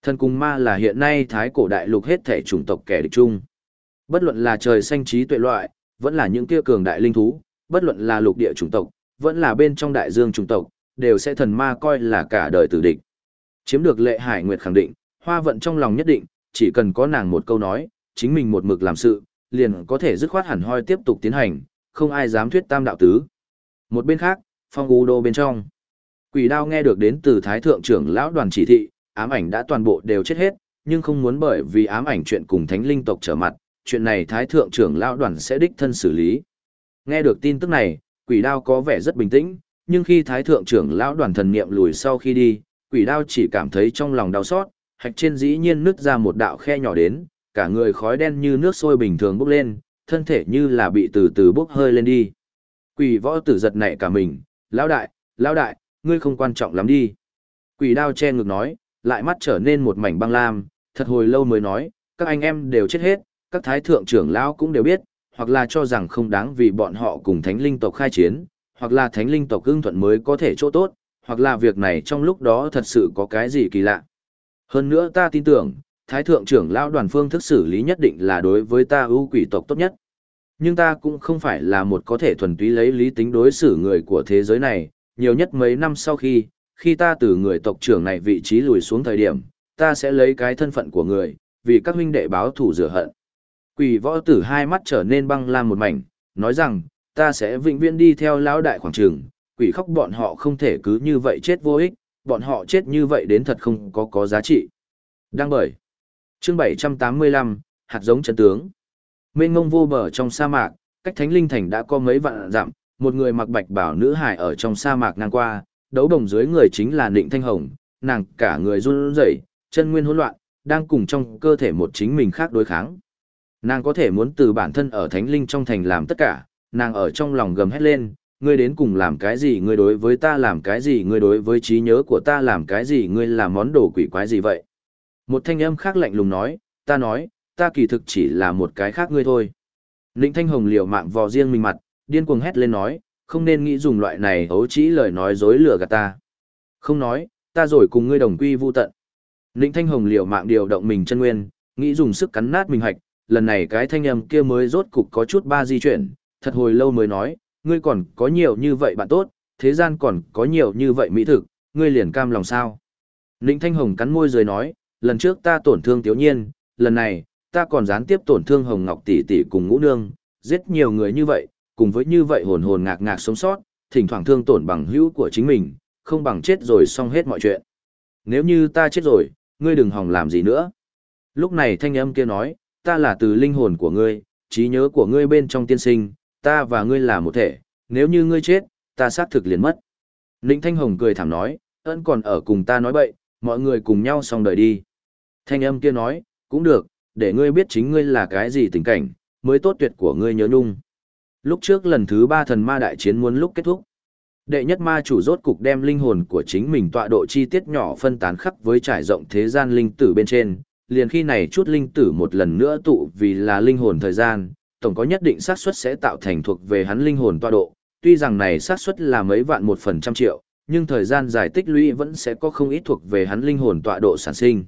Thần cùng ma là hiện nay thái cổ đại lục hết thể chủng tộc kẻ địch chung. Bất luận là trời xanh trí tuệ loại, vẫn là những kia cường đại linh thú, bất luận là lục địa chủng tộc, vẫn là bên trong đại dương chủng tộc, đều sẽ thần ma coi là cả đời tử địch. Chiếm được lệ hải nguyệt khẳng định, hoa vận trong lòng nhất định, chỉ cần có nàng một câu nói, chính mình một mực làm sự, liền có thể dứt khoát hẳn hoi tiếp tục tiến hành, không ai dám thuyết tam đạo tứ. Một bên khác, phong u đô bên trong. Quỷ đao nghe được đến từ thái thượng trưởng lão đoàn chỉ thị, ám ảnh đã toàn bộ đều chết hết, nhưng không muốn bởi vì ám ảnh chuyện cùng thánh linh tộc trở mặt, chuyện này thái thượng trưởng lão đoàn sẽ đích thân xử lý. Nghe được tin tức này, quỷ đao có vẻ rất bình tĩnh, nhưng khi thái thượng trưởng lão đoàn thần niệm lùi sau khi đi, quỷ đao chỉ cảm thấy trong lòng đau xót, hạch trên dĩ nhiên nứt ra một đạo khe nhỏ đến, cả người khói đen như nước sôi bình thường bốc lên, thân thể như là bị từ từ bốc hơi lên đi. Quỷ võ tử giật nảy cả mình, lão đại, lão đại, ngươi không quan trọng lắm đi. Quỷ đao che ngực nói, lại mắt trở nên một mảnh băng lam, thật hồi lâu mới nói, các anh em đều chết hết, các thái thượng trưởng lão cũng đều biết, hoặc là cho rằng không đáng vì bọn họ cùng thánh linh tộc khai chiến, hoặc là thánh linh tộc ưng thuận mới có thể chỗ tốt, hoặc là việc này trong lúc đó thật sự có cái gì kỳ lạ. Hơn nữa ta tin tưởng, thái thượng trưởng lão đoàn phương thức xử lý nhất định là đối với ta ưu quỷ tộc tốt nhất. Nhưng ta cũng không phải là một có thể thuần túy lấy lý tính đối xử người của thế giới này, nhiều nhất mấy năm sau khi, khi ta từ người tộc trưởng này vị trí lùi xuống thời điểm, ta sẽ lấy cái thân phận của người, vì các huynh đệ báo thủ rửa hận. Quỷ võ tử hai mắt trở nên băng lam một mảnh, nói rằng, ta sẽ vĩnh viễn đi theo lão đại khoảng trường, quỷ khóc bọn họ không thể cứ như vậy chết vô ích, bọn họ chết như vậy đến thật không có có giá trị. Đăng bởi. Chương 785, hạt giống chân tướng. Mênh ngông vô bờ trong sa mạc, cách Thánh Linh Thành đã có mấy vạn dặm, một người mặc bạch bảo nữ hải ở trong sa mạc ngang qua, đấu đồng dưới người chính là Nịnh Thanh Hồng, nàng cả người run rẩy, chân nguyên hỗn loạn, đang cùng trong cơ thể một chính mình khác đối kháng. Nàng có thể muốn từ bản thân ở Thánh Linh trong thành làm tất cả, nàng ở trong lòng gầm hét lên, ngươi đến cùng làm cái gì, ngươi đối với ta làm cái gì, ngươi đối với trí nhớ của ta làm cái gì, ngươi làm món đồ quỷ quái gì vậy? Một thanh âm khác lạnh lùng nói, ta nói, ta kỳ thực chỉ là một cái khác ngươi thôi. Ninh Thanh Hồng liều mạng vò riêng mình mặt, điên cuồng hét lên nói, không nên nghĩ dùng loại này hấu chỉ lời nói dối lừa gạt ta. Không nói, ta rồi cùng ngươi đồng quy vu tận. Ninh Thanh Hồng liều mạng điều động mình chân nguyên, nghĩ dùng sức cắn nát mình hạch, lần này cái thanh âm kia mới rốt cục có chút ba di chuyển, thật hồi lâu mới nói, ngươi còn có nhiều như vậy bạn tốt, thế gian còn có nhiều như vậy mỹ thực, ngươi liền cam lòng sao. Ninh Thanh Hồng cắn môi rồi nói, lần trước ta tổn thương Tiếu Nhiên, lần này, ta còn gián tiếp tổn thương Hồng Ngọc tỷ tỷ cùng ngũ nương, giết nhiều người như vậy, cùng với như vậy hồn hồn ngạc ngạc sống sót, thỉnh thoảng thương tổn bằng hữu của chính mình, không bằng chết rồi xong hết mọi chuyện. Nếu như ta chết rồi, ngươi đừng hòng làm gì nữa. Lúc này thanh âm kia nói, ta là từ linh hồn của ngươi, trí nhớ của ngươi bên trong tiên sinh, ta và ngươi là một thể, nếu như ngươi chết, ta xác thực liền mất. Ninh Thanh Hồng cười thảm nói, ơn còn ở cùng ta nói bậy, mọi người cùng nhau xong đời đi. Thanh âm kia nói, cũng được, để ngươi biết chính ngươi là cái gì tình cảnh, mới tốt tuyệt của ngươi nhớ nhung. Lúc trước lần thứ ba thần ma đại chiến muốn lúc kết thúc. Đệ nhất ma chủ rốt cục đem linh hồn của chính mình tọa độ chi tiết nhỏ phân tán khắp với trải rộng thế gian linh tử bên trên, liền khi này chút linh tử một lần nữa tụ vì là linh hồn thời gian, tổng có nhất định xác suất sẽ tạo thành thuộc về hắn linh hồn tọa độ, tuy rằng này xác suất là mấy vạn một phần trăm triệu, nhưng thời gian dài tích lũy vẫn sẽ có không ít thuộc về hắn linh hồn tọa độ sản sinh.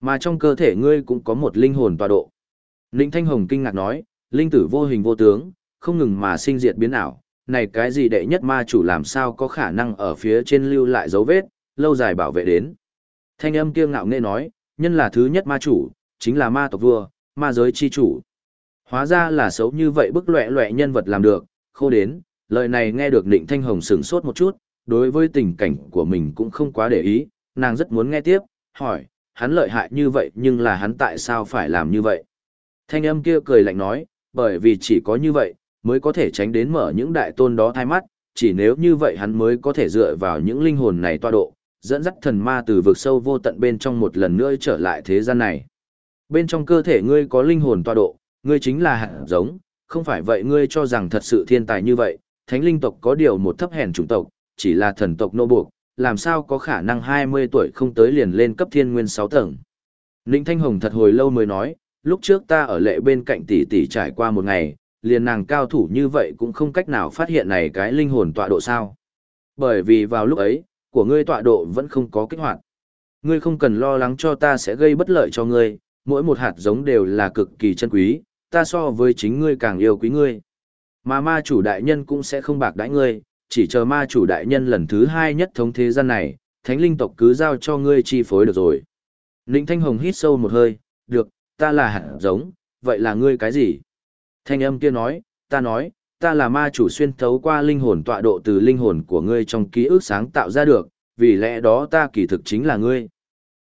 Mà trong cơ thể ngươi cũng có một linh hồn tọa độ. Ninh Thanh Hồng kinh ngạc nói, linh tử vô hình vô tướng, không ngừng mà sinh diệt biến ảo, này cái gì đệ nhất ma chủ làm sao có khả năng ở phía trên lưu lại dấu vết, lâu dài bảo vệ đến. Thanh âm kia ngạo nghệ nói, nhân là thứ nhất ma chủ, chính là ma tộc vua, ma giới chi chủ. Hóa ra là xấu như vậy bức loẹ loẹ nhân vật làm được, khô đến, lời này nghe được Nịnh Thanh Hồng sửng sốt một chút, đối với tình cảnh của mình cũng không quá để ý, nàng rất muốn nghe tiếp, hỏi, hắn lợi hại như vậy nhưng là hắn tại sao phải làm như vậy? Thanh âm kia cười lạnh nói, bởi vì chỉ có như vậy, mới có thể tránh đến mở những đại tôn đó thai mắt, chỉ nếu như vậy hắn mới có thể dựa vào những linh hồn này tọa độ, dẫn dắt thần ma từ vực sâu vô tận bên trong một lần nữa trở lại thế gian này. Bên trong cơ thể ngươi có linh hồn tọa độ, ngươi chính là hạt giống, không phải vậy ngươi cho rằng thật sự thiên tài như vậy, thánh linh tộc có điều một thấp hèn chủng tộc, chỉ là thần tộc nô buộc, làm sao có khả năng 20 tuổi không tới liền lên cấp thiên nguyên 6 tầng. Ninh Thanh Hồng thật hồi lâu mới nói, lúc trước ta ở lệ bên cạnh tỷ tỷ trải qua một ngày, liền nàng cao thủ như vậy cũng không cách nào phát hiện này cái linh hồn tọa độ sao. Bởi vì vào lúc ấy, của ngươi tọa độ vẫn không có kích hoạt. Ngươi không cần lo lắng cho ta sẽ gây bất lợi cho ngươi, mỗi một hạt giống đều là cực kỳ chân quý, ta so với chính ngươi càng yêu quý ngươi. Mà ma chủ đại nhân cũng sẽ không bạc đãi ngươi, chỉ chờ ma chủ đại nhân lần thứ hai nhất thống thế gian này, thánh linh tộc cứ giao cho ngươi chi phối được rồi. Ninh Thanh Hồng hít sâu một hơi, được, ta là hạt giống, vậy là ngươi cái gì? Thanh âm kia nói, ta nói, ta là ma chủ xuyên thấu qua linh hồn tọa độ từ linh hồn của ngươi trong ký ức sáng tạo ra được, vì lẽ đó ta kỳ thực chính là ngươi.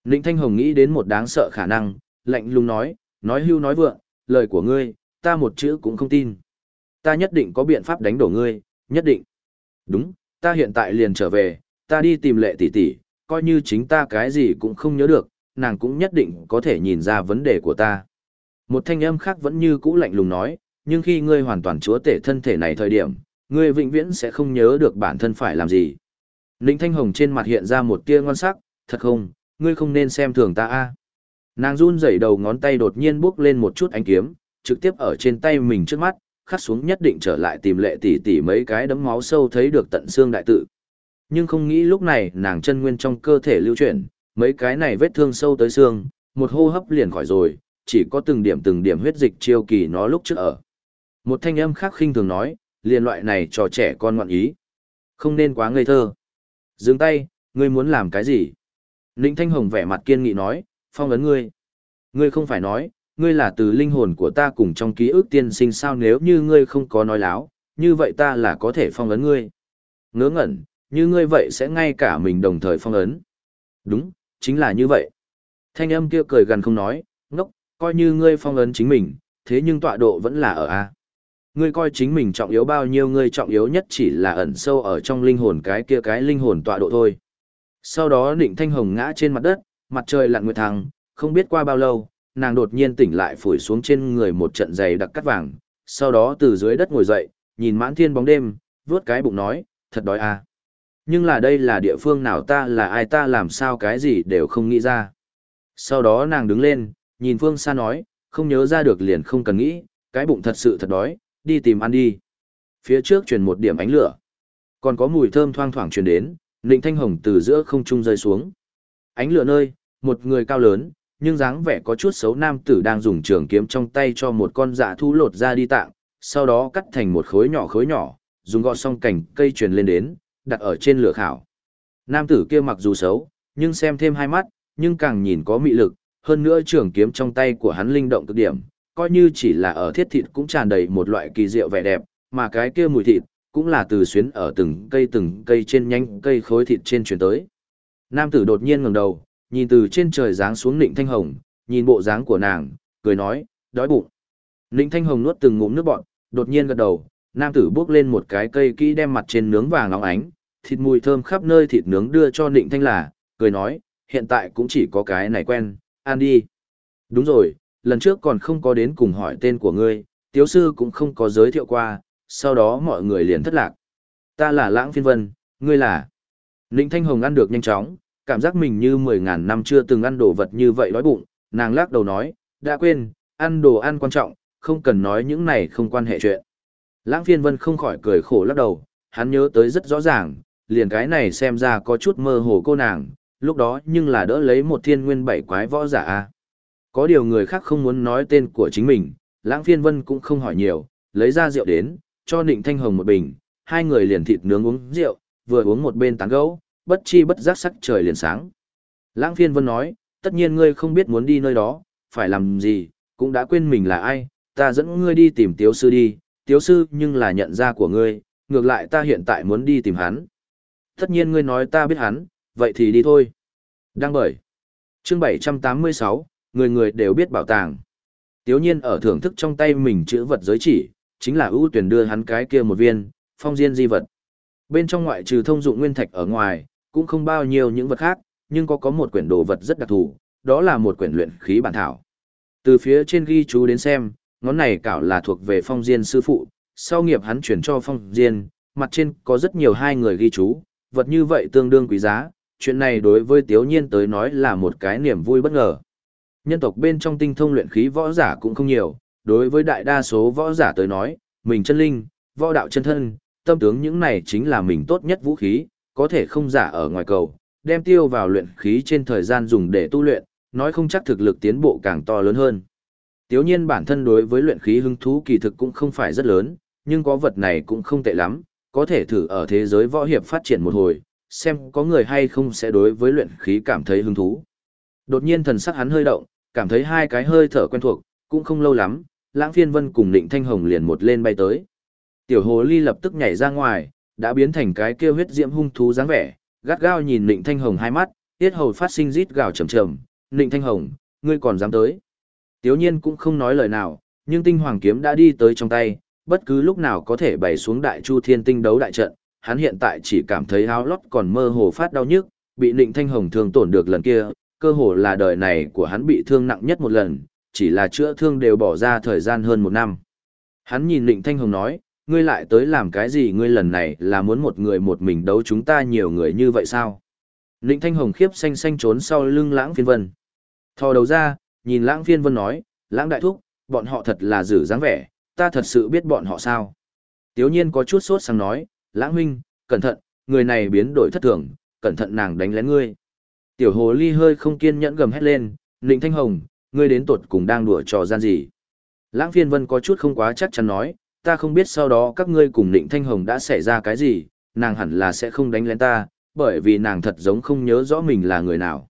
Ninh Thanh Hồng nghĩ đến một đáng sợ khả năng, lạnh lùng nói, nói hưu nói vượng, lời của ngươi, ta một chữ cũng không tin. Ta nhất định có biện pháp đánh đổ ngươi, nhất định. Đúng, ta hiện tại liền trở về, ta đi tìm lệ tỷ tỷ, coi như chính ta cái gì cũng không nhớ được, nàng cũng nhất định có thể nhìn ra vấn đề của ta. Một thanh âm khác vẫn như cũ lạnh lùng nói, nhưng khi ngươi hoàn toàn chúa tể thân thể này thời điểm, ngươi vĩnh viễn sẽ không nhớ được bản thân phải làm gì. Ninh Thanh Hồng trên mặt hiện ra một tia ngon sắc, thật không, ngươi không nên xem thường ta a. Nàng run rẩy đầu ngón tay đột nhiên bước lên một chút ánh kiếm, trực tiếp ở trên tay mình trước mắt, khắc xuống nhất định trở lại tìm lệ tỷ tỷ mấy cái đấm máu sâu thấy được tận xương đại tự. Nhưng không nghĩ lúc này nàng chân nguyên trong cơ thể lưu chuyển, mấy cái này vết thương sâu tới xương, một hô hấp liền khỏi rồi, chỉ có từng điểm từng điểm huyết dịch chiêu kỳ nó lúc trước ở. Một thanh âm khác khinh thường nói, liền loại này cho trẻ con ngoạn ý. Không nên quá ngây thơ. Dừng tay, ngươi muốn làm cái gì? Ninh Thanh Hồng vẻ mặt kiên nghị nói, phong ấn ngươi. Ngươi không phải nói, ngươi là từ linh hồn của ta cùng trong ký ức tiên sinh sao nếu như ngươi không có nói láo, như vậy ta là có thể phong ấn ngươi. Ngớ ngẩn, như ngươi vậy sẽ ngay cả mình đồng thời phong ấn. Đúng, chính là như vậy. Thanh âm kia cười gần không nói, ngốc, coi như ngươi phong ấn chính mình, thế nhưng tọa độ vẫn là ở A. Ngươi coi chính mình trọng yếu bao nhiêu ngươi trọng yếu nhất chỉ là ẩn sâu ở trong linh hồn cái kia cái linh hồn tọa độ thôi. Sau đó định thanh hồng ngã trên mặt đất, mặt trời lặn nguyệt thăng, không biết qua bao lâu, nàng đột nhiên tỉnh lại phủi xuống trên người một trận giày đặc cắt vàng, sau đó từ dưới đất ngồi dậy, nhìn mãn thiên bóng đêm, vuốt cái bụng nói, thật đói à. Nhưng là đây là địa phương nào ta là ai ta làm sao cái gì đều không nghĩ ra. Sau đó nàng đứng lên, nhìn phương xa nói, không nhớ ra được liền không cần nghĩ, cái bụng thật sự thật đói, đi tìm ăn đi. Phía trước truyền một điểm ánh lửa. Còn có mùi thơm thoang thoảng truyền đến, Ninh Thanh Hồng từ giữa không trung rơi xuống. Ánh lửa nơi, một người cao lớn, nhưng dáng vẻ có chút xấu nam tử đang dùng trường kiếm trong tay cho một con dạ thu lột ra đi tạng, sau đó cắt thành một khối nhỏ khối nhỏ, dùng gọt xong cành cây truyền lên đến, đặt ở trên lửa khảo. Nam tử kia mặc dù xấu, nhưng xem thêm hai mắt, nhưng càng nhìn có mị lực, hơn nữa trường kiếm trong tay của hắn linh động cực điểm, coi như chỉ là ở thiết thịt cũng tràn đầy một loại kỳ diệu vẻ đẹp, mà cái kia mùi thịt, cũng là từ xuyến ở từng cây từng cây trên nhánh cây khối thịt trên truyền tới. Nam tử đột nhiên ngẩng đầu, nhìn từ trên trời giáng xuống Nịnh Thanh Hồng, nhìn bộ dáng của nàng, cười nói, đói bụng. Nịnh Thanh Hồng nuốt từng ngụm nước bọt, đột nhiên gật đầu, nam tử bước lên một cái cây kỹ đem mặt trên nướng vàng óng ánh, thịt mùi thơm khắp nơi thịt nướng đưa cho Nịnh Thanh là, cười nói, hiện tại cũng chỉ có cái này quen, ăn đi. Đúng rồi, lần trước còn không có đến cùng hỏi tên của ngươi, tiếu sư cũng không có giới thiệu qua, sau đó mọi người liền thất lạc. Ta là Lãng Phiên Vân, ngươi là... Ninh Thanh Hồng ăn được nhanh chóng, cảm giác mình như mười ngàn năm chưa từng ăn đồ vật như vậy đói bụng, nàng lắc đầu nói, đã quên, ăn đồ ăn quan trọng, không cần nói những này không quan hệ chuyện. Lãng phiên vân không khỏi cười khổ lắc đầu, hắn nhớ tới rất rõ ràng, liền cái này xem ra có chút mơ hồ cô nàng, lúc đó nhưng là đỡ lấy một thiên nguyên bảy quái võ giả a. Có điều người khác không muốn nói tên của chính mình, lãng phiên vân cũng không hỏi nhiều, lấy ra rượu đến, cho nịnh thanh hồng một bình, hai người liền thịt nướng uống rượu, vừa uống một bên tán gấu, bất chi bất giác sắc trời liền sáng. Lãng phiên vân nói, tất nhiên ngươi không biết muốn đi nơi đó, phải làm gì, cũng đã quên mình là ai, ta dẫn ngươi đi tìm tiếu sư đi, tiếu sư nhưng là nhận ra của ngươi, ngược lại ta hiện tại muốn đi tìm hắn. Tất nhiên ngươi nói ta biết hắn, vậy thì đi thôi. Đăng bởi. Chương 786, người người đều biết bảo tàng. Tiếu nhiên ở thưởng thức trong tay mình chữ vật giới chỉ, chính là ưu tuyển đưa hắn cái kia một viên, phong diên di vật. Bên trong ngoại trừ thông dụng nguyên thạch ở ngoài, cũng không bao nhiêu những vật khác, nhưng có có một quyển đồ vật rất đặc thù, đó là một quyển luyện khí bản thảo. Từ phía trên ghi chú đến xem, ngón này cảo là thuộc về phong diên sư phụ, sau nghiệp hắn chuyển cho phong diên, mặt trên có rất nhiều hai người ghi chú, vật như vậy tương đương quý giá, chuyện này đối với Tiếu Nhiên tới nói là một cái niềm vui bất ngờ. Nhân tộc bên trong tinh thông luyện khí võ giả cũng không nhiều, đối với đại đa số võ giả tới nói, mình chân linh, võ đạo chân thân, tâm tướng những này chính là mình tốt nhất vũ khí, có thể không giả ở ngoài cầu, đem tiêu vào luyện khí trên thời gian dùng để tu luyện, nói không chắc thực lực tiến bộ càng to lớn hơn. Tiếu nhiên bản thân đối với luyện khí hứng thú kỳ thực cũng không phải rất lớn, nhưng có vật này cũng không tệ lắm, có thể thử ở thế giới võ hiệp phát triển một hồi, xem có người hay không sẽ đối với luyện khí cảm thấy hứng thú. Đột nhiên thần sắc hắn hơi động, cảm thấy hai cái hơi thở quen thuộc, cũng không lâu lắm, lãng phiên vân cùng định thanh hồng liền một lên bay tới. Tiểu hồ ly lập tức nhảy ra ngoài, đã biến thành cái kêu huyết diễm hung thú dáng vẻ, gắt gao nhìn định thanh hồng hai mắt, tiết hầu phát sinh rít gào trầm trầm, định thanh hồng, ngươi còn dám tới. Tiếu nhiên cũng không nói lời nào, nhưng tinh hoàng kiếm đã đi tới trong tay, bất cứ lúc nào có thể bày xuống đại chu thiên tinh đấu đại trận, hắn hiện tại chỉ cảm thấy áo lót còn mơ hồ phát đau nhức, bị định thanh hồng thương tổn được lần kia, cơ hồ là đời này của hắn bị thương nặng nhất một lần, chỉ là chữa thương đều bỏ ra thời gian hơn một năm. Hắn nhìn định thanh hồng nói, ngươi lại tới làm cái gì ngươi lần này là muốn một người một mình đấu chúng ta nhiều người như vậy sao? Định thanh hồng khiếp xanh xanh trốn sau lưng lãng phiên vân. Thò đầu ra, nhìn lãng phiên vân nói, lãng đại thúc, bọn họ thật là dử dáng vẻ, ta thật sự biết bọn họ sao. Tiếu nhiên có chút sốt sang nói, lãng huynh, cẩn thận, người này biến đổi thất thường, cẩn thận nàng đánh lén ngươi. Tiểu hồ ly hơi không kiên nhẫn gầm hét lên, Ninh Thanh Hồng, ngươi đến tột cùng đang đùa trò gian gì. Lãng phiên vân có chút không quá chắc chắn nói, ta không biết sau đó các ngươi cùng Ninh Thanh Hồng đã xảy ra cái gì, nàng hẳn là sẽ không đánh lén ta, bởi vì nàng thật giống không nhớ rõ mình là người nào.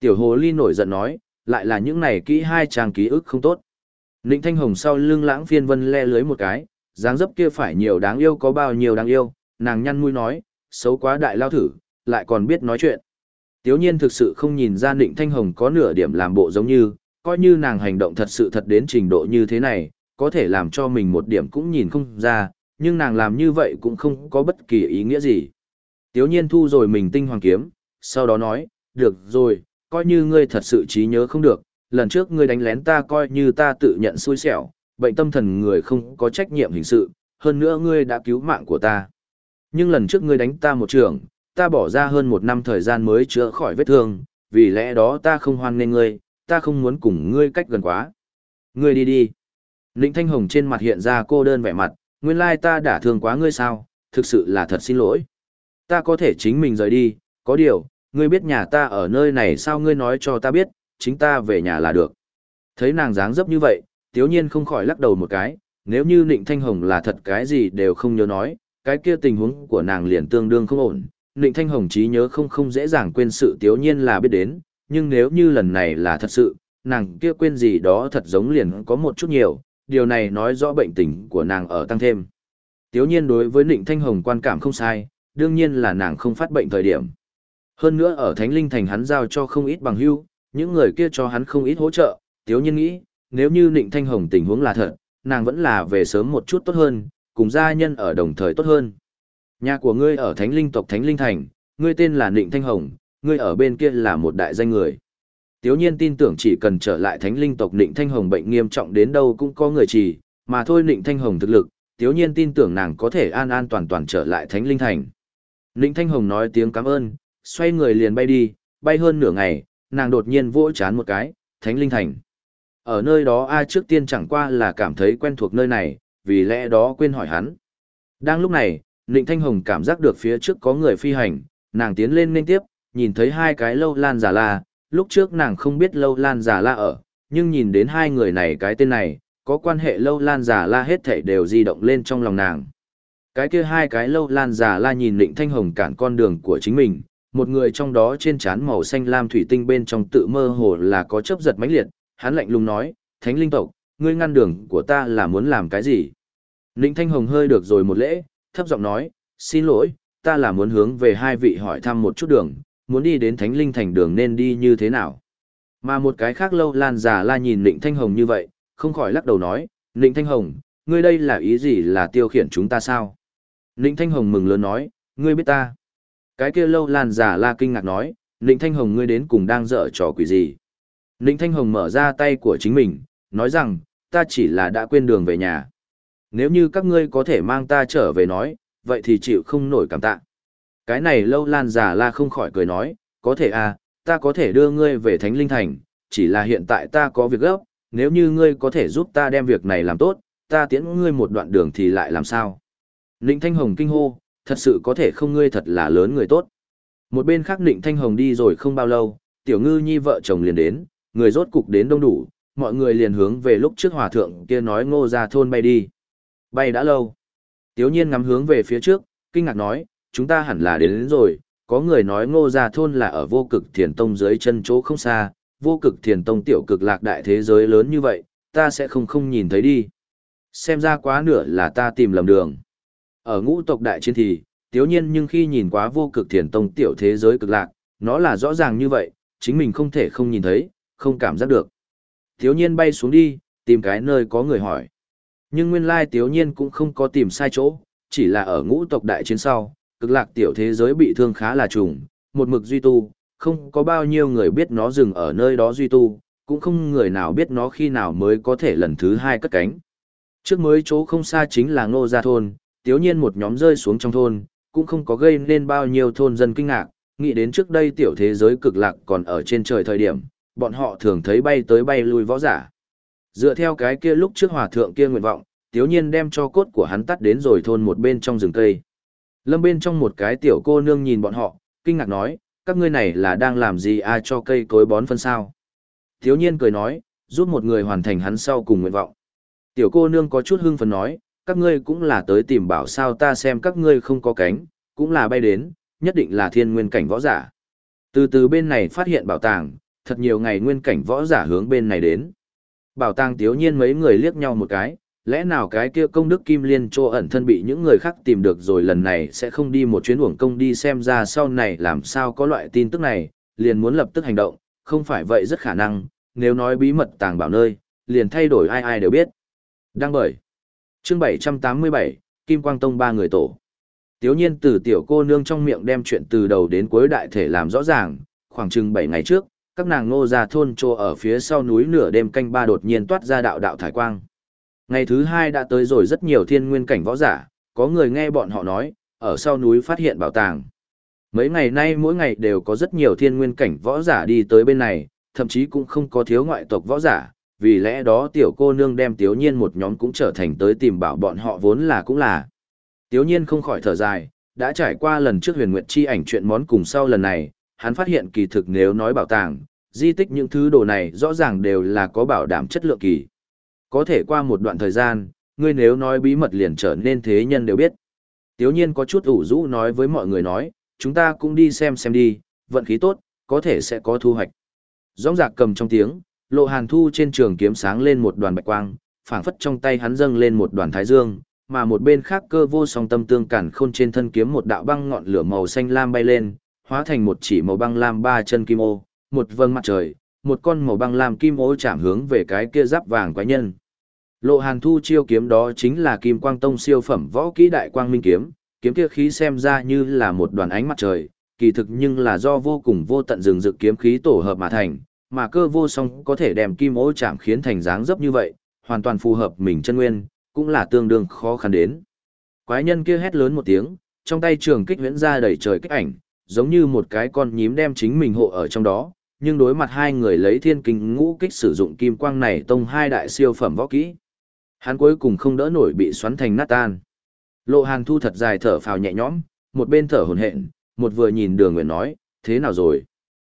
Tiểu hồ ly nổi giận nói, lại là những này kỹ hai trang ký ức không tốt. Ninh Thanh Hồng sau lưng lãng phiên vân le lưới một cái, dáng dấp kia phải nhiều đáng yêu có bao nhiêu đáng yêu, nàng nhăn mũi nói, xấu quá đại lao thử, lại còn biết nói chuyện. Tiếu nhiên thực sự không nhìn ra định Thanh Hồng có nửa điểm làm bộ giống như, coi như nàng hành động thật sự thật đến trình độ như thế này, có thể làm cho mình một điểm cũng nhìn không ra, nhưng nàng làm như vậy cũng không có bất kỳ ý nghĩa gì. Tiếu nhiên thu rồi mình tinh hoàng kiếm, sau đó nói, được rồi, coi như ngươi thật sự trí nhớ không được, lần trước ngươi đánh lén ta coi như ta tự nhận xui xẻo, bệnh tâm thần người không có trách nhiệm hình sự, hơn nữa ngươi đã cứu mạng của ta. Nhưng lần trước ngươi đánh ta một trường, ta bỏ ra hơn một năm thời gian mới chữa khỏi vết thương, vì lẽ đó ta không hoan nghênh ngươi, ta không muốn cùng ngươi cách gần quá. Ngươi đi đi. Lĩnh Thanh Hồng trên mặt hiện ra cô đơn vẻ mặt, nguyên lai ta đã thương quá ngươi sao, thực sự là thật xin lỗi. Ta có thể chính mình rời đi, có điều, ngươi biết nhà ta ở nơi này sao ngươi nói cho ta biết, chính ta về nhà là được. Thấy nàng dáng dấp như vậy, tiếu nhiên không khỏi lắc đầu một cái, nếu như Nịnh Thanh Hồng là thật cái gì đều không nhớ nói, cái kia tình huống của nàng liền tương đương không ổn. Nịnh Thanh Hồng trí nhớ không không dễ dàng quên sự tiếu nhiên là biết đến, nhưng nếu như lần này là thật sự, nàng kia quên gì đó thật giống liền có một chút nhiều, điều này nói rõ bệnh tình của nàng ở tăng thêm. Tiếu nhiên đối với Nịnh Thanh Hồng quan cảm không sai, đương nhiên là nàng không phát bệnh thời điểm. Hơn nữa ở Thánh Linh Thành hắn giao cho không ít bằng hưu, những người kia cho hắn không ít hỗ trợ, tiếu nhiên nghĩ, nếu như Nịnh Thanh Hồng tình huống là thật, nàng vẫn là về sớm một chút tốt hơn, cùng gia nhân ở đồng thời tốt hơn. Nhà của ngươi ở Thánh Linh tộc Thánh Linh Thành, ngươi tên là Nịnh Thanh Hồng, ngươi ở bên kia là một đại danh người. Tiếu nhiên tin tưởng chỉ cần trở lại Thánh Linh tộc Nịnh Thanh Hồng bệnh nghiêm trọng đến đâu cũng có người trì, mà thôi Nịnh Thanh Hồng thực lực, Tiếu nhiên tin tưởng nàng có thể an an toàn toàn trở lại Thánh Linh Thành. Nịnh Thanh Hồng nói tiếng cảm ơn, xoay người liền bay đi, bay hơn nửa ngày, nàng đột nhiên vỗ chán một cái, Thánh Linh Thành. Ở nơi đó ai trước tiên chẳng qua là cảm thấy quen thuộc nơi này, vì lẽ đó quên hỏi hắn. Đang lúc này, Nịnh Thanh Hồng cảm giác được phía trước có người phi hành, nàng tiến lên nên tiếp, nhìn thấy hai cái lâu lan giả la, lúc trước nàng không biết lâu lan giả la ở, nhưng nhìn đến hai người này cái tên này, có quan hệ lâu lan giả la hết thảy đều di động lên trong lòng nàng. Cái kia hai cái lâu lan giả la nhìn Nịnh Thanh Hồng cản con đường của chính mình, một người trong đó trên trán màu xanh lam thủy tinh bên trong tự mơ hồ là có chớp giật mãnh liệt, hắn lạnh lùng nói, "Thánh linh tộc, ngươi ngăn đường của ta là muốn làm cái gì?" Ninh Thanh Hồng hơi được rồi một lễ, thấp giọng nói, "Xin lỗi, ta là muốn hướng về hai vị hỏi thăm một chút đường, muốn đi đến Thánh linh thành đường nên đi như thế nào?" Mà một cái khác lâu lan già la nhìn Ninh Thanh Hồng như vậy, không khỏi lắc đầu nói, "Ninh Thanh Hồng, ngươi đây là ý gì là tiêu khiển chúng ta sao? Ninh Thanh Hồng mừng lớn nói, ngươi biết ta. Cái kia lâu lan giả la kinh ngạc nói, Ninh Thanh Hồng ngươi đến cùng đang dở trò quỷ gì? Ninh Thanh Hồng mở ra tay của chính mình, nói rằng, ta chỉ là đã quên đường về nhà. Nếu như các ngươi có thể mang ta trở về nói, vậy thì chịu không nổi cảm tạ. Cái này lâu lan giả la không khỏi cười nói, có thể à, ta có thể đưa ngươi về Thánh Linh Thành, chỉ là hiện tại ta có việc gấp, nếu như ngươi có thể giúp ta đem việc này làm tốt, ta tiễn ngươi một đoạn đường thì lại làm sao? Ninh Thanh Hồng kinh hô, thật sự có thể không ngươi thật là lớn người tốt. Một bên khác Ninh Thanh Hồng đi rồi không bao lâu, tiểu ngư nhi vợ chồng liền đến, người rốt cục đến đông đủ, mọi người liền hướng về lúc trước hòa thượng kia nói ngô ra thôn bay đi. Bay đã lâu. Tiếu nhiên ngắm hướng về phía trước, kinh ngạc nói, chúng ta hẳn là đến, đến rồi, có người nói ngô gia thôn là ở vô cực thiền tông dưới chân chỗ không xa, vô cực thiền tông tiểu cực lạc đại thế giới lớn như vậy, ta sẽ không không nhìn thấy đi. Xem ra quá nửa là ta tìm lầm đường. Ở ngũ tộc đại chiến thì, tiếu nhiên nhưng khi nhìn quá vô cực thiền tông tiểu thế giới cực lạc, nó là rõ ràng như vậy, chính mình không thể không nhìn thấy, không cảm giác được. Tiếu nhiên bay xuống đi, tìm cái nơi có người hỏi. Nhưng nguyên lai tiếu nhiên cũng không có tìm sai chỗ, chỉ là ở ngũ tộc đại chiến sau, cực lạc tiểu thế giới bị thương khá là trùng, một mực duy tu, không có bao nhiêu người biết nó dừng ở nơi đó duy tu, cũng không người nào biết nó khi nào mới có thể lần thứ hai cất cánh. Trước mới chỗ không xa chính là ngô gia thôn, tiếu nhiên một nhóm rơi xuống trong thôn, cũng không có gây nên bao nhiêu thôn dân kinh ngạc, nghĩ đến trước đây tiểu thế giới cực lạc còn ở trên trời thời điểm, bọn họ thường thấy bay tới bay lui võ giả. Dựa theo cái kia lúc trước hòa thượng kia nguyện vọng, tiếu nhiên đem cho cốt của hắn tắt đến rồi thôn một bên trong rừng cây. Lâm bên trong một cái tiểu cô nương nhìn bọn họ, kinh ngạc nói, các ngươi này là đang làm gì ai cho cây cối bón phân sao? Tiếu nhiên cười nói, giúp một người hoàn thành hắn sau cùng nguyện vọng. Tiểu cô nương có chút hưng phấn nói, các ngươi cũng là tới tìm bảo sao ta xem các ngươi không có cánh, cũng là bay đến, nhất định là thiên nguyên cảnh võ giả. Từ từ bên này phát hiện bảo tàng, thật nhiều ngày nguyên cảnh võ giả hướng bên này đến. Bảo tàng tiếu nhiên mấy người liếc nhau một cái, lẽ nào cái kia công đức kim liên trô ẩn thân bị những người khác tìm được rồi lần này sẽ không đi một chuyến uổng công đi xem ra sau này làm sao có loại tin tức này, liền muốn lập tức hành động, không phải vậy rất khả năng, nếu nói bí mật tàng bảo nơi, liền thay đổi ai ai đều biết. Đăng bởi. Chương 787, Kim Quang Tông ba người tổ. Tiếu nhiên từ tiểu cô nương trong miệng đem chuyện từ đầu đến cuối đại thể làm rõ ràng, khoảng chừng 7 ngày trước, các nàng ngô ra thôn trô ở phía sau núi nửa đêm canh ba đột nhiên toát ra đạo đạo thải quang. Ngày thứ hai đã tới rồi rất nhiều thiên nguyên cảnh võ giả, có người nghe bọn họ nói, ở sau núi phát hiện bảo tàng. Mấy ngày nay mỗi ngày đều có rất nhiều thiên nguyên cảnh võ giả đi tới bên này, thậm chí cũng không có thiếu ngoại tộc võ giả, vì lẽ đó tiểu cô nương đem tiếu nhiên một nhóm cũng trở thành tới tìm bảo bọn họ vốn là cũng là. Tiếu nhiên không khỏi thở dài, đã trải qua lần trước huyền nguyệt chi ảnh chuyện món cùng sau lần này, hắn phát hiện kỳ thực nếu nói bảo tàng, di tích những thứ đồ này rõ ràng đều là có bảo đảm chất lượng kỳ. Có thể qua một đoạn thời gian, ngươi nếu nói bí mật liền trở nên thế nhân đều biết. Tiếu nhiên có chút ủ rũ nói với mọi người nói, chúng ta cũng đi xem xem đi, vận khí tốt, có thể sẽ có thu hoạch. Gióng giạc cầm trong tiếng, lộ hàn thu trên trường kiếm sáng lên một đoàn bạch quang, phảng phất trong tay hắn dâng lên một đoàn thái dương, mà một bên khác cơ vô song tâm tương cản khôn trên thân kiếm một đạo băng ngọn lửa màu xanh lam bay lên, hóa thành một chỉ màu băng lam ba chân kim ô, một vầng mặt trời, một con màu băng lam kim ô chạm hướng về cái kia giáp vàng quái nhân. Lộ Hàn Thu chiêu kiếm đó chính là Kim Quang Tông siêu phẩm võ kỹ đại quang minh kiếm, kiếm kia khí xem ra như là một đoàn ánh mặt trời, kỳ thực nhưng là do vô cùng vô tận rừng rực kiếm khí tổ hợp mà thành, mà cơ vô song có thể đem kim ô chạm khiến thành dáng dấp như vậy, hoàn toàn phù hợp mình chân nguyên, cũng là tương đương khó khăn đến. Quái nhân kia hét lớn một tiếng, trong tay trường kích huyễn ra đầy trời kích ảnh, giống như một cái con nhím đem chính mình hộ ở trong đó, nhưng đối mặt hai người lấy thiên kinh ngũ kích sử dụng kim quang này tông hai đại siêu phẩm võ kỹ. Hắn cuối cùng không đỡ nổi bị xoắn thành nát tan. Lộ Hàn Thu thật dài thở phào nhẹ nhõm, một bên thở hổn hển, một vừa nhìn Đường Nguyện nói, thế nào rồi?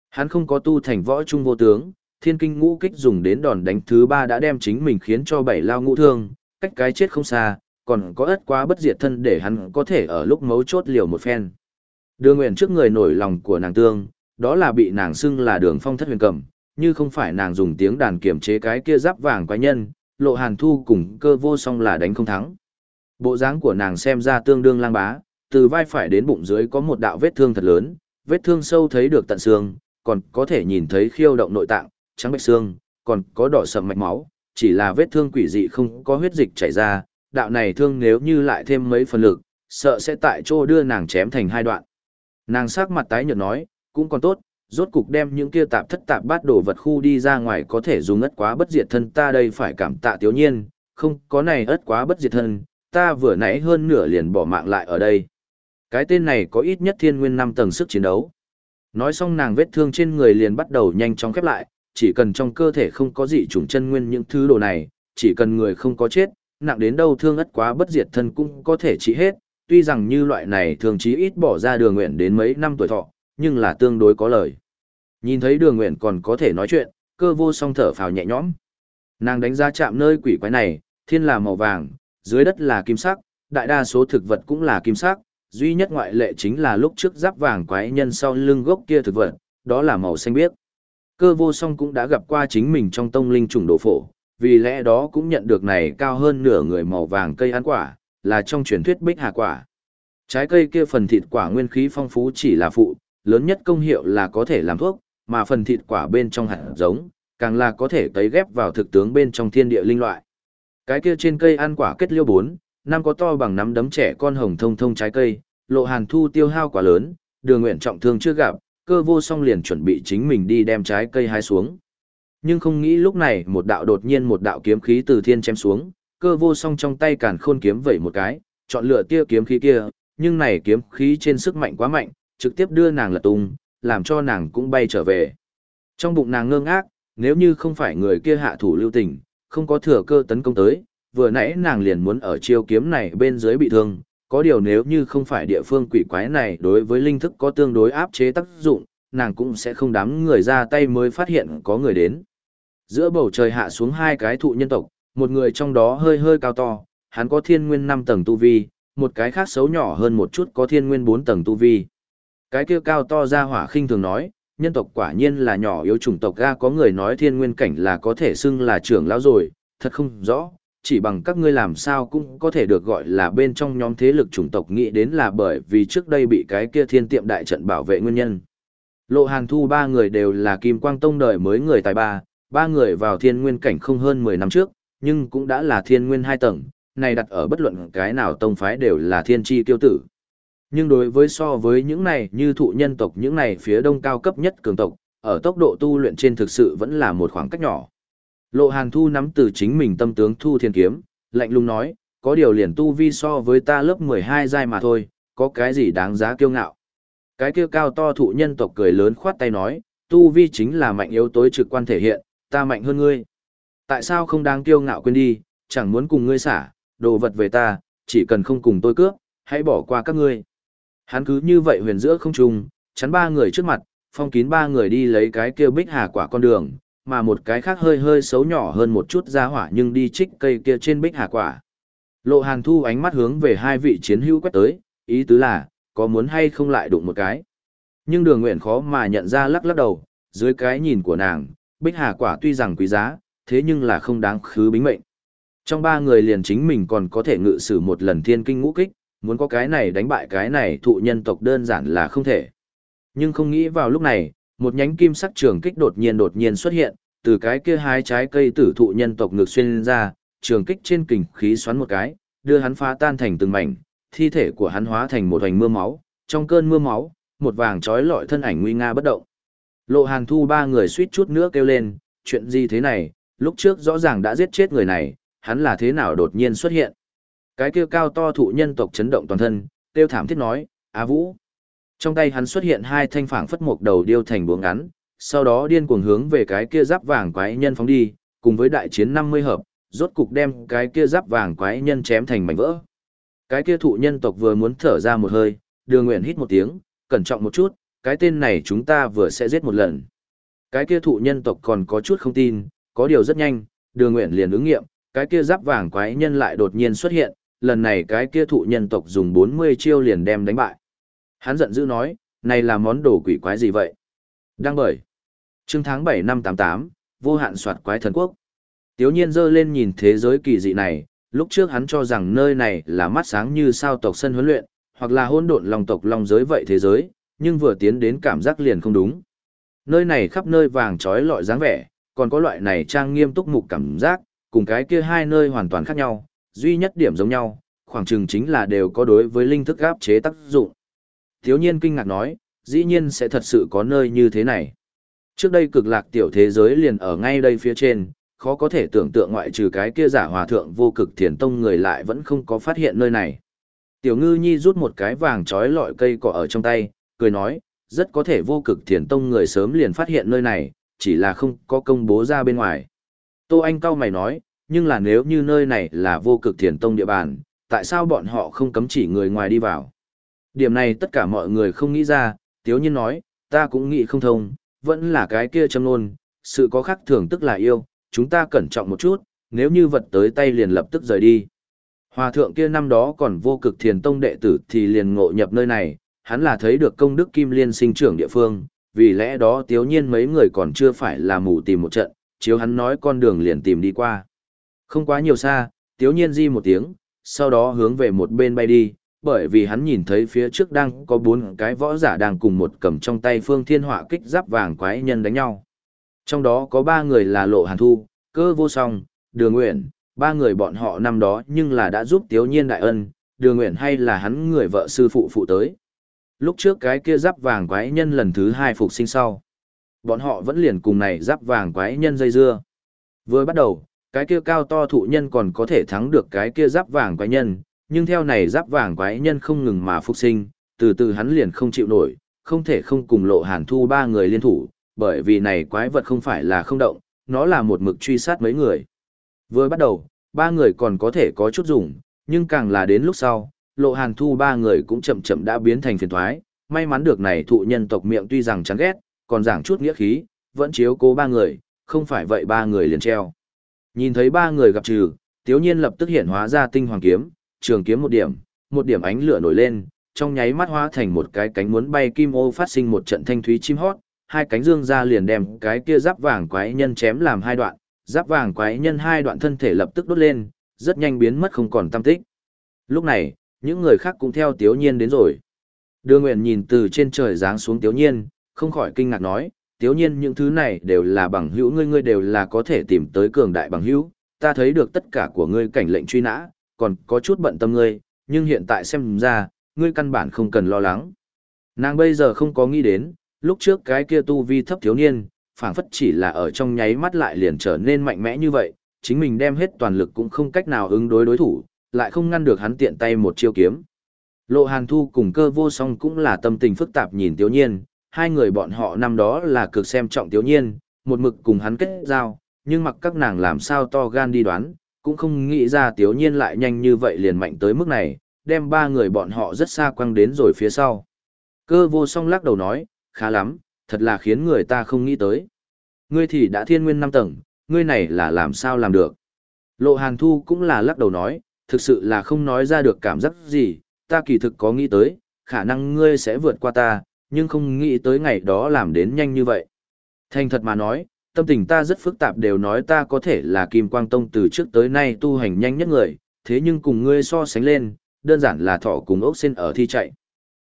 Hắn không có tu thành võ trung vô tướng, thiên kinh ngũ kích dùng đến đòn đánh thứ ba đã đem chính mình khiến cho bảy lao ngũ thương, cách cái chết không xa, còn có ớt quá bất diệt thân để hắn có thể ở lúc mấu chốt liều một phen. Đường Nguyện trước người nổi lòng của nàng tương, đó là bị nàng xưng là đường phong thất huyền cầm, như không phải nàng dùng tiếng đàn kiểm chế cái kia giáp vàng quái nhân, lộ hàn thu cùng cơ vô song là đánh không thắng. Bộ dáng của nàng xem ra tương đương lang bá, từ vai phải đến bụng dưới có một đạo vết thương thật lớn, vết thương sâu thấy được tận xương, còn có thể nhìn thấy khiêu động nội tạng, trắng bạch xương, còn có đỏ sầm mạch máu, chỉ là vết thương quỷ dị không có huyết dịch chảy ra, đạo này thương nếu như lại thêm mấy phần lực, sợ sẽ tại chỗ đưa nàng chém thành hai đoạn. Nàng sắc mặt tái nhợt nói, cũng còn tốt, rốt cục đem những kia tạp thất tạp bát đồ vật khu đi ra ngoài có thể dùng ất quá bất diệt thân ta đây phải cảm tạ tiểu nhiên, không có này ất quá bất diệt thân, ta vừa nãy hơn nửa liền bỏ mạng lại ở đây. Cái tên này có ít nhất thiên nguyên năm tầng sức chiến đấu. Nói xong nàng vết thương trên người liền bắt đầu nhanh chóng khép lại, chỉ cần trong cơ thể không có dị trùng chân nguyên những thứ đồ này, chỉ cần người không có chết, nặng đến đâu thương ất quá bất diệt thân cũng có thể trị hết, tuy rằng như loại này thường chí ít bỏ ra đường nguyện đến mấy năm tuổi thọ, nhưng là tương đối có lời. Nhìn thấy đường nguyện còn có thể nói chuyện, cơ vô song thở phào nhẹ nhõm. Nàng đánh giá chạm nơi quỷ quái này, thiên là màu vàng, dưới đất là kim sắc, đại đa số thực vật cũng là kim sắc, duy nhất ngoại lệ chính là lúc trước giáp vàng quái nhân sau lưng gốc kia thực vật, đó là màu xanh biếc. Cơ vô song cũng đã gặp qua chính mình trong tông linh trùng đồ phổ, vì lẽ đó cũng nhận được này cao hơn nửa người màu vàng cây ăn quả, là trong truyền thuyết bích hà quả. Trái cây kia phần thịt quả nguyên khí phong phú chỉ là phụ, lớn nhất công hiệu là có thể làm thuốc, mà phần thịt quả bên trong hạt giống, càng là có thể tấy ghép vào thực tướng bên trong thiên địa linh loại. Cái kia trên cây ăn quả kết liêu bốn, năm có to bằng nắm đấm trẻ con hồng thông thông trái cây, lộ hàn thu tiêu hao quá lớn, đường nguyện trọng thương chưa gặp, cơ vô song liền chuẩn bị chính mình đi đem trái cây hái xuống. Nhưng không nghĩ lúc này một đạo đột nhiên một đạo kiếm khí từ thiên chém xuống, cơ vô song trong tay càn khôn kiếm vẩy một cái, chọn lựa tia kiếm khí kia, nhưng này kiếm khí trên sức mạnh quá mạnh, trực tiếp đưa nàng lật tung, làm cho nàng cũng bay trở về. Trong bụng nàng ngơ ngác, nếu như không phải người kia hạ thủ lưu tình, không có thừa cơ tấn công tới, vừa nãy nàng liền muốn ở chiêu kiếm này bên dưới bị thương, có điều nếu như không phải địa phương quỷ quái này đối với linh thức có tương đối áp chế tác dụng, nàng cũng sẽ không đám người ra tay mới phát hiện có người đến. Giữa bầu trời hạ xuống hai cái thụ nhân tộc, một người trong đó hơi hơi cao to, hắn có thiên nguyên 5 tầng tu vi, một cái khác xấu nhỏ hơn một chút có thiên nguyên 4 tầng tu vi. Cái kia cao to ra hỏa khinh thường nói, nhân tộc quả nhiên là nhỏ yếu chủng tộc ga có người nói thiên nguyên cảnh là có thể xưng là trưởng lão rồi, thật không rõ, chỉ bằng các ngươi làm sao cũng có thể được gọi là bên trong nhóm thế lực chủng tộc nghĩ đến là bởi vì trước đây bị cái kia thiên tiệm đại trận bảo vệ nguyên nhân. Lộ hàn thu ba người đều là kim quang tông đời mới người tài ba, ba người vào thiên nguyên cảnh không hơn 10 năm trước, nhưng cũng đã là thiên nguyên hai tầng, này đặt ở bất luận cái nào tông phái đều là thiên chi tiêu tử. Nhưng đối với so với những này như thụ nhân tộc những này phía đông cao cấp nhất cường tộc, ở tốc độ tu luyện trên thực sự vẫn là một khoảng cách nhỏ. Lộ Hàn Thu nắm từ chính mình tâm tướng Thu Thiên Kiếm, lạnh lùng nói, có điều liền tu vi so với ta lớp 12 giai mà thôi, có cái gì đáng giá kiêu ngạo. Cái kia cao to thụ nhân tộc cười lớn khoát tay nói, tu vi chính là mạnh yếu tối trực quan thể hiện, ta mạnh hơn ngươi. Tại sao không đáng kiêu ngạo quên đi, chẳng muốn cùng ngươi xả, đồ vật về ta, chỉ cần không cùng tôi cướp, hãy bỏ qua các ngươi. Hắn cứ như vậy huyền giữa không trung, chắn ba người trước mặt, phong kín ba người đi lấy cái kia bích hà quả con đường, mà một cái khác hơi hơi xấu nhỏ hơn một chút ra hỏa nhưng đi trích cây kia trên bích hà quả. Lộ hàn thu ánh mắt hướng về hai vị chiến hữu quét tới, ý tứ là, có muốn hay không lại đụng một cái. Nhưng đường nguyện khó mà nhận ra lắc lắc đầu, dưới cái nhìn của nàng, bích hà quả tuy rằng quý giá, thế nhưng là không đáng khứ bính mệnh. Trong ba người liền chính mình còn có thể ngự sử một lần thiên kinh ngũ kích, muốn có cái này đánh bại cái này thụ nhân tộc đơn giản là không thể. Nhưng không nghĩ vào lúc này, một nhánh kim sắc trường kích đột nhiên đột nhiên xuất hiện, từ cái kia hai trái cây tử thụ nhân tộc ngược xuyên ra, trường kích trên kình khí xoắn một cái, đưa hắn phá tan thành từng mảnh, thi thể của hắn hóa thành một hoành mưa máu, trong cơn mưa máu, một vàng trói lọi thân ảnh nguy nga bất động. Lộ Hàn Thu ba người suýt chút nữa kêu lên, chuyện gì thế này, lúc trước rõ ràng đã giết chết người này, hắn là thế nào đột nhiên xuất hiện. Cái kia cao to thụ nhân tộc chấn động toàn thân, tiêu thảm thiết nói, Á Vũ. Trong tay hắn xuất hiện hai thanh phảng phất một đầu điêu thành búa ngắn, sau đó điên cuồng hướng về cái kia giáp vàng quái nhân phóng đi, cùng với đại chiến 50 hợp, rốt cục đem cái kia giáp vàng quái nhân chém thành mảnh vỡ. Cái kia thụ nhân tộc vừa muốn thở ra một hơi, Đường Nguyện hít một tiếng, cẩn trọng một chút, cái tên này chúng ta vừa sẽ giết một lần. Cái kia thụ nhân tộc còn có chút không tin, có điều rất nhanh, Đường Nguyện liền ứng nghiệm, cái kia giáp vàng quái nhân lại đột nhiên xuất hiện, lần này cái kia thụ nhân tộc dùng 40 chiêu liền đem đánh bại. Hắn giận dữ nói, này là món đồ quỷ quái gì vậy? Đăng bởi. Trương tháng 7 năm 88, vô hạn soạt quái thần quốc. Tiếu nhiên dơ lên nhìn thế giới kỳ dị này, lúc trước hắn cho rằng nơi này là mắt sáng như sao tộc sân huấn luyện, hoặc là hôn độn lòng tộc long giới vậy thế giới, nhưng vừa tiến đến cảm giác liền không đúng. Nơi này khắp nơi vàng trói lọi dáng vẻ, còn có loại này trang nghiêm túc mục cảm giác, cùng cái kia hai nơi hoàn toàn khác nhau, duy nhất điểm giống nhau, khoảng chừng chính là đều có đối với linh thức áp chế tác dụng. Thiếu nhiên kinh ngạc nói, dĩ nhiên sẽ thật sự có nơi như thế này. Trước đây cực lạc tiểu thế giới liền ở ngay đây phía trên, khó có thể tưởng tượng ngoại trừ cái kia giả hòa thượng vô cực thiền tông người lại vẫn không có phát hiện nơi này. Tiểu ngư nhi rút một cái vàng trói lọi cây cỏ ở trong tay, cười nói, rất có thể vô cực thiền tông người sớm liền phát hiện nơi này, chỉ là không có công bố ra bên ngoài. Tô Anh cao mày nói, nhưng là nếu như nơi này là vô cực thiền tông địa bàn, tại sao bọn họ không cấm chỉ người ngoài đi vào? Điểm này tất cả mọi người không nghĩ ra, tiếu nhiên nói, ta cũng nghĩ không thông, vẫn là cái kia châm nôn, sự có khác thường tức là yêu, chúng ta cẩn trọng một chút, nếu như vật tới tay liền lập tức rời đi. Hòa thượng kia năm đó còn vô cực thiền tông đệ tử thì liền ngộ nhập nơi này, hắn là thấy được công đức kim liên sinh trưởng địa phương, vì lẽ đó tiếu nhiên mấy người còn chưa phải là mù tìm một trận, chiếu hắn nói con đường liền tìm đi qua. Không quá nhiều xa, tiếu nhiên di một tiếng, sau đó hướng về một bên bay đi, bởi vì hắn nhìn thấy phía trước đang có bốn cái võ giả đang cùng một cầm trong tay phương thiên họa kích giáp vàng quái nhân đánh nhau. Trong đó có ba người là Lộ Hàn Thu, Cơ Vô Song, Đường Nguyện, ba người bọn họ năm đó nhưng là đã giúp Tiếu Nhiên đại ân, Đường Nguyện hay là hắn người vợ sư phụ phụ tới. Lúc trước cái kia giáp vàng quái nhân lần thứ hai phục sinh sau. Bọn họ vẫn liền cùng này giáp vàng quái nhân dây dưa. Vừa bắt đầu, cái kia cao to thụ nhân còn có thể thắng được cái kia giáp vàng quái nhân, nhưng theo này giáp vàng quái nhân không ngừng mà phục sinh, từ từ hắn liền không chịu nổi, không thể không cùng lộ hàn thu ba người liên thủ, bởi vì này quái vật không phải là không động, nó là một mực truy sát mấy người. Vừa bắt đầu, ba người còn có thể có chút dùng, nhưng càng là đến lúc sau, lộ hàn thu ba người cũng chậm chậm đã biến thành phiền thoái, may mắn được này thụ nhân tộc miệng tuy rằng chán ghét, còn giảng chút nghĩa khí, vẫn chiếu cố ba người, không phải vậy ba người liền treo. Nhìn thấy ba người gặp trừ, tiếu nhiên lập tức hiện hóa ra tinh hoàng kiếm, trường kiếm một điểm, một điểm ánh lửa nổi lên, trong nháy mắt hóa thành một cái cánh muốn bay kim ô phát sinh một trận thanh thúy chim hót, hai cánh dương ra liền đem cái kia giáp vàng quái nhân chém làm hai đoạn, giáp vàng quái nhân hai đoạn thân thể lập tức đốt lên, rất nhanh biến mất không còn tâm tích. Lúc này, những người khác cũng theo Tiếu Nhiên đến rồi. Đưa Nguyện nhìn từ trên trời giáng xuống Tiếu Nhiên, không khỏi kinh ngạc nói, Tiếu Nhiên những thứ này đều là bằng hữu ngươi ngươi đều là có thể tìm tới cường đại bằng hữu, ta thấy được tất cả của ngươi cảnh lệnh truy nã, còn có chút bận tâm ngươi, nhưng hiện tại xem ra, ngươi căn bản không cần lo lắng. Nàng bây giờ không có nghĩ đến, lúc trước cái kia tu vi thấp thiếu niên, phảng phất chỉ là ở trong nháy mắt lại liền trở nên mạnh mẽ như vậy, chính mình đem hết toàn lực cũng không cách nào ứng đối đối thủ, lại không ngăn được hắn tiện tay một chiêu kiếm. Lộ Hàn Thu cùng cơ vô song cũng là tâm tình phức tạp nhìn Tiếu Nhiên, hai người bọn họ năm đó là cực xem trọng Tiếu Nhiên, một mực cùng hắn kết giao, nhưng mặc các nàng làm sao to gan đi đoán, cũng không nghĩ ra Tiếu Nhiên lại nhanh như vậy liền mạnh tới mức này, đem ba người bọn họ rất xa quăng đến rồi phía sau. Cơ vô song lắc đầu nói, khá lắm, thật là khiến người ta không nghĩ tới. Ngươi thì đã thiên nguyên năm tầng, ngươi này là làm sao làm được. Lộ Hàn Thu cũng là lắc đầu nói, thực sự là không nói ra được cảm giác gì, ta kỳ thực có nghĩ tới, khả năng ngươi sẽ vượt qua ta, nhưng không nghĩ tới ngày đó làm đến nhanh như vậy. Thành thật mà nói, tâm tình ta rất phức tạp đều nói ta có thể là Kim Quang Tông từ trước tới nay tu hành nhanh nhất người, thế nhưng cùng ngươi so sánh lên, đơn giản là thỏ cùng ốc sen ở thi chạy.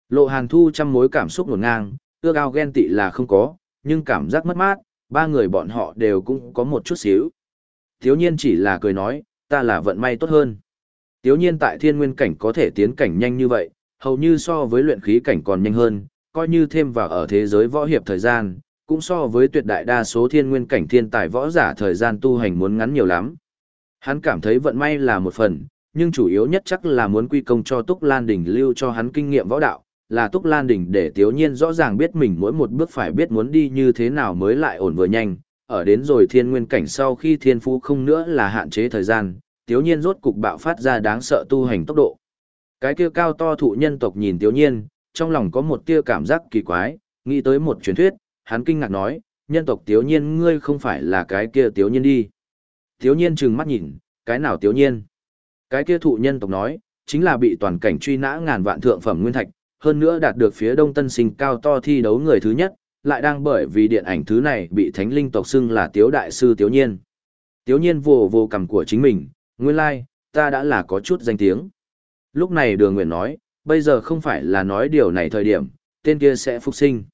Lộ Hàn Thu trăm mối cảm xúc nguồn ngang, ước ao ghen tị là không có, nhưng cảm giác mất mát, ba người bọn họ đều cũng có một chút xíu. Thiếu nhiên chỉ là cười nói, ta là vận may tốt hơn. Tiếu nhiên tại thiên nguyên cảnh có thể tiến cảnh nhanh như vậy, hầu như so với luyện khí cảnh còn nhanh hơn, coi như thêm vào ở thế giới võ hiệp thời gian, cũng so với tuyệt đại đa số thiên nguyên cảnh thiên tài võ giả thời gian tu hành muốn ngắn nhiều lắm. Hắn cảm thấy vận may là một phần, nhưng chủ yếu nhất chắc là muốn quy công cho Túc Lan Đình lưu cho hắn kinh nghiệm võ đạo, là Túc Lan Đình để Tiếu Nhiên rõ ràng biết mình mỗi một bước phải biết muốn đi như thế nào mới lại ổn vừa nhanh, ở đến rồi thiên nguyên cảnh sau khi thiên phú không nữa là hạn chế thời gian, Tiếu Nhiên rốt cục bạo phát ra đáng sợ tu hành tốc độ. Cái kia cao to thụ nhân tộc nhìn Tiếu Nhiên, trong lòng có một tia cảm giác kỳ quái, nghĩ tới một truyền thuyết, hắn kinh ngạc nói, nhân tộc Tiếu Nhiên ngươi không phải là cái kia Tiếu Nhiên đi. Tiếu Nhiên trừng mắt nhìn, cái nào Tiếu Nhiên? Cái kia thụ nhân tộc nói, chính là bị toàn cảnh truy nã ngàn vạn thượng phẩm nguyên thạch, hơn nữa đạt được phía đông tân sinh cao to thi đấu người thứ nhất, lại đang bởi vì điện ảnh thứ này bị thánh linh tộc xưng là Tiếu Đại Sư Tiếu Nhiên. Tiếu Nhiên vồ vô cầm của chính mình, nguyên lai, like, ta đã là có chút danh tiếng. Lúc này đường nguyện nói, bây giờ không phải là nói điều này thời điểm, tên kia sẽ phục sinh.